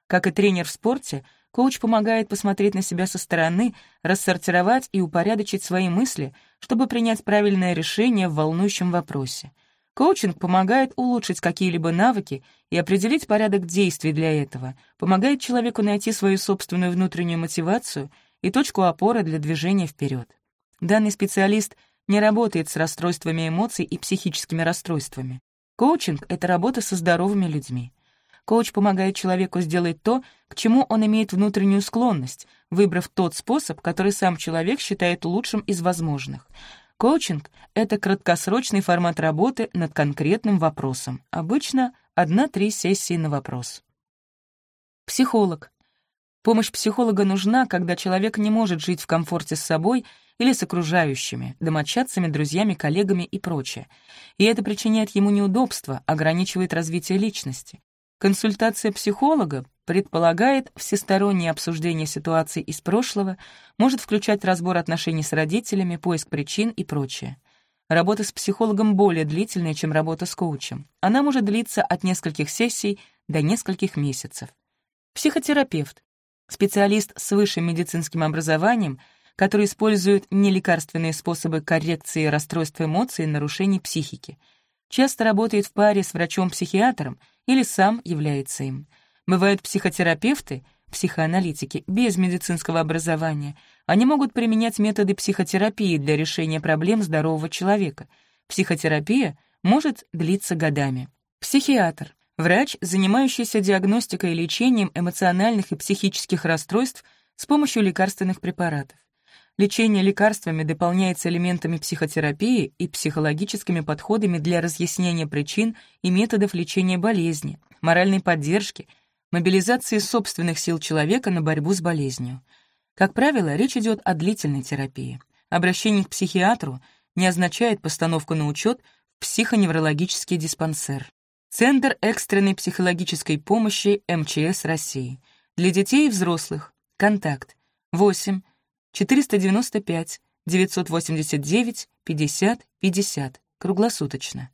Как и тренер в спорте, коуч помогает посмотреть на себя со стороны, рассортировать и упорядочить свои мысли, чтобы принять правильное решение в волнующем вопросе. Коучинг помогает улучшить какие-либо навыки и определить порядок действий для этого, помогает человеку найти свою собственную внутреннюю мотивацию и точку опоры для движения вперед. Данный специалист не работает с расстройствами эмоций и психическими расстройствами. Коучинг — это работа со здоровыми людьми. Коуч помогает человеку сделать то, к чему он имеет внутреннюю склонность, выбрав тот способ, который сам человек считает лучшим из возможных. Коучинг — это краткосрочный формат работы над конкретным вопросом. Обычно одна-три сессии на вопрос. Психолог. Помощь психолога нужна, когда человек не может жить в комфорте с собой или с окружающими, домочадцами, друзьями, коллегами и прочее. И это причиняет ему неудобства, ограничивает развитие личности. Консультация психолога предполагает всестороннее обсуждение ситуации из прошлого, может включать разбор отношений с родителями, поиск причин и прочее. Работа с психологом более длительная, чем работа с коучем. Она может длиться от нескольких сессий до нескольких месяцев. Психотерапевт — специалист с высшим медицинским образованием, который использует нелекарственные способы коррекции расстройств эмоций и нарушений психики. Часто работает в паре с врачом-психиатром — или сам является им. Бывают психотерапевты, психоаналитики, без медицинского образования. Они могут применять методы психотерапии для решения проблем здорового человека. Психотерапия может длиться годами. Психиатр — врач, занимающийся диагностикой и лечением эмоциональных и психических расстройств с помощью лекарственных препаратов. Лечение лекарствами дополняется элементами психотерапии и психологическими подходами для разъяснения причин и методов лечения болезни, моральной поддержки, мобилизации собственных сил человека на борьбу с болезнью. Как правило, речь идет о длительной терапии. Обращение к психиатру не означает постановку на учет в психоневрологический диспансер. Центр экстренной психологической помощи МЧС России. Для детей и взрослых. Контакт 8 495 989 50 50, круглосуточно.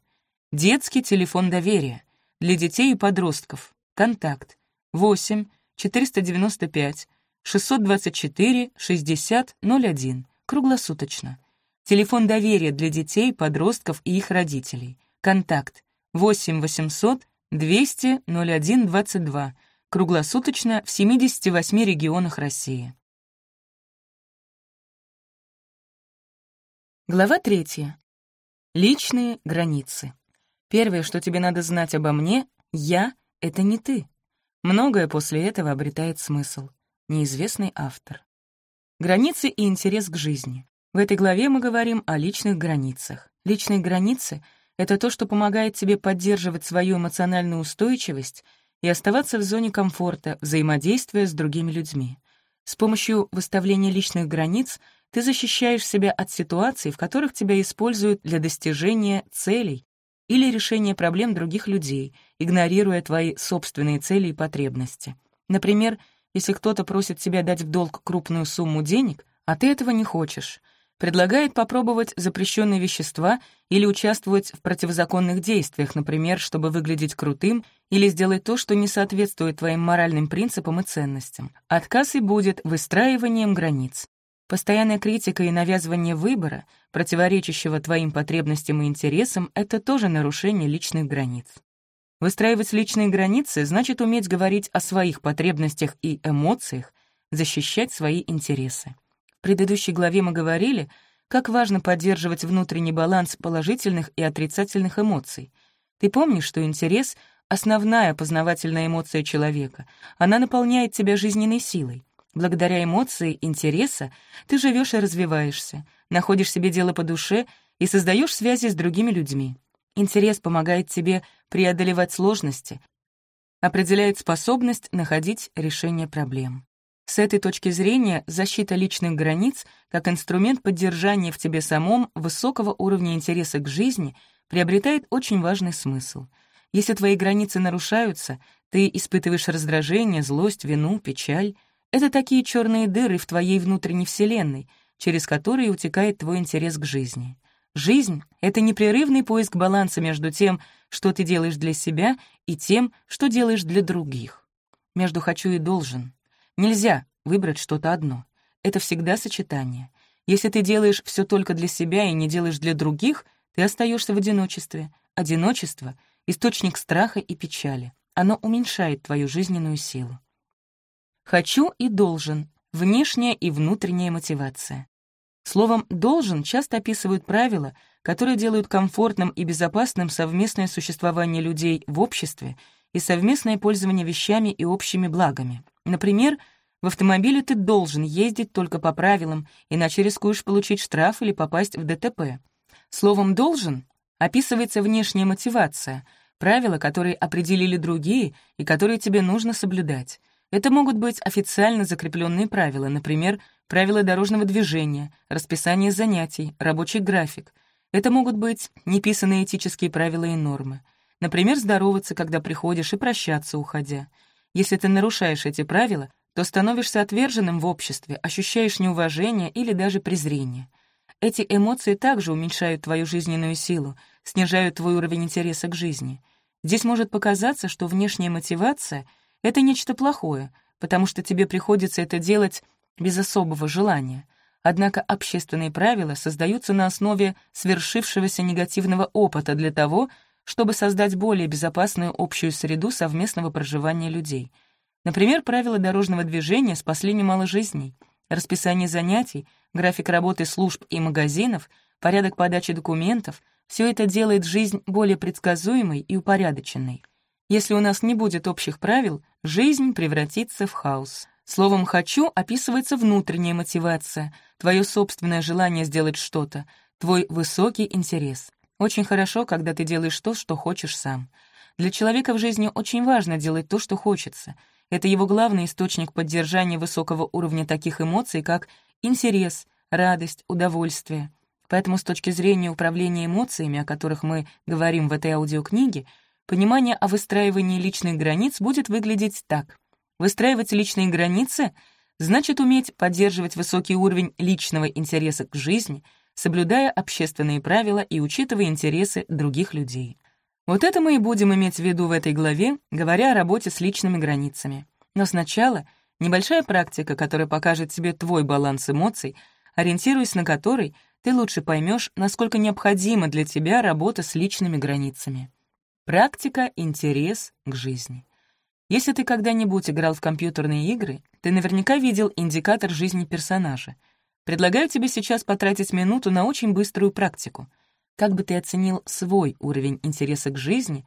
Детский телефон доверия для детей и подростков. Контакт 8 495 624 60 01, круглосуточно. Телефон доверия для детей, подростков и их родителей. Контакт 8 800 200 01 22, круглосуточно в 78 регионах России. Глава третья. Личные границы. Первое, что тебе надо знать обо мне — я — это не ты. Многое после этого обретает смысл. Неизвестный автор. Границы и интерес к жизни. В этой главе мы говорим о личных границах. Личные границы — это то, что помогает тебе поддерживать свою эмоциональную устойчивость и оставаться в зоне комфорта, взаимодействуя с другими людьми. С помощью выставления личных границ ты защищаешь себя от ситуаций, в которых тебя используют для достижения целей или решения проблем других людей, игнорируя твои собственные цели и потребности. Например, если кто-то просит тебя дать в долг крупную сумму денег, а ты этого не хочешь, предлагает попробовать запрещенные вещества или участвовать в противозаконных действиях, например, чтобы выглядеть крутым или сделать то, что не соответствует твоим моральным принципам и ценностям. Отказ и будет выстраиванием границ. Постоянная критика и навязывание выбора, противоречащего твоим потребностям и интересам, это тоже нарушение личных границ. Выстраивать личные границы значит уметь говорить о своих потребностях и эмоциях, защищать свои интересы. В предыдущей главе мы говорили, как важно поддерживать внутренний баланс положительных и отрицательных эмоций. Ты помнишь, что интерес — основная познавательная эмоция человека. Она наполняет тебя жизненной силой. Благодаря эмоции интереса ты живешь и развиваешься, находишь себе дело по душе и создаешь связи с другими людьми. Интерес помогает тебе преодолевать сложности, определяет способность находить решение проблем. С этой точки зрения защита личных границ как инструмент поддержания в тебе самом высокого уровня интереса к жизни приобретает очень важный смысл. Если твои границы нарушаются, ты испытываешь раздражение, злость, вину, печаль. Это такие черные дыры в твоей внутренней вселенной, через которые утекает твой интерес к жизни. Жизнь — это непрерывный поиск баланса между тем, что ты делаешь для себя, и тем, что делаешь для других. Между «хочу» и «должен». Нельзя выбрать что-то одно. Это всегда сочетание. Если ты делаешь все только для себя и не делаешь для других, ты остаешься в одиночестве. Одиночество — источник страха и печали. Оно уменьшает твою жизненную силу. «Хочу» и «должен» — внешняя и внутренняя мотивация. Словом «должен» часто описывают правила, которые делают комфортным и безопасным совместное существование людей в обществе и совместное пользование вещами и общими благами. Например, в автомобиле ты должен ездить только по правилам, иначе рискуешь получить штраф или попасть в ДТП. Словом «должен» описывается внешняя мотивация, правила, которые определили другие и которые тебе нужно соблюдать. Это могут быть официально закрепленные правила, например, правила дорожного движения, расписание занятий, рабочий график. Это могут быть неписанные этические правила и нормы. Например, здороваться, когда приходишь, и прощаться, уходя. Если ты нарушаешь эти правила, то становишься отверженным в обществе, ощущаешь неуважение или даже презрение. Эти эмоции также уменьшают твою жизненную силу, снижают твой уровень интереса к жизни. Здесь может показаться, что внешняя мотивация — это нечто плохое, потому что тебе приходится это делать без особого желания. Однако общественные правила создаются на основе свершившегося негативного опыта для того, чтобы создать более безопасную общую среду совместного проживания людей. Например, правила дорожного движения спасли немало жизней. Расписание занятий, график работы служб и магазинов, порядок подачи документов — все это делает жизнь более предсказуемой и упорядоченной. Если у нас не будет общих правил, жизнь превратится в хаос. Словом «хочу» описывается внутренняя мотивация, твое собственное желание сделать что-то, твой высокий интерес. Очень хорошо, когда ты делаешь то, что хочешь сам. Для человека в жизни очень важно делать то, что хочется. Это его главный источник поддержания высокого уровня таких эмоций, как интерес, радость, удовольствие. Поэтому с точки зрения управления эмоциями, о которых мы говорим в этой аудиокниге, понимание о выстраивании личных границ будет выглядеть так. Выстраивать личные границы значит уметь поддерживать высокий уровень личного интереса к жизни, соблюдая общественные правила и учитывая интересы других людей. Вот это мы и будем иметь в виду в этой главе, говоря о работе с личными границами. Но сначала небольшая практика, которая покажет тебе твой баланс эмоций, ориентируясь на который ты лучше поймешь, насколько необходима для тебя работа с личными границами. Практика «Интерес к жизни». Если ты когда-нибудь играл в компьютерные игры, ты наверняка видел индикатор жизни персонажа. Предлагаю тебе сейчас потратить минуту на очень быструю практику. Как бы ты оценил свой уровень интереса к жизни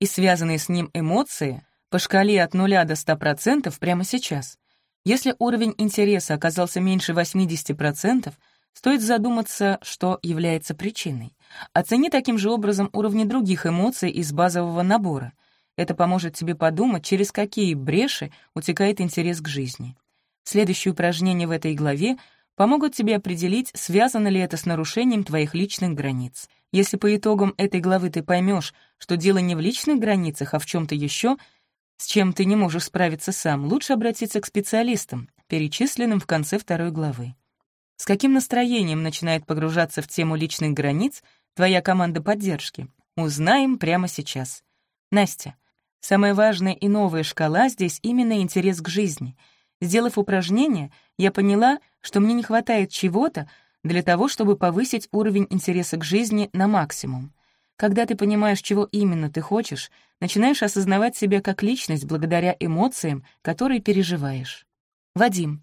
и связанные с ним эмоции по шкале от 0 до 100% прямо сейчас? Если уровень интереса оказался меньше 80%, стоит задуматься, что является причиной. Оцени таким же образом уровни других эмоций из базового набора. Это поможет тебе подумать, через какие бреши утекает интерес к жизни. Следующие упражнения в этой главе помогут тебе определить, связано ли это с нарушением твоих личных границ. Если по итогам этой главы ты поймешь, что дело не в личных границах, а в чем то еще, с чем ты не можешь справиться сам, лучше обратиться к специалистам, перечисленным в конце второй главы. С каким настроением начинает погружаться в тему личных границ твоя команда поддержки? Узнаем прямо сейчас. Настя, самая важная и новая шкала здесь именно интерес к жизни — Сделав упражнение, я поняла, что мне не хватает чего-то для того, чтобы повысить уровень интереса к жизни на максимум. Когда ты понимаешь, чего именно ты хочешь, начинаешь осознавать себя как личность благодаря эмоциям, которые переживаешь. Вадим.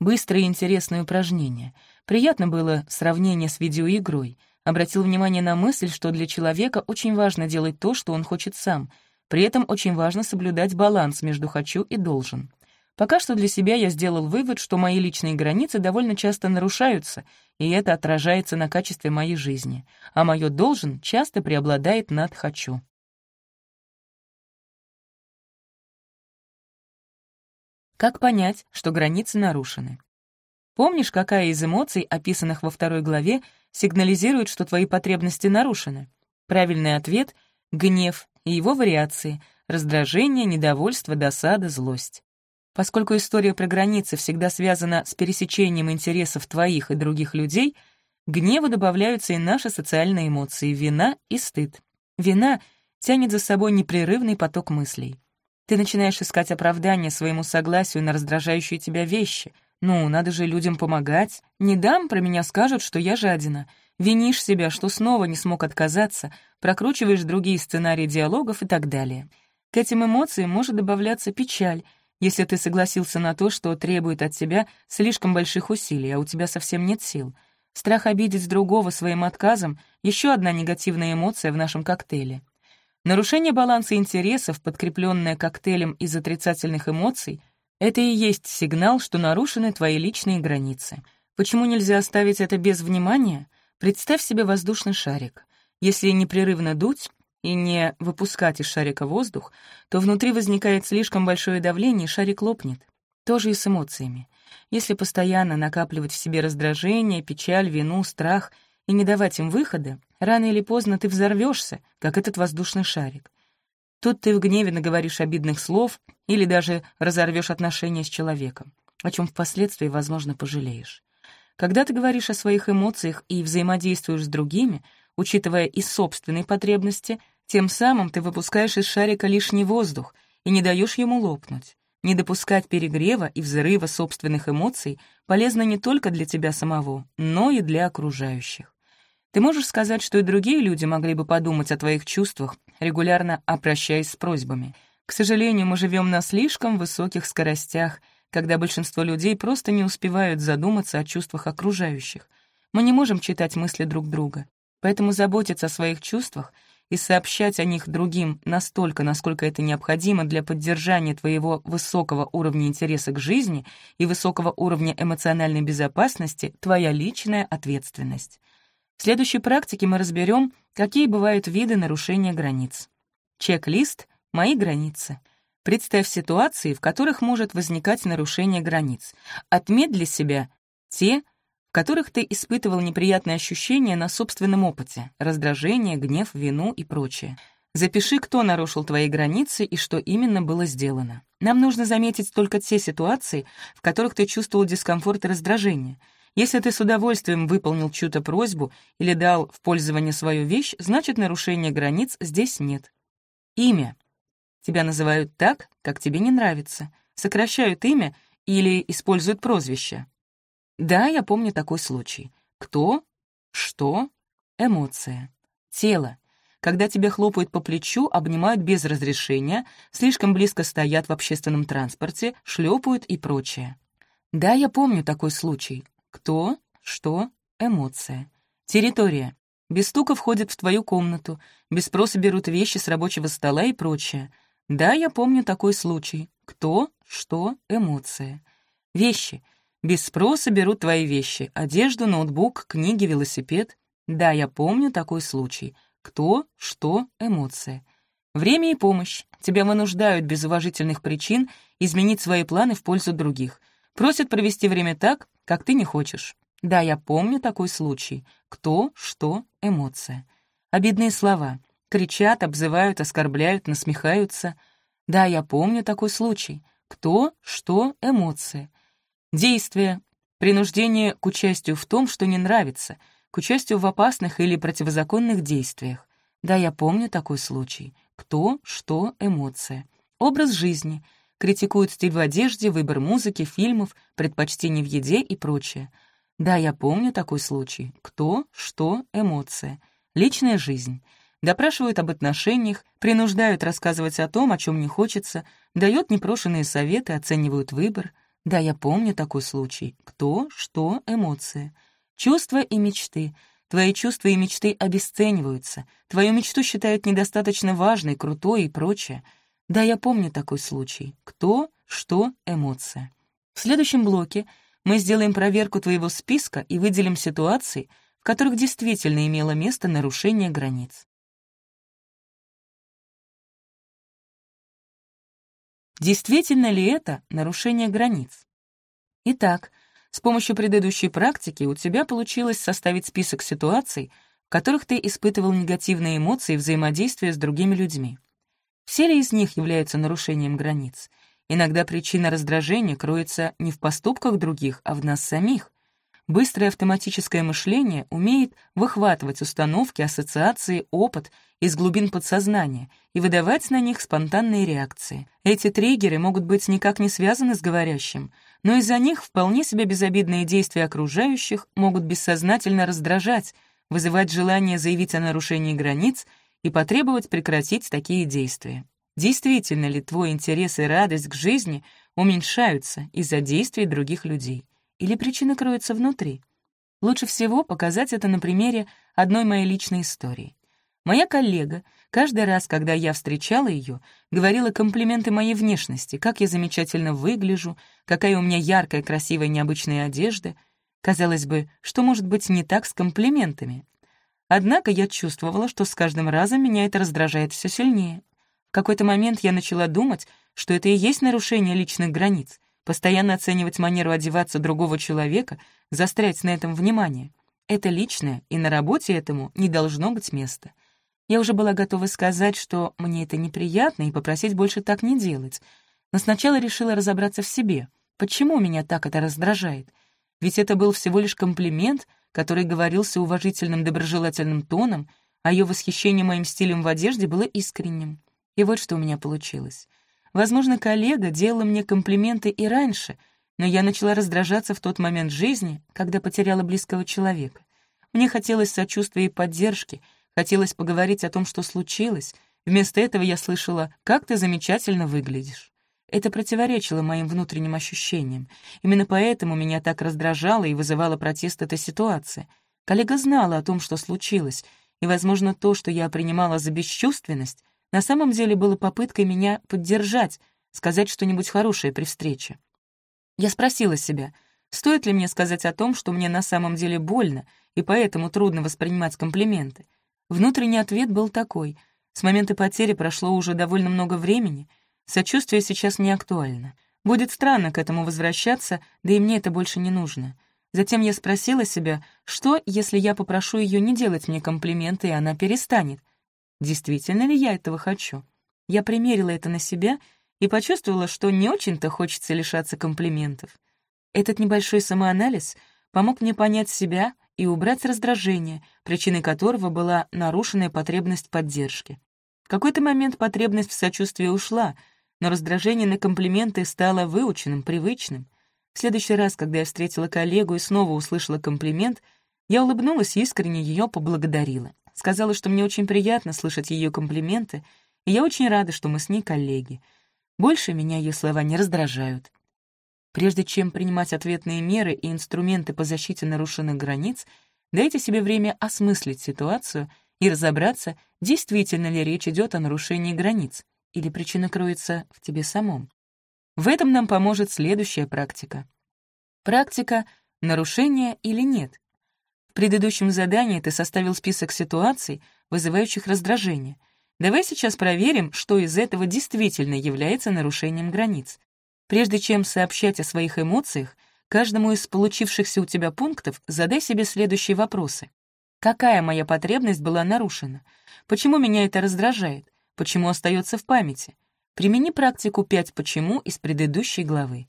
Быстрое и интересное упражнение. Приятно было сравнение с видеоигрой. Обратил внимание на мысль, что для человека очень важно делать то, что он хочет сам. При этом очень важно соблюдать баланс между «хочу» и «должен». Пока что для себя я сделал вывод, что мои личные границы довольно часто нарушаются, и это отражается на качестве моей жизни, а мое «должен» часто преобладает над «хочу». Как понять, что границы нарушены? Помнишь, какая из эмоций, описанных во второй главе, сигнализирует, что твои потребности нарушены? Правильный ответ — гнев и его вариации — раздражение, недовольство, досада, злость. Поскольку история про границы всегда связана с пересечением интересов твоих и других людей, гневу добавляются и наши социальные эмоции — вина и стыд. Вина тянет за собой непрерывный поток мыслей. Ты начинаешь искать оправдание своему согласию на раздражающие тебя вещи. Ну, надо же людям помогать. Не дам, про меня скажут, что я жадина. Винишь себя, что снова не смог отказаться, прокручиваешь другие сценарии диалогов и так далее. К этим эмоциям может добавляться печаль — если ты согласился на то, что требует от тебя слишком больших усилий, а у тебя совсем нет сил. Страх обидеть другого своим отказом — еще одна негативная эмоция в нашем коктейле. Нарушение баланса интересов, подкрепленное коктейлем из отрицательных эмоций, это и есть сигнал, что нарушены твои личные границы. Почему нельзя оставить это без внимания? Представь себе воздушный шарик. Если непрерывно дуть, и не выпускать из шарика воздух, то внутри возникает слишком большое давление, и шарик лопнет. То же и с эмоциями. Если постоянно накапливать в себе раздражение, печаль, вину, страх и не давать им выхода, рано или поздно ты взорвешься, как этот воздушный шарик. Тут ты в гневе наговоришь обидных слов или даже разорвешь отношения с человеком, о чем впоследствии, возможно, пожалеешь. Когда ты говоришь о своих эмоциях и взаимодействуешь с другими, учитывая и собственные потребности — тем самым ты выпускаешь из шарика лишний воздух и не даешь ему лопнуть. Не допускать перегрева и взрыва собственных эмоций полезно не только для тебя самого, но и для окружающих. Ты можешь сказать, что и другие люди могли бы подумать о твоих чувствах, регулярно обращаясь с просьбами. К сожалению, мы живем на слишком высоких скоростях, когда большинство людей просто не успевают задуматься о чувствах окружающих. Мы не можем читать мысли друг друга, поэтому заботиться о своих чувствах — и сообщать о них другим настолько, насколько это необходимо для поддержания твоего высокого уровня интереса к жизни и высокого уровня эмоциональной безопасности — твоя личная ответственность. В следующей практике мы разберем, какие бывают виды нарушения границ. Чек-лист «Мои границы». Представь ситуации, в которых может возникать нарушение границ. Отметь для себя те, которых ты испытывал неприятные ощущения на собственном опыте — раздражение, гнев, вину и прочее. Запиши, кто нарушил твои границы и что именно было сделано. Нам нужно заметить только те ситуации, в которых ты чувствовал дискомфорт и раздражение. Если ты с удовольствием выполнил чью-то просьбу или дал в пользование свою вещь, значит, нарушения границ здесь нет. Имя. Тебя называют так, как тебе не нравится. Сокращают имя или используют прозвище. Да, я помню такой случай. Кто? Что? Эмоция. Тело. Когда тебя хлопают по плечу, обнимают без разрешения, слишком близко стоят в общественном транспорте, шлепают и прочее. Да, я помню такой случай. Кто, что, эмоция. Территория. Без стука входят в твою комнату, без спроса берут вещи с рабочего стола и прочее. Да, я помню такой случай. Кто, что, эмоция. Вещи. Без спроса берут твои вещи. Одежду, ноутбук, книги, велосипед. Да, я помню такой случай. Кто, что, эмоция. Время и помощь. Тебя вынуждают без уважительных причин изменить свои планы в пользу других. Просят провести время так, как ты не хочешь. Да, я помню такой случай. Кто, что, эмоция. Обидные слова. Кричат, обзывают, оскорбляют, насмехаются. Да, я помню такой случай. Кто, что, эмоция. Действие. Принуждение к участию в том, что не нравится, к участию в опасных или противозаконных действиях. Да, я помню такой случай. Кто, что, эмоция. Образ жизни. Критикуют стиль в одежде, выбор музыки, фильмов, предпочтения в еде и прочее. Да, я помню такой случай. Кто, что, эмоция. Личная жизнь. Допрашивают об отношениях, принуждают рассказывать о том, о чем не хочется, дают непрошенные советы, оценивают выбор. Да, я помню такой случай. Кто, что, эмоция. Чувства и мечты. Твои чувства и мечты обесцениваются. Твою мечту считают недостаточно важной, крутой и прочее. Да, я помню такой случай. Кто, что, эмоция. В следующем блоке — мы сделаем проверку твоего списка и выделим ситуации, в которых действительно имело место нарушение границ. Действительно ли это нарушение границ? Итак, с помощью предыдущей практики у тебя получилось составить список ситуаций, в которых ты испытывал негативные эмоции взаимодействия с другими людьми. Все ли из них являются нарушением границ? Иногда причина раздражения кроется не в поступках других, а в нас самих. Быстрое автоматическое мышление умеет выхватывать установки, ассоциации, опыт из глубин подсознания и выдавать на них спонтанные реакции. Эти триггеры могут быть никак не связаны с говорящим, но из-за них вполне себе безобидные действия окружающих могут бессознательно раздражать, вызывать желание заявить о нарушении границ и потребовать прекратить такие действия. Действительно ли твой интерес и радость к жизни уменьшаются из-за действий других людей? Или причина кроется внутри? Лучше всего показать это на примере одной моей личной истории. Моя коллега каждый раз, когда я встречала ее, говорила комплименты моей внешности, как я замечательно выгляжу, какая у меня яркая, красивая, необычная одежда. Казалось бы, что может быть не так с комплиментами? Однако я чувствовала, что с каждым разом меня это раздражает все сильнее какой-то момент я начала думать, что это и есть нарушение личных границ, постоянно оценивать манеру одеваться другого человека, застрять на этом внимание. Это личное, и на работе этому не должно быть места. Я уже была готова сказать, что мне это неприятно, и попросить больше так не делать. Но сначала решила разобраться в себе. Почему меня так это раздражает? Ведь это был всего лишь комплимент, который говорился уважительным доброжелательным тоном, а ее восхищение моим стилем в одежде было искренним. И вот что у меня получилось. Возможно, коллега делала мне комплименты и раньше, но я начала раздражаться в тот момент жизни, когда потеряла близкого человека. Мне хотелось сочувствия и поддержки, хотелось поговорить о том, что случилось. Вместо этого я слышала «как ты замечательно выглядишь». Это противоречило моим внутренним ощущениям. Именно поэтому меня так раздражала и вызывала протест эта ситуация. Коллега знала о том, что случилось, и, возможно, то, что я принимала за бесчувственность, на самом деле было попыткой меня поддержать, сказать что-нибудь хорошее при встрече. Я спросила себя, стоит ли мне сказать о том, что мне на самом деле больно, и поэтому трудно воспринимать комплименты. Внутренний ответ был такой. С момента потери прошло уже довольно много времени, сочувствие сейчас не актуально. Будет странно к этому возвращаться, да и мне это больше не нужно. Затем я спросила себя, что, если я попрошу ее не делать мне комплименты, и она перестанет? Действительно ли я этого хочу? Я примерила это на себя и почувствовала, что не очень-то хочется лишаться комплиментов. Этот небольшой самоанализ помог мне понять себя и убрать раздражение, причиной которого была нарушенная потребность поддержки. В какой-то момент потребность в сочувствии ушла, но раздражение на комплименты стало выученным, привычным. В следующий раз, когда я встретила коллегу и снова услышала комплимент, я улыбнулась и искренне ее поблагодарила. Сказала, что мне очень приятно слышать ее комплименты, и я очень рада, что мы с ней коллеги. Больше меня ее слова не раздражают. Прежде чем принимать ответные меры и инструменты по защите нарушенных границ, дайте себе время осмыслить ситуацию и разобраться, действительно ли речь идет о нарушении границ, или причина кроется в тебе самом. В этом нам поможет следующая практика. Практика «нарушение или нет». В предыдущем задании ты составил список ситуаций, вызывающих раздражение. Давай сейчас проверим, что из этого действительно является нарушением границ. Прежде чем сообщать о своих эмоциях, каждому из получившихся у тебя пунктов задай себе следующие вопросы. Какая моя потребность была нарушена? Почему меня это раздражает? Почему остается в памяти? Примени практику 5 «почему» из предыдущей главы.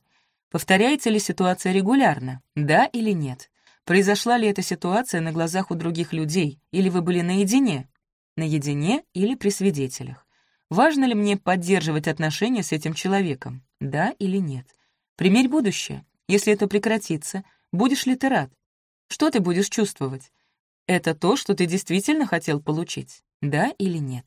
Повторяется ли ситуация регулярно? Да или нет? Произошла ли эта ситуация на глазах у других людей, или вы были наедине? Наедине или при свидетелях? Важно ли мне поддерживать отношения с этим человеком? Да или нет? Примерь будущее. Если это прекратится, будешь ли ты рад? Что ты будешь чувствовать? Это то, что ты действительно хотел получить? Да или нет?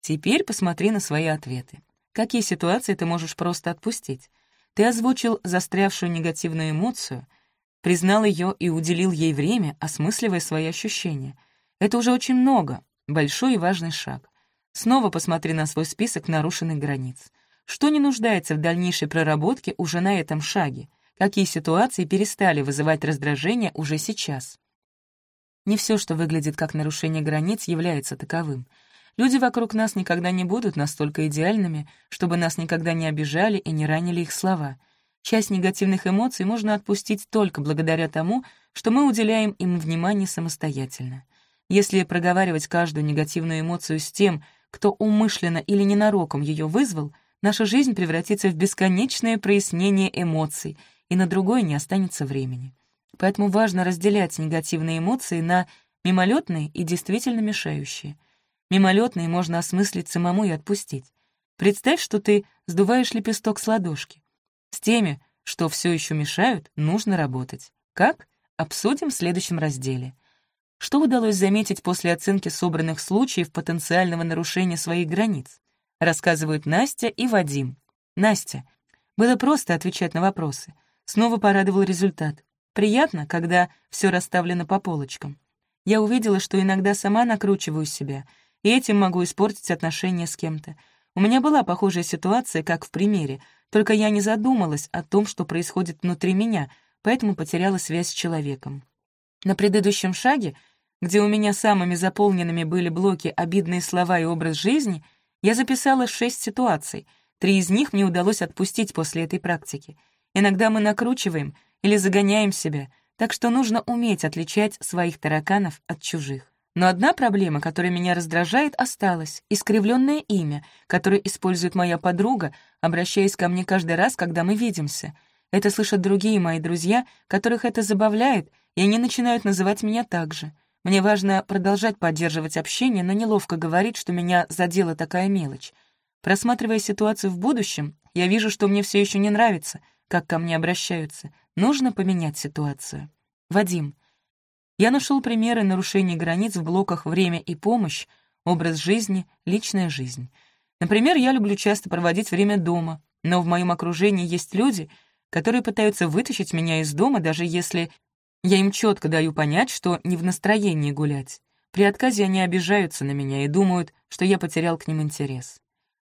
Теперь посмотри на свои ответы. Какие ситуации ты можешь просто отпустить? Ты озвучил застрявшую негативную эмоцию, признал ее и уделил ей время, осмысливая свои ощущения. Это уже очень много, большой и важный шаг. Снова посмотри на свой список нарушенных границ. Что не нуждается в дальнейшей проработке уже на этом шаге? Какие ситуации перестали вызывать раздражение уже сейчас? Не все, что выглядит как нарушение границ, является таковым. Люди вокруг нас никогда не будут настолько идеальными, чтобы нас никогда не обижали и не ранили их слова. Часть негативных эмоций можно отпустить только благодаря тому, что мы уделяем им внимание самостоятельно. Если проговаривать каждую негативную эмоцию с тем, кто умышленно или ненароком ее вызвал, наша жизнь превратится в бесконечное прояснение эмоций, и на другое не останется времени. Поэтому важно разделять негативные эмоции на мимолетные и действительно мешающие — Мимолетные можно осмыслить самому и отпустить. Представь, что ты сдуваешь лепесток с ладошки. С теми, что все еще мешают, нужно работать. Как? Обсудим в следующем разделе. Что удалось заметить после оценки собранных случаев потенциального нарушения своих границ? Рассказывают Настя и Вадим. Настя. Было просто отвечать на вопросы. Снова порадовал результат. Приятно, когда все расставлено по полочкам. Я увидела, что иногда сама накручиваю себя — и этим могу испортить отношения с кем-то. У меня была похожая ситуация, как в примере, только я не задумалась о том, что происходит внутри меня, поэтому потеряла связь с человеком. На предыдущем шаге, где у меня самыми заполненными были блоки «обидные слова» и «образ жизни», я записала шесть ситуаций, три из них мне удалось отпустить после этой практики. Иногда мы накручиваем или загоняем себя, так что нужно уметь отличать своих тараканов от чужих. Но одна проблема, которая меня раздражает, осталась — искривленное имя, которое использует моя подруга, обращаясь ко мне каждый раз, когда мы видимся. Это слышат другие мои друзья, которых это забавляет, и они начинают называть меня так же. Мне важно продолжать поддерживать общение, но неловко говорить, что меня задела такая мелочь. Просматривая ситуацию в будущем, я вижу, что мне все еще не нравится, как ко мне обращаются. Нужно поменять ситуацию. Вадим, я нашел примеры нарушений границ в блоках «Время и помощь», «Образ жизни», «Личная жизнь». Например, я люблю часто проводить время дома, но в моем окружении есть люди, которые пытаются вытащить меня из дома, даже если я им четко даю понять, что не в настроении гулять. При отказе они обижаются на меня и думают, что я потерял к ним интерес.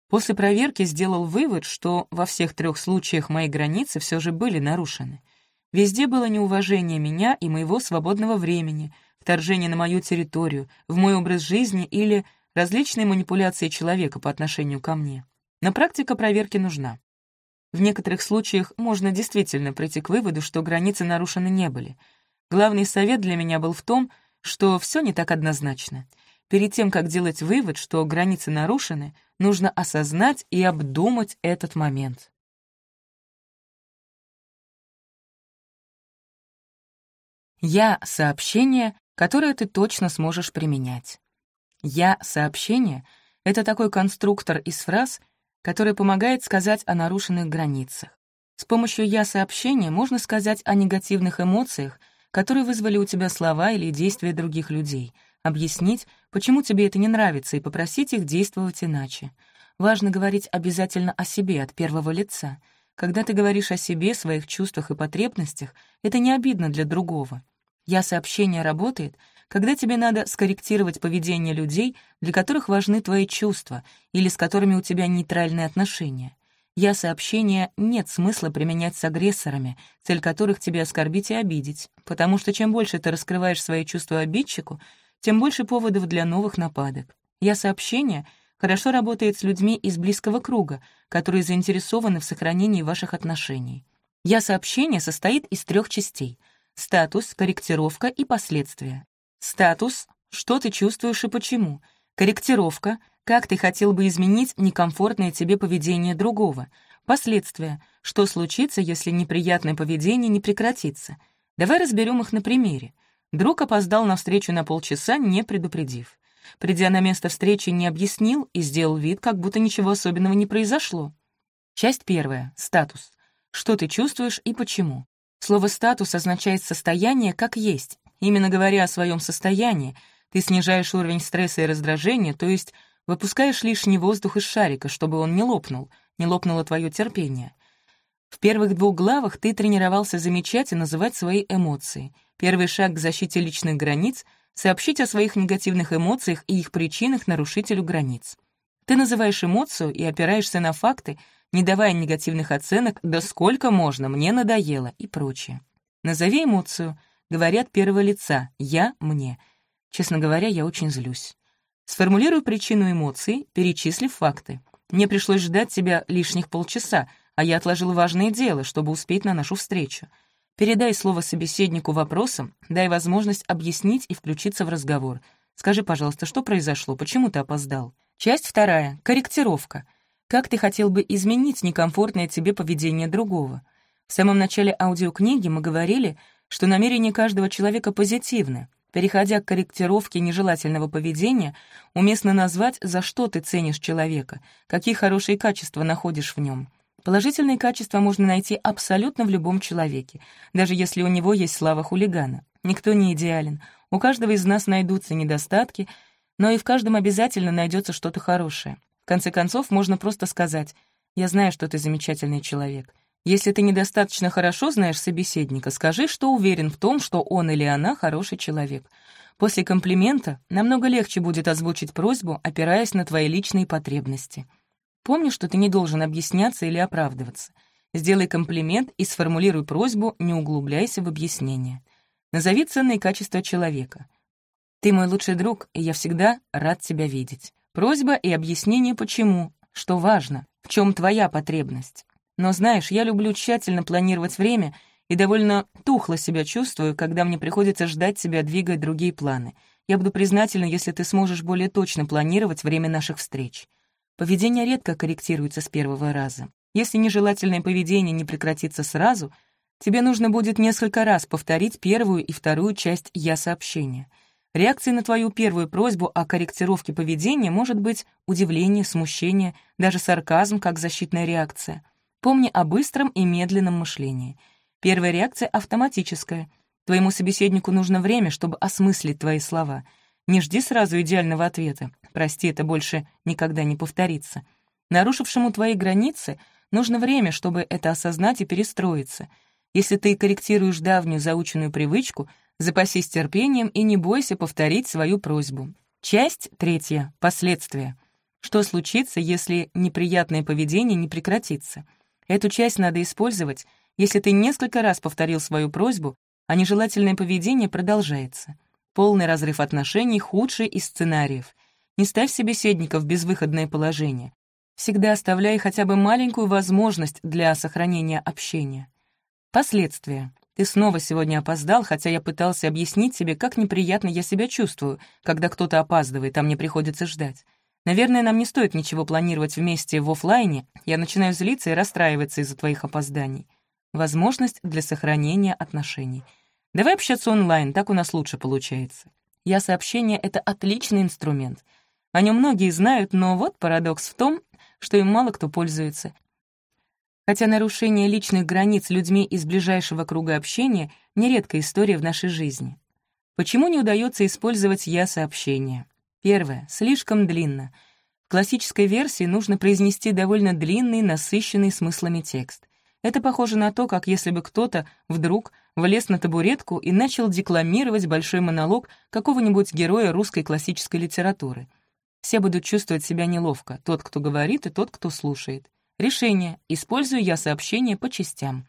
После проверки сделал вывод, что во всех трех случаях мои границы все же были нарушены — Везде было неуважение меня и моего свободного времени, вторжение на мою территорию, в мой образ жизни или различные манипуляции человека по отношению ко мне. Но практика проверки нужна. В некоторых случаях можно действительно прийти к выводу, что границы нарушены не были. Главный совет для меня был в том, что все не так однозначно. Перед тем, как делать вывод, что границы нарушены, нужно осознать и обдумать этот момент. «Я-сообщение», которое ты точно сможешь применять. «Я-сообщение» — это такой конструктор из фраз, который помогает сказать о нарушенных границах. С помощью «я-сообщения» можно сказать о негативных эмоциях, которые вызвали у тебя слова или действия других людей, объяснить, почему тебе это не нравится, и попросить их действовать иначе. Важно говорить обязательно о себе от первого лица. Когда ты говоришь о себе, своих чувствах и потребностях, это не обидно для другого. Я-сообщение работает, когда тебе надо скорректировать поведение людей, для которых важны твои чувства или с которыми у тебя нейтральные отношения. Я-сообщение нет смысла применять с агрессорами, цель которых тебе оскорбить и обидеть, потому что чем больше ты раскрываешь свои чувства обидчику, тем больше поводов для новых нападок. Я-сообщение — хорошо работает с людьми из близкого круга, которые заинтересованы в сохранении ваших отношений. Я-сообщение состоит из трех частей — статус, корректировка и последствия. Статус — что ты чувствуешь и почему. Корректировка — как ты хотел бы изменить некомфортное тебе поведение другого. Последствия — что случится, если неприятное поведение не прекратится. Давай разберем их на примере. Друг опоздал на встречу на полчаса, не предупредив. Придя на место встречи, не объяснил и сделал вид, как будто ничего особенного не произошло. Часть первая. Статус. Что ты чувствуешь и почему. Слово «статус» означает «состояние как есть». Именно говоря о своем состоянии, ты снижаешь уровень стресса и раздражения, то есть выпускаешь лишний воздух из шарика, чтобы он не лопнул, не лопнуло твое терпение. В первых двух главах ты тренировался замечать и называть свои эмоции. Первый шаг к защите личных границ сообщить о своих негативных эмоциях и их причинах нарушителю границ. Ты называешь эмоцию и опираешься на факты, не давая негативных оценок «да сколько можно, мне надоело» и прочее. Назови эмоцию, говорят первого лица «я», «мне». Честно говоря, я очень злюсь. Сформулируй причину эмоций, перечислив факты. Мне пришлось ждать тебя лишних полчаса, а я отложил важное дело, чтобы успеть на нашу встречу. Передай слово собеседнику вопросом, дай возможность объяснить и включиться в разговор. Скажи, пожалуйста, что произошло, почему ты опоздал? Часть вторая. Корректировка. Как ты хотел бы изменить некомфортное тебе поведение другого? В самом начале аудиокниги мы говорили, что намерение каждого человека позитивны. Переходя к корректировке нежелательного поведения, уместно назвать, за что ты ценишь человека, какие хорошие качества находишь в нем. Положительные качества можно найти абсолютно в любом человеке, даже если у него есть слава хулигана. Никто не идеален, у каждого из нас найдутся недостатки, но и в каждом обязательно найдется что-то хорошее. В конце концов, можно просто сказать «Я знаю, что ты замечательный человек». Если ты недостаточно хорошо знаешь собеседника, скажи, что уверен в том, что он или она хороший человек. После комплимента намного легче будет озвучить просьбу, опираясь на твои личные потребности. Помни, что ты не должен объясняться или оправдываться. Сделай комплимент и сформулируй просьбу, не углубляйся в объяснение. Назови ценные качества человека. Ты мой лучший друг, и я всегда рад тебя видеть. Просьба и объяснение почему, что важно, в чем твоя потребность. Но знаешь, я люблю тщательно планировать время и довольно тухло себя чувствую, когда мне приходится ждать тебя, двигая другие планы. Я буду признательна, если ты сможешь более точно планировать время наших встреч. Поведение редко корректируется с первого раза. Если нежелательное поведение не прекратится сразу, тебе нужно будет несколько раз повторить первую и вторую часть «я-сообщения». Реакцией на твою первую просьбу о корректировке поведения может быть удивление, смущение, даже сарказм как защитная реакция. Помни о быстром и медленном мышлении. Первая реакция автоматическая. Твоему собеседнику нужно время, чтобы осмыслить твои слова — не жди сразу идеального ответа. Прости, это больше никогда не повторится. Нарушившему твои границы нужно время, чтобы это осознать и перестроиться. Если ты корректируешь давнюю заученную привычку, запасись терпением и не бойся повторить свою просьбу. Часть третья. Последствия. Что случится, если неприятное поведение не прекратится? Эту часть надо использовать, если ты несколько раз повторил свою просьбу, а нежелательное поведение продолжается. Полный разрыв отношений — худший из сценариев. Не ставь собеседника в безвыходное положение. Всегда оставляй хотя бы маленькую возможность для сохранения общения. Последствия. Ты снова сегодня опоздал, хотя я пытался объяснить тебе, как неприятно я себя чувствую, когда кто-то опаздывает, а мне приходится ждать. Наверное, нам не стоит ничего планировать вместе в офлайне. Я начинаю злиться и расстраиваться из-за твоих опозданий. Возможность для сохранения отношений — Давай общаться онлайн, так у нас лучше получается. Я сообщение — это отличный инструмент. О нем многие знают, но вот парадокс в том, что им мало кто пользуется. Хотя нарушение личных границ людьми из ближайшего круга общения — нередкая история в нашей жизни. Почему не удается использовать «я-сообщение»? Первое — слишком длинно. В классической версии нужно произнести довольно длинный, насыщенный смыслами текст. Это похоже на то, как если бы кто-то вдруг влез на табуретку и начал декламировать большой монолог какого-нибудь героя русской классической литературы. Все будут чувствовать себя неловко, тот, кто говорит, и тот, кто слушает. Решение. Использую я сообщение по частям.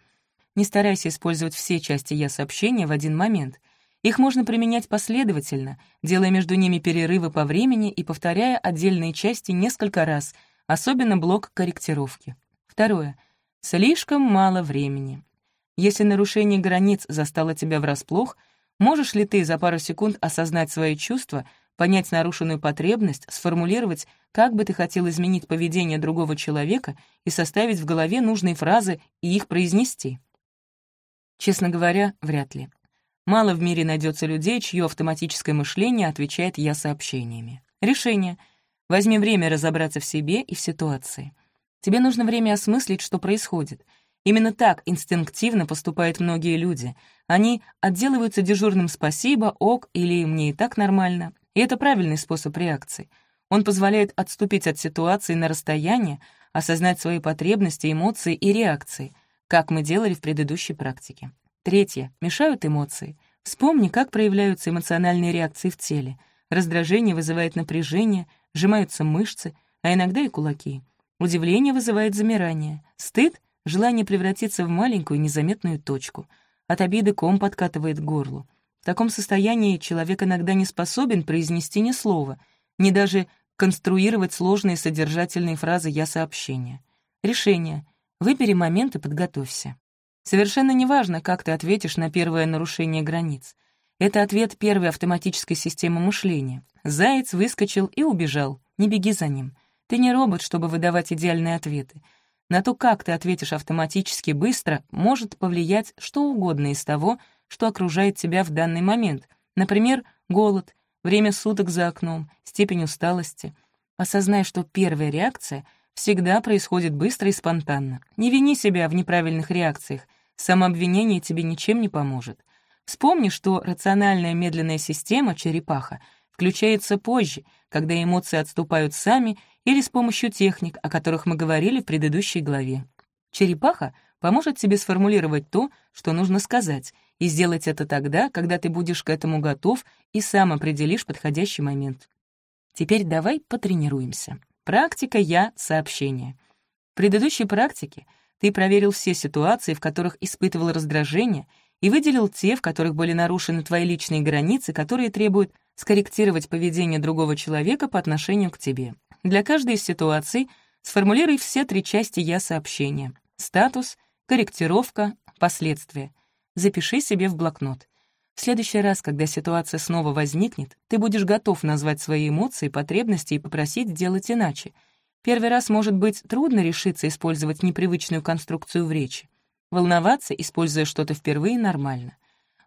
Не старайся использовать все части я сообщения в один момент. Их можно применять последовательно, делая между ними перерывы по времени и повторяя отдельные части несколько раз, особенно блок корректировки. Второе. Слишком мало времени. Если нарушение границ застало тебя врасплох, можешь ли ты за пару секунд осознать свои чувства, понять нарушенную потребность, сформулировать, как бы ты хотел изменить поведение другого человека и составить в голове нужные фразы и их произнести? Честно говоря, вряд ли. Мало в мире найдется людей, чье автоматическое мышление отвечает «я» сообщениями. Решение. Возьми время разобраться в себе и в ситуации. Тебе нужно время осмыслить, что происходит. Именно так инстинктивно поступают многие люди. Они отделываются дежурным «спасибо», «ок» или «мне и так нормально». И это правильный способ реакции. Он позволяет отступить от ситуации на расстояние, осознать свои потребности, эмоции и реакции, как мы делали в предыдущей практике. Третье. Мешают эмоции. Вспомни, как проявляются эмоциональные реакции в теле. Раздражение вызывает напряжение, сжимаются мышцы, а иногда и кулаки. Удивление вызывает замирание. Стыд — желание превратиться в маленькую незаметную точку. От обиды ком подкатывает к горлу. Таком состоянии человек иногда не способен произнести ни слова, ни даже конструировать сложные содержательные фразы «я сообщения». Решение. Выбери момент и подготовься. Совершенно неважно, как ты ответишь на первое нарушение границ. Это ответ первой автоматической системы мышления. Заяц выскочил и убежал. Не беги за ним. Ты не робот, чтобы выдавать идеальные ответы. На то, как ты ответишь автоматически быстро, может повлиять что угодно из того, что окружает тебя в данный момент. Например, голод, время суток за окном, степень усталости. Осознай, что первая реакция всегда происходит быстро и спонтанно. Не вини себя в неправильных реакциях. Самообвинение тебе ничем не поможет. Вспомни, что рациональная медленная система, черепаха, включается позже, когда эмоции отступают сами или с помощью техник, о которых мы говорили в предыдущей главе. Черепаха поможет тебе сформулировать то, что нужно сказать, и сделать это тогда, когда ты будешь к этому готов и сам определишь подходящий момент. Теперь давай потренируемся. Практика «Я» — сообщение. В предыдущей практике ты проверил все ситуации, в которых испытывал раздражение, и выделил те, в которых были нарушены твои личные границы, которые требуют скорректировать поведение другого человека по отношению к тебе. Для каждой из ситуаций сформулируй все три части «я» сообщения. Статус, корректировка, последствия. Запиши себе в блокнот. В следующий раз, когда ситуация снова возникнет, ты будешь готов назвать свои эмоции, потребности и попросить сделать иначе — Первый раз может быть трудно решиться использовать непривычную конструкцию в речи. Волноваться, используя что-то впервые, нормально.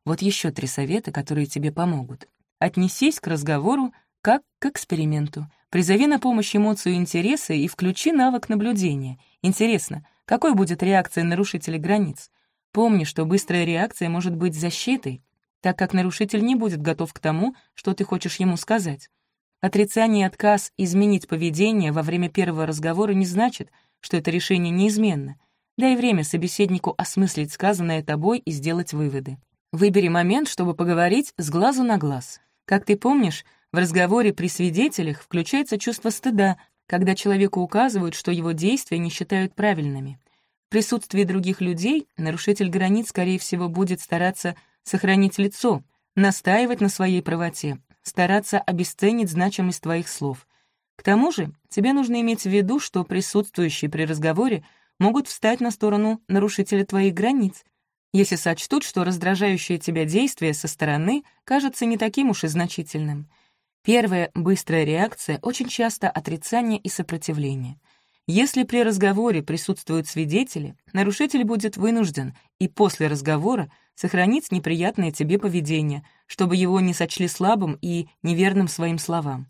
Вот еще три совета, которые тебе помогут. Отнесись к разговору как к эксперименту. Призови на помощь эмоцию интереса и включи навык наблюдения. Интересно, какой будет реакция нарушителя границ? Помни, что быстрая реакция может быть защитой, так как нарушитель не будет готов к тому, что ты хочешь ему сказать. Отрицание и отказ изменить поведение во время первого разговора не значит, что это решение неизменно. Дай время собеседнику осмыслить сказанное тобой и сделать выводы. Выбери момент, чтобы поговорить с глазу на глаз. Как ты помнишь, в разговоре при свидетелях включается чувство стыда, когда человеку указывают, что его действия не считают правильными. В присутствии других людей нарушитель границ, скорее всего, будет стараться сохранить лицо, настаивать на своей правоте, стараться обесценить значимость твоих слов. К тому же тебе нужно иметь в виду, что присутствующие при разговоре могут встать на сторону нарушителя твоих границ, если сочтут, что раздражающее тебя действие со стороны кажется не таким уж и значительным. Первая быстрая реакция очень часто отрицание и сопротивление. Если при разговоре присутствуют свидетели, нарушитель будет вынужден и после разговора сохранить неприятное тебе поведение, чтобы его не сочли слабым и неверным своим словам.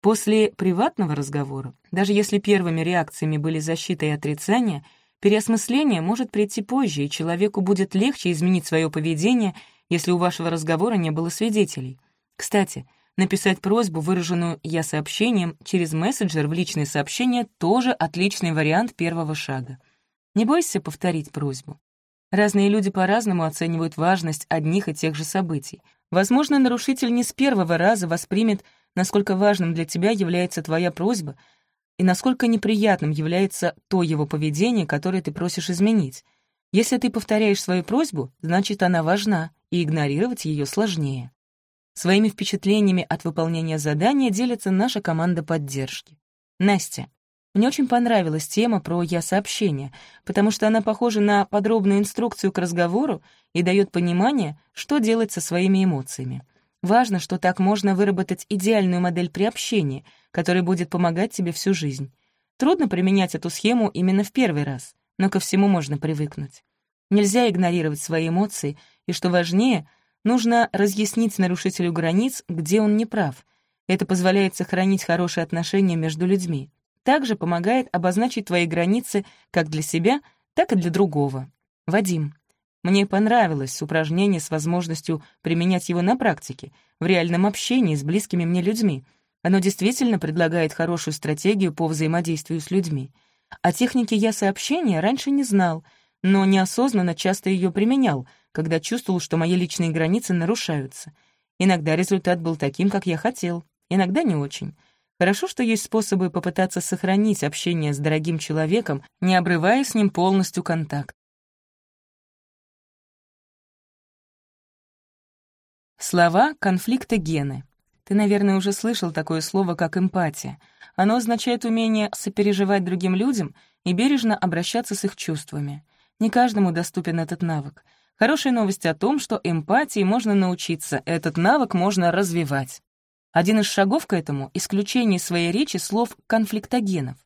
После приватного разговора, даже если первыми реакциями были защита и отрицание, переосмысление может прийти позже, и человеку будет легче изменить свое поведение, если у вашего разговора не было свидетелей. Кстати, написать просьбу, выраженную «я» сообщением, через мессенджер в личные сообщения тоже отличный вариант первого шага. Не бойся повторить просьбу. Разные люди по-разному оценивают важность одних и тех же событий. Возможно, нарушитель не с первого раза воспримет, насколько важным для тебя является твоя просьба и насколько неприятным является то его поведение, которое ты просишь изменить. Если ты повторяешь свою просьбу, значит, она важна, и игнорировать ее сложнее. Своими впечатлениями от выполнения задания делится наша команда поддержки. Настя. Мне очень понравилась тема про «я-сообщение», потому что она похожа на подробную инструкцию к разговору и дает понимание, что делать со своими эмоциями. Важно, что так можно выработать идеальную модель при общении, которая будет помогать тебе всю жизнь. Трудно применять эту схему именно в первый раз, но ко всему можно привыкнуть. Нельзя игнорировать свои эмоции, и, что важнее, нужно разъяснить нарушителю границ, где он не прав. Это позволяет сохранить хорошие отношения между людьми также помогает обозначить твои границы как для себя, так и для другого. Вадим. Мне понравилось упражнение с возможностью применять его на практике, в реальном общении с близкими мне людьми. Оно действительно предлагает хорошую стратегию по взаимодействию с людьми. О технике «я-сообщения» раньше не знал, но неосознанно часто ее применял, когда чувствовал, что мои личные границы нарушаются. Иногда результат был таким, как я хотел, иногда не очень. Хорошо, что есть способы попытаться сохранить общение с дорогим человеком, не обрывая с ним полностью контакт. Слова конфликта гены. Ты, наверное, уже слышал такое слово, как эмпатия. Оно означает умение сопереживать другим людям и бережно обращаться с их чувствами. Не каждому доступен этот навык. Хорошая новость о том, что эмпатии можно научиться, этот навык можно развивать. Один из шагов к этому — исключение своей речи слов конфликтогенов.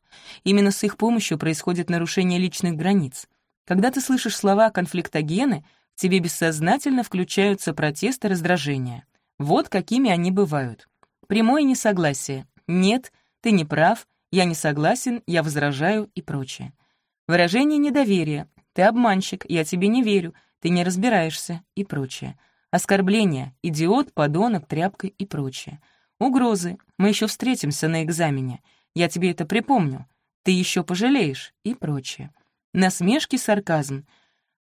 Именно с их помощью происходит нарушение личных границ. Когда ты слышишь слова конфликтогены, в тебе бессознательно включаются протесты, раздражения. Вот какими они бывают. Прямое несогласие. «Нет, ты не прав», «Я не согласен», «Я возражаю» и прочее. Выражение недоверия. «Ты обманщик», «Я тебе не верю», «Ты не разбираешься» и прочее. Оскорбления. «Идиот», «Подонок», «Тряпка» и прочее. Угрозы. Мы еще встретимся на экзамене. Я тебе это припомню. Ты еще пожалеешь и прочее. Насмешки, сарказм.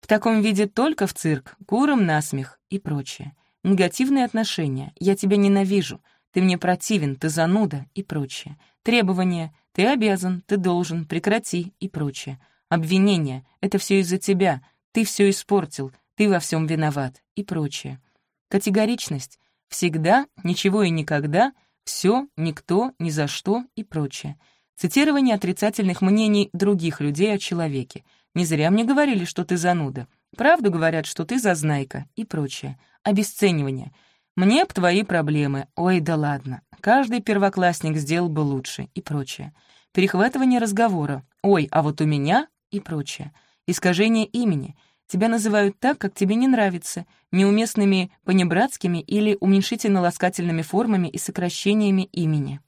В таком виде только в цирк, курам насмех и прочее. Негативные отношения. Я тебя ненавижу. Ты мне противен, ты зануда и прочее. Требования. Ты обязан, ты должен, прекрати и прочее. Обвинения. Это все из-за тебя. Ты все испортил. Ты во всем виноват и прочее. Категоричность. Всегда, ничего и никогда, все, никто, ни за что и прочее. Цитирование отрицательных мнений других людей о человеке. Не зря мне говорили, что ты зануда. Правду говорят, что ты зазнайка и прочее. Обесценивание. Мне б твои проблемы. Ой, да ладно. Каждый первоклассник сделал бы лучше и прочее. Перехватывание разговора. Ой, а вот у меня и прочее. Искажение имени — Тебя называют так, как тебе не нравится, неуместными понебратскими или уменьшительно-ласкательными формами и сокращениями имени.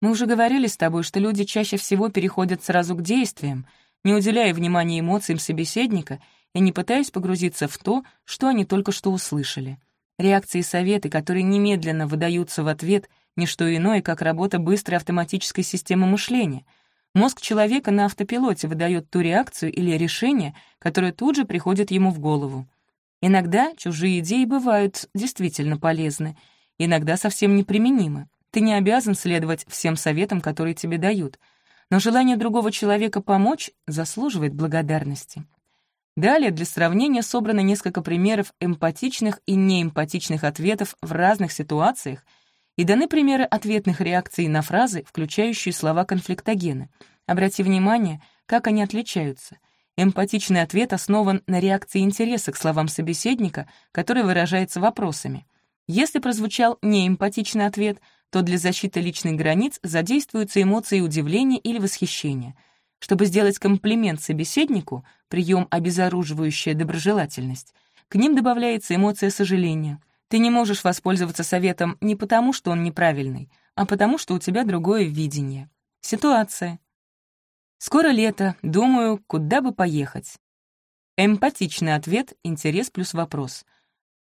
Мы уже говорили с тобой, что люди чаще всего переходят сразу к действиям, не уделяя внимания эмоциям собеседника и не пытаясь погрузиться в то, что они только что услышали. Реакции и советы, которые немедленно выдаются в ответ, — не что иное, как работа быстрой автоматической системы мышления — Мозг человека на автопилоте выдает ту реакцию или решение, которое тут же приходит ему в голову. Иногда чужие идеи бывают действительно полезны, иногда совсем неприменимы. Ты не обязан следовать всем советам, которые тебе дают, но желание другого человека помочь заслуживает благодарности. Далее для сравнения собрано несколько примеров эмпатичных и неэмпатичных ответов в разных ситуациях — и даны примеры ответных реакций на фразы, включающие слова конфликтогены. Обрати внимание, как они отличаются. Эмпатичный ответ основан на реакции интереса к словам собеседника, который выражается вопросами. Если прозвучал неэмпатичный ответ, то для защиты личных границ задействуются эмоции удивления или восхищения. Чтобы сделать комплимент собеседнику, прием обезоруживающая доброжелательность, к ним добавляется эмоция сожаления — ты не можешь воспользоваться советом не потому, что он неправильный, а потому, что у тебя другое видение. Ситуация. Скоро лето, думаю, куда бы поехать. Эмпатичный ответ — интерес плюс вопрос.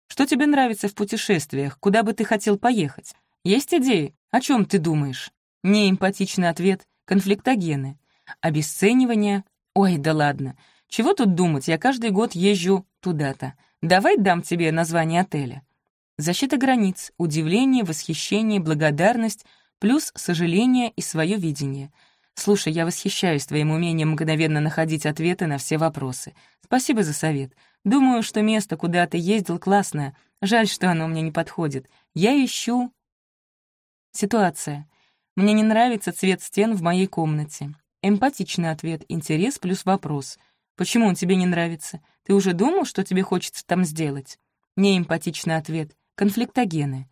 Что тебе нравится в путешествиях, куда бы ты хотел поехать? Есть идеи? О чем ты думаешь? Неэмпатичный ответ — конфликтогены. Обесценивание «Ой, да ладно. Чего тут думать, я каждый год езжу туда-то. Давай дам тебе название отеля». Защита границ, удивление, восхищение, благодарность, плюс сожаление и свое видение. Слушай, я восхищаюсь твоим умением мгновенно находить ответы на все вопросы. Спасибо за совет. Думаю, что место, куда ты ездил, классное. Жаль, что оно мне не подходит. Я ищу... Ситуация. Мне не нравится цвет стен в моей комнате. Эмпатичный ответ, интерес плюс вопрос. Почему он тебе не нравится? Ты уже думал, что тебе хочется там сделать? Неэмпатичный ответ, конфликтогены.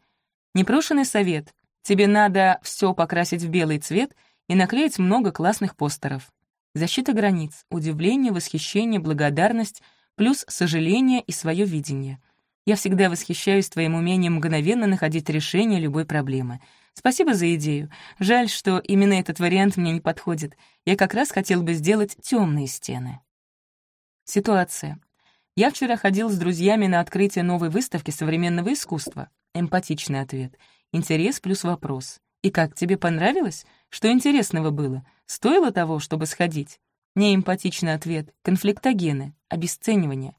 Непрошенный совет. Тебе надо все покрасить в белый цвет и наклеить много классных постеров. Защита границ, удивление, восхищение, благодарность, плюс сожаление и свое видение. Я всегда восхищаюсь твоим умением мгновенно находить решение любой проблемы. Спасибо за идею. Жаль, что именно этот вариант мне не подходит. Я как раз хотел бы сделать темные стены. Ситуация. Я вчера ходил с друзьями на открытие новой выставки современного искусства. Эмпатичный ответ. Интерес плюс вопрос. И как, тебе понравилось? Что интересного было? Стоило того, чтобы сходить? Неэмпатичный ответ. Конфликтогены. Обесценивание.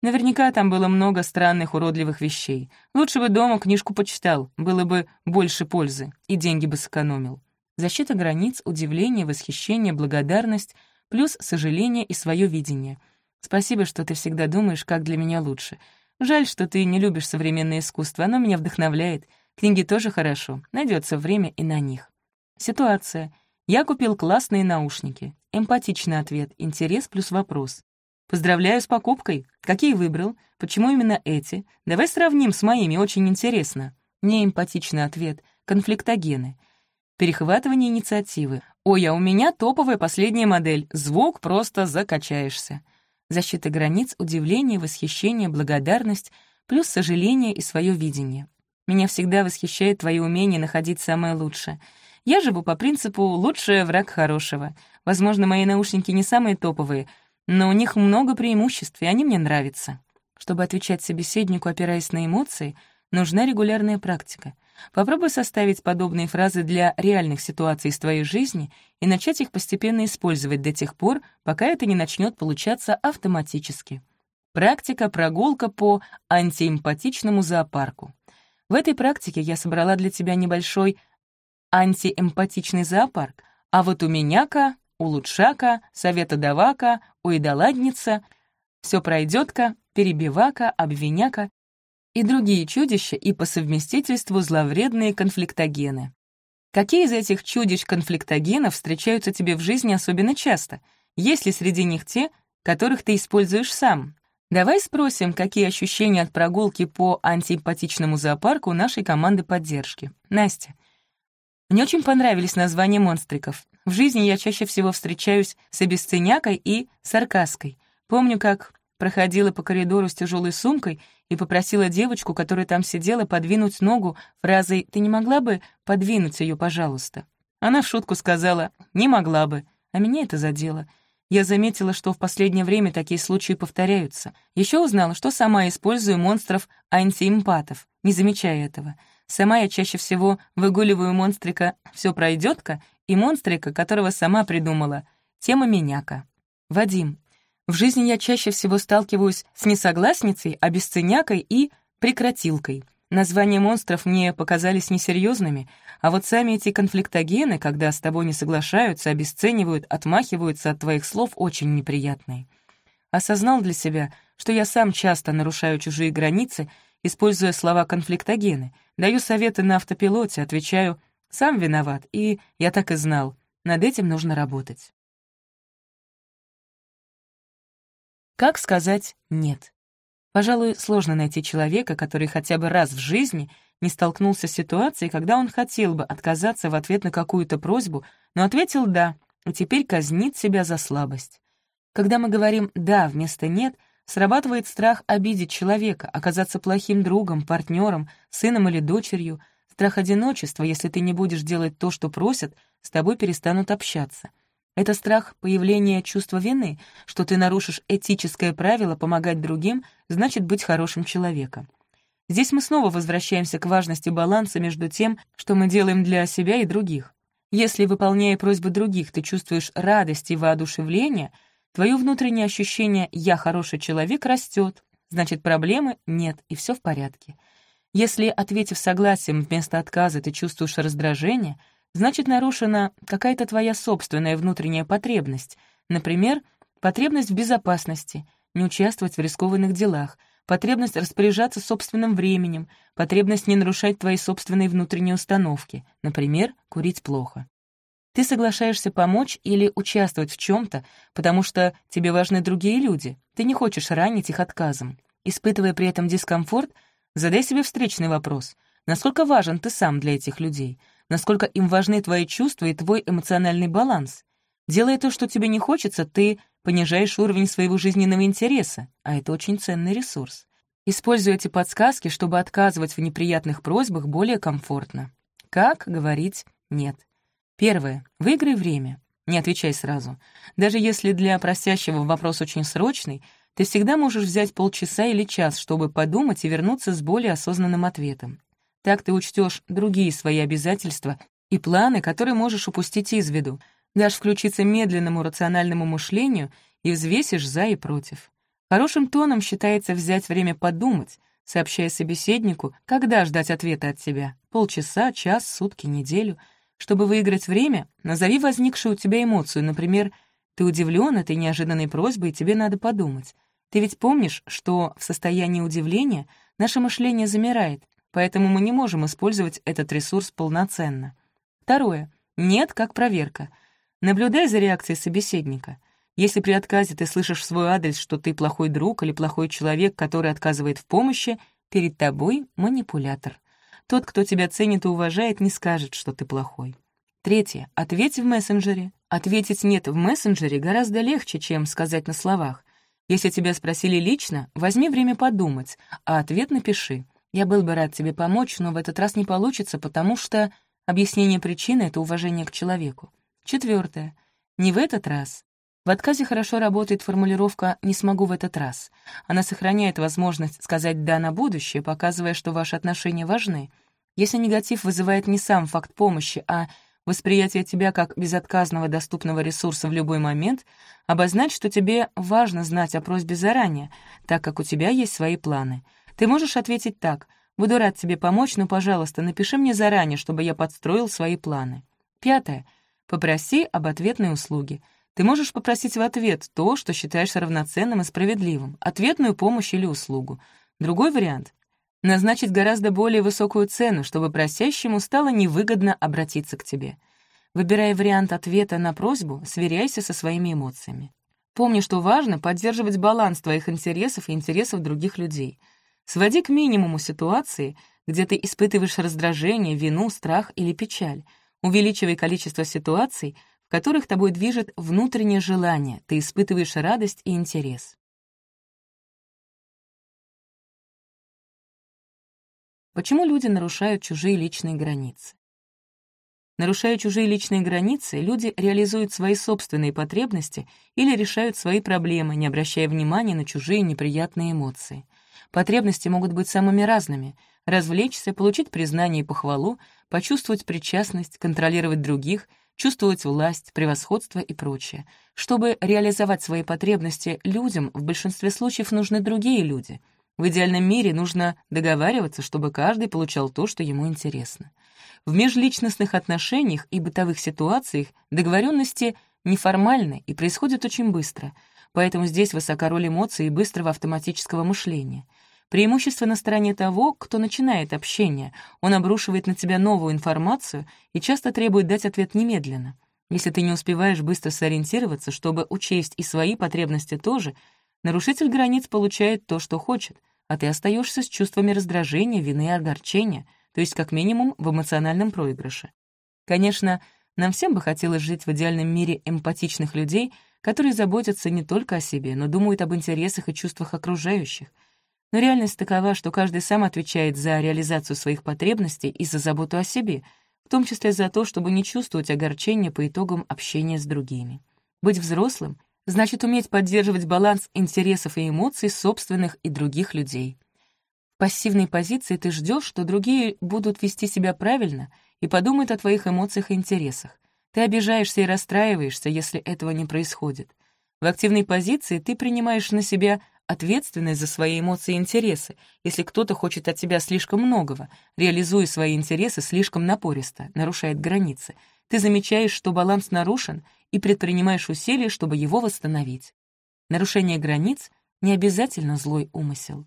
Наверняка там было много странных, уродливых вещей. Лучше бы дома книжку почитал, было бы больше пользы, и деньги бы сэкономил. Защита границ, удивление, восхищение, благодарность, плюс сожаление и свое видение. Спасибо, что ты всегда думаешь, как для меня лучше. Жаль, что ты не любишь современное искусство, оно меня вдохновляет. Книги тоже хорошо, найдется время и на них. Ситуация. Я купил классные наушники. Эмпатичный ответ, интерес плюс вопрос. Поздравляю с покупкой. Какие выбрал? Почему именно эти? Давай сравним с моими, очень интересно. Неэмпатичный ответ, конфликтогены. Перехватывание инициативы. Ой, а у меня топовая последняя модель. Звук просто закачаешься. Защита границ, удивление, восхищение, благодарность, плюс сожаление и свое видение. Меня всегда восхищает твое умение находить самое лучшее. Я живу по принципу «лучшее враг хорошего». Возможно, мои наушники не самые топовые, но у них много преимуществ, и они мне нравятся. Чтобы отвечать собеседнику, опираясь на эмоции, нужна регулярная практика. Попробуй составить подобные фразы для реальных ситуаций из твоей жизни и начать их постепенно использовать до тех пор, пока это не начнет получаться автоматически. Практика «Прогулка по антиэмпатичному зоопарку». В этой практике я собрала для тебя небольшой антиэмпатичный зоопарк, а вот у меня-ка, у лучшака, совета давака, у идоладница, все пройдет-ка, перебивака, обвиняка и другие чудища и по совместительству зловредные конфликтогены. Какие из этих чудищ-конфликтогенов встречаются тебе в жизни особенно часто? Есть ли среди них те, которых ты используешь сам? Давай спросим, какие ощущения от прогулки по антиэмпатичному зоопарку у нашей команды поддержки. Настя. Мне очень понравились названия монстриков. В жизни я чаще всего встречаюсь с обесценякой и саркаской. Помню, как проходила по коридору с тяжелой сумкой и попросила девочку, которая там сидела, подвинуть ногу фразой «Ты не могла бы подвинуть ее, пожалуйста?» Она в шутку сказала «Не могла бы», а меня это задело — я заметила, что в последнее время такие случаи повторяются. Еще узнала, что сама использую монстров-антиэмпатов, не замечая этого. Сама я чаще всего выгуливаю монстрика «Все пройдет-ка» и монстрика, которого сама придумала, тема меняка. Вадим. В жизни я чаще всего сталкиваюсь с несогласницей, обесценякой и прекратилкой. Названия монстров мне показались несерьезными, а вот сами эти конфликтогены, когда с тобой не соглашаются, обесценивают, отмахиваются от твоих слов, очень неприятные. Осознал для себя, что я сам часто нарушаю чужие границы, используя слова конфликтогены, даю советы на автопилоте, отвечаю «сам виноват», и я так и знал, над этим нужно работать. Как сказать «нет»? Пожалуй, сложно найти человека, который хотя бы раз в жизни не столкнулся с ситуацией, когда он хотел бы отказаться в ответ на какую-то просьбу, но ответил «да», и теперь казнит себя за слабость. Когда мы говорим «да» вместо «нет», срабатывает страх обидеть человека, оказаться плохим другом, партнером, сыном или дочерью, страх одиночества, если ты не будешь делать то, что просят, с тобой перестанут общаться — это страх появления чувства вины, что ты нарушишь этическое правило помогать другим, значит быть хорошим человеком. Здесь мы снова возвращаемся к важности баланса между тем, что мы делаем для себя и других. Если, выполняя просьбы других, ты чувствуешь радость и воодушевление, Твое внутреннее ощущение «я хороший человек» растет, значит, проблемы нет, и все в порядке. Если, ответив согласием вместо отказа, ты чувствуешь раздражение, значит, нарушена какая-то твоя собственная внутренняя потребность, например, потребность в безопасности, не участвовать в рискованных делах, потребность распоряжаться собственным временем, потребность не нарушать твои собственные внутренние установки, например, курить плохо. Ты соглашаешься помочь или участвовать в чем то потому что тебе важны другие люди, ты не хочешь ранить их отказом. Испытывая при этом дискомфорт, Задай себе встречный вопрос. Насколько важен ты сам для этих людей? Насколько им важны твои чувства и твой эмоциональный баланс? Делая то, что тебе не хочется, ты понижаешь уровень своего жизненного интереса, а это очень ценный ресурс. Используй эти подсказки, чтобы отказывать в неприятных просьбах более комфортно. Как говорить «нет»? Первое. Выиграй время. Не отвечай сразу. Даже если для просящего вопрос очень срочный — ты всегда можешь взять полчаса или час, чтобы подумать и вернуться с более осознанным ответом. Так ты учтешь другие свои обязательства и планы, которые можешь упустить из виду, дашь включиться медленному рациональному мышлению и взвесишь за и против. Хорошим тоном считается взять время подумать, сообщая собеседнику, когда ждать ответа от тебя — полчаса, час, сутки, неделю. Чтобы выиграть время, назови возникшую у тебя эмоцию, например, ты удивлен этой неожиданной просьбой, и тебе надо подумать. Ты ведь помнишь, что в состоянии удивления наше мышление замирает, поэтому мы не можем использовать этот ресурс полноценно. Второе. Нет как проверка. Наблюдай за реакцией собеседника. Если при отказе ты слышишь в свой адрес, что ты плохой друг или плохой человек, который отказывает в помощи, перед тобой манипулятор. Тот, кто тебя ценит и уважает, не скажет, что ты плохой. Третье. Ответь в мессенджере. Ответить «нет» в мессенджере гораздо легче, чем сказать на словах. Если тебя спросили лично, возьми время подумать, а ответ напиши. Я был бы рад тебе помочь, но в этот раз не получится, потому что объяснение причины — это уважение к человеку. Четвертое. Не в этот раз. В отказе хорошо работает формулировка «не смогу в этот раз». Она сохраняет возможность сказать «да» на будущее, показывая, что ваши отношения важны. Если негатив вызывает не сам факт помощи, а восприятие тебя как безотказного доступного ресурса в любой момент, обозначь, что тебе важно знать о просьбе заранее, так как у тебя есть свои планы. Ты можешь ответить так «Буду рад тебе помочь, но, пожалуйста, напиши мне заранее, чтобы я подстроил свои планы». Пятое. Попроси об ответной услуге. Ты можешь попросить в ответ то, что считаешь равноценным и справедливым, ответную помощь или услугу. Другой вариант назначить гораздо более высокую цену, чтобы просящему стало невыгодно обратиться к тебе. Выбирая вариант ответа на просьбу, сверяйся со своими эмоциями. Помни, что важно поддерживать баланс твоих интересов и интересов других людей. Своди к минимуму ситуации, где ты испытываешь раздражение, вину, страх или печаль. Увеличивай количество ситуаций, в которых тобой движет внутреннее желание, ты испытываешь радость и интерес. Почему люди нарушают чужие личные границы? Нарушая чужие личные границы, люди реализуют свои собственные потребности или решают свои проблемы, не обращая внимания на чужие неприятные эмоции. Потребности могут быть самыми разными — развлечься, получить признание и похвалу, почувствовать причастность, контролировать других, чувствовать власть, превосходство и прочее. Чтобы реализовать свои потребности людям, в большинстве случаев нужны другие люди — в идеальном мире нужно договариваться, чтобы каждый получал то, что ему интересно. В межличностных отношениях и бытовых ситуациях договоренности неформальны и происходят очень быстро, поэтому здесь высока роль эмоций и быстрого автоматического мышления. Преимущество на стороне того, кто начинает общение. Он обрушивает на тебя новую информацию и часто требует дать ответ немедленно. Если ты не успеваешь быстро сориентироваться, чтобы учесть и свои потребности тоже — Нарушитель границ получает то, что хочет, а ты остаешься с чувствами раздражения, вины и огорчения, то есть как минимум в эмоциональном проигрыше. Конечно, нам всем бы хотелось жить в идеальном мире эмпатичных людей, которые заботятся не только о себе, но думают об интересах и чувствах окружающих. Но реальность такова, что каждый сам отвечает за реализацию своих потребностей и за заботу о себе, в том числе за то, чтобы не чувствовать огорчения по итогам общения с другими. Быть взрослым — значит уметь поддерживать баланс интересов и эмоций собственных и других людей. В пассивной позиции ты ждешь, что другие будут вести себя правильно и подумают о твоих эмоциях и интересах. Ты обижаешься и расстраиваешься, если этого не происходит. В активной позиции ты принимаешь на себя ответственность за свои эмоции и интересы, если кто-то хочет от тебя слишком многого, реализуя свои интересы слишком напористо, нарушает границы. Ты замечаешь, что баланс нарушен, и предпринимаешь усилия, чтобы его восстановить. Нарушение границ — не обязательно злой умысел.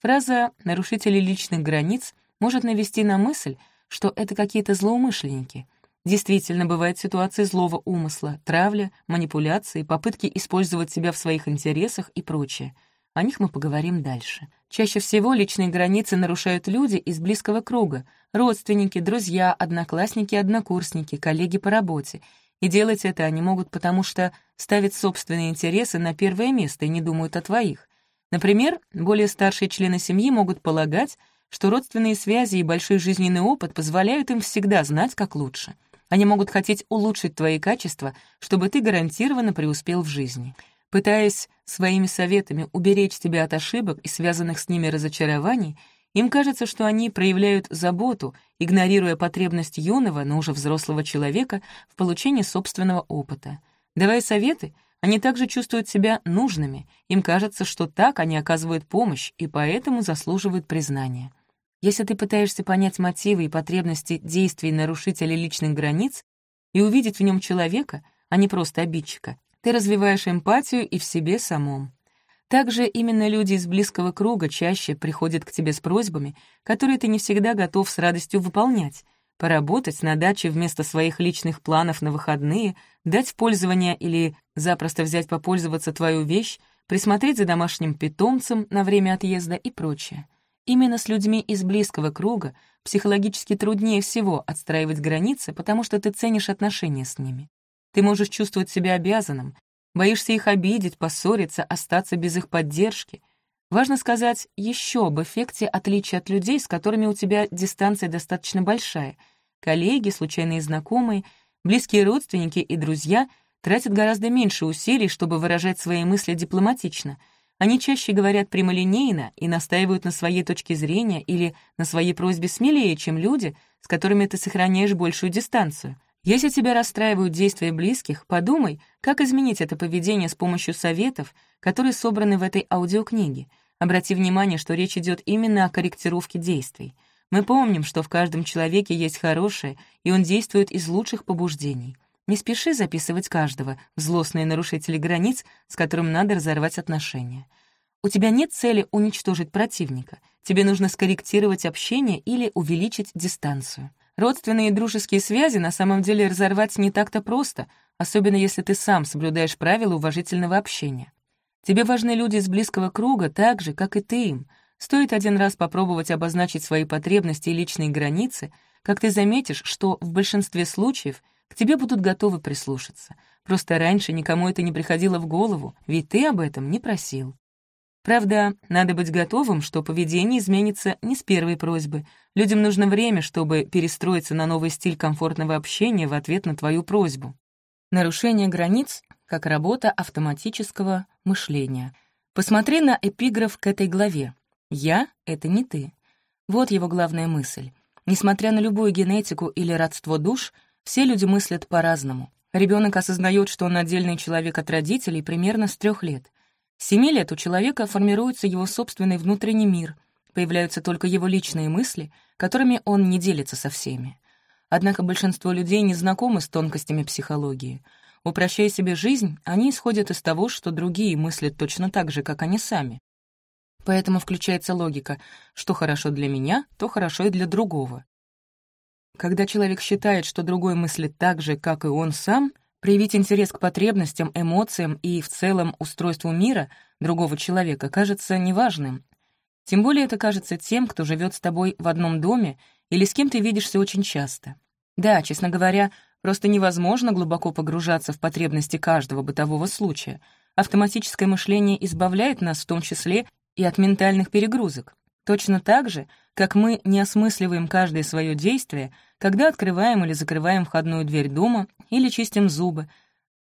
Фраза «нарушители личных границ» может навести на мысль, что это какие-то злоумышленники. Действительно, бывают ситуации злого умысла, травля, манипуляции, попытки использовать себя в своих интересах и прочее. О них мы поговорим дальше. Чаще всего личные границы нарушают люди из близкого круга — родственники, друзья, одноклассники, однокурсники, коллеги по работе. И делать это они могут потому, что ставят собственные интересы на первое место и не думают о твоих. Например, более старшие члены семьи могут полагать, что родственные связи и большой жизненный опыт позволяют им всегда знать, как лучше. Они могут хотеть улучшить твои качества, чтобы ты гарантированно преуспел в жизни. Пытаясь своими советами уберечь тебя от ошибок и связанных с ними разочарований, им кажется, что они проявляют заботу, игнорируя потребность юного, но уже взрослого человека в получении собственного опыта. Давая советы, они также чувствуют себя нужными, им кажется, что так они оказывают помощь и поэтому заслуживают признания. Если ты пытаешься понять мотивы и потребности действий нарушителя личных границ и увидеть в нем человека, а не просто обидчика, ты развиваешь эмпатию и в себе самом. Также именно люди из близкого круга чаще приходят к тебе с просьбами, которые ты не всегда готов с радостью выполнять. Поработать на даче вместо своих личных планов на выходные, дать в пользование или запросто взять попользоваться твою вещь, присмотреть за домашним питомцем на время отъезда и прочее. Именно с людьми из близкого круга психологически труднее всего отстраивать границы, потому что ты ценишь отношения с ними. Ты можешь чувствовать себя обязанным, боишься их обидеть, поссориться, остаться без их поддержки. Важно сказать еще об эффекте отличия от людей, с которыми у тебя дистанция достаточно большая. Коллеги, случайные знакомые, близкие родственники и друзья тратят гораздо меньше усилий, чтобы выражать свои мысли дипломатично — они чаще говорят прямолинейно и настаивают на своей точке зрения или на своей просьбе смелее, чем люди, с которыми ты сохраняешь большую дистанцию. Если тебя расстраивают действия близких, подумай, как изменить это поведение с помощью советов, которые собраны в этой аудиокниге. Обрати внимание, что речь идет именно о корректировке действий. Мы помним, что в каждом человеке есть хорошее, и он действует из лучших побуждений. Не спеши записывать каждого, злостные нарушители границ, с которым надо разорвать отношения. У тебя нет цели уничтожить противника. Тебе нужно скорректировать общение или увеличить дистанцию. Родственные и дружеские связи на самом деле разорвать не так-то просто, особенно если ты сам соблюдаешь правила уважительного общения. Тебе важны люди из близкого круга так же, как и ты им. Стоит один раз попробовать обозначить свои потребности и личные границы, как ты заметишь, что в большинстве случаев — к тебе будут готовы прислушаться. Просто раньше никому это не приходило в голову, ведь ты об этом не просил. Правда, надо быть готовым, что поведение изменится не с первой просьбы. Людям нужно время, чтобы перестроиться на новый стиль комфортного общения в ответ на твою просьбу. Нарушение границ как работа автоматического мышления. Посмотри на эпиграф к этой главе. «Я — это не ты». Вот его главная мысль. Несмотря на любую генетику или родство душ, все люди мыслят по-разному. Ребенок осознает, что он отдельный человек от родителей примерно с трех лет. С семи лет у человека формируется его собственный внутренний мир, появляются только его личные мысли, которыми он не делится со всеми. Однако большинство людей не знакомы с тонкостями психологии. Упрощая себе жизнь, они исходят из того, что другие мыслят точно так же, как они сами. Поэтому включается логика «что хорошо для меня, то хорошо и для другого». Когда человек считает, что другой мыслит так же, как и он сам, проявить интерес к потребностям, эмоциям и в целом устройству мира другого человека кажется неважным. Тем более это кажется тем, кто живет с тобой в одном доме или с кем ты видишься очень часто. Да, честно говоря, просто невозможно глубоко погружаться в потребности каждого бытового случая. Автоматическое мышление избавляет нас в том числе и от ментальных перегрузок. Точно так же, как мы не осмысливаем каждое свое действие, когда открываем или закрываем входную дверь дома или чистим зубы,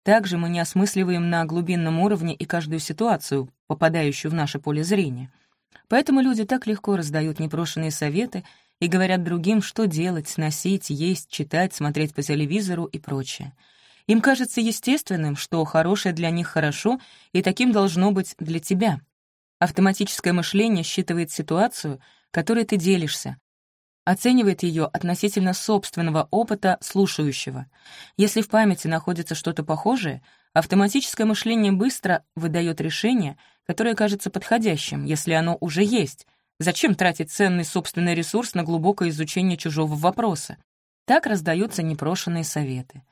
также мы не осмысливаем на глубинном уровне и каждую ситуацию, попадающую в наше поле зрения. Поэтому люди так легко раздают непрошенные советы и говорят другим, что делать, носить, есть, читать, смотреть по телевизору и прочее. Им кажется естественным, что хорошее для них хорошо, и таким должно быть для тебя. Автоматическое мышление считывает ситуацию, которой ты делишься, оценивает ее относительно собственного опыта слушающего. Если в памяти находится что-то похожее, автоматическое мышление быстро выдает решение, которое кажется подходящим, если оно уже есть. Зачем тратить ценный собственный ресурс на глубокое изучение чужого вопроса? Так раздаются непрошенные советы.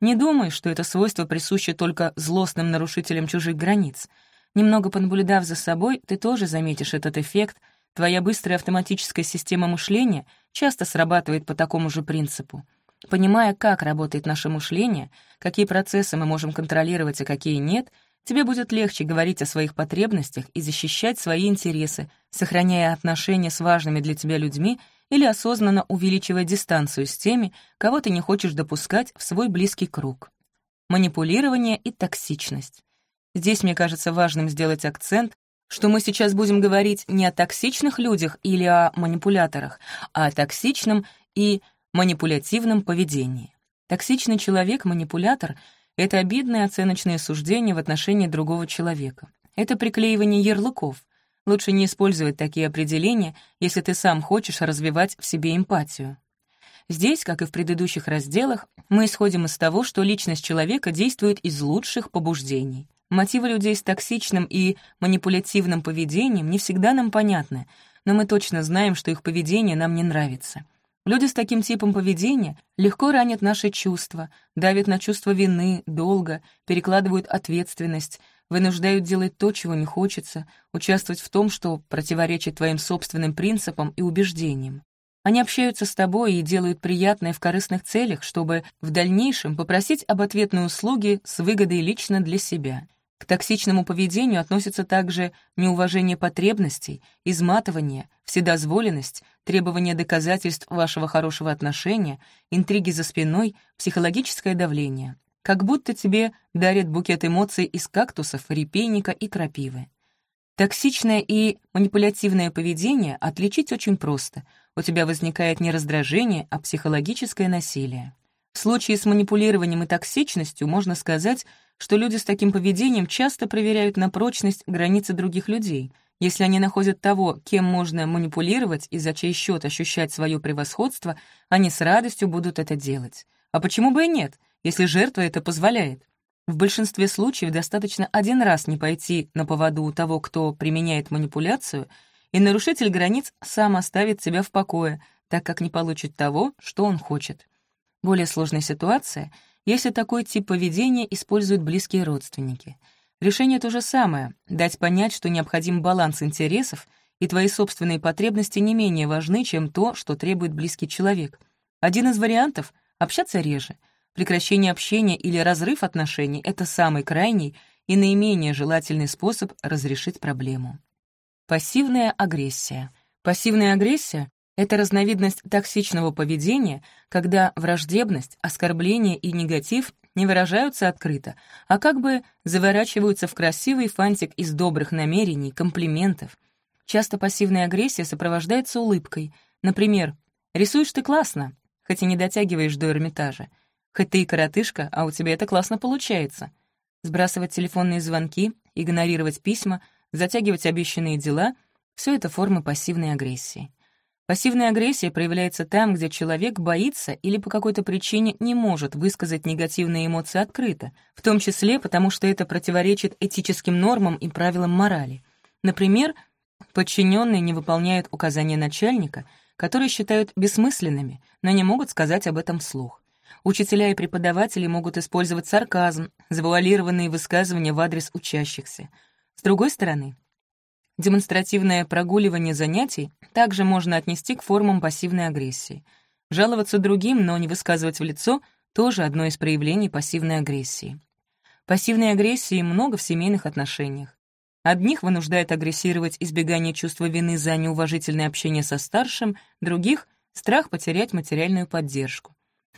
Не думай, что это свойство присуще только злостным нарушителям чужих границ. Немного понаблюдав за собой, ты тоже заметишь этот эффект — Твоя быстрая автоматическая система мышления часто срабатывает по такому же принципу. Понимая, как работает наше мышление, какие процессы мы можем контролировать, а какие нет, тебе будет легче говорить о своих потребностях и защищать свои интересы, сохраняя отношения с важными для тебя людьми или осознанно увеличивая дистанцию с теми, кого ты не хочешь допускать в свой близкий круг. Манипулирование и токсичность. Здесь мне кажется важным сделать акцент что мы сейчас будем говорить не о токсичных людях или о манипуляторах, а о токсичном и манипулятивном поведении. Токсичный человек-манипулятор — это обидное оценочное суждение в отношении другого человека. Это приклеивание ярлыков. Лучше не использовать такие определения, если ты сам хочешь развивать в себе эмпатию. Здесь, как и в предыдущих разделах, мы исходим из того, что личность человека действует из лучших побуждений. Мотивы людей с токсичным и манипулятивным поведением не всегда нам понятны, но мы точно знаем, что их поведение нам не нравится. Люди с таким типом поведения легко ранят наши чувства, давят на чувство вины, долга, перекладывают ответственность, вынуждают делать то, чего не хочется, участвовать в том, что противоречит твоим собственным принципам и убеждениям. Они общаются с тобой и делают приятное в корыстных целях, чтобы в дальнейшем попросить об ответной услуге с выгодой лично для себя. К токсичному поведению относятся также неуважение потребностей, изматывание, вседозволенность, требование доказательств вашего хорошего отношения, интриги за спиной, психологическое давление. Как будто тебе дарят букет эмоций из кактусов, репейника и крапивы. Токсичное и манипулятивное поведение отличить очень просто. У тебя возникает не раздражение, а психологическое насилие. В случае с манипулированием и токсичностью можно сказать, что люди с таким поведением часто проверяют на прочность границы других людей. Если они находят того, кем можно манипулировать и за чей счет ощущать свое превосходство, они с радостью будут это делать. А почему бы и нет, если жертва это позволяет? В большинстве случаев достаточно один раз не пойти на поводу у того, кто применяет манипуляцию, и нарушитель границ сам оставит себя в покое, так как не получит того, что он хочет. Более сложная ситуация — если такой тип поведения используют близкие родственники. Решение то же самое — дать понять, что необходим баланс интересов, и твои собственные потребности не менее важны, чем то, что требует близкий человек. Один из вариантов — общаться реже. Прекращение общения или разрыв отношений — это самый крайний и наименее желательный способ разрешить проблему. Пассивная агрессия. Пассивная агрессия это разновидность токсичного поведения, когда враждебность, оскорбление и негатив не выражаются открыто, а как бы заворачиваются в красивый фантик из добрых намерений, комплиментов. Часто пассивная агрессия сопровождается улыбкой. Например, «Рисуешь ты классно», хоть и не дотягиваешь до Эрмитажа. Хоть ты и коротышка, а у тебя это классно получается. Сбрасывать телефонные звонки, игнорировать письма, затягивать обещанные дела — все это формы пассивной агрессии. Пассивная агрессия проявляется там, где человек боится или по какой-то причине не может высказать негативные эмоции открыто, в том числе потому, что это противоречит этическим нормам и правилам морали. Например, подчиненные не выполняют указания начальника, которые считают бессмысленными, но не могут сказать об этом вслух. Учителя и преподаватели могут использовать сарказм, завуалированные высказывания в адрес учащихся. С другой стороны, Демонстративное прогуливание занятий также можно отнести к формам пассивной агрессии. Жаловаться другим, но не высказывать в лицо — тоже одно из проявлений пассивной агрессии. Пассивной агрессии много в семейных отношениях. Одних вынуждает агрессировать избегание чувства вины за неуважительное общение со старшим, других — страх потерять материальную поддержку.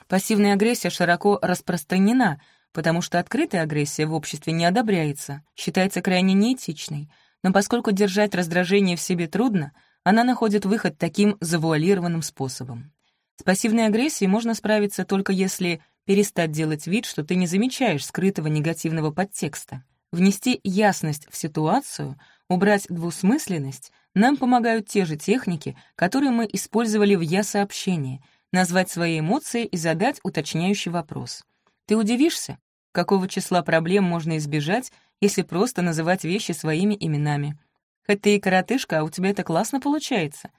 Пассивная агрессия широко распространена, потому что открытая агрессия в обществе не одобряется, считается крайне неэтичной — но поскольку держать раздражение в себе трудно, она находит выход таким завуалированным способом. С пассивной агрессией можно справиться только если перестать делать вид, что ты не замечаешь скрытого негативного подтекста. Внести ясность в ситуацию, убрать двусмысленность нам помогают те же техники, которые мы использовали в «я-сообщении», назвать свои эмоции и задать уточняющий вопрос. Ты удивишься, какого числа проблем можно избежать, если просто называть вещи своими именами. Хоть ты и коротышка, а у тебя это классно получается.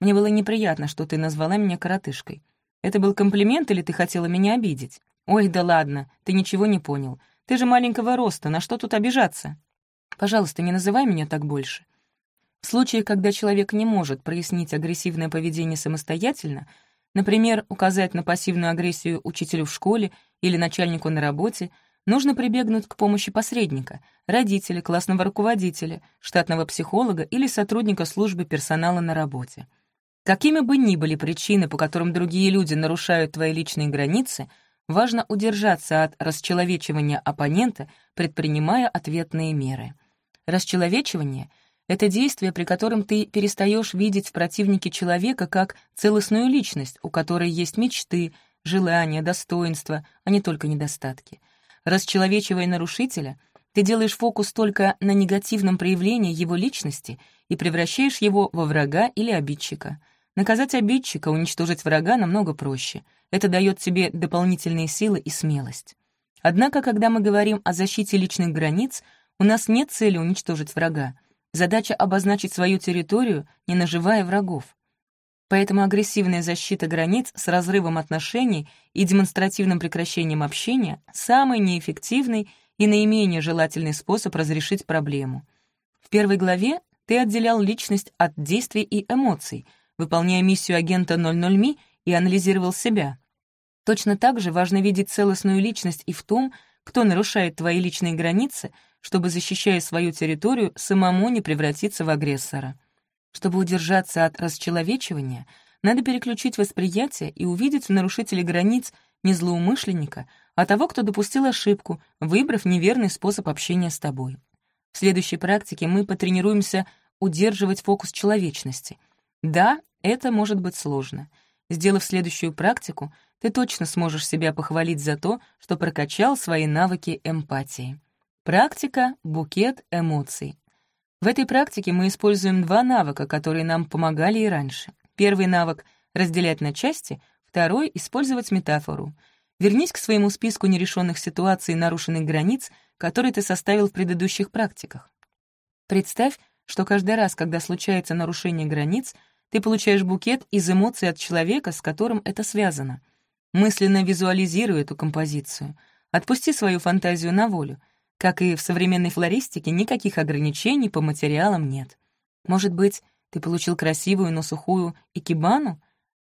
Мне было неприятно, что ты назвала меня коротышкой. Это был комплимент или ты хотела меня обидеть? Ой, да ладно, ты ничего не понял. Ты же маленького роста, на что тут обижаться? Пожалуйста, не называй меня так больше. В случае, когда человек не может прояснить агрессивное поведение самостоятельно, например, указать на пассивную агрессию учителю в школе или начальнику на работе, нужно прибегнуть к помощи посредника, родителя, классного руководителя, штатного психолога или сотрудника службы персонала на работе. Какими бы ни были причины, по которым другие люди нарушают твои личные границы — важно удержаться от расчеловечивания оппонента, предпринимая ответные меры. Расчеловечивание — это действие, при котором ты перестаешь видеть в противнике человека как целостную личность, у которой есть мечты, желания, достоинства, а не только недостатки. Расчеловечивая нарушителя, ты делаешь фокус только на негативном проявлении его личности и превращаешь его во врага или обидчика. Наказать обидчика, уничтожить врага намного проще — это дает тебе дополнительные силы и смелость. Однако, когда мы говорим о защите личных границ, у нас нет цели уничтожить врага. Задача — обозначить свою территорию, не наживая врагов. Поэтому агрессивная защита границ с разрывом отношений и демонстративным прекращением общения — самый неэффективный и наименее желательный способ разрешить проблему. В первой главе ты отделял личность от действий и эмоций, выполняя миссию агента 00Ми и анализировал себя. Точно так же важно видеть целостную личность и в том, кто нарушает твои личные границы, чтобы, защищая свою территорию, самому не превратиться в агрессора. Чтобы удержаться от расчеловечивания, надо переключить восприятие и увидеть в нарушителе границ не злоумышленника, а того, кто допустил ошибку, выбрав неверный способ общения с тобой. В следующей практике мы потренируемся удерживать фокус человечности. Да, это может быть сложно — Сделав следующую практику, ты точно сможешь себя похвалить за то, что прокачал свои навыки эмпатии. Практика — букет эмоций. В этой практике мы используем два навыка, которые нам помогали и раньше. Первый навык — разделять на части, второй — использовать метафору. Вернись к своему списку нерешенных ситуаций и нарушенных границ, которые ты составил в предыдущих практиках. Представь, что каждый раз, когда случается нарушение границ — ты получаешь букет из эмоций от человека, с которым это связано. Мысленно визуализируй эту композицию. Отпусти свою фантазию на волю. Как и в современной флористике, никаких ограничений по материалам нет. Может быть, ты получил красивую, но сухую икебану?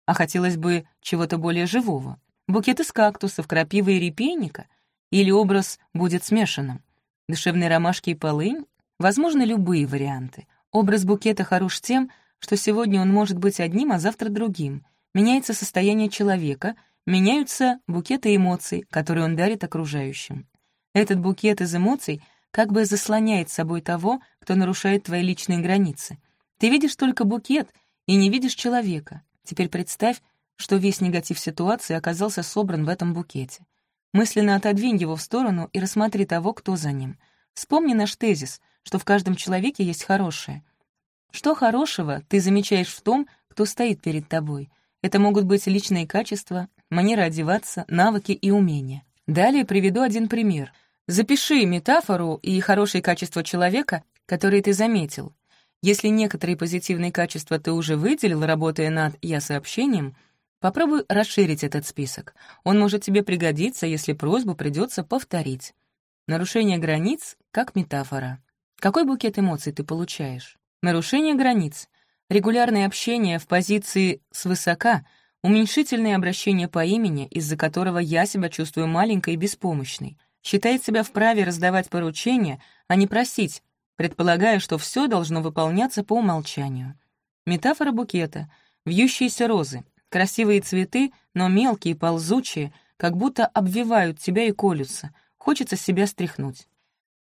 А хотелось бы чего-то более живого. Букет из кактусов, крапивы и репейника? Или образ будет смешанным? Душевные ромашки и полынь? Возможно, любые варианты. Образ букета хорош тем, что сегодня он может быть одним, а завтра другим. Меняется состояние человека, меняются букеты эмоций, которые он дарит окружающим. Этот букет из эмоций как бы заслоняет собой того, кто нарушает твои личные границы. Ты видишь только букет и не видишь человека. Теперь представь, что весь негатив ситуации оказался собран в этом букете. Мысленно отодвинь его в сторону и рассмотри того, кто за ним. Вспомни наш тезис, что в каждом человеке есть хорошее — что хорошего ты замечаешь в том, кто стоит перед тобой? Это могут быть личные качества, манера одеваться, навыки и умения. Далее приведу один пример. Запиши метафору и хорошие качества человека, которые ты заметил. Если некоторые позитивные качества ты уже выделил, работая над «я-сообщением», попробуй расширить этот список. Он может тебе пригодиться, если просьбу придется повторить. Нарушение границ как метафора. Какой букет эмоций ты получаешь? Нарушение границ, регулярное общение в позиции свысока, уменьшительное обращение по имени, из-за которого я себя чувствую маленькой и беспомощной, считает себя вправе раздавать поручения, а не просить, предполагая, что все должно выполняться по умолчанию. Метафора букета — вьющиеся розы, красивые цветы, но мелкие, ползучие, как будто обвивают тебя и колются, хочется себя стряхнуть.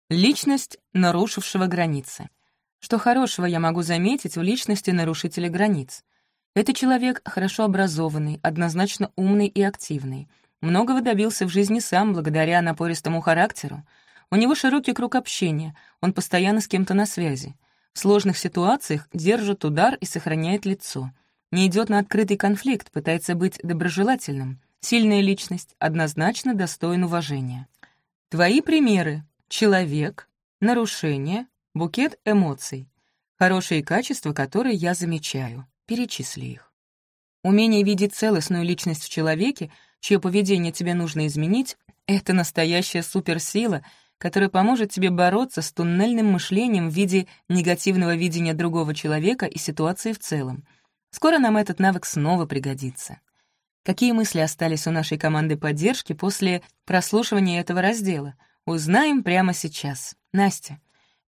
Личность, нарушившего границы. Что хорошего я могу заметить в личности нарушителя границ? Это человек хорошо образованный, однозначно умный и активный. Многого добился в жизни сам благодаря напористому характеру. У него широкий круг общения, он постоянно с кем-то на связи. В сложных ситуациях держит удар и сохраняет лицо. Не идет на открытый конфликт, пытается быть доброжелательным. Сильная личность, однозначно достоин уважения. Твои примеры — человек, нарушение, букет эмоций. Хорошие качества, которые я замечаю. Перечисли их. Умение видеть целостную личность в человеке, чье поведение тебе нужно изменить, это настоящая суперсила, которая поможет тебе бороться с туннельным мышлением в виде негативного видения другого человека и ситуации в целом. Скоро нам этот навык снова пригодится. Какие мысли остались у нашей команды поддержки после прослушивания этого раздела? Узнаем прямо сейчас. Настя,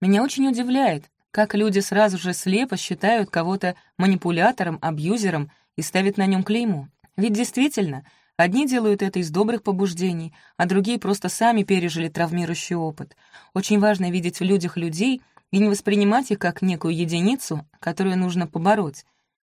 меня очень удивляет, как люди сразу же слепо считают кого-то манипулятором, абьюзером и ставят на нем клеймо. Ведь действительно, одни делают это из добрых побуждений, а другие просто сами пережили травмирующий опыт. Очень важно видеть в людях людей и не воспринимать их как некую единицу, которую нужно побороть.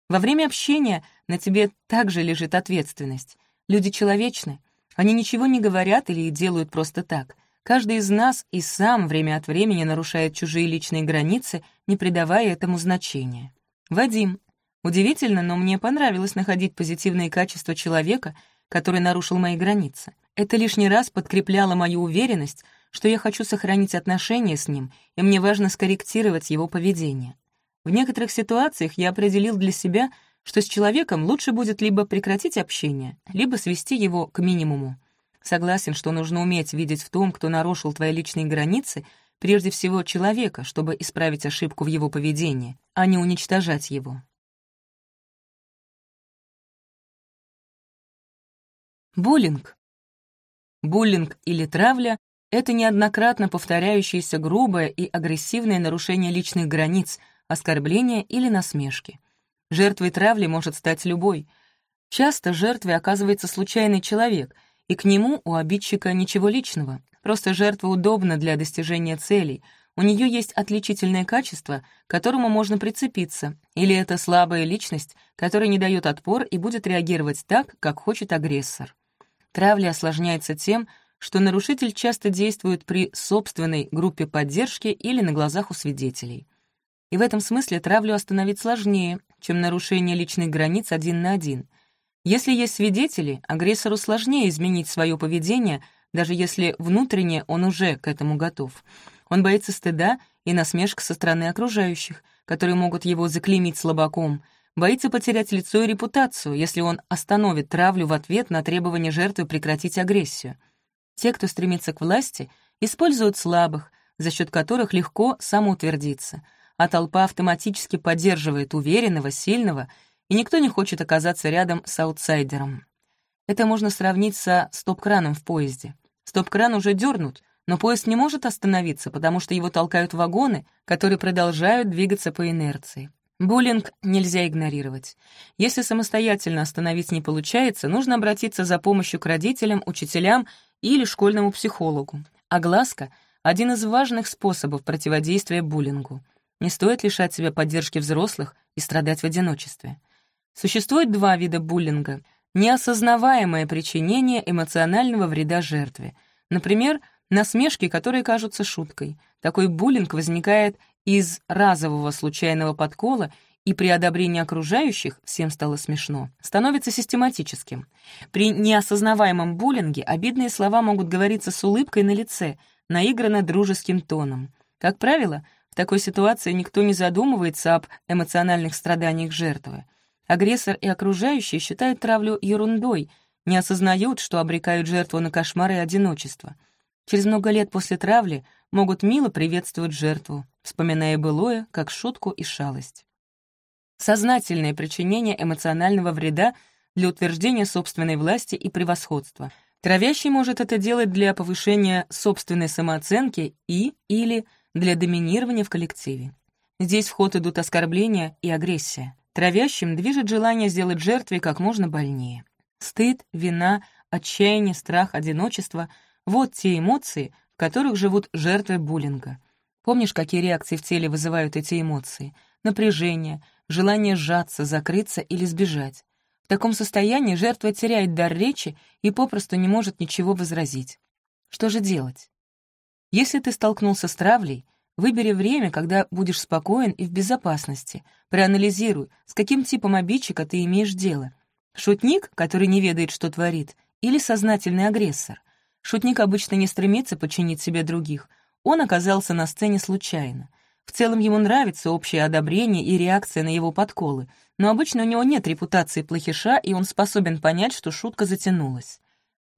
Во время общения на тебе также лежит ответственность. Люди человечны. Они ничего не говорят или делают просто так. Каждый из нас и сам время от времени нарушает чужие личные границы, не придавая этому значения. Вадим. Удивительно, но мне понравилось находить позитивные качества человека, который нарушил мои границы. Это лишний раз подкрепляло мою уверенность, что я хочу сохранить отношения с ним, и мне важно скорректировать его поведение. В некоторых ситуациях я определил для себя, что с человеком лучше будет либо прекратить общение, либо свести его к минимуму. Согласен, что нужно уметь видеть в том, кто нарушил твои личные границы, прежде всего человека, чтобы исправить ошибку в его поведении, а не уничтожать его. Буллинг. Буллинг или травля — это неоднократно повторяющееся грубое и агрессивное нарушение личных границ, оскорбление или насмешки. Жертвой травли может стать любой. Часто жертвой оказывается случайный человек — и к нему у обидчика ничего личного, просто жертва удобна для достижения целей, у нее есть отличительное качество, к которому можно прицепиться, или это слабая личность, которая не дает отпор и будет реагировать так, как хочет агрессор. Травля осложняется тем, что нарушитель часто действует при собственной группе поддержки или на глазах у свидетелей. И в этом смысле травлю остановить сложнее, чем нарушение личных границ один на один. Если есть свидетели, агрессору сложнее изменить свое поведение, даже если внутренне он уже к этому готов. Он боится стыда и насмешек со стороны окружающих, которые могут его заклеймить слабаком, боится потерять лицо и репутацию, если он остановит травлю в ответ на требование жертвы прекратить агрессию. Те, кто стремится к власти, используют слабых, за счет которых легко самоутвердиться, а толпа автоматически поддерживает уверенного, сильного и никто не хочет оказаться рядом с аутсайдером. Это можно сравнить со стоп-краном в поезде. Стоп-кран уже дернут, но поезд не может остановиться, потому что его толкают вагоны, которые продолжают двигаться по инерции. Буллинг нельзя игнорировать. Если самостоятельно остановить не получается, нужно обратиться за помощью к родителям, учителям или школьному психологу. Огласка — один из важных способов противодействия буллингу. Не стоит лишать себя поддержки взрослых и страдать в одиночестве. Существует два вида буллинга. Неосознаваемое причинение эмоционального вреда жертве. Например, насмешки, которые кажутся шуткой. Такой буллинг возникает из разового случайного подкола и при одобрении окружающих, всем стало смешно, становится систематическим. При неосознаваемом буллинге обидные слова могут говориться с улыбкой на лице, наигранно дружеским тоном. Как правило, в такой ситуации никто не задумывается об эмоциональных страданиях жертвы. Агрессор и окружающие считают травлю ерундой, не осознают, что обрекают жертву на кошмары и одиночество. Через много лет после травли могут мило приветствовать жертву, вспоминая былое как шутку и шалость. Сознательное причинение эмоционального вреда для утверждения собственной власти и превосходства. Травящий может это делать для повышения собственной самооценки и или для доминирования в коллективе. Здесь в ход идут оскорбления и агрессия. Травящим движет желание сделать жертве как можно больнее. Стыд, вина, отчаяние, страх, одиночество — вот те эмоции, в которых живут жертвы буллинга. Помнишь, какие реакции в теле вызывают эти эмоции? Напряжение, желание сжаться, закрыться или сбежать. В таком состоянии жертва теряет дар речи и попросту не может ничего возразить. Что же делать? Если ты столкнулся с травлей, выбери время, когда будешь спокоен и в безопасности. Проанализируй, с каким типом обидчика ты имеешь дело. Шутник, который не ведает, что творит, или сознательный агрессор. Шутник обычно не стремится подчинить себе других. Он оказался на сцене случайно. В целом ему нравится общее одобрение и реакция на его подколы, но обычно у него нет репутации плохиша, и он способен понять, что шутка затянулась.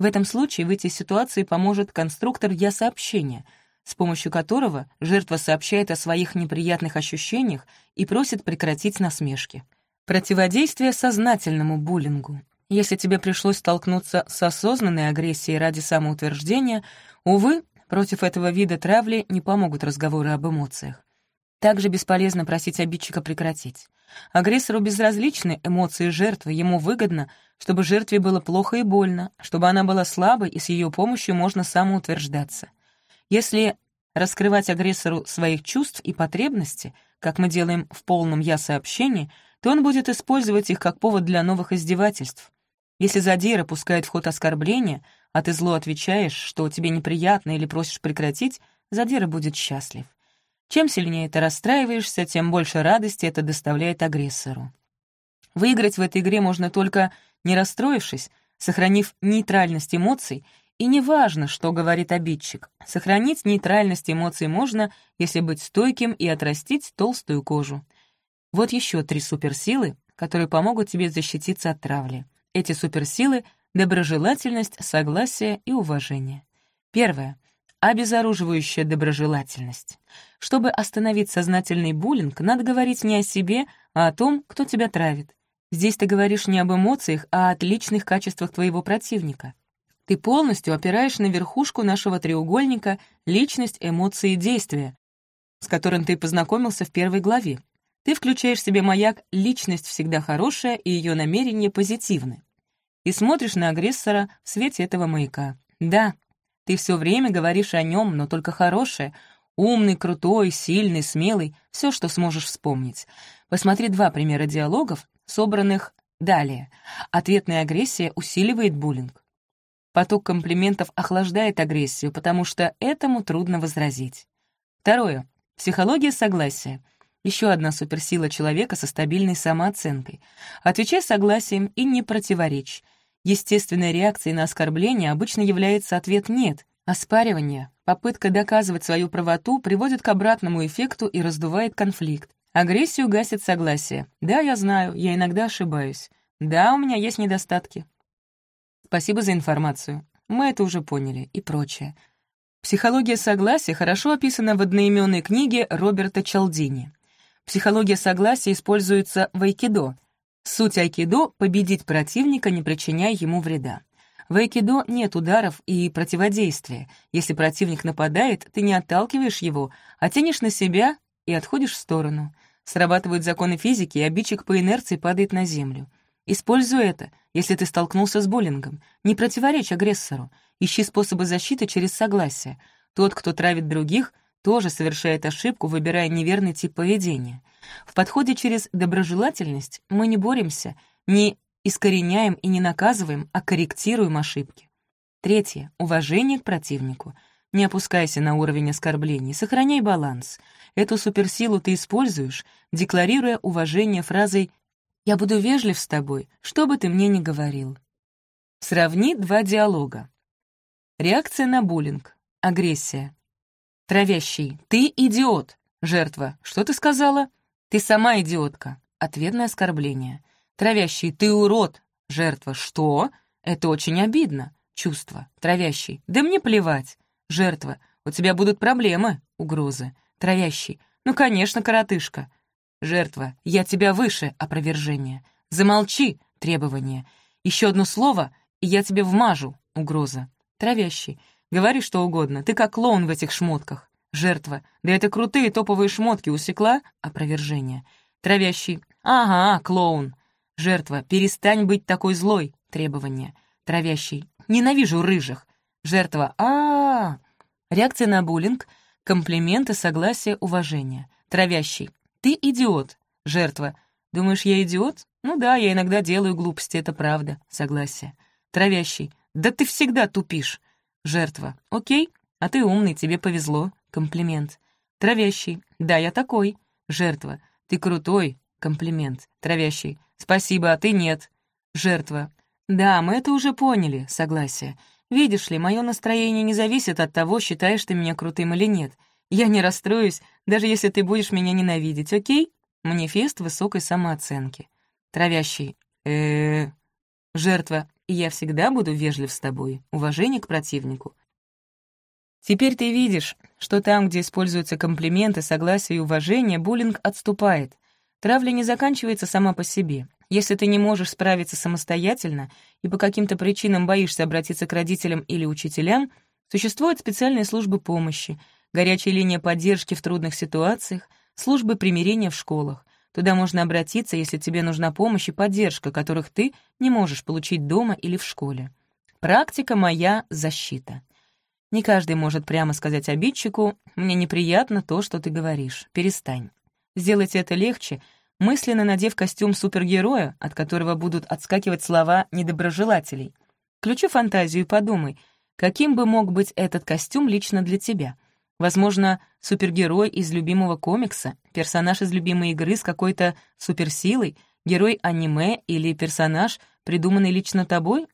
В этом случае выйти из ситуации поможет конструктор «я-сообщения», с помощью которого жертва сообщает о своих неприятных ощущениях и просит прекратить насмешки. Противодействие сознательному буллингу. Если тебе пришлось столкнуться с осознанной агрессией ради самоутверждения, увы, против этого вида травли не помогут разговоры об эмоциях. Также бесполезно просить обидчика прекратить. Агрессору безразличны эмоции жертвы, ему выгодно, чтобы жертве было плохо и больно, чтобы она была слабой, и с ее помощью можно самоутверждаться. Если раскрывать агрессору своих чувств и потребности, как мы делаем в полном «я-сообщении», то он будет использовать их как повод для новых издевательств. Если задира пускает в ход оскорбления, а ты зло отвечаешь, что тебе неприятно или просишь прекратить, задира будет счастлив. Чем сильнее ты расстраиваешься, тем больше радости это доставляет агрессору. Выиграть в этой игре можно только не расстроившись, сохранив нейтральность эмоций, и неважно, что говорит обидчик, сохранить нейтральность эмоций можно, если быть стойким и отрастить толстую кожу. Вот еще три суперсилы, которые помогут тебе защититься от травли. Эти суперсилы — доброжелательность, согласие и уважение. Первое обезоруживающая доброжелательность. Чтобы остановить сознательный буллинг, надо говорить не о себе, а о том, кто тебя травит. Здесь ты говоришь не об эмоциях, а о отличных качествах твоего противника. Ты полностью опираешь на верхушку нашего треугольника личность, эмоции действия, с которым ты познакомился в первой главе. Ты включаешь себе маяк «личность всегда хорошая» и ее намерения позитивны. И смотришь на агрессора в свете этого маяка. Да, ты все время говоришь о нем, но только хорошее. Умный, крутой, сильный, смелый — все, что сможешь вспомнить. Посмотри два примера диалогов, собранных далее. Ответная агрессия усиливает буллинг. Поток комплиментов охлаждает агрессию, потому что этому трудно возразить. Второе. Психология согласия. Еще одна суперсила человека со стабильной самооценкой. Отвечай согласием и не противоречь. Естественной реакцией на оскорбление обычно является ответ «нет». Оспаривание, попытка доказывать свою правоту приводит к обратному эффекту и раздувает конфликт. Агрессию гасит согласие. «Да, я знаю, я иногда ошибаюсь. Да, у меня есть недостатки. Спасибо за информацию. Мы это уже поняли» и прочее. Психология согласия хорошо описана в одноименной книге Роберта Чалдини. Психология согласия используется в айкидо — Суть айкидо — победить противника, не причиняя ему вреда. В айкидо нет ударов и противодействия. Если противник нападает, ты не отталкиваешь его, а тянешь на себя и отходишь в сторону. Срабатывают законы физики, и обидчик по инерции падает на землю. Используй это, если ты столкнулся с буллингом. Не противоречь агрессору. Ищи способы защиты через согласие. Тот, кто травит других, тоже совершает ошибку, выбирая неверный тип поведения — в подходе через доброжелательность мы не боремся, не искореняем и не наказываем, а корректируем ошибки. Третье — уважение к противнику. Не опускайся на уровень оскорблений, сохраняй баланс. Эту суперсилу ты используешь, декларируя уважение фразой «Я буду вежлив с тобой, что бы ты мне ни говорил». Сравни два диалога. Реакция на буллинг. Агрессия. Травящий. «Ты идиот!» Жертва. «Что ты сказала?» «Ты сама идиотка!» — ответное оскорбление. Травящий «Ты урод!» — жертва «Что?» «Это очень обидно!» — чувство. Травящий «Да мне плевать!» Жертва «У тебя будут проблемы!» — угрозы. Травящий «Ну, конечно, коротышка!» Жертва «Я тебя выше!» — опровержение. «Замолчи!» — требование. Еще одно слово, и я тебе вмажу!» — угроза. Травящий «Говори что угодно, ты как клоун в этих шмотках!» Жертва. Да это крутые топовые шмотки усекла. Опровержение. Травящий. Ага, клоун. Жертва. Перестань быть такой злой. Требование. Травящий. Ненавижу рыжих. Жертва. а а, -а. Реакция на буллинг. Комплименты, согласие, уважение. Травящий. Ты идиот. Жертва. Думаешь, я идиот? Ну да, я иногда делаю глупости, это правда. Согласие. Травящий. Да ты всегда тупишь. Жертва. Окей, а ты умный, тебе повезло. Комплимент. Травящий. Да, я такой. Жертва. Ты крутой. Комплимент. Травящий. Спасибо, а ты нет. Жертва. Да, мы это уже поняли. Согласие. Видишь ли, мое настроение не зависит от того, считаешь ты меня крутым или нет. Я не расстроюсь, даже если ты будешь меня ненавидеть, окей? Манифест высокой самооценки. Травящий. э Жертва. Я всегда буду вежлив с тобой. Уважение к противнику. Теперь ты видишь, что там, где используются комплименты, согласие и уважение, буллинг отступает. Травля не заканчивается сама по себе. Если ты не можешь справиться самостоятельно и по каким-то причинам боишься обратиться к родителям или учителям, существуют специальные службы помощи, горячая линия поддержки в трудных ситуациях, службы примирения в школах. Туда можно обратиться, если тебе нужна помощь и поддержка, которых ты не можешь получить дома или в школе. Практика моя — защита. Не каждый может прямо сказать обидчику «мне неприятно то, что ты говоришь, перестань». Сделать это легче, мысленно надев костюм супергероя, от которого будут отскакивать слова недоброжелателей. Включи фантазию и подумай, каким бы мог быть этот костюм лично для тебя. Возможно, супергерой из любимого комикса, персонаж из любимой игры с какой-то суперсилой, герой аниме или персонаж, придуманный лично тобой?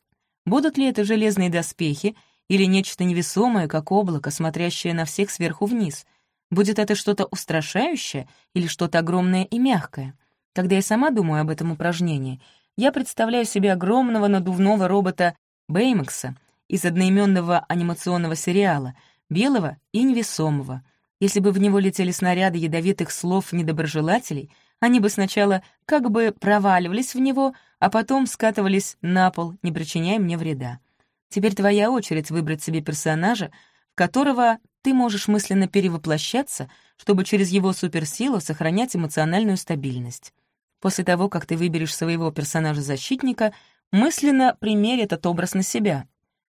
Будут ли это железные доспехи или нечто невесомое, как облако, смотрящее на всех сверху вниз. Будет это что-то устрашающее или что-то огромное и мягкое? Когда я сама думаю об этом упражнении, я представляю себе огромного надувного робота Бэймакса из одноименного анимационного сериала, белого и невесомого. Если бы в него летели снаряды ядовитых слов недоброжелателей, они бы сначала как бы проваливались в него, а потом скатывались на пол, не причиняя мне вреда. Теперь твоя очередь выбрать себе персонажа, в которого ты можешь мысленно перевоплощаться, чтобы через его суперсилу сохранять эмоциональную стабильность. После того, как ты выберешь своего персонажа-защитника, мысленно примерь этот образ на себя.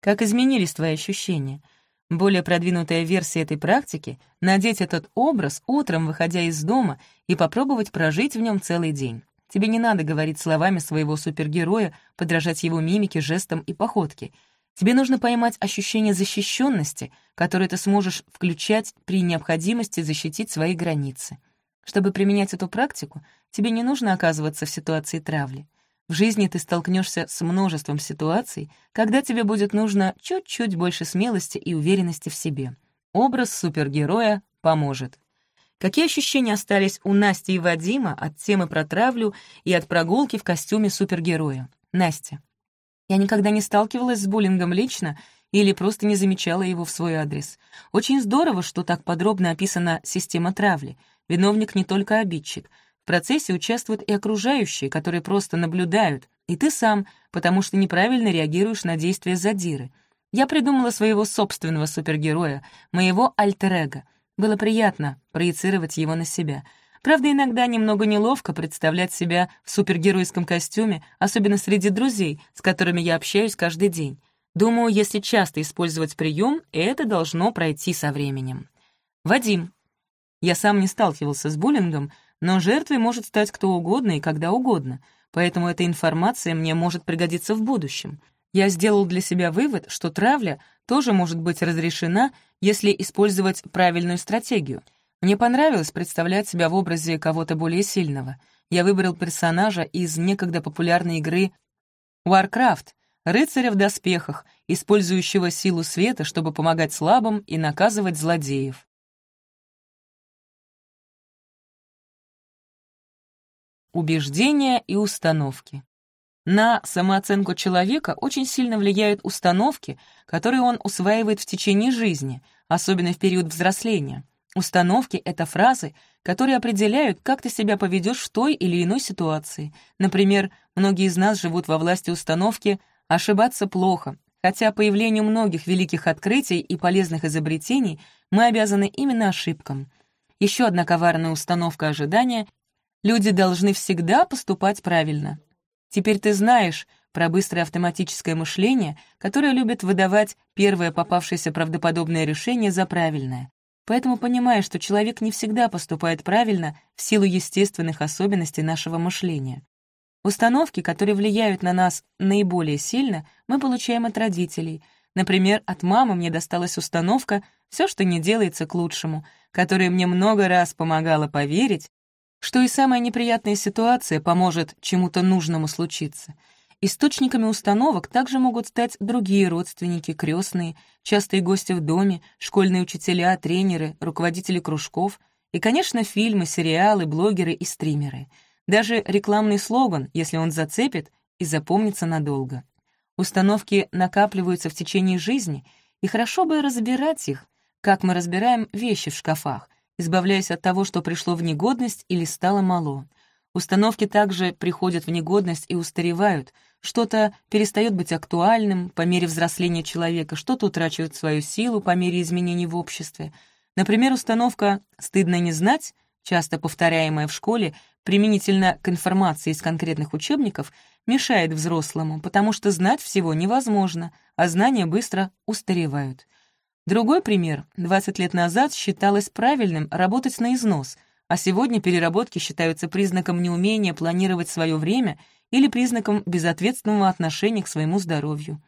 Как изменились твои ощущения? Более продвинутая версия этой практики — надеть этот образ утром, выходя из дома, и попробовать прожить в нем целый день. Тебе не надо говорить словами своего супергероя, подражать его мимике, жестам и походке — Тебе нужно поймать ощущение защищенности, которое ты сможешь включать при необходимости защитить свои границы. Чтобы применять эту практику, тебе не нужно оказываться в ситуации травли. В жизни ты столкнешься с множеством ситуаций, когда тебе будет нужно чуть-чуть больше смелости и уверенности в себе. Образ супергероя поможет. Какие ощущения остались у Насти и Вадима от темы про травлю и от прогулки в костюме супергероя? Настя. Я никогда не сталкивалась с буллингом лично или просто не замечала его в свой адрес. Очень здорово, что так подробно описана система травли. Виновник не только обидчик. В процессе участвуют и окружающие, которые просто наблюдают, и ты сам, потому что неправильно реагируешь на действия задиры. Я придумала своего собственного супергероя, моего альтер-эго. Было приятно проецировать его на себя — Правда, иногда немного неловко представлять себя в супергеройском костюме, особенно среди друзей, с которыми я общаюсь каждый день. Думаю, если часто использовать прием, это должно пройти со временем. Вадим. Я сам не сталкивался с буллингом, но жертвой может стать кто угодно и когда угодно, поэтому эта информация мне может пригодиться в будущем. Я сделал для себя вывод, что травля тоже может быть разрешена, если использовать правильную стратегию — мне понравилось представлять себя в образе кого-то более сильного. Я выбрал персонажа из некогда популярной игры Warcraft, рыцаря в доспехах, использующего силу света, чтобы помогать слабым и наказывать злодеев. Убеждения и установки. На самооценку человека очень сильно влияют установки, которые он усваивает в течение жизни, особенно в период взросления. Установки — это фразы, которые определяют, как ты себя поведешь в той или иной ситуации. Например, многие из нас живут во власти установки «ошибаться плохо», хотя появлению многих великих открытий и полезных изобретений мы обязаны именно ошибкам. Еще одна коварная установка ожидания — люди должны всегда поступать правильно. Теперь ты знаешь про быстрое автоматическое мышление, которое любит выдавать первое попавшееся правдоподобное решение за правильное. Поэтому понимая, что человек не всегда поступает правильно в силу естественных особенностей нашего мышления. Установки, которые влияют на нас наиболее сильно, мы получаем от родителей. Например, от мамы мне досталась установка «все, что не делается к лучшему», которая мне много раз помогала поверить, что и самая неприятная ситуация поможет чему-то нужному случиться. Источниками установок также могут стать другие родственники, крестные, частые гости в доме, школьные учителя, тренеры, руководители кружков и, конечно, фильмы, сериалы, блогеры и стримеры. Даже рекламный слоган, если он зацепит, и запомнится надолго. Установки накапливаются в течение жизни, и хорошо бы разбирать их, как мы разбираем вещи в шкафах, избавляясь от того, что пришло в негодность или стало мало. Установки также приходят в негодность и устаревают, что-то перестает быть актуальным по мере взросления человека, что-то утрачивает свою силу по мере изменений в обществе. Например, установка «стыдно не знать», часто повторяемая в школе, применительно к информации из конкретных учебников, мешает взрослому, потому что знать всего невозможно, а знания быстро устаревают. Другой пример. 20 лет назад считалось правильным работать на износ, а сегодня переработки считаются признаком неумения планировать свое время или признаком безответственного отношения к своему здоровью.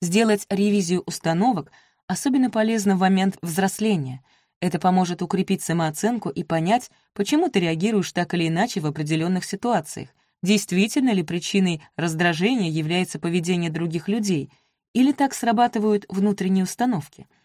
Сделать ревизию установок особенно полезно в момент взросления. Это поможет укрепить самооценку и понять, почему ты реагируешь так или иначе в определенных ситуациях. Действительно ли причиной раздражения является поведение других людей, или так срабатывают внутренние установки —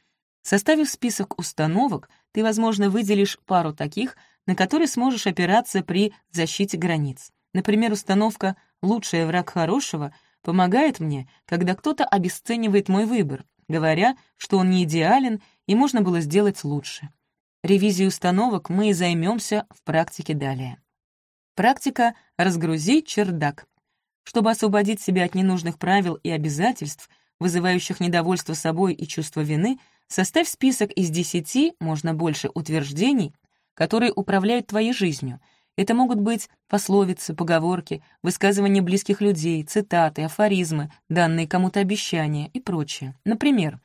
Составив список установок, ты, возможно, выделишь пару таких, на которые сможешь опираться при защите границ. Например, установка «лучший враг хорошего» помогает мне, когда кто-то обесценивает мой выбор, говоря, что он не идеален и можно было сделать лучше. Ревизией установок мы и займемся в практике далее. Практика «разгрузи чердак». Чтобы освободить себя от ненужных правил и обязательств, вызывающих недовольство собой и чувство вины — Составь список из десяти, можно больше, утверждений, которые управляют твоей жизнью. Это могут быть пословицы, поговорки, высказывания близких людей, цитаты, афоризмы, данные кому-то обещания и прочее. Например,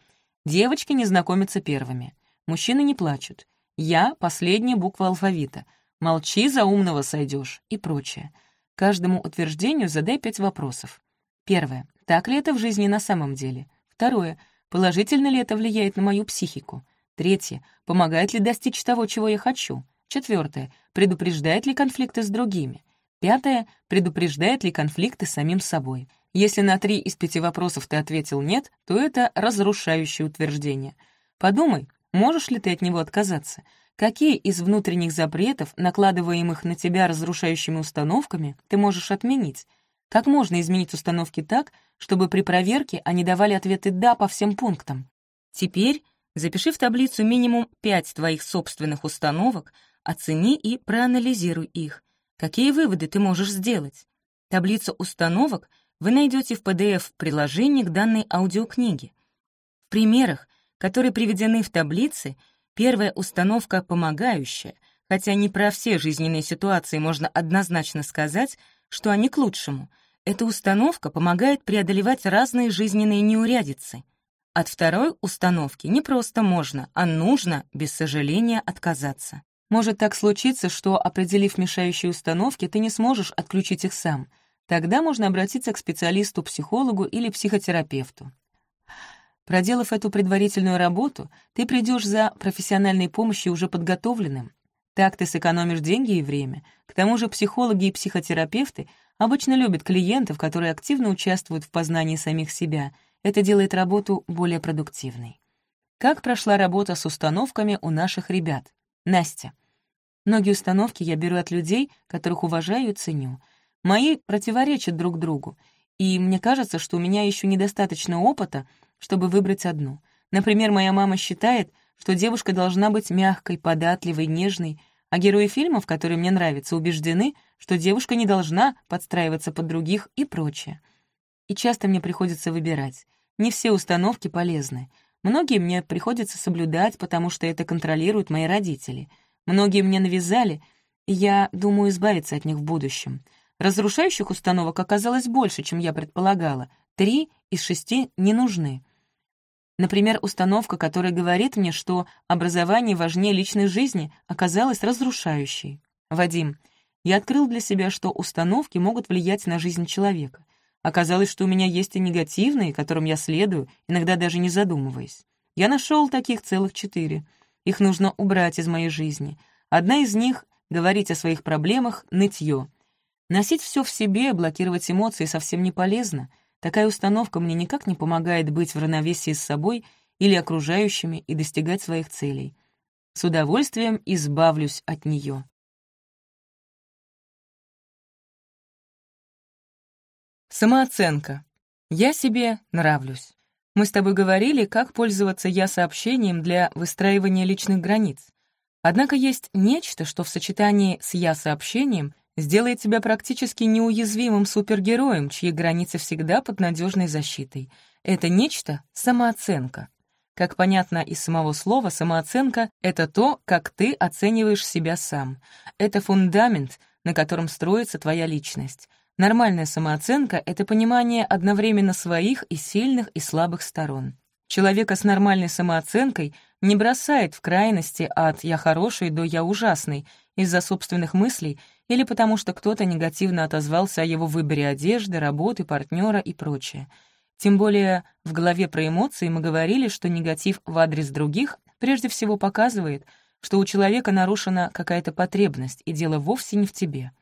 «Девочки не знакомятся первыми», «Мужчины не плачут», «Я — последняя буква алфавита», «Молчи, за умного сойдешь» и прочее. Каждому утверждению задай пять вопросов. Первое. Так ли это в жизни на самом деле? Второе. Положительно ли это влияет на мою психику? Третье. Помогает ли достичь того, чего я хочу? Четвертое. Предупреждает ли конфликты с другими? Пятое. Предупреждает ли конфликты с самим собой? Если на три из пяти вопросов ты ответил «нет», то это разрушающее утверждение. Подумай, можешь ли ты от него отказаться? Какие из внутренних запретов, накладываемых на тебя разрушающими установками, ты можешь отменить? Как можно изменить установки так, чтобы при проверке они давали ответы «да» по всем пунктам? Теперь запиши в таблицу минимум 5 твоих собственных установок, оцени и проанализируй их. Какие выводы ты можешь сделать? Таблицу установок вы найдете в PDF-приложении к данной аудиокниге. В примерах, которые приведены в таблице, первая установка помогающая, хотя не про все жизненные ситуации можно однозначно сказать, что они к лучшему. Эта установка помогает преодолевать разные жизненные неурядицы. От второй установки не просто можно, а нужно, без сожаления, отказаться. Может так случиться, что, определив мешающие установки, ты не сможешь отключить их сам. Тогда можно обратиться к специалисту-психологу или психотерапевту. Проделав эту предварительную работу, ты придешь за профессиональной помощью уже подготовленным. Так ты сэкономишь деньги и время. К тому же психологи и психотерапевты обычно любят клиентов, которые активно участвуют в познании самих себя. Это делает работу более продуктивной. Как прошла работа с установками у наших ребят? Настя. Многие установки я беру от людей, которых уважаю и ценю. Мои противоречат друг другу, и мне кажется, что у меня еще недостаточно опыта, чтобы выбрать одну. Например, моя мама считает, что девушка должна быть мягкой, податливой, нежной, а герои фильмов, которые мне нравятся, убеждены, что девушка не должна подстраиваться под других и прочее. И часто мне приходится выбирать. Не все установки полезны. Многие мне приходится соблюдать, потому что это контролируют мои родители. Многие мне навязали, и я думаю избавиться от них в будущем. Разрушающих установок оказалось больше, чем я предполагала. Три из шести не нужны. Например, установка, которая говорит мне, что образование важнее личной жизни, оказалась разрушающей. Вадим, я открыл для себя, что установки могут влиять на жизнь человека. Оказалось, что у меня есть и негативные, которым я следую, иногда даже не задумываясь. Я нашел таких целых четыре. Их нужно убрать из моей жизни. Одна из них — говорить о своих проблемах — нытье. Носить все в себе, блокировать эмоции совсем не полезно. Такая установка мне никак не помогает быть в равновесии с собой или окружающими и достигать своих целей. С удовольствием избавлюсь от нее. Самооценка. Я себе нравлюсь. Мы с тобой говорили, как пользоваться «я-сообщением» для выстраивания личных границ. Однако есть нечто, что в сочетании с «я-сообщением» сделает тебя практически неуязвимым супергероем, чьи границы всегда под надежной защитой. Это нечто — самооценка. Как понятно из самого слова, самооценка — это то, как ты оцениваешь себя сам. Это фундамент, на котором строится твоя личность. Нормальная самооценка — это понимание одновременно своих и сильных, и слабых сторон. Человека с нормальной самооценкой не бросает в крайности от «я хороший» до «я ужасный» из-за собственных мыслей или потому что кто-то негативно отозвался о его выборе одежды, работы, партнера и прочее. Тем более в главе про эмоции мы говорили, что негатив в адрес других прежде всего показывает, что у человека нарушена какая-то потребность, и дело вовсе не в тебе.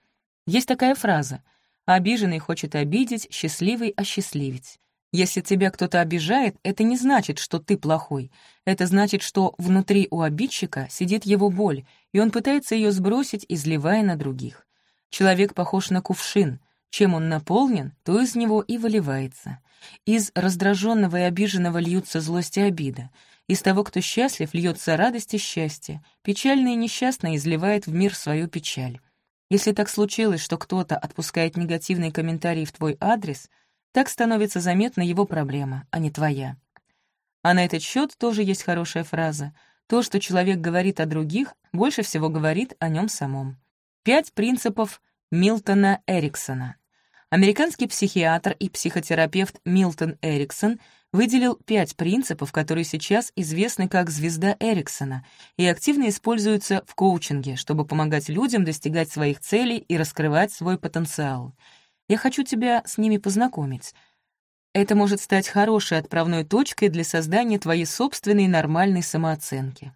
Есть такая фраза — Обиженный хочет обидеть, счастливый — осчастливить. Если тебя кто-то обижает, это не значит, что ты плохой. Это значит, что внутри у обидчика сидит его боль, и он пытается ее сбросить, изливая на других. Человек похож на кувшин. Чем он наполнен, то из него и выливается. Из раздраженного и обиженного льются злость и обида. Из того, кто счастлив, льется радость и счастье. Печальный и несчастный изливает в мир свою печаль. Если так случилось, что кто-то отпускает негативные комментарии в твой адрес, так становится заметна его проблема, а не твоя. А на этот счет тоже есть хорошая фраза. То, что человек говорит о других, больше всего говорит о нем самом. Пять принципов Милтона Эриксона. Американский психиатр и психотерапевт Милтон Эриксон выделил пять принципов, которые сейчас известны как «звезда Эриксона» и активно используются в коучинге, чтобы помогать людям достигать своих целей и раскрывать свой потенциал. Я хочу тебя с ними познакомить. Это может стать хорошей отправной точкой для создания твоей собственной нормальной самооценки.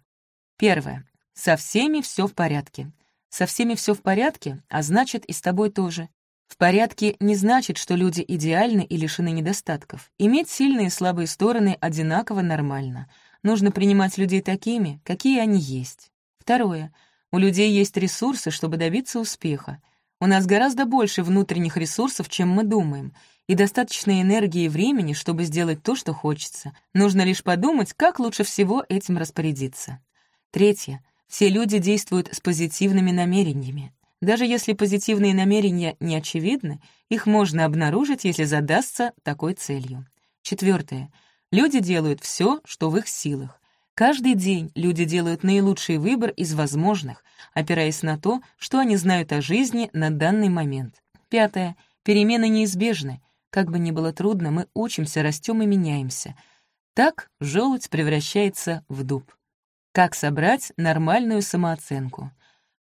Первое. Со всеми все в порядке. Со всеми все в порядке, а значит и с тобой тоже. В порядке не значит, что люди идеальны и лишены недостатков. Иметь сильные и слабые стороны одинаково нормально. Нужно принимать людей такими, какие они есть. Второе. У людей есть ресурсы, чтобы добиться успеха. У нас гораздо больше внутренних ресурсов, чем мы думаем, и достаточно энергии и времени, чтобы сделать то, что хочется. Нужно лишь подумать, как лучше всего этим распорядиться. Третье. Все люди действуют с позитивными намерениями. Даже если позитивные намерения не очевидны, их можно обнаружить, если задастся такой целью. Четвертое. Люди делают все, что в их силах. Каждый день люди делают наилучший выбор из возможных, опираясь на то, что они знают о жизни на данный момент. Пятое. Перемены неизбежны. Как бы ни было трудно, мы учимся, растем и меняемся. Так желудь превращается в дуб. Как собрать нормальную самооценку?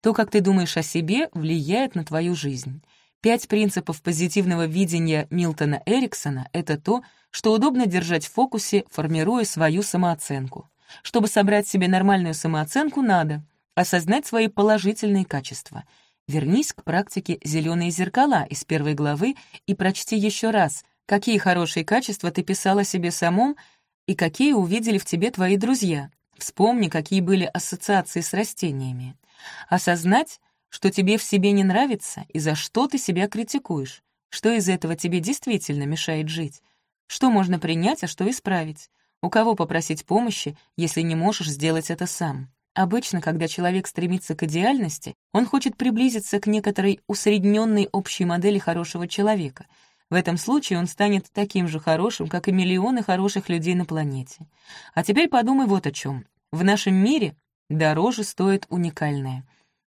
То, как ты думаешь о себе, влияет на твою жизнь. Пять принципов позитивного видения Милтона Эриксона — это то, что удобно держать в фокусе, формируя свою самооценку. Чтобы собрать себе нормальную самооценку, надо осознать свои положительные качества. Вернись к практике «Зеленые зеркала» из первой главы и прочти еще раз, какие хорошие качества ты писала себе самом и какие увидели в тебе твои друзья. Вспомни, какие были ассоциации с растениями. Осознать, что тебе в себе не нравится и за что ты себя критикуешь, что из этого тебе действительно мешает жить, что можно принять, а что исправить, у кого попросить помощи, если не можешь сделать это сам. Обычно, когда человек стремится к идеальности, он хочет приблизиться к некоторой усредненной общей модели хорошего человека. В этом случае он станет таким же хорошим, как и миллионы хороших людей на планете. А теперь подумай вот о чем. В нашем мире Дороже стоит уникальное.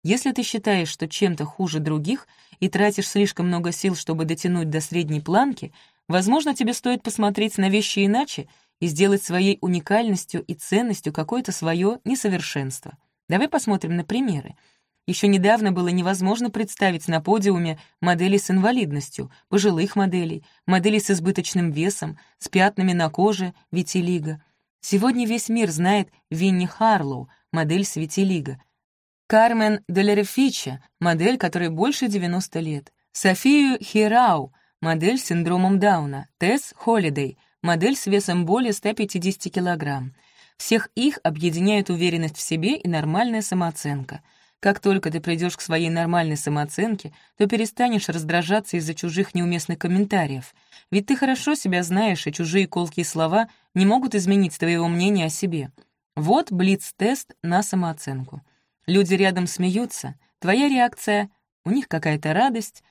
Если ты считаешь, что чем-то хуже других и тратишь слишком много сил, чтобы дотянуть до средней планки, возможно, тебе стоит посмотреть на вещи иначе и сделать своей уникальностью и ценностью какое-то свое несовершенство. Давай посмотрим на примеры. Еще недавно было невозможно представить на подиуме моделей с инвалидностью, пожилых моделей, моделей с избыточным весом, с пятнами на коже, витилиго. Сегодня весь мир знает Винни Харлоу, модель с витилиго, Кармен Делерефича, модель, которой больше 90 лет, Софию Хирау, модель с синдромом Дауна, Тесс Холидей, модель с весом более 150 килограмм. Всех их объединяет уверенность в себе и нормальная самооценка. Как только ты придешь к своей нормальной самооценке, то перестанешь раздражаться из-за чужих неуместных комментариев. Ведь ты хорошо себя знаешь, и чужие колкие слова не могут изменить твоего мнения о себе. Вот блиц-тест на самооценку. Люди рядом смеются, твоя реакция — у них какая-то радость.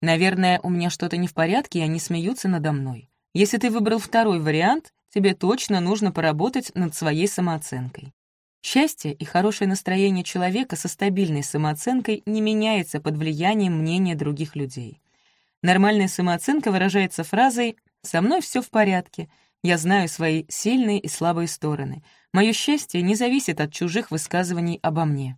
Наверное, у меня что-то не в порядке, и они смеются надо мной. Если ты выбрал второй вариант, тебе точно нужно поработать над своей самооценкой. Счастье и хорошее настроение человека со стабильной самооценкой не меняется под влиянием мнения других людей. Нормальная самооценка выражается фразой «со мной все в порядке», «я знаю свои сильные и слабые стороны», «мое счастье не зависит от чужих высказываний обо мне».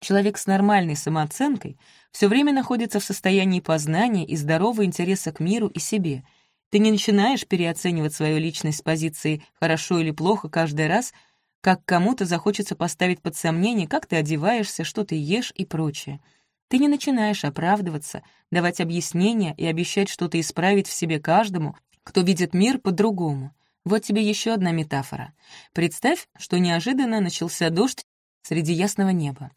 Человек с нормальной самооценкой все время находится в состоянии познания и здорового интереса к миру и себе — ты не начинаешь переоценивать свою личность с позиции «хорошо» или «плохо» каждый раз, как кому-то захочется поставить под сомнение, как ты одеваешься, что ты ешь и прочее. Ты не начинаешь оправдываться, давать объяснения и обещать что-то исправить в себе каждому, кто видит мир по-другому. Вот тебе еще одна метафора. Представь, что неожиданно начался дождь среди ясного неба.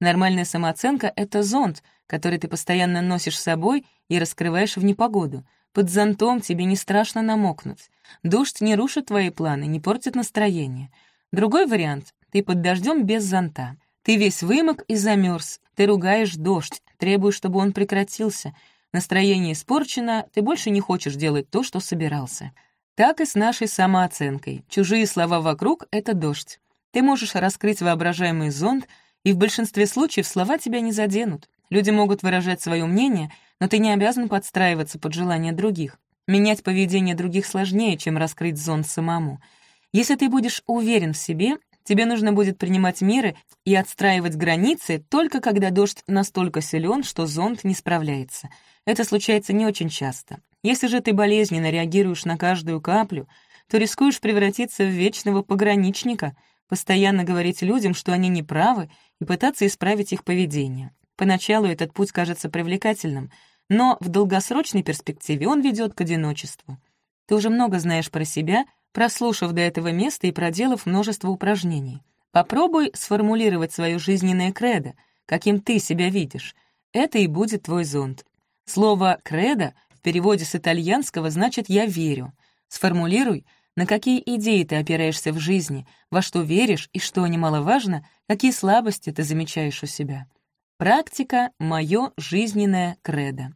Нормальная самооценка — это зонт, который ты постоянно носишь с собой и раскрываешь в непогоду — под зонтом тебе не страшно намокнуть. Дождь не рушит твои планы, не портит настроение. Другой вариант — ты под дождем без зонта. Ты весь вымок и замерз. Ты ругаешь дождь, требуешь, чтобы он прекратился. Настроение испорчено, ты больше не хочешь делать то, что собирался. Так и с нашей самооценкой. Чужие слова вокруг — это дождь. Ты можешь раскрыть воображаемый зонт, и в большинстве случаев слова тебя не заденут. Люди могут выражать свое мнение — но ты не обязан подстраиваться под желания других. Менять поведение других сложнее, чем раскрыть зонт самому. Если ты будешь уверен в себе, тебе нужно будет принимать меры и отстраивать границы только когда дождь настолько силен, что зонт не справляется. Это случается не очень часто. Если же ты болезненно реагируешь на каждую каплю, то рискуешь превратиться в вечного пограничника, постоянно говорить людям, что они неправы, и пытаться исправить их поведение. Поначалу этот путь кажется привлекательным, но в долгосрочной перспективе он ведет к одиночеству. Ты уже много знаешь про себя, прослушав до этого места и проделав множество упражнений. Попробуй сформулировать свое жизненное кредо, каким ты себя видишь. Это и будет твой зонт. Слово «кредо» в переводе с итальянского значит «я верю». Сформулируй, на какие идеи ты опираешься в жизни, во что веришь и, что немаловажно, какие слабости ты замечаешь у себя. Практика — мое жизненное кредо.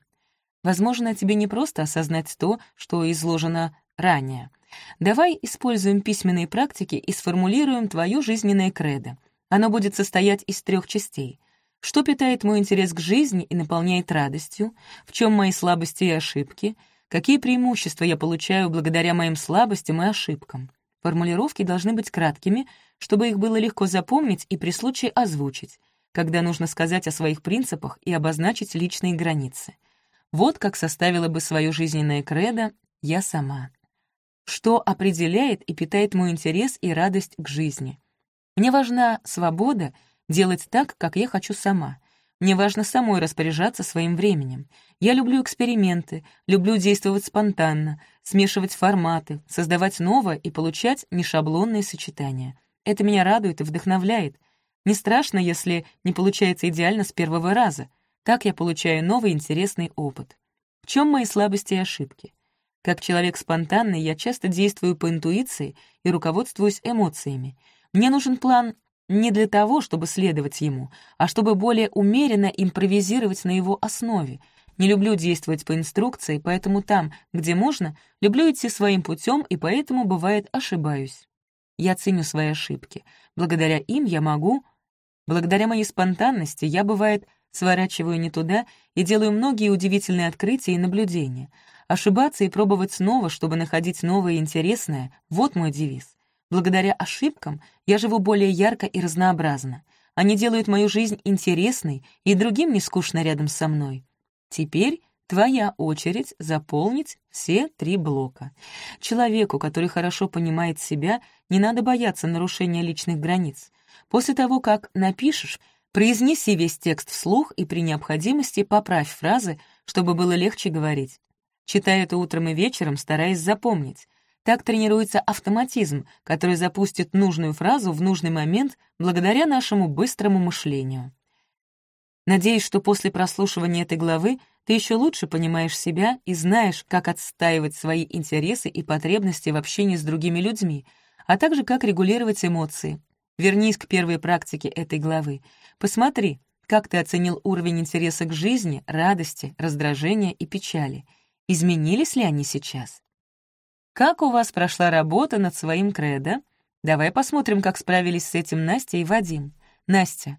Возможно, тебе не просто осознать то, что изложено ранее. Давай используем письменные практики и сформулируем твое жизненное кредо. Оно будет состоять из трех частей. Что питает мой интерес к жизни и наполняет радостью? В чем мои слабости и ошибки? Какие преимущества я получаю благодаря моим слабостям и ошибкам? Формулировки должны быть краткими, чтобы их было легко запомнить и при случае озвучить когда нужно сказать о своих принципах и обозначить личные границы. Вот как составила бы свое жизненное кредо я сама. Что определяет и питает мой интерес и радость к жизни? Мне важна свобода делать так, как я хочу сама. Мне важно самой распоряжаться своим временем. Я люблю эксперименты, люблю действовать спонтанно, смешивать форматы, создавать новое и получать нешаблонные сочетания. Это меня радует и вдохновляет — не страшно, если не получается идеально с первого раза. Так я получаю новый интересный опыт. В чем мои слабости и ошибки? Как человек спонтанный, я часто действую по интуиции и руководствуюсь эмоциями. Мне нужен план не для того, чтобы следовать ему, а чтобы более умеренно импровизировать на его основе. Не люблю действовать по инструкции, поэтому там, где можно, люблю идти своим путем и поэтому, бывает, ошибаюсь. Я ценю свои ошибки. Благодаря им я могу Благодаря моей спонтанности я, бывает, сворачиваю не туда и делаю многие удивительные открытия и наблюдения. Ошибаться и пробовать снова, чтобы находить новое и интересное — вот мой девиз. Благодаря ошибкам я живу более ярко и разнообразно. Они делают мою жизнь интересной, и другим не скучно рядом со мной. Теперь твоя очередь заполнить все три блока. Человеку, который хорошо понимает себя, не надо бояться нарушения личных границ. После того, как напишешь, произнеси весь текст вслух и при необходимости поправь фразы, чтобы было легче говорить. Читай это утром и вечером, стараясь запомнить. Так тренируется автоматизм, который запустит нужную фразу в нужный момент благодаря нашему быстрому мышлению. Надеюсь, что после прослушивания этой главы ты еще лучше понимаешь себя и знаешь, как отстаивать свои интересы и потребности в общении с другими людьми, а также как регулировать эмоции. Вернись к первой практике этой главы. Посмотри, как ты оценил уровень интереса к жизни, радости, раздражения и печали. Изменились ли они сейчас? Как у вас прошла работа над своим кредо? Давай посмотрим, как справились с этим Настя и Вадим. Настя,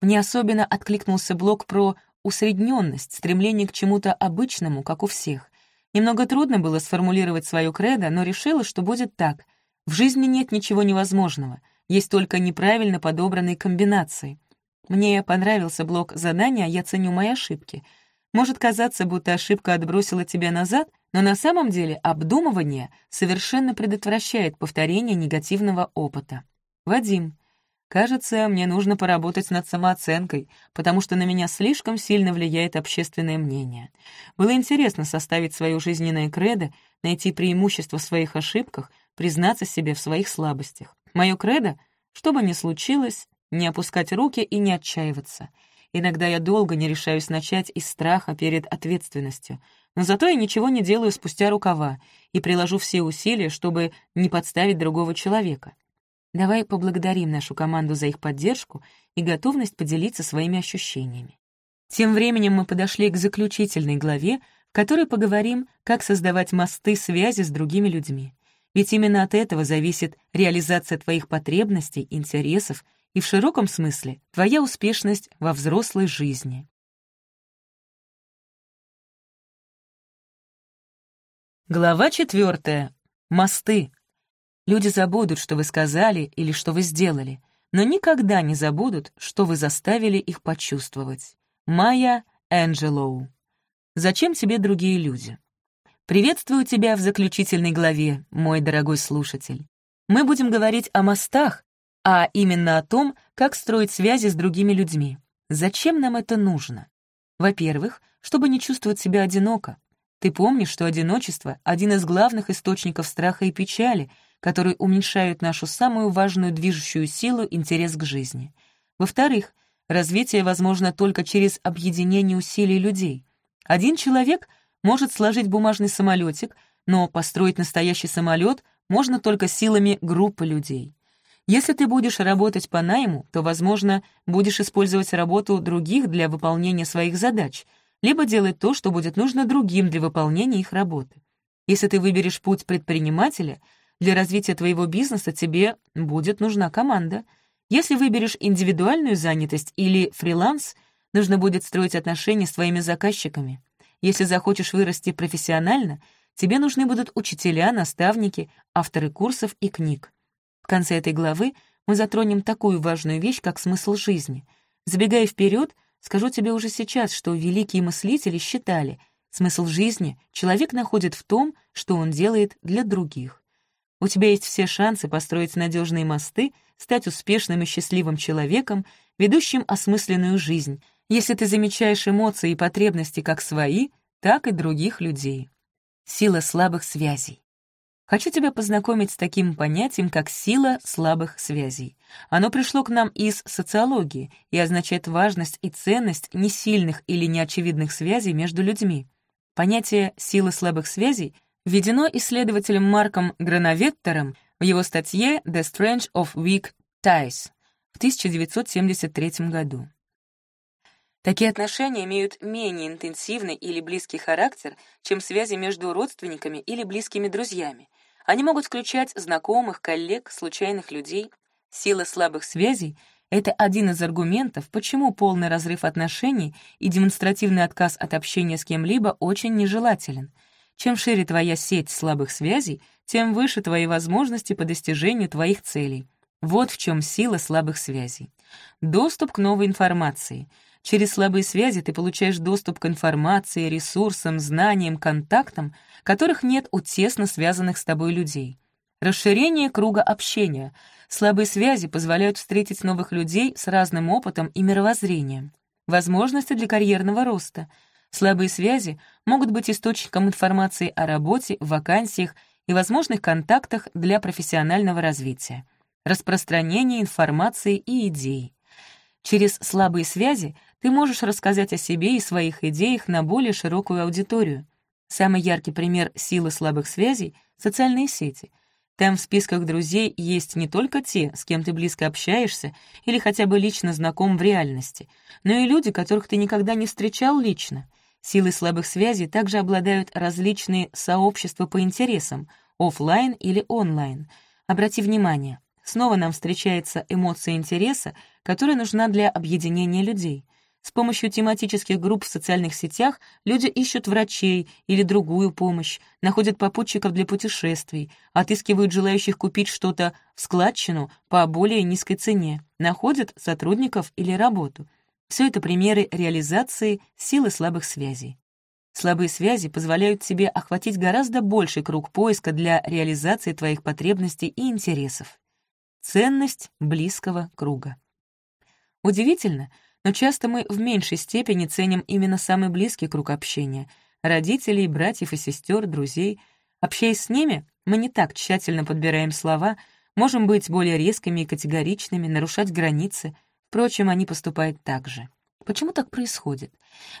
мне особенно откликнулся блок про усредненность, стремление к чему-то обычному, как у всех. Немного трудно было сформулировать свое кредо, но решила, что будет так. В жизни нет ничего невозможного, есть только неправильно подобранные комбинации. Мне понравился блок задания «Я ценю мои ошибки». Может казаться, будто ошибка отбросила тебя назад, но на самом деле обдумывание совершенно предотвращает повторение негативного опыта. Вадим. Кажется, мне нужно поработать над самооценкой, потому что на меня слишком сильно влияет общественное мнение. Было интересно составить свое жизненное кредо, найти преимущества в своих ошибках, признаться себе в своих слабостях. Мое кредо, что бы ни случилось, не опускать руки и не отчаиваться. Иногда я долго не решаюсь начать из страха перед ответственностью — но зато я ничего не делаю спустя рукава и приложу все усилия, чтобы не подставить другого человека. Давай поблагодарим нашу команду за их поддержку и готовность поделиться своими ощущениями. Тем временем мы подошли к заключительной главе, в которой поговорим, как создавать мосты связи с другими людьми. Ведь именно от этого зависит реализация твоих потребностей, интересов и, в широком смысле, твоя успешность во взрослой жизни. Глава четвертая. Мосты. Люди забудут, что вы сказали или что вы сделали, но никогда не забудут, что вы заставили их почувствовать. Майя Энджелоу. Зачем тебе другие люди? Приветствую тебя в заключительной главе, мой дорогой слушатель. Мы будем говорить о мостах, а именно о том, как строить связи с другими людьми. Зачем нам это нужно? Во-первых, чтобы не чувствовать себя одиноко. Ты помнишь, что одиночество — один из главных источников страха и печали, которые уменьшают нашу самую важную движущую силу — интерес к жизни. Во-вторых, развитие возможно только через объединение усилий людей. Один человек может сложить бумажный самолетик, но построить настоящий самолет можно только силами группы людей. Если ты будешь работать по найму, то, возможно, будешь использовать работу других для выполнения своих задач — либо делать то, что будет нужно другим для выполнения их работы. Если ты выберешь путь предпринимателя, для развития твоего бизнеса тебе будет нужна команда. Если выберешь индивидуальную занятость или фриланс, нужно будет строить отношения с твоими заказчиками. Если захочешь вырасти профессионально, тебе нужны будут учителя, наставники, авторы курсов и книг. В конце этой главы мы затронем такую важную вещь, как смысл жизни. Забегая вперед, Скажу тебе уже сейчас, что великие мыслители считали, смысл жизни человек находит в том, что он делает для других. У тебя есть все шансы построить надежные мосты, стать успешным и счастливым человеком, ведущим осмысленную жизнь, если ты замечаешь эмоции и потребности как свои, так и других людей. Сила слабых связей. Хочу тебя познакомить с таким понятием, как сила слабых связей. Оно пришло к нам из социологии и означает важность и ценность несильных или неочевидных связей между людьми. Понятие «сила слабых связей» введено исследователем Марком Грановеттером в его статье «The Strength of Weak Ties» в 1973 году. Такие отношения имеют менее интенсивный или близкий характер, чем связи между родственниками или близкими друзьями, они могут включать знакомых, коллег, случайных людей. Сила слабых связей — это один из аргументов, почему полный разрыв отношений и демонстративный отказ от общения с кем-либо очень нежелателен. Чем шире твоя сеть слабых связей, тем выше твои возможности по достижению твоих целей. Вот в чем сила слабых связей. Доступ к новой информации. Через слабые связи ты получаешь доступ к информации, ресурсам, знаниям, контактам, которых нет у тесно связанных с тобой людей. Расширение круга общения. Слабые связи позволяют встретить новых людей с разным опытом и мировоззрением. Возможности для карьерного роста. Слабые связи могут быть источником информации о работе, вакансиях и возможных контактах для профессионального развития распространение информации и идей. Через слабые связи ты можешь рассказать о себе и своих идеях на более широкую аудиторию. Самый яркий пример силы слабых связей — социальные сети. Там в списках друзей есть не только те, с кем ты близко общаешься или хотя бы лично знаком в реальности, но и люди, которых ты никогда не встречал лично. Силой слабых связей также обладают различные сообщества по интересам, офлайн или онлайн. Обрати внимание, Снова нам встречается эмоция интереса, которая нужна для объединения людей. С помощью тематических групп в социальных сетях люди ищут врачей или другую помощь, находят попутчиков для путешествий, отыскивают желающих купить что-то в складчину по более низкой цене, находят сотрудников или работу. Все это примеры реализации силы слабых связей. Слабые связи позволяют тебе охватить гораздо больший круг поиска для реализации твоих потребностей и интересов. Ценность близкого круга. Удивительно, но часто мы в меньшей степени ценим именно самый близкий круг общения — родителей, братьев и сестер, друзей. Общаясь с ними, мы не так тщательно подбираем слова, можем быть более резкими и категоричными, нарушать границы. Впрочем, они поступают так же. Почему так происходит?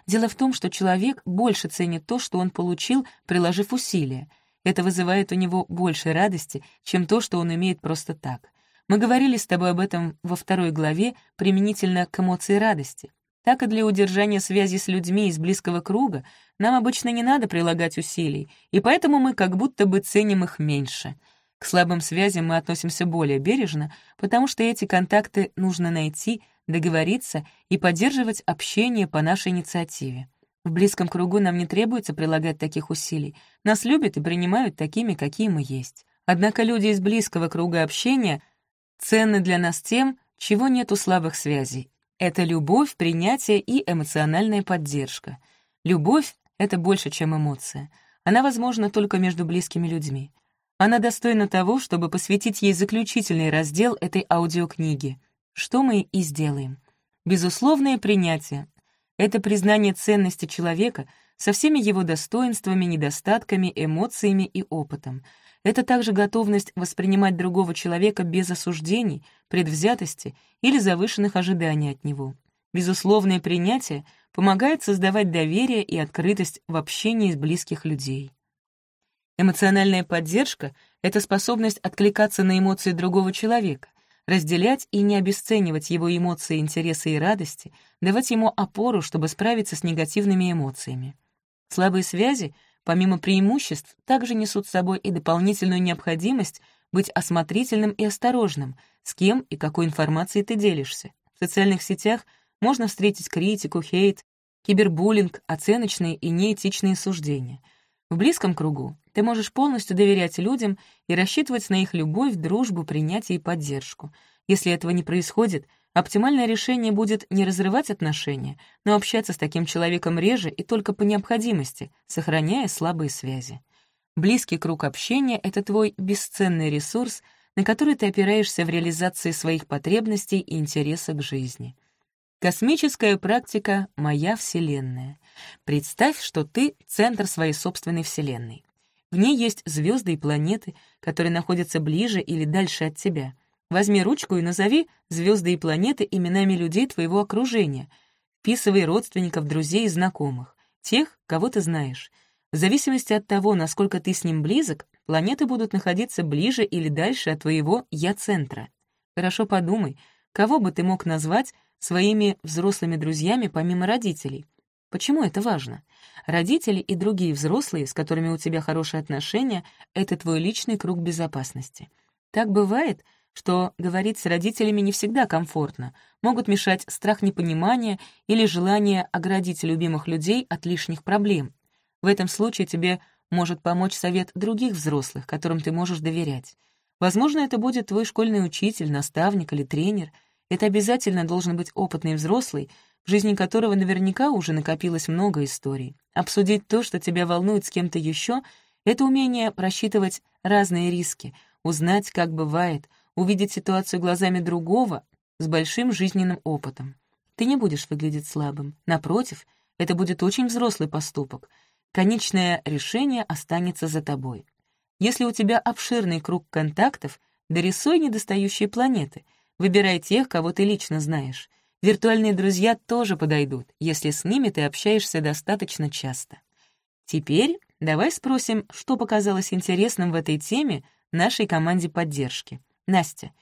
Дело в том, что человек больше ценит то, что он получил, приложив усилия. Это вызывает у него больше радости, чем то, что он имеет просто так — мы говорили с тобой об этом во второй главе применительно к эмоции радости. Так и для удержания связи с людьми из близкого круга нам обычно не надо прилагать усилий, и поэтому мы как будто бы ценим их меньше. К слабым связям мы относимся более бережно, потому что эти контакты нужно найти, договориться и поддерживать общение по нашей инициативе. В близком кругу нам не требуется прилагать таких усилий. Нас любят и принимают такими, какие мы есть. Однако люди из близкого круга общения ценны для нас тем, чего нет у слабых связей. Это любовь, принятие и эмоциональная поддержка. Любовь — это больше, чем эмоция. Она возможна только между близкими людьми. Она достойна того, чтобы посвятить ей заключительный раздел этой аудиокниги. Что мы и сделаем. Безусловное принятие — это признание ценности человека со всеми его достоинствами, недостатками, эмоциями и опытом — это также готовность воспринимать другого человека без осуждений, предвзятости или завышенных ожиданий от него. Безусловное принятие помогает создавать доверие и открытость в общении с близких людей. Эмоциональная поддержка — это способность откликаться на эмоции другого человека, разделять и не обесценивать его эмоции, интересы и радости, давать ему опору, чтобы справиться с негативными эмоциями. Слабые связи — помимо преимуществ, также несут с собой и дополнительную необходимость быть осмотрительным и осторожным, с кем и какой информацией ты делишься. В социальных сетях можно встретить критику, хейт, кибербуллинг, оценочные и неэтичные суждения. В близком кругу ты можешь полностью доверять людям и рассчитывать на их любовь, дружбу, принятие и поддержку. Если этого не происходит — Оптимальное решение будет не разрывать отношения, но общаться с таким человеком реже и только по необходимости, сохраняя слабые связи. Близкий круг общения — это твой бесценный ресурс, на который ты опираешься в реализации своих потребностей и интереса к жизни. Космическая практика — моя Вселенная. Представь, что ты — центр своей собственной Вселенной. В ней есть звезды и планеты, которые находятся ближе или дальше от тебя. Возьми ручку и назови звезды и планеты именами людей твоего окружения. Вписывай родственников, друзей и знакомых, тех, кого ты знаешь. В зависимости от того, насколько ты с ним близок, планеты будут находиться ближе или дальше от твоего «я-центра». Хорошо подумай, кого бы ты мог назвать своими взрослыми друзьями помимо родителей. Почему это важно? Родители и другие взрослые, с которыми у тебя хорошие отношения, — это твой личный круг безопасности. Так бывает — что говорить с родителями не всегда комфортно, могут мешать страх непонимания или желание оградить любимых людей от лишних проблем. В этом случае тебе может помочь совет других взрослых, которым ты можешь доверять. Возможно, это будет твой школьный учитель, наставник или тренер. Это обязательно должен быть опытный взрослый, в жизни которого наверняка уже накопилось много историй. Обсудить то, что тебя волнует с кем-то еще, это умение просчитывать разные риски, узнать, как бывает, увидеть ситуацию глазами другого с большим жизненным опытом. Ты не будешь выглядеть слабым. Напротив, это будет очень взрослый поступок. Конечное решение останется за тобой. Если у тебя обширный круг контактов, дорисуй недостающие планеты, выбирай тех, кого ты лично знаешь. Виртуальные друзья тоже подойдут, если с ними ты общаешься достаточно часто. Теперь давай спросим, что показалось интересным в этой теме нашей команде поддержки. Настя,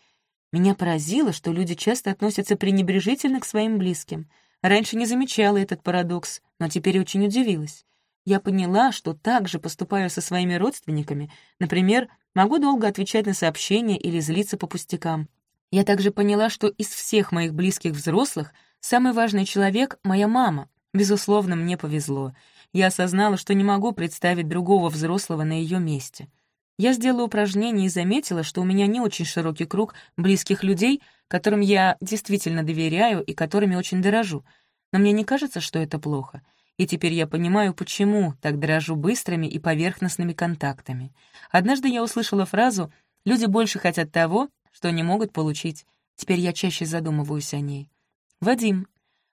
меня поразило, что люди часто относятся пренебрежительно к своим близким. Раньше не замечала этот парадокс, но теперь очень удивилась. Я поняла, что так же поступаю со своими родственниками. Например, могу долго отвечать на сообщения или злиться по пустякам. Я также поняла, что из всех моих близких взрослых самый важный человек — моя мама. Безусловно, мне повезло. Я осознала, что не могу представить другого взрослого на ее месте. Я сделала упражнение и заметила, что у меня не очень широкий круг близких людей, которым я действительно доверяю и которыми очень дорожу. Но мне не кажется, что это плохо. И теперь я понимаю, почему так дорожу быстрыми и поверхностными контактами. Однажды я услышала фразу «Люди больше хотят того, что не могут получить. Теперь я чаще задумываюсь о ней. Вадим.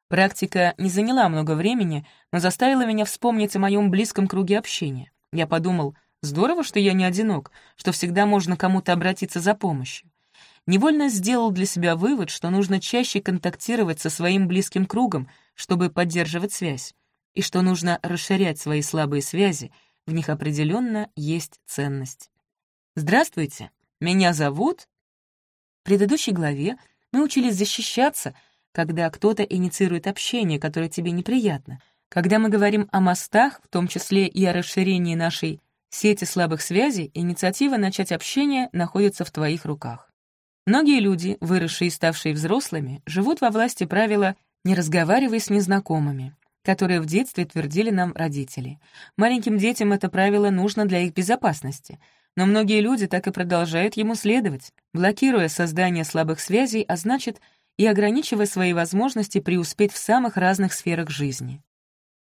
Практика не заняла много времени, но заставила меня вспомнить о моем близком круге общения. Я подумал, здорово, что я не одинок, что всегда можно кому-то обратиться за помощью. Невольно сделал для себя вывод, что нужно чаще контактировать со своим близким кругом, чтобы поддерживать связь, и что нужно расширять свои слабые связи, в них определенно есть ценность. Здравствуйте, меня зовут в предыдущей главе мы учились защищаться, когда кто-то инициирует общение, которое тебе неприятно. Когда мы говорим о мостах, в том числе и о расширении нашей сети слабых связей, инициатива начать общение находится в твоих руках. Многие люди, выросшие и ставшие взрослыми, живут во власти правила «не разговаривай с незнакомыми», которые в детстве твердили нам родители. Маленьким детям это правило нужно для их безопасности — но многие люди так и продолжают ему следовать, блокируя создание слабых связей, а значит, и ограничивая свои возможности преуспеть в самых разных сферах жизни.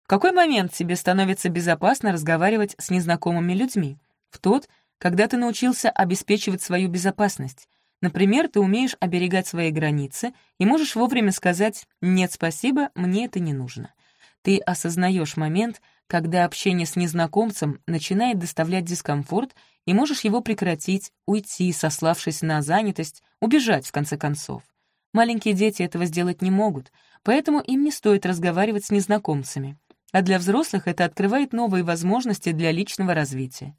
В какой момент тебе становится безопасно разговаривать с незнакомыми людьми? В тот, когда ты научился обеспечивать свою безопасность. Например, ты умеешь оберегать свои границы и можешь вовремя сказать «нет, спасибо, мне это не нужно». Ты осознаешь момент, когда общение с незнакомцем начинает доставлять дискомфорт и можешь его прекратить, уйти, сославшись на занятость, убежать, в конце концов. Маленькие дети этого сделать не могут, поэтому им не стоит разговаривать с незнакомцами. А для взрослых это открывает новые возможности для личного развития.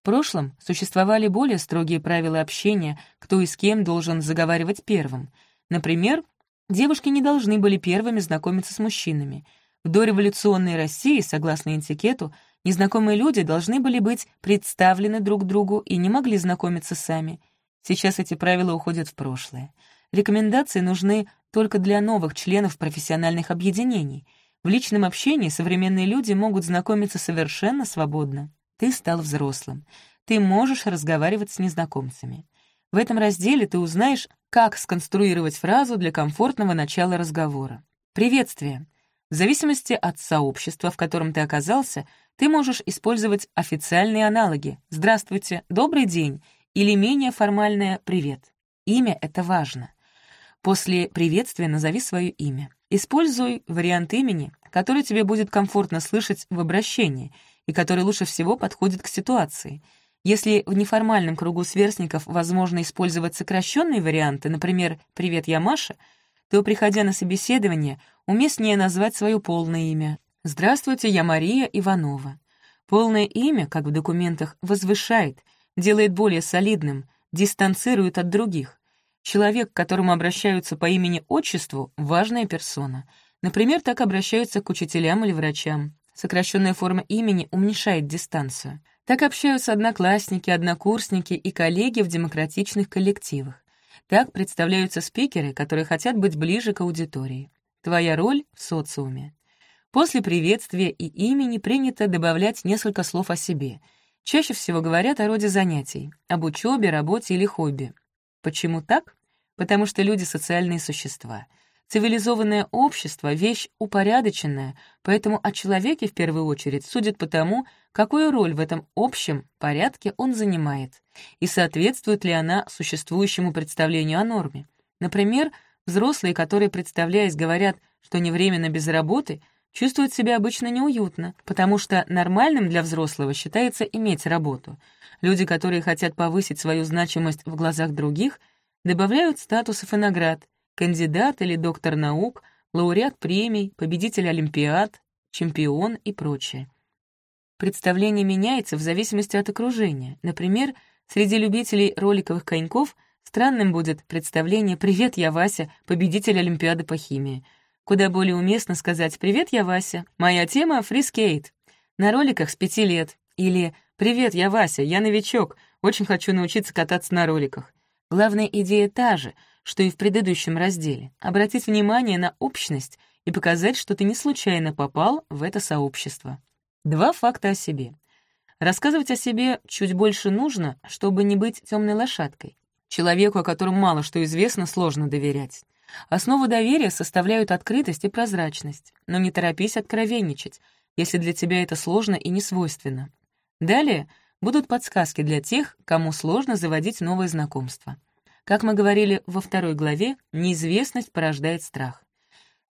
В прошлом существовали более строгие правила общения, кто и с кем должен заговаривать первым. Например, девушки не должны были первыми знакомиться с мужчинами. В дореволюционной России, согласно этикету, Незнакомые люди должны были быть представлены друг другу и не могли знакомиться сами. Сейчас эти правила уходят в прошлое. Рекомендации нужны только для новых членов профессиональных объединений. В личном общении современные люди могут знакомиться совершенно свободно. Ты стал взрослым. Ты можешь разговаривать с незнакомцами. В этом разделе ты узнаешь, как сконструировать фразу для комфортного начала разговора. Приветствие. В зависимости от сообщества, в котором ты оказался, ты можешь использовать официальные аналоги «Здравствуйте», «Добрый день» или менее формальное «Привет». Имя — это важно. После приветствия назови свое имя. Используй вариант имени, который тебе будет комфортно слышать в обращении и который лучше всего подходит к ситуации. Если в неформальном кругу сверстников возможно использовать сокращенные варианты, например, «Привет, я Маша», то, приходя на собеседование, уместнее назвать свое полное имя. «Здравствуйте, я Мария Иванова». Полное имя, как в документах, возвышает, делает более солидным, дистанцирует от других. Человек, к которому обращаются по имени-отчеству, важная персона. Например, так обращаются к учителям или врачам. Сокращенная форма имени уменьшает дистанцию. Так общаются одноклассники, однокурсники и коллеги в демократичных коллективах. Так представляются спикеры, которые хотят быть ближе к аудитории. Твоя роль в социуме. После приветствия и имени принято добавлять несколько слов о себе. Чаще всего говорят о роде занятий, об учебе, работе или хобби. Почему так? Потому что люди — социальные существа. Цивилизованное общество — вещь упорядоченная, поэтому о человеке в первую очередь судят по тому, какую роль в этом общем порядке он занимает, и соответствует ли она существующему представлению о норме. Например, взрослые, которые, представляясь, говорят, что не временно без работы, чувствуют себя обычно неуютно, потому что нормальным для взрослого считается иметь работу. Люди, которые хотят повысить свою значимость в глазах других, добавляют статусов и наград — кандидат или доктор наук, лауреат премий, победитель олимпиад, чемпион и прочее. Представление меняется в зависимости от окружения. Например, среди любителей роликовых коньков странным будет представление «Привет, я Вася, победитель Олимпиады по химии». Куда более уместно сказать «Привет, я Вася, моя тема — фрискейт». На роликах с пяти лет. Или «Привет, я Вася, я новичок, очень хочу научиться кататься на роликах». Главная идея та же, что и в предыдущем разделе — обратить внимание на общность и показать, что ты не случайно попал в это сообщество. Два факта о себе. Рассказывать о себе чуть больше нужно, чтобы не быть темной лошадкой. Человеку, о котором мало что известно, сложно доверять. Основу доверия составляют открытость и прозрачность, но не торопись откровенничать, если для тебя это сложно и не свойственно. Далее будут подсказки для тех, кому сложно заводить новые знакомства. Как мы говорили во второй главе, неизвестность порождает страх.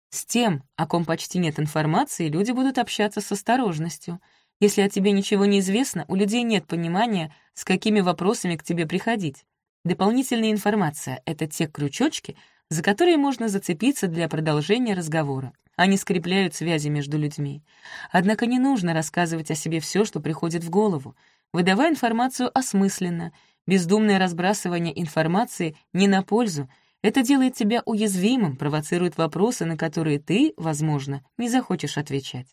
С тем, о ком почти нет информации, люди будут общаться с осторожностью. Если о тебе ничего не известно, у людей нет понимания, с какими вопросами к тебе приходить. Дополнительная информация — это те крючочки, за которые можно зацепиться для продолжения разговора. Они скрепляют связи между людьми. Однако не нужно рассказывать о себе все, что приходит в голову. Выдавай информацию осмысленно. Бездумное разбрасывание информации не на пользу — это делает тебя уязвимым, провоцирует вопросы, на которые ты, возможно, не захочешь отвечать.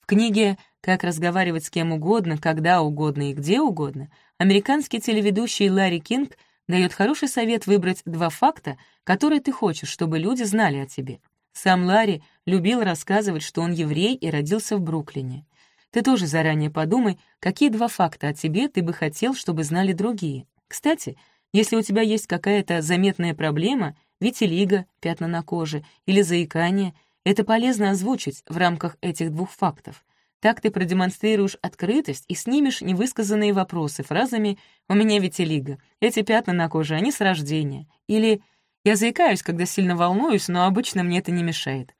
В книге «Как разговаривать с кем угодно, когда угодно и где угодно» американский телеведущий Ларри Кинг дает хороший совет выбрать два факта, которые ты хочешь, чтобы люди знали о тебе. Сам Ларри любил рассказывать, что он еврей и родился в Бруклине. Ты тоже заранее подумай, какие два факта о тебе ты бы хотел, чтобы знали другие. Кстати, если у тебя есть какая-то заметная проблема, витилиго, пятна на коже или заикание, это полезно озвучить в рамках этих двух фактов. Так ты продемонстрируешь открытость и снимешь невысказанные вопросы фразами «У меня витилиго», «Эти пятна на коже, они с рождения» или «Я заикаюсь, когда сильно волнуюсь, но обычно мне это не мешает».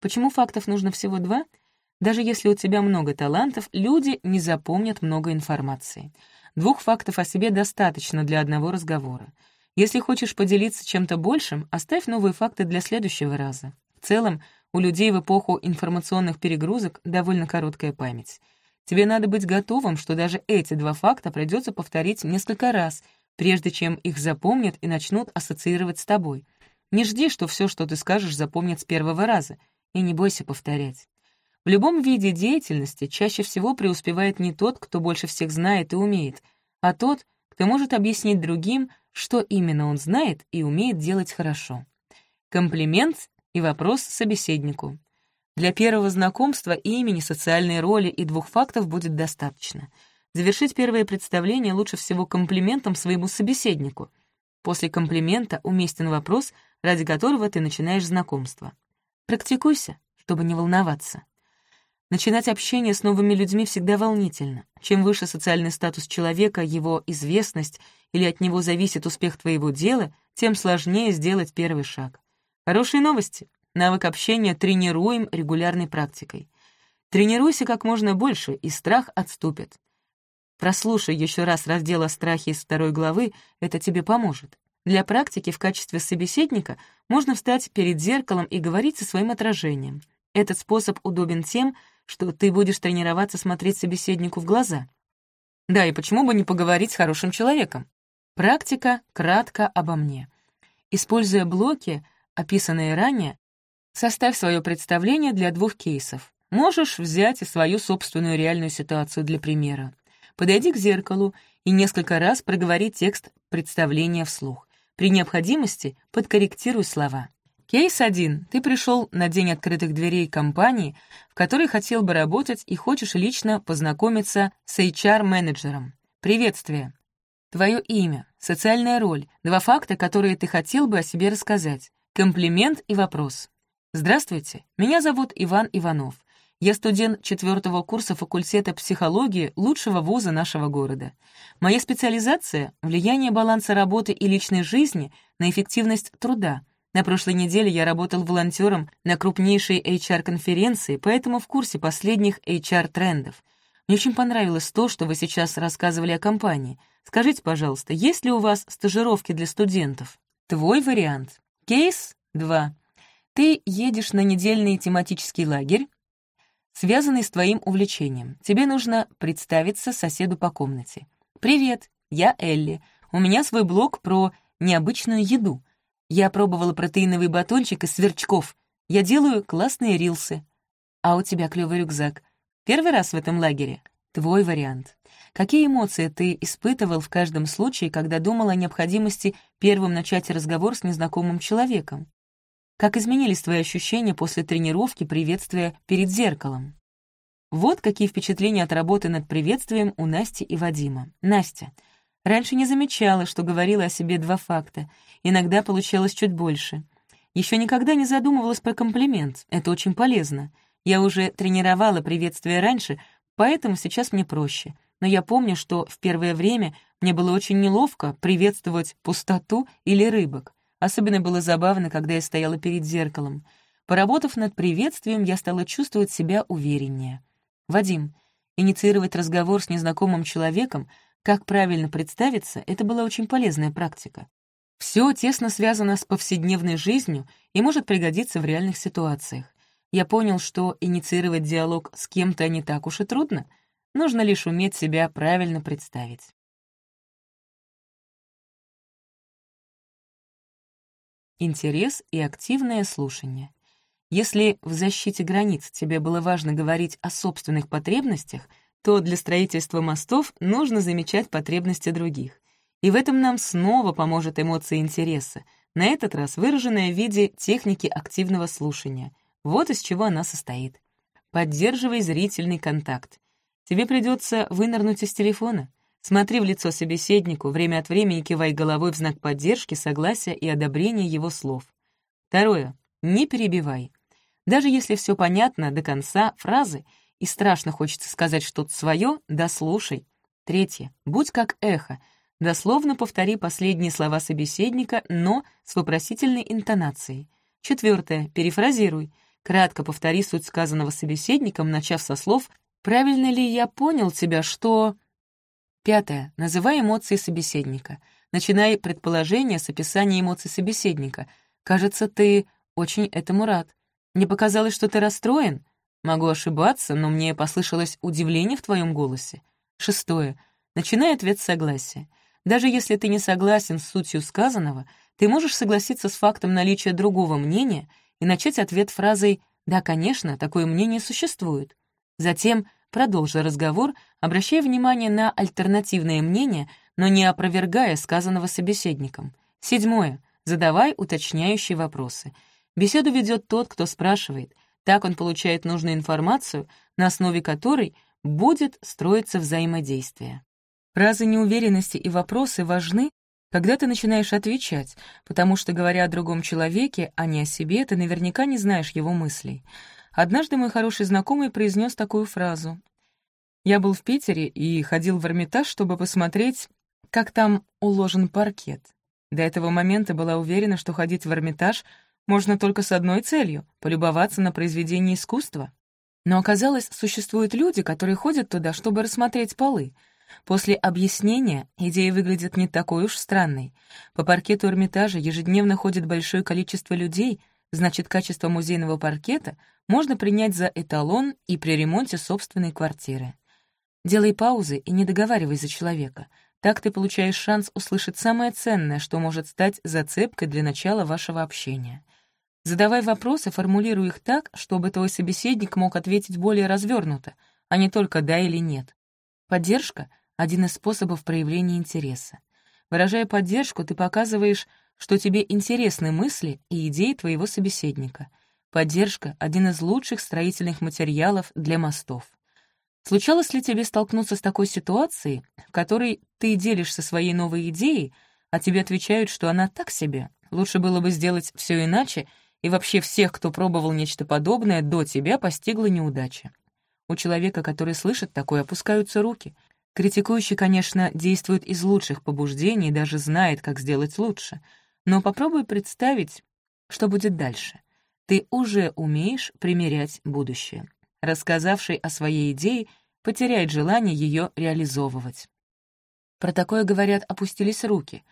Почему фактов нужно всего два? Даже если у тебя много талантов, люди не запомнят много информации. Двух фактов о себе достаточно для одного разговора. Если хочешь поделиться чем-то большим, оставь новые факты для следующего раза. В целом, у людей в эпоху информационных перегрузок довольно короткая память. Тебе надо быть готовым, что даже эти два факта придется повторить несколько раз, прежде чем их запомнят и начнут ассоциировать с тобой. Не жди, что все, что ты скажешь, запомнят с первого раза, и не бойся повторять. В любом виде деятельности чаще всего преуспевает не тот, кто больше всех знает и умеет, а тот, кто может объяснить другим, что именно он знает и умеет делать хорошо. Комплимент и вопрос собеседнику. Для первого знакомства имени, социальной роли и двух фактов будет достаточно. Завершить первое представление лучше всего комплиментом своему собеседнику. После комплимента уместен вопрос, ради которого ты начинаешь знакомство. Практикуйся, чтобы не волноваться. Начинать общение с новыми людьми всегда волнительно. Чем выше социальный статус человека, его известность или от него зависит успех твоего дела, тем сложнее сделать первый шаг. Хорошие новости. Навык общения тренируем регулярной практикой. Тренируйся как можно больше, и страх отступит. Прослушай еще раз раздел о страхе из второй главы, это тебе поможет. Для практики в качестве собеседника можно встать перед зеркалом и говорить со своим отражением. Этот способ удобен тем, что ты будешь тренироваться смотреть собеседнику в глаза. Да, и почему бы не поговорить с хорошим человеком? Практика кратко обо мне. Используя блоки, описанные ранее, составь свое представление для двух кейсов. Можешь взять и свою собственную реальную ситуацию для примера. Подойди к зеркалу и несколько раз проговори текст представления вслух. При необходимости подкорректируй слова. Кейс 1. Ты пришел на день открытых дверей компании, в которой хотел бы работать и хочешь лично познакомиться с HR-менеджером. Приветствие. Твое имя, социальная роль, два факта, которые ты хотел бы о себе рассказать, комплимент и вопрос. Здравствуйте, меня зовут Иван Иванов. Я студент четвертого курса факультета психологии лучшего вуза нашего города. Моя специализация — влияние баланса работы и личной жизни на эффективность труда. На прошлой неделе я работал волонтером на крупнейшей HR-конференции, поэтому в курсе последних HR-трендов. Мне очень понравилось то, что вы сейчас рассказывали о компании. Скажите, пожалуйста, есть ли у вас стажировки для студентов? Твой вариант. Кейс 2. Ты едешь на недельный тематический лагерь, связанный с твоим увлечением. Тебе нужно представиться соседу по комнате. «Привет, я Элли. У меня свой блог про необычную еду. Я пробовала протеиновый батончик из сверчков. Я делаю классные рилсы. А у тебя клёвый рюкзак. Первый раз в этом лагере? Твой вариант. Какие эмоции ты испытывал в каждом случае, когда думал о необходимости первым начать разговор с незнакомым человеком? Как изменились твои ощущения после тренировки приветствия перед зеркалом? Вот какие впечатления от работы над приветствием у Насти и Вадима. Настя. Раньше не замечала, что говорила о себе два факта. Иногда получалось чуть больше. Еще никогда не задумывалась про комплимент. Это очень полезно. Я уже тренировала приветствие раньше, поэтому сейчас мне проще. Но я помню, что в первое время мне было очень неловко приветствовать пустоту или рыбок. Особенно было забавно, когда я стояла перед зеркалом. Поработав над приветствием, я стала чувствовать себя увереннее. «Вадим, инициировать разговор с незнакомым человеком, как правильно представиться, это была очень полезная практика. Все тесно связано с повседневной жизнью и может пригодиться в реальных ситуациях. Я понял, что инициировать диалог с кем-то не так уж и трудно, нужно лишь уметь себя правильно представить. интерес и активное слушание. Если в защите границ тебе было важно говорить о собственных потребностях, то для строительства мостов нужно замечать потребности других. И в этом нам снова поможет эмоция интереса, на этот раз выраженная в виде техники активного слушания. Вот из чего она состоит. Поддерживай зрительный контакт. Тебе придется вынырнуть из телефона. Смотри в лицо собеседнику, время от времени кивай головой в знак поддержки, согласия и одобрения его слов. Второе. Не перебивай. Даже если все понятно до конца фразы и страшно хочется сказать что-то свое, дослушай. Третье. Будь как эхо. Дословно повтори последние слова собеседника, но с вопросительной интонацией. Четвертое. Перефразируй. Кратко повтори суть сказанного собеседником, начав со слов «Правильно ли я понял тебя, что...» Пятое. Называй эмоции собеседника. Начинай предположение с описания эмоций собеседника. Кажется, ты очень этому рад. Мне показалось, что ты расстроен. Могу ошибаться, но мне послышалось удивление в твоем голосе. Шестое. Начинай ответ с согласия. Даже если ты не согласен с сутью сказанного, ты можешь согласиться с фактом наличия другого мнения и начать ответ фразой «Да, конечно, такое мнение существует». Затем Продолжи разговор, обращая внимание на альтернативное мнение, но не опровергая сказанного собеседником. Седьмое. Задавай уточняющие вопросы. Беседу ведет тот, кто спрашивает. Так он получает нужную информацию, на основе которой будет строиться взаимодействие. Фразы неуверенности и вопросы важны, когда ты начинаешь отвечать, потому что, говоря о другом человеке, а не о себе, ты наверняка не знаешь его мыслей. Однажды мой хороший знакомый произнес такую фразу. Я был в Питере и ходил в Эрмитаж, чтобы посмотреть, как там уложен паркет. До этого момента была уверена, что ходить в Эрмитаж можно только с одной целью — полюбоваться на произведение искусства. Но оказалось, существуют люди, которые ходят туда, чтобы рассмотреть полы. После объяснения идея выглядит не такой уж странной. По паркету Эрмитажа ежедневно ходит большое количество людей, значит, качество музейного паркета можно принять за эталон и при ремонте собственной квартиры. Делай паузы и не договаривай за человека. Так ты получаешь шанс услышать самое ценное, что может стать зацепкой для начала вашего общения. Задавай вопросы, формулируй их так, чтобы твой собеседник мог ответить более развернуто, а не только «да» или «нет». Поддержка — один из способов проявления интереса. Выражая поддержку, ты показываешь, что тебе интересны мысли и идеи твоего собеседника. Поддержка — один из лучших строительных материалов для мостов. Случалось ли тебе столкнуться с такой ситуацией, в которой ты делишься своей новой идеей, а тебе отвечают, что она так себе, лучше было бы сделать все иначе, и вообще всех, кто пробовал нечто подобное, до тебя постигла неудача. У человека, который слышит такое, опускаются руки. Критикующий, конечно, действует из лучших побуждений и даже знает, как сделать лучше. Но попробуй представить, что будет дальше. Ты уже умеешь примерять будущее рассказавший о своей идее, потеряет желание ее реализовывать. Про такое, говорят, опустились руки.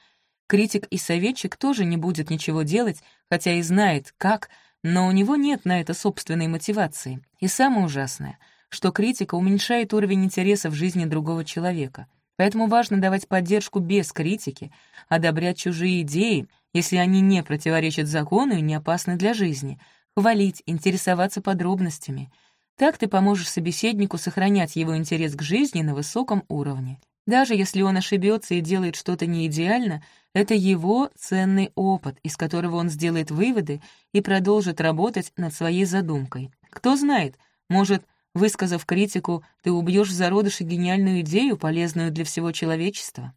Критик и советчик тоже не будет ничего делать, хотя и знает, как, но у него нет на это собственной мотивации. И самое ужасное, что критика уменьшает уровень интереса в жизни другого человека. Поэтому важно давать поддержку без критики, одобрять чужие идеи, если они не противоречат закону и не опасны для жизни, хвалить, интересоваться подробностями — так ты поможешь собеседнику сохранять его интерес к жизни на высоком уровне. Даже если он ошибется и делает что-то не идеально, это его ценный опыт, из которого он сделает выводы и продолжит работать над своей задумкой. Кто знает, может, высказав критику, ты убьешь в зародыше гениальную идею, полезную для всего человечества.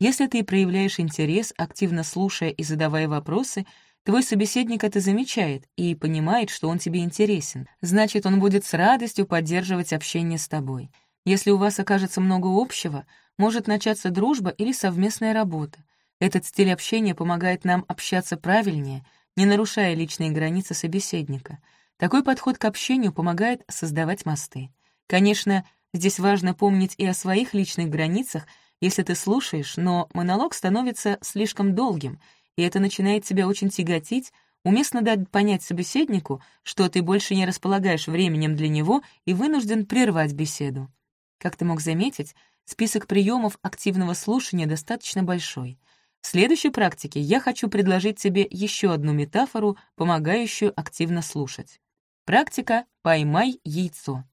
Если ты проявляешь интерес, активно слушая и задавая вопросы — Твой собеседник это замечает и понимает, что он тебе интересен. Значит, он будет с радостью поддерживать общение с тобой. Если у вас окажется много общего, может начаться дружба или совместная работа. Этот стиль общения помогает нам общаться правильнее, не нарушая личные границы собеседника. Такой подход к общению помогает создавать мосты. Конечно, здесь важно помнить и о своих личных границах, если ты слушаешь, но монолог становится слишком долгим — и это начинает тебя очень тяготить, уместно дать понять собеседнику, что ты больше не располагаешь временем для него и вынужден прервать беседу. Как ты мог заметить, список приемов активного слушания достаточно большой. В следующей практике я хочу предложить тебе еще одну метафору, помогающую активно слушать. Практика «поймай яйцо».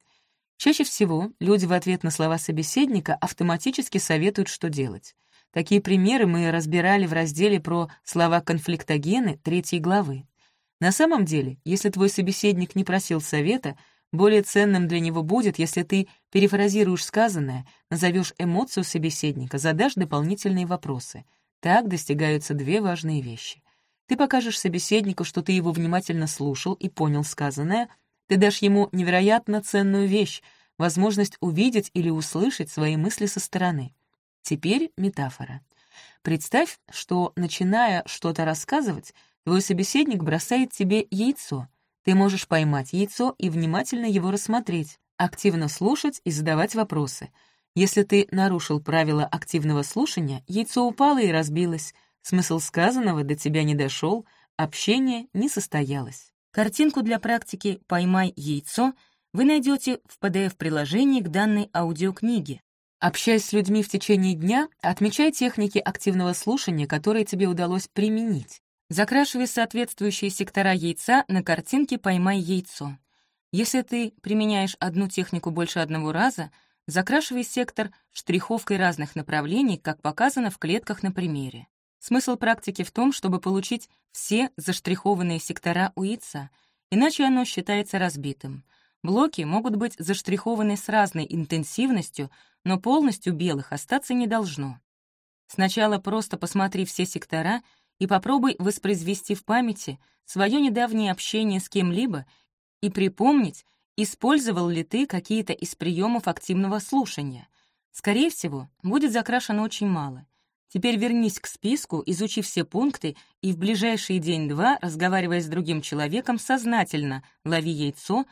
Чаще всего люди в ответ на слова собеседника автоматически советуют, что делать. Такие примеры мы разбирали в разделе про слова-конфликтогены третьей главы. На самом деле, если твой собеседник не просил совета, более ценным для него будет, если ты перефразируешь сказанное, назовешь эмоцию собеседника, задашь дополнительные вопросы. Так достигаются две важные вещи. Ты покажешь собеседнику, что ты его внимательно слушал и понял сказанное, ты дашь ему невероятно ценную вещь, возможность увидеть или услышать свои мысли со стороны. Теперь метафора. Представь, что, начиная что-то рассказывать, твой собеседник бросает тебе яйцо. Ты можешь поймать яйцо и внимательно его рассмотреть, активно слушать и задавать вопросы. Если ты нарушил правила активного слушания, яйцо упало и разбилось, смысл сказанного до тебя не дошел, общение не состоялось. Картинку для практики «Поймай яйцо» вы найдете в PDF-приложении к данной аудиокниге. Общаясь с людьми в течение дня, отмечай техники активного слушания, которые тебе удалось применить. Закрашивай соответствующие сектора яйца на картинке «Поймай яйцо». Если ты применяешь одну технику больше одного раза, закрашивай сектор штриховкой разных направлений, как показано в клетках на примере. Смысл практики в том, чтобы получить все заштрихованные сектора у яйца, иначе оно считается разбитым. Блоки могут быть заштрихованы с разной интенсивностью, но полностью белых остаться не должно. Сначала просто посмотри все сектора и попробуй воспроизвести в памяти свое недавнее общение с кем-либо и припомнить, использовал ли ты какие-то из приемов активного слушания. Скорее всего, будет закрашено очень мало. Теперь вернись к списку, изучи все пункты и в ближайший день-два, разговаривая с другим человеком, сознательно лови яйцо,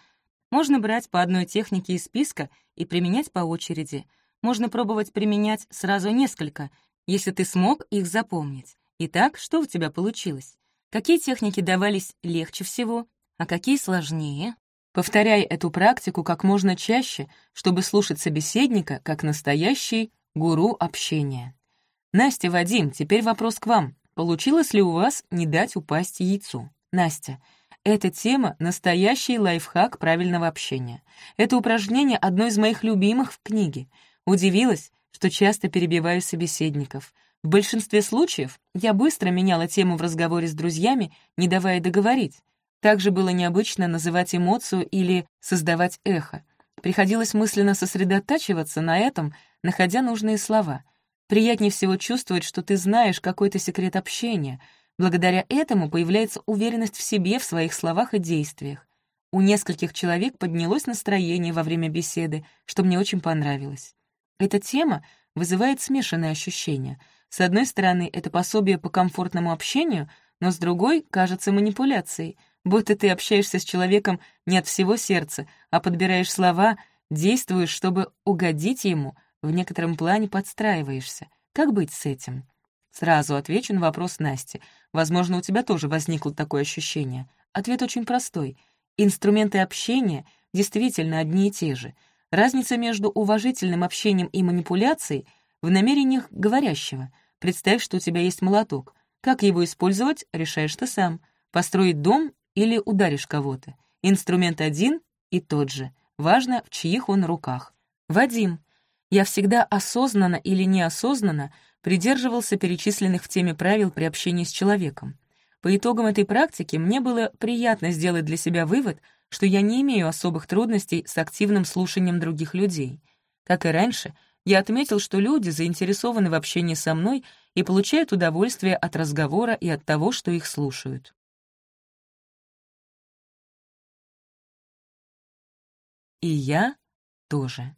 можно брать по одной технике из списка и применять по очереди — можно пробовать применять сразу несколько, если ты смог их запомнить. Итак, что у тебя получилось? Какие техники давались легче всего, а какие сложнее? Повторяй эту практику как можно чаще, чтобы слушать собеседника как настоящий гуру общения. Настя, Вадим, теперь вопрос к вам. Получилось ли у вас не дать упасть яйцу? Настя, эта тема — настоящий лайфхак правильного общения. Это упражнение — одно из моих любимых в книге. Удивилась, что часто перебиваю собеседников. В большинстве случаев я быстро меняла тему в разговоре с друзьями, не давая договорить. Также было необычно называть эмоцию или создавать эхо. Приходилось мысленно сосредотачиваться на этом, находя нужные слова. Приятнее всего чувствовать, что ты знаешь какой-то секрет общения. Благодаря этому появляется уверенность в себе, в своих словах и действиях. У нескольких человек поднялось настроение во время беседы, что мне очень понравилось. Эта тема вызывает смешанные ощущения. С одной стороны, это пособие по комфортному общению, но с другой — кажется манипуляцией — будто ты общаешься с человеком не от всего сердца, а подбираешь слова, действуешь, чтобы угодить ему, в некотором плане подстраиваешься. Как быть с этим? Сразу отвечу на вопрос Насти. Возможно, у тебя тоже возникло такое ощущение. Ответ очень простой. Инструменты общения действительно одни и те же. Разница между уважительным общением и манипуляцией в намерениях говорящего. Представь, что у тебя есть молоток. Как его использовать, решаешь ты сам. Построить дом или ударишь кого-то. Инструмент один и тот же. Важно, в чьих он руках. Вадим. Я всегда осознанно или неосознанно придерживался перечисленных в теме правил при общении с человеком. По итогам этой практики мне было приятно сделать для себя вывод, что я не имею особых трудностей с активным слушанием других людей. Как и раньше, я отметил, что люди заинтересованы в общении со мной и получают удовольствие от разговора и от того, что их слушают. И я тоже.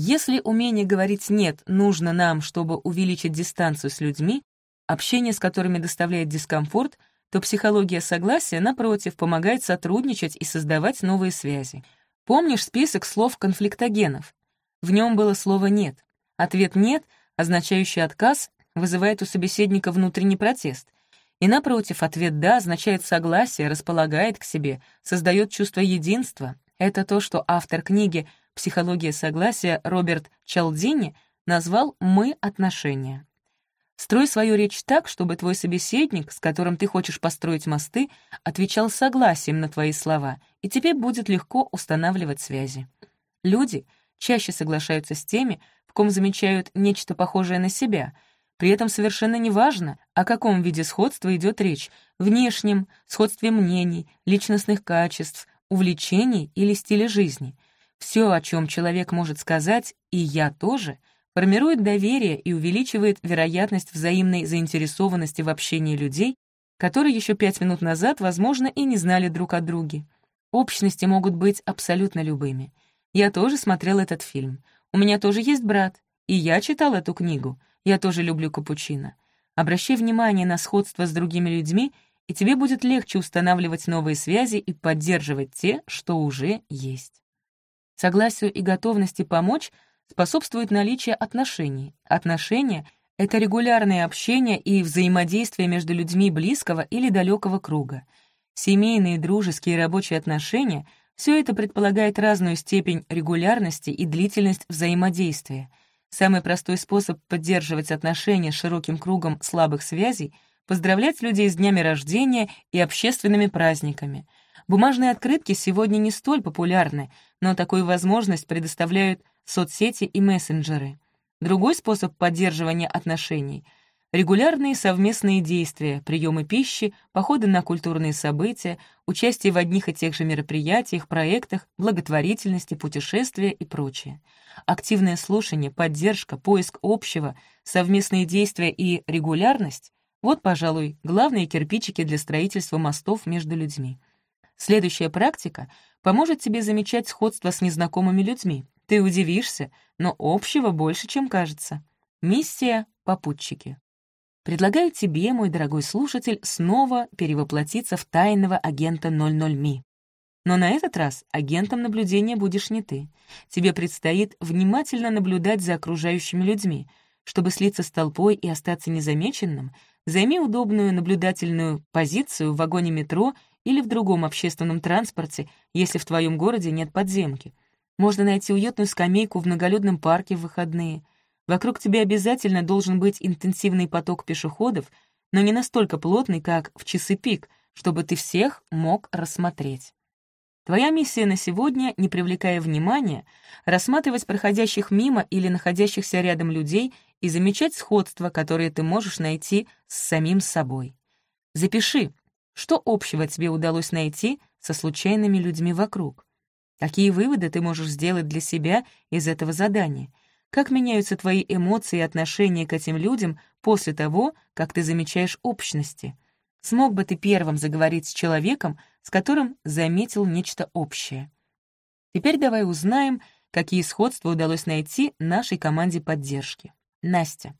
Если умение говорить «нет» нужно нам, чтобы увеличить дистанцию с людьми, общение с которыми доставляет дискомфорт, то психология согласия, напротив, помогает сотрудничать и создавать новые связи. Помнишь список слов конфликтогенов? В нем было слово «нет». Ответ «нет», означающий отказ, вызывает у собеседника внутренний протест. И напротив, ответ «да» означает согласие, располагает к себе, создает чувство единства, это то, что автор книги «Психология согласия» Роберт Чалдини назвал «мы отношения». Строй свою речь так, чтобы твой собеседник, с которым ты хочешь построить мосты, отвечал согласием на твои слова, и тебе будет легко устанавливать связи. Люди чаще соглашаются с теми, в ком замечают нечто похожее на себя. При этом совершенно неважно, о каком виде сходства идет речь — внешнем, сходстве мнений, личностных качеств, увлечений или стиля жизни. Все, о чем человек может сказать, и я тоже, формирует доверие и увеличивает вероятность взаимной заинтересованности в общении людей, которые еще пять минут назад, возможно, и не знали друг о друге. Общности могут быть абсолютно любыми. Я тоже смотрел этот фильм. У меня тоже есть брат, и я читал эту книгу. Я тоже люблю капучино. Обращай внимание на сходство с другими людьми — и тебе будет легче устанавливать новые связи и поддерживать те, что уже есть. Согласию и готовности помочь способствует наличие отношений. Отношения — это регулярное общение и взаимодействие между людьми близкого или далекого круга. Семейные, дружеские и рабочие отношения — все это предполагает разную степень регулярности и длительность взаимодействия. Самый простой способ поддерживать отношения с широким кругом слабых связей — поздравлять людей с днями рождения и общественными праздниками. Бумажные открытки сегодня не столь популярны, но такую возможность предоставляют соцсети и мессенджеры. Другой способ поддерживания отношений — регулярные совместные действия, приемы пищи, походы на культурные события, участие в одних и тех же мероприятиях, проектах, благотворительности, путешествия и прочее. Активное слушание, поддержка, поиск общего, совместные действия и регулярность вот, пожалуй, главные кирпичики для строительства мостов между людьми. Следующая практика поможет тебе замечать сходство с незнакомыми людьми. Ты удивишься, но общего больше, чем кажется. Миссия «Попутчики». Предлагаю тебе, мой дорогой слушатель, снова перевоплотиться в тайного агента 00Ми. Но на этот раз агентом наблюдения будешь не ты. Тебе предстоит внимательно наблюдать за окружающими людьми. Чтобы слиться с толпой и остаться незамеченным, Займи удобную наблюдательную позицию в вагоне метро или в другом общественном транспорте, если в твоем городе нет подземки. Можно найти уютную скамейку в многолюдном парке в выходные. Вокруг тебя обязательно должен быть интенсивный поток пешеходов, но не настолько плотный, как в часы пик, чтобы ты всех мог рассмотреть. Твоя миссия на сегодня, не привлекая внимания, рассматривать проходящих мимо или находящихся рядом людей и замечать сходства, которые ты можешь найти с самим собой. Запиши, что общего тебе удалось найти со случайными людьми вокруг. Какие выводы ты можешь сделать для себя из этого задания? Как меняются твои эмоции и отношения к этим людям после того, как ты замечаешь общности? Смог бы ты первым заговорить с человеком, с которым заметил нечто общее? Теперь давай узнаем, какие сходства удалось найти нашей команде поддержки. Настя.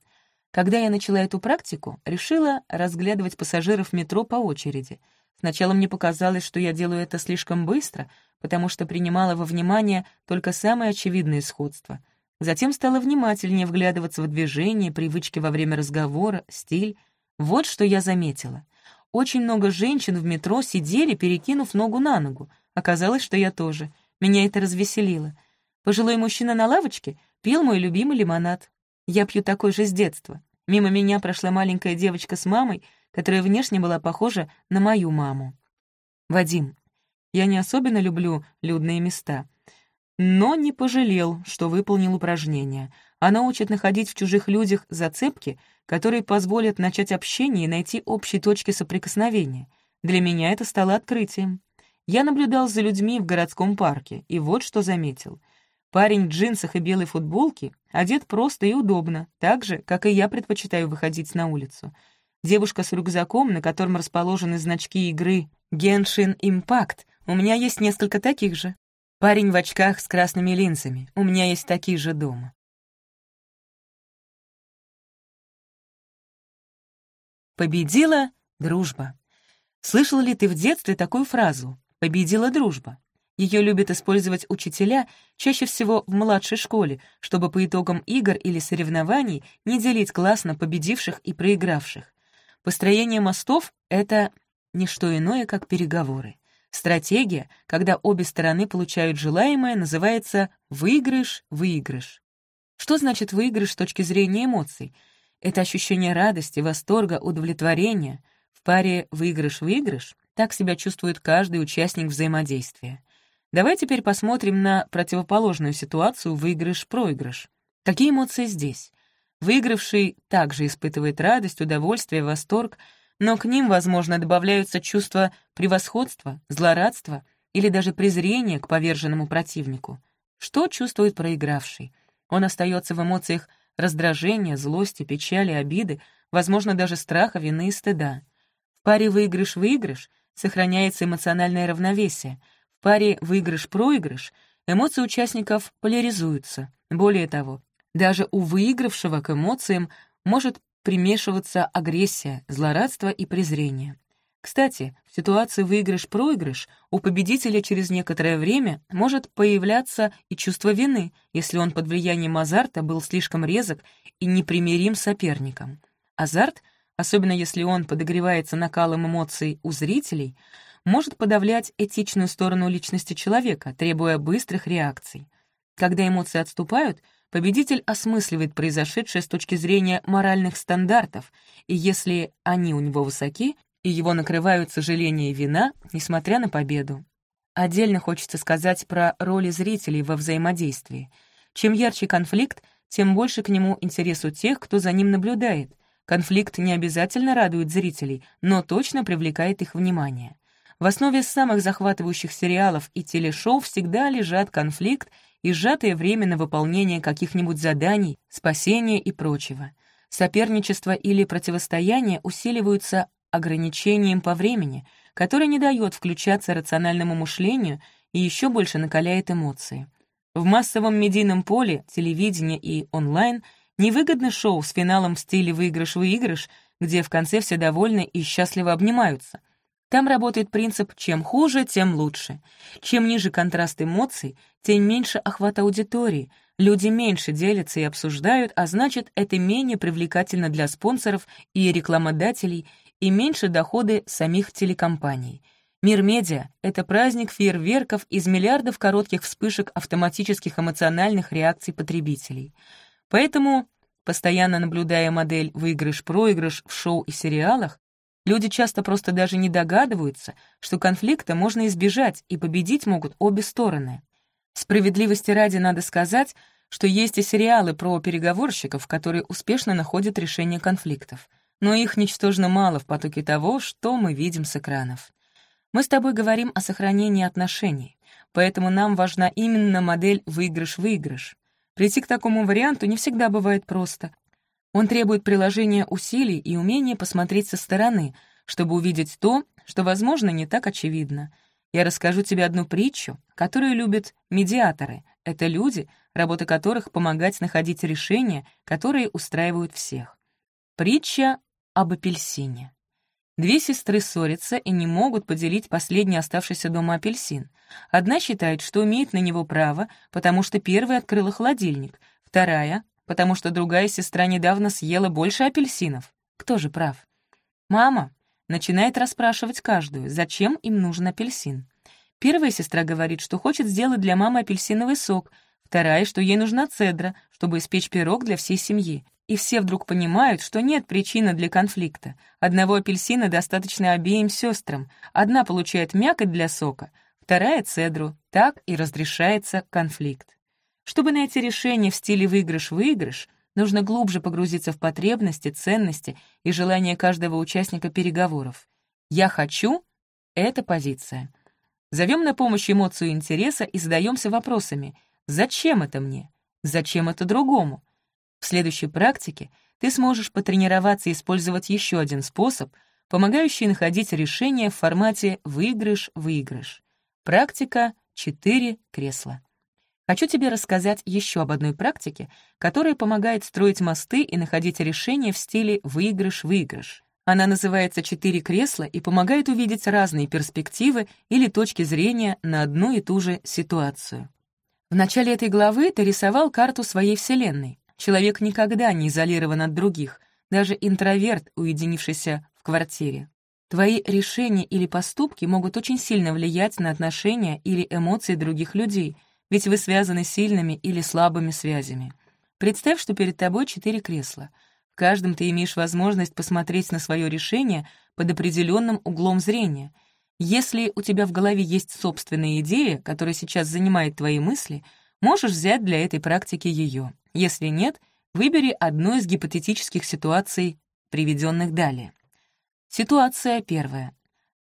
Когда я начала эту практику, решила разглядывать пассажиров метро по очереди. Сначала мне показалось, что я делаю это слишком быстро, потому что принимала во внимание только самые очевидные сходства. Затем стала внимательнее вглядываться в движение, привычки во время разговора, стиль. Вот что я заметила. Очень много женщин в метро сидели, перекинув ногу на ногу. Оказалось, что я тоже. Меня это развеселило. Пожилой мужчина на лавочке пил мой любимый лимонад. Я пью такой же с детства. Мимо меня прошла маленькая девочка с мамой, которая внешне была похожа на мою маму. Вадим, я не особенно люблю людные места, но не пожалел, что выполнил упражнение. Оно учит находить в чужих людях зацепки, которые позволят начать общение и найти общие точки соприкосновения. Для меня это стало открытием. Я наблюдал за людьми в городском парке, и вот что заметил. Парень в джинсах и белой футболке одет просто и удобно, так же, как и я предпочитаю выходить на улицу. Девушка с рюкзаком, на котором расположены значки игры Genshin Impact, у меня есть несколько таких же. Парень в очках с красными линзами, у меня есть такие же дома. Победила дружба. Слышал ли ты в детстве такую фразу «победила дружба»? Ее любят использовать учителя, чаще всего в младшей школе, чтобы по итогам игр или соревнований не делить класс на победивших и проигравших. Построение мостов — это не что иное, как переговоры. Стратегия, когда обе стороны получают желаемое, называется «выигрыш-выигрыш». Что значит выигрыш с точки зрения эмоций? Это ощущение радости, восторга, удовлетворения. В паре «выигрыш-выигрыш» так себя чувствует каждый участник взаимодействия. Давай теперь посмотрим на противоположную ситуацию выигрыш-проигрыш. Какие эмоции здесь? Выигравший также испытывает радость, удовольствие, восторг, но к ним, возможно, добавляются чувства превосходства, злорадства или даже презрения к поверженному противнику. Что чувствует проигравший? Он остается в эмоциях раздражения, злости, печали, обиды, возможно, даже страха, вины и стыда. В паре выигрыш-выигрыш сохраняется эмоциональное равновесие — в паре выигрыш-проигрыш эмоции участников поляризуются. Более того, даже у выигравшего к эмоциям может примешиваться агрессия, злорадство и презрение. Кстати, в ситуации выигрыш-проигрыш у победителя через некоторое время может появляться и чувство вины, если он под влиянием азарта был слишком резок и непримирим соперником. Азарт, особенно если он подогревается накалом эмоций у зрителей, может подавлять этичную сторону личности человека, требуя быстрых реакций. Когда эмоции отступают, победитель осмысливает произошедшее с точки зрения моральных стандартов, и если они у него высоки, и его накрывают сожаление и вина, несмотря на победу. Отдельно хочется сказать про роли зрителей во взаимодействии. Чем ярче конфликт, тем больше к нему интерес у тех, кто за ним наблюдает. Конфликт не обязательно радует зрителей, но точно привлекает их внимание. В основе самых захватывающих сериалов и телешоу всегда лежат конфликт и сжатое время на выполнение каких-нибудь заданий, спасения и прочего. Соперничество или противостояние усиливаются ограничением по времени, которое не дает включаться рациональному мышлению и еще больше накаляет эмоции. В массовом медийном поле, телевидении и онлайн невыгодно шоу с финалом в стиле «выигрыш-выигрыш», где в конце все довольны и счастливо обнимаются. Там работает принцип «чем хуже, тем лучше». Чем ниже контраст эмоций, тем меньше охват аудитории, люди меньше делятся и обсуждают, а значит, это менее привлекательно для спонсоров и рекламодателей и меньше доходы самих телекомпаний. Мир медиа — это праздник фейерверков из миллиардов коротких вспышек автоматических эмоциональных реакций потребителей. Поэтому, постоянно наблюдая модель «выигрыш-проигрыш» в шоу и сериалах, Люди часто просто даже не догадываются, что конфликта можно избежать и победить могут обе стороны. Справедливости ради надо сказать, что есть и сериалы про переговорщиков, которые успешно находят решение конфликтов. Но их ничтожно мало в потоке того, что мы видим с экранов. Мы с тобой говорим о сохранении отношений, поэтому нам важна именно модель «выигрыш-выигрыш». Прийти к такому варианту не всегда бывает просто. Он требует приложения усилий и умения посмотреть со стороны, чтобы увидеть то, что, возможно, не так очевидно. Я расскажу тебе одну притчу, которую любят медиаторы. Это люди, работа которых — помогать находить решения, которые устраивают всех. Притча об апельсине. Две сестры ссорятся и не могут поделить последний оставшийся дома апельсин. Одна считает, что имеет на него право, потому что первая открыла холодильник, вторая — потому что другая сестра недавно съела больше апельсинов. Кто же прав? Мама начинает расспрашивать каждую, зачем им нужен апельсин. Первая сестра говорит, что хочет сделать для мамы апельсиновый сок, вторая, что ей нужна цедра, чтобы испечь пирог для всей семьи и все вдруг понимают, что нет причины для конфликта. Одного апельсина достаточно обеим сестрам. Одна получает мякоть для сока, вторая — цедру. Так и разрешается конфликт. Чтобы найти решение в стиле «выигрыш-выигрыш», нужно глубже погрузиться в потребности, ценности и желания каждого участника переговоров. «Я хочу» — это позиция. Зовем на помощь эмоцию интереса и задаемся вопросами «Зачем это мне? Зачем это другому? В следующей практике ты сможешь потренироваться и использовать еще один способ, помогающий находить решение в формате «выигрыш-выигрыш». Практика «четыре кресла». Хочу тебе рассказать еще об одной практике, которая помогает строить мосты и находить решения в стиле «выигрыш-выигрыш». Она называется «Четыре кресла» и помогает увидеть разные перспективы или точки зрения на одну и ту же ситуацию. В начале этой главы ты рисовал карту своей Вселенной. Человек никогда не изолирован от других, даже интроверт, уединившийся в квартире. Твои решения или поступки могут очень сильно влиять на отношения или эмоции других людей, ведь вы связаны сильными или слабыми связями. Представь, что перед тобой четыре кресла. В каждом ты имеешь возможность посмотреть на свое решение под определенным углом зрения. Если у тебя в голове есть собственная идея, которая сейчас занимает твои мысли, можешь взять для этой практики ее. Если нет, выбери одну из гипотетических ситуаций, приведенных далее. Ситуация первая.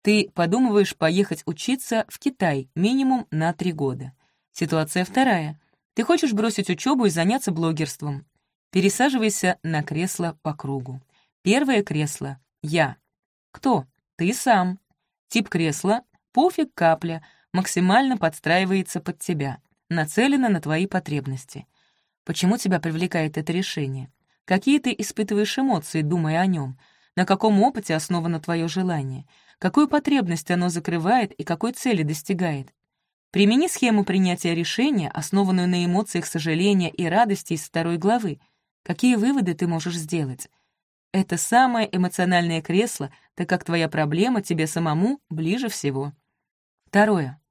Ты подумываешь поехать учиться в Китай минимум на три года. Ситуация вторая. Ты хочешь бросить учебу и заняться блогерством. Пересаживайся на кресло по кругу. Первое кресло — я. Кто? Ты сам. Тип кресла — пуфик капля, максимально подстраивается под тебя, нацелено на твои потребности. Почему тебя привлекает это решение? Какие ты испытываешь эмоции, думая о нем? На каком опыте основано твое желание? Какую потребность оно закрывает и какой цели достигает? Примени схему принятия решения, основанную на эмоциях сожаления и радости из второй главы. Какие выводы ты можешь сделать? Это самое эмоциональное кресло, так как твоя проблема тебе самому ближе всего. Второе.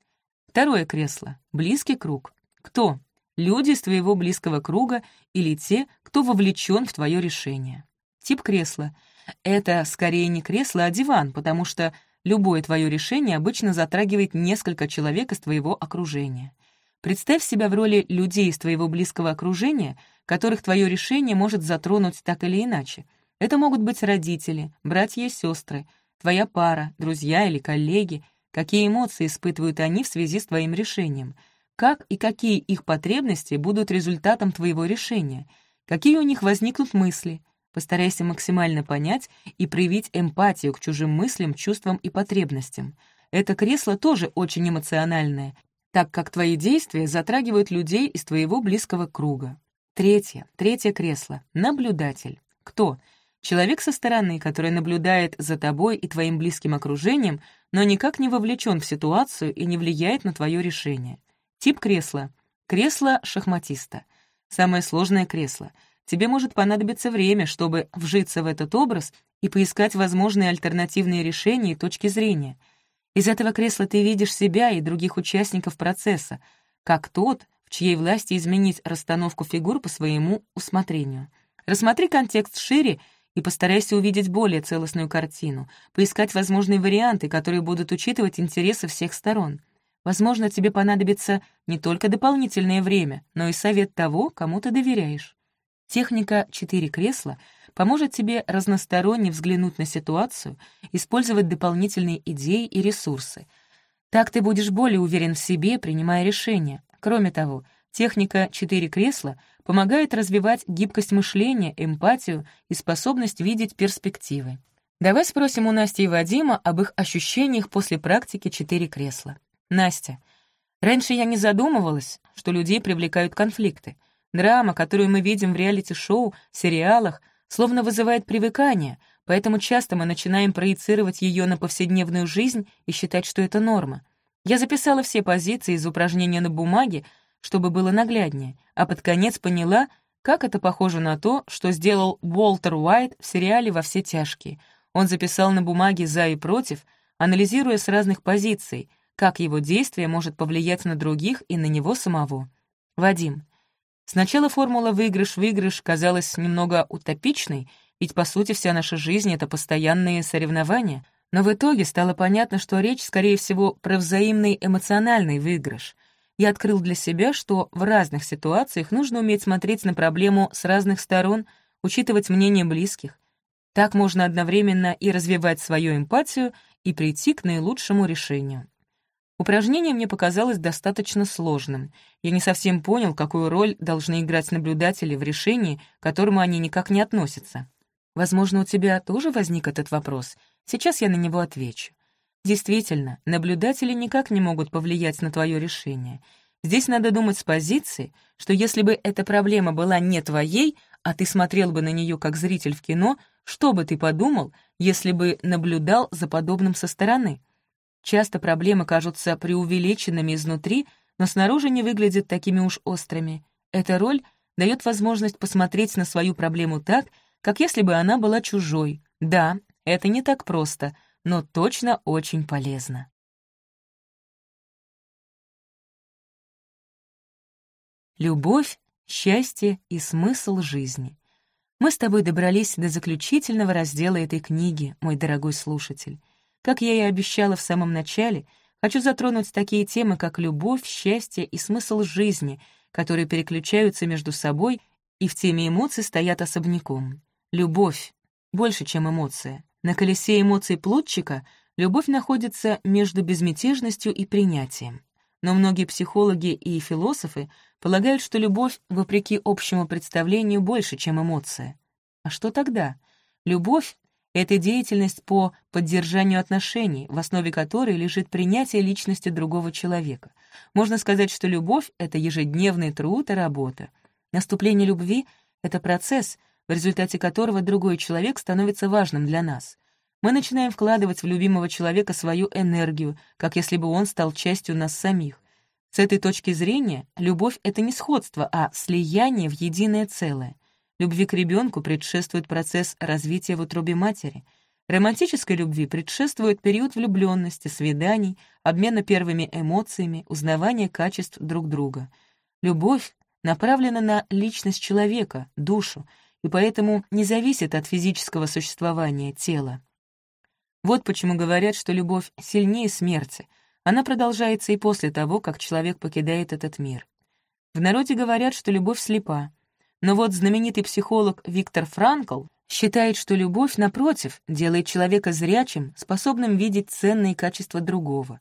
Второе кресло. Близкий круг. Кто? люди из твоего близкого круга или те, кто вовлечен в твое решение. Тип кресла — это скорее не кресло, а диван, потому что любое твое решение обычно затрагивает несколько человек из твоего окружения. Представь себя в роли людей из твоего близкого окружения, которых твое решение может затронуть так или иначе. Это могут быть родители, братья и сестры, твоя пара, друзья или коллеги. Какие эмоции испытывают они в связи с твоим решением — как и какие их потребности будут результатом твоего решения, какие у них возникнут мысли. Постарайся максимально понять и проявить эмпатию к чужим мыслям, чувствам и потребностям. Это кресло тоже очень эмоциональное, так как твои действия затрагивают людей из твоего близкого круга. Третье, третье кресло — наблюдатель. Кто? Человек со стороны, который наблюдает за тобой и твоим близким окружением, но никак не вовлечен в ситуацию и не влияет на твое решение. Тип кресла. Кресло шахматиста. Самое сложное кресло. Тебе может понадобиться время, чтобы вжиться в этот образ и поискать возможные альтернативные решения и точки зрения. Из этого кресла ты видишь себя и других участников процесса, как тот, в чьей власти изменить расстановку фигур по своему усмотрению. Рассмотри контекст шире и постарайся увидеть более целостную картину, поискать возможные варианты, которые будут учитывать интересы всех сторон — Возможно, тебе понадобится не только дополнительное время, но и совет того, кому ты доверяешь. Техника «четыре кресла» поможет тебе разносторонне взглянуть на ситуацию, использовать дополнительные идеи и ресурсы. Так ты будешь более уверен в себе, принимая решения. Кроме того, техника «четыре кресла» помогает развивать гибкость мышления, эмпатию и способность видеть перспективы. Давай спросим у Насти и Вадима об их ощущениях после практики «четыре кресла». Настя. Раньше я не задумывалась, что людей привлекают конфликты. Драма, которую мы видим в реалити-шоу, сериалах, словно вызывает привыкание, поэтому часто мы начинаем проецировать ее на повседневную жизнь и считать, что это норма. Я записала все позиции из упражнения на бумаге, чтобы было нагляднее, а под конец поняла, как это похоже на то, что сделал Уолтер Уайт в сериале «Во все тяжкие». Он записал на бумаге «за» и «против», анализируя с разных позиций, как его действие может повлиять на других и на него самого. Вадим. Сначала формула «выигрыш-выигрыш» казалась немного утопичной, ведь, по сути, вся наша жизнь — это постоянные соревнования, но в итоге стало понятно, что речь, скорее всего, про взаимный эмоциональный выигрыш. Я открыл для себя, что в разных ситуациях нужно уметь смотреть на проблему с разных сторон, учитывать мнение близких. Так можно одновременно и развивать свою эмпатию, и прийти к наилучшему решению. Упражнение мне показалось достаточно сложным. Я не совсем понял, какую роль должны играть наблюдатели в решении, к которому они никак не относятся. Возможно, у тебя тоже возник этот вопрос. Сейчас я на него отвечу. Действительно, наблюдатели никак не могут повлиять на твое решение. Здесь надо думать с позиции, что если бы эта проблема была не твоей, а ты смотрел бы на нее как зритель в кино, что бы ты подумал, если бы наблюдал за подобным со стороны? Часто проблемы кажутся преувеличенными изнутри, но снаружи не выглядят такими уж острыми. Эта роль дает возможность посмотреть на свою проблему так, как если бы она была чужой. Да, это не так просто, но точно очень полезно. Любовь, счастье и смысл жизни. Мы с тобой добрались до заключительного раздела этой книги, мой дорогой слушатель. Как я и обещала в самом начале, хочу затронуть такие темы, как любовь, счастье и смысл жизни, которые переключаются между собой и в теме эмоций стоят особняком. Любовь — больше, чем эмоция. На колесе эмоций плутчика любовь находится между безмятежностью и принятием. Но многие психологи и философы полагают, что любовь, вопреки общему представлению, больше, чем эмоция. А что тогда? Любовь это деятельность по поддержанию отношений, в основе которой лежит принятие личности другого человека. Можно сказать, что любовь — это ежедневный труд и работа. Наступление любви — это процесс, в результате которого другой человек становится важным для нас. Мы начинаем вкладывать в любимого человека свою энергию, как если бы он стал частью нас самих. С этой точки зрения любовь — это не сходство, а слияние в единое целое. Любви к ребенку предшествует процесс развития в утробе матери. Романтической любви предшествует период влюбленности, свиданий, обмена первыми эмоциями, узнавания качеств друг друга. Любовь направлена на личность человека, душу, и поэтому не зависит от физического существования тела. Вот почему говорят, что любовь сильнее смерти. Она продолжается и после того, как человек покидает этот мир. В народе говорят, что любовь слепа — но вот знаменитый психолог Виктор Франкл считает, что любовь, напротив, делает человека зрячим, способным видеть ценные качества другого.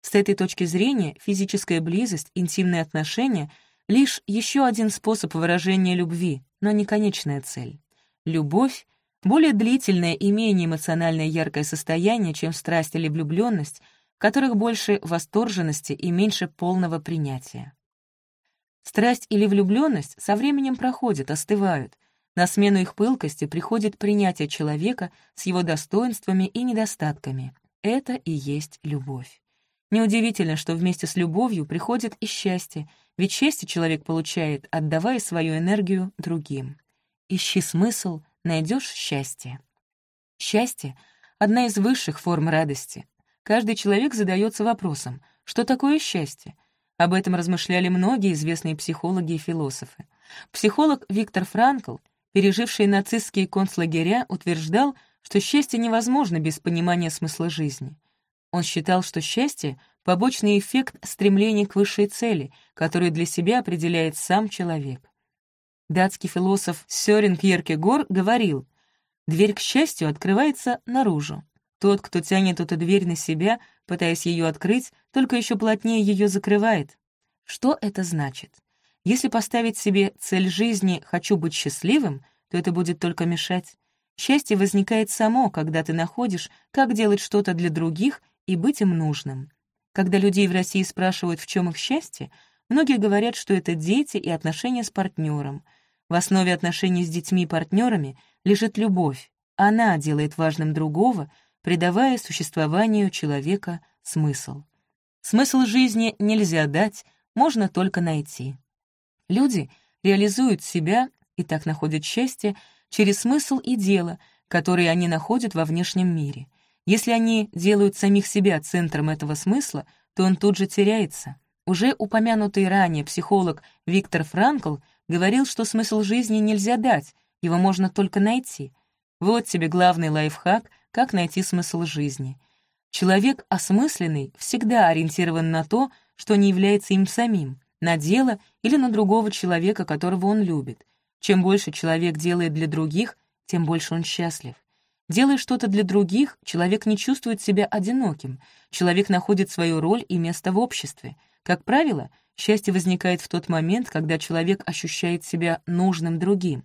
С этой точки зрения физическая близость, интимные отношения — лишь еще один способ выражения любви, но не конечная цель. Любовь — более длительное и менее эмоциональное яркое состояние, чем страсть или влюбленность, которых больше восторженности и меньше полного принятия. Страсть или влюбленность со временем проходят, остывают. На смену их пылкости приходит принятие человека с его достоинствами и недостатками. Это и есть любовь. Неудивительно, что вместе с любовью приходит и счастье, ведь счастье человек получает, отдавая свою энергию другим. Ищи смысл, найдешь счастье. Счастье — одна из высших форм радости. Каждый человек задается вопросом, что такое счастье — об этом размышляли многие известные психологи и философы. Психолог Виктор Франкл, переживший нацистские концлагеря, утверждал, что счастье невозможно без понимания смысла жизни. Он считал, что счастье побочный эффект стремления к высшей цели, которую для себя определяет сам человек. Датский философ Сёрен Кьеркегор говорил, «Дверь к счастью открывается наружу. Тот, кто тянет эту дверь на себя, пытаясь ее открыть, только еще плотнее ее закрывает. Что это значит? Если поставить себе цель жизни «хочу быть счастливым», то это будет только мешать. Счастье возникает само, когда ты находишь, как делать что-то для других и быть им нужным. Когда людей в России спрашивают, в чем их счастье, многие говорят, что это дети и отношения с партнером. В основе отношений с детьми и партнерами лежит любовь. Она делает важным другого, придавая существованию человека смысл. Смысл жизни нельзя дать, можно только найти. Люди реализуют себя и так находят счастье через смысл и дело, которые они находят во внешнем мире. Если они делают самих себя центром этого смысла, то он тут же теряется. Уже упомянутый ранее психолог Виктор Франкл говорил, что смысл жизни нельзя дать, его можно только найти. Вот тебе главный лайфхак, как найти смысл жизни. Человек осмысленный всегда ориентирован на то, что не является им самим, на дело или на другого человека, которого он любит. Чем больше человек делает для других, тем больше он счастлив. Делая что-то для других, человек не чувствует себя одиноким, человек находит свою роль и место в обществе. Как правило, счастье возникает в тот момент, когда человек ощущает себя нужным другим.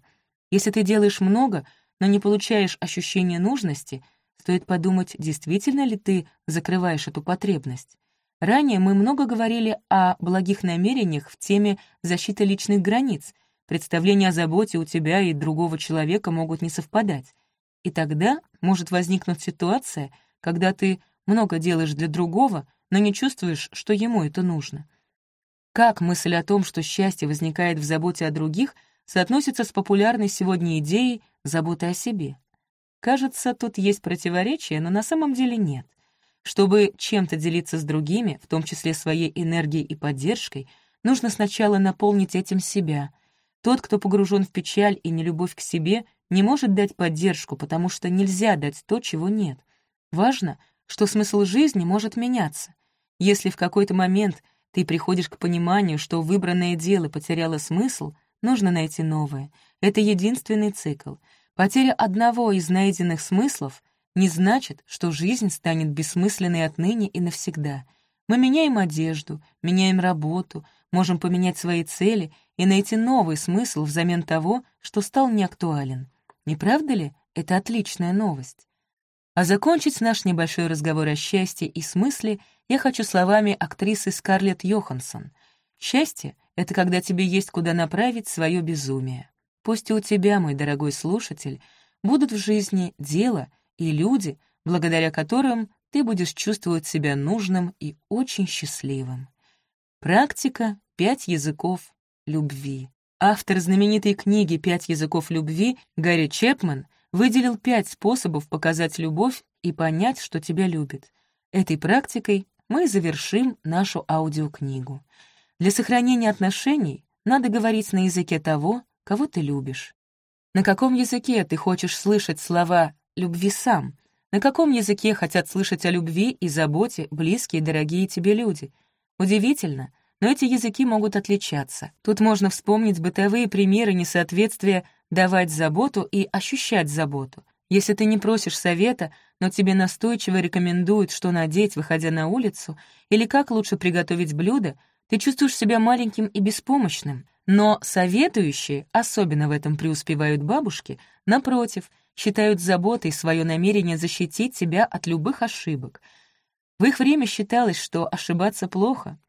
Если ты делаешь много, но не получаешь ощущения нужности, стоит подумать, действительно ли ты закрываешь эту потребность. Ранее мы много говорили о благих намерениях в теме защиты личных границ, Представления о заботе у тебя и другого человека могут не совпадать. И тогда может возникнуть ситуация, когда ты много делаешь для другого, но не чувствуешь, что ему это нужно. Как мысль о том, что счастье возникает в заботе о других, соотносится с популярной сегодня идеей заботы о себе? Кажется, тут есть противоречие, но на самом деле нет. Чтобы чем-то делиться с другими, в том числе своей энергией и поддержкой, нужно сначала наполнить этим себя — тот, кто погружен в печаль и нелюбовь к себе, не может дать поддержку, потому что нельзя дать то, чего нет. Важно, что смысл жизни может меняться. Если в какой-то момент ты приходишь к пониманию, что выбранное дело потеряло смысл, нужно найти новое. Это единственный цикл. Потеря одного из найденных смыслов не значит, что жизнь станет бессмысленной отныне и навсегда. Мы меняем одежду, меняем работу, можем поменять свои цели и найти новый смысл взамен того, что стал неактуален. Не правда ли это отличная новость? А закончить наш небольшой разговор о счастье и смысле я хочу словами актрисы Скарлетт Йоханссон. «Счастье — это когда тебе есть куда направить свое безумие. Пусть у тебя, мой дорогой слушатель, будут в жизни дело и люди, благодаря которым ты будешь чувствовать себя нужным и очень счастливым. Практика «Пять языков любви». Автор знаменитой книги «Пять языков любви» Гарри Чепман выделил пять способов показать любовь и понять, что тебя любит. Этой практикой мы завершим нашу аудиокнигу. Для сохранения отношений надо говорить на языке того, кого ты любишь. На каком языке ты хочешь слышать слова «любви сам»? На каком языке хотят слышать о любви и заботе близкие и дорогие тебе люди? Удивительно — но эти языки могут отличаться. Тут можно вспомнить бытовые примеры несоответствия давать заботу и ощущать заботу. Если ты не просишь совета, но тебе настойчиво рекомендуют, что надеть, выходя на улицу, или как лучше приготовить блюдо, ты чувствуешь себя маленьким и беспомощным. Но советующие, особенно в этом преуспевают бабушки, напротив, считают заботой свое намерение защитить тебя от любых ошибок. В их время считалось, что ошибаться плохо,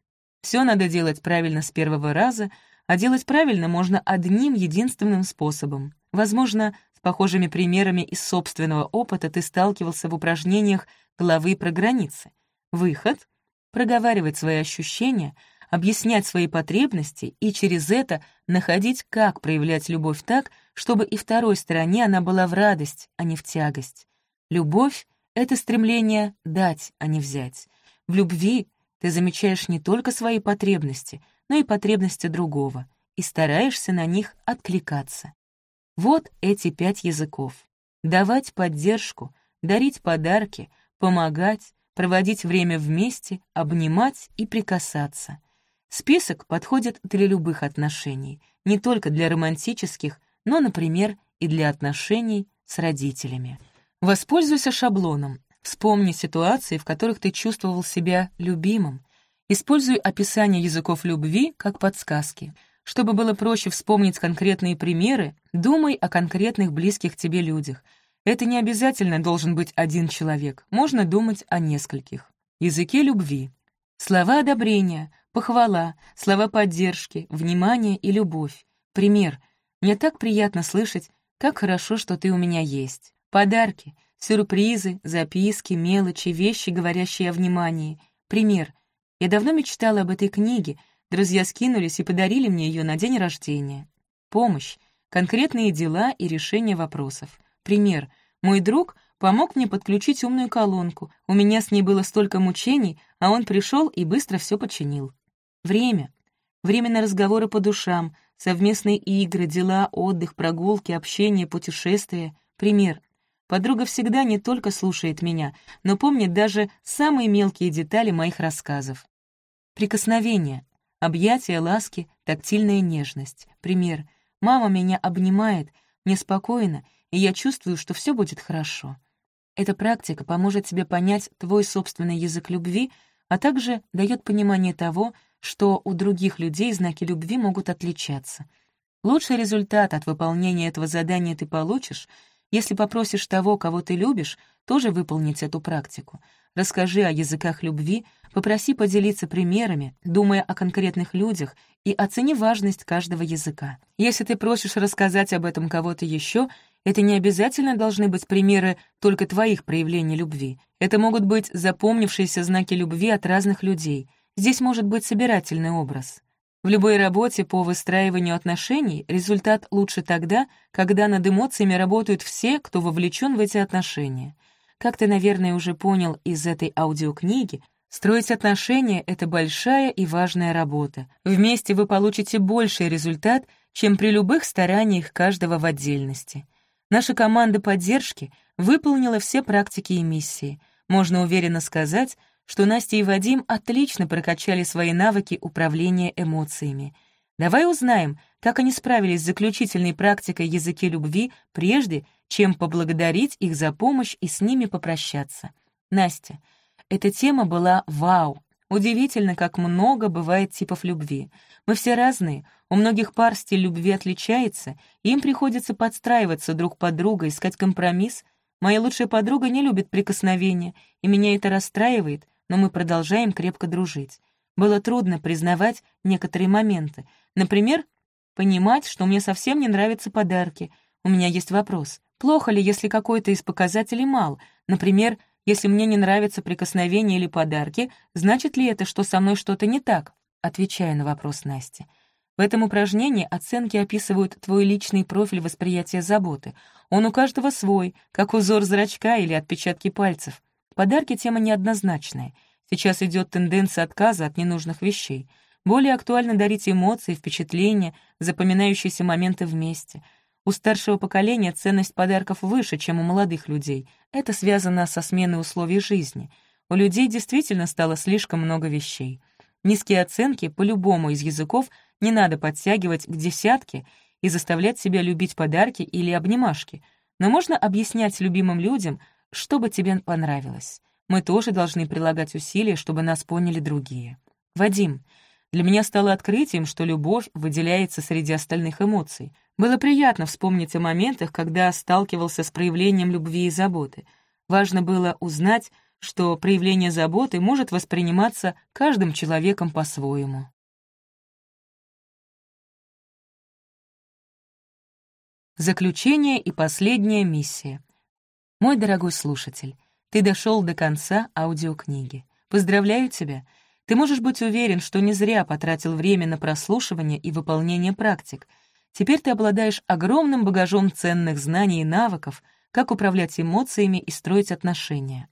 все надо делать правильно с первого раза, а делать правильно можно одним единственным способом. Возможно, с похожими примерами из собственного опыта ты сталкивался в упражнениях главы про границы. Выход — проговаривать свои ощущения, объяснять свои потребности и через это находить, как проявлять любовь так, чтобы и второй стороне она была в радость, а не в тягость. Любовь — это стремление дать, а не взять. В любви ты замечаешь не только свои потребности, но и потребности другого, и стараешься на них откликаться. Вот эти пять языков. Давать поддержку, дарить подарки, помогать, проводить время вместе, обнимать и прикасаться. Список подходит для любых отношений, не только для романтических, но, например, и для отношений с родителями. Воспользуйся шаблоном. Вспомни ситуации, в которых ты чувствовал себя любимым. Используй описание языков любви как подсказки. Чтобы было проще вспомнить конкретные примеры, думай о конкретных близких тебе людях. Это не обязательно должен быть один человек, можно думать о нескольких. Языки любви. Слова одобрения, похвала, слова поддержки, внимание и любовь. Пример. Мне так приятно слышать, как хорошо, что ты у меня есть. Подарки, сюрпризы, записки, мелочи, вещи, говорящие о внимании. Пример. Я давно мечтала об этой книге, Друзья скинулись и подарили мне ее на день рождения. Помощь, конкретные дела и решение вопросов. Пример. Мой друг помог мне подключить умную колонку. У меня с ней было столько мучений, а он пришел и быстро все починил. Время. Время на разговоры по душам, совместные игры, дела, отдых, прогулки, общение, путешествия. Пример. Подруга всегда не только слушает меня, но помнит даже самые мелкие детали моих рассказов. Прикосновение. Объятия, ласки, тактильная нежность. Пример. Мама меня обнимает, мне спокойно, и я чувствую, что все будет хорошо. Эта практика поможет тебе понять твой собственный язык любви, а также дает понимание того, что у других людей знаки любви могут отличаться. Лучший результат от выполнения этого задания ты получишь, если попросишь того, кого ты любишь, тоже выполнить эту практику. Расскажи о языках любви, Попроси поделиться примерами, думая о конкретных людях, и оцени важность каждого языка. Если ты просишь рассказать об этом кого-то еще, это не обязательно должны быть примеры только твоих проявлений любви. Это могут быть запомнившиеся знаки любви от разных людей. Здесь может быть собирательный образ. В любой работе по выстраиванию отношений результат лучше тогда, когда над эмоциями работают все, кто вовлечен в эти отношения. Как ты, наверное, уже понял из этой аудиокниги, Строить отношения — это большая и важная работа. Вместе вы получите больший результат, чем при любых стараниях каждого в отдельности. Наша команда поддержки выполнила все практики и миссии. Можно уверенно сказать, что Настя и Вадим отлично прокачали свои навыки управления эмоциями. Давай узнаем, как они справились с заключительной практикой языки любви прежде, чем поблагодарить их за помощь и с ними попрощаться. Настя — эта тема была «Вау!». Удивительно, как много бывает типов любви. Мы все разные, у многих пар стиль любви отличается, им приходится подстраиваться друг под друга, искать компромисс. Моя лучшая подруга не любит прикосновения, и меня это расстраивает, но мы продолжаем крепко дружить. Было трудно признавать некоторые моменты. Например, понимать, что мне совсем не нравятся подарки. У меня есть вопрос. Плохо ли, если какой-то из показателей мал? Например, если мне не нравятся прикосновения или подарки, значит ли это, что со мной что-то не так? Отвечая на вопрос Насти. В этом упражнении оценки описывают твой личный профиль восприятия заботы. Он у каждого свой, как узор зрачка или отпечатки пальцев. Подарки — тема неоднозначная. Сейчас идет тенденция отказа от ненужных вещей. Более актуально дарить эмоции, впечатления, запоминающиеся моменты вместе — у старшего поколения ценность подарков выше, чем у молодых людей. Это связано со сменой условий жизни. У людей действительно стало слишком много вещей. Низкие оценки по любому из языков не надо подтягивать к десятке и заставлять себя любить подарки или обнимашки, но можно объяснять любимым людям, что бы тебе понравилось. Мы тоже должны прилагать усилия, чтобы нас поняли другие. Вадим, для меня стало открытием, что любовь выделяется среди остальных эмоций — было приятно вспомнить о моментах, когда сталкивался с проявлением любви и заботы. Важно было узнать, что проявление заботы может восприниматься каждым человеком по-своему. Заключение и последняя миссия. Мой дорогой слушатель, ты дошел до конца аудиокниги. Поздравляю тебя. Ты можешь быть уверен, что не зря потратил время на прослушивание и выполнение практик — Теперь ты обладаешь огромным багажом ценных знаний и навыков, как управлять эмоциями и строить отношения.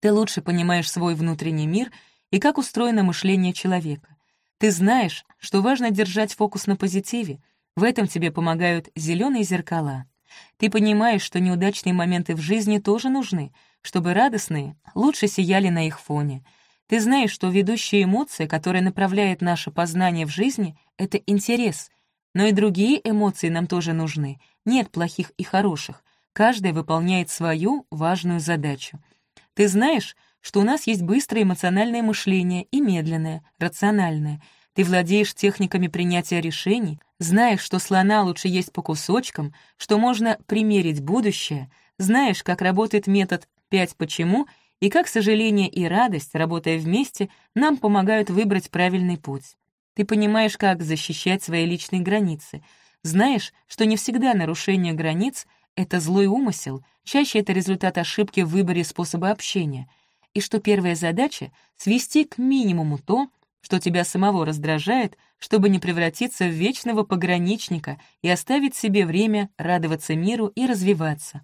Ты лучше понимаешь свой внутренний мир и как устроено мышление человека. Ты знаешь, что важно держать фокус на позитиве. В этом тебе помогают зеленые зеркала. Ты понимаешь, что неудачные моменты в жизни тоже нужны, чтобы радостные лучше сияли на их фоне. Ты знаешь, что ведущая эмоция, которая направляет наше познание в жизни, — это интерес. Но и другие эмоции нам тоже нужны. Нет плохих и хороших. Каждая выполняет свою важную задачу. Ты знаешь, что у нас есть быстрое эмоциональное мышление и медленное, рациональное. Ты владеешь техниками принятия решений, знаешь, что слона лучше есть по кусочкам, что можно примерить будущее, знаешь, как работает метод «пять почему» и как сожаление и радость, работая вместе, нам помогают выбрать правильный путь. Ты понимаешь, как защищать свои личные границы, знаешь, что не всегда нарушение границ — это злой умысел, чаще это результат ошибки в выборе способа общения, и что первая задача — свести к минимуму то, что тебя самого раздражает, чтобы не превратиться в вечного пограничника и оставить себе время радоваться миру и развиваться.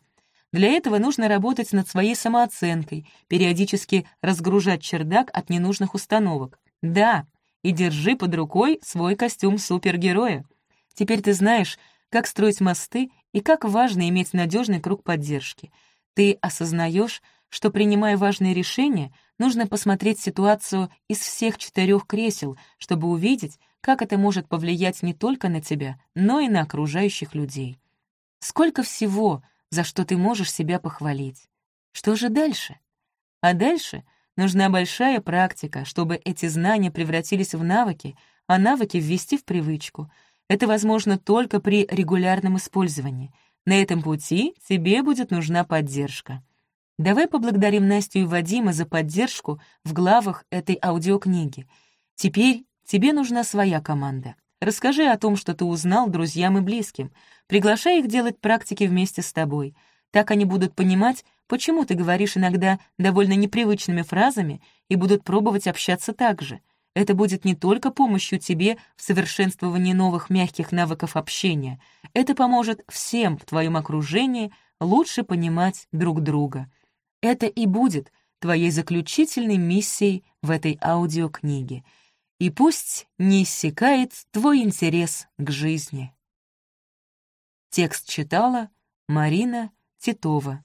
Для этого нужно работать над своей самооценкой, периодически разгружать чердак от ненужных установок. Да, и держи под рукой свой костюм супергероя. Теперь ты знаешь, как строить мосты и как важно иметь надежный круг поддержки. Ты осознаешь, что, принимая важные решения, нужно посмотреть ситуацию из всех четырех кресел, чтобы увидеть, как это может повлиять не только на тебя, но и на окружающих людей. Сколько всего, за что ты можешь себя похвалить. Что же дальше? А дальше нужна большая практика, чтобы эти знания превратились в навыки, а навыки ввести в привычку. Это возможно только при регулярном использовании. На этом пути тебе будет нужна поддержка. Давай поблагодарим Настю и Вадима за поддержку в главах этой аудиокниги. Теперь тебе нужна своя команда. Расскажи о том, что ты узнал друзьям и близким. Приглашай их делать практики вместе с тобой. Так они будут понимать, почему ты говоришь иногда довольно непривычными фразами и будут пробовать общаться так же. Это будет не только помощью тебе в совершенствовании новых мягких навыков общения. Это поможет всем в твоем окружении лучше понимать друг друга. Это и будет твоей заключительной миссией в этой аудиокниге. И пусть не иссякает твой интерес к жизни. Текст читала Марина Титова.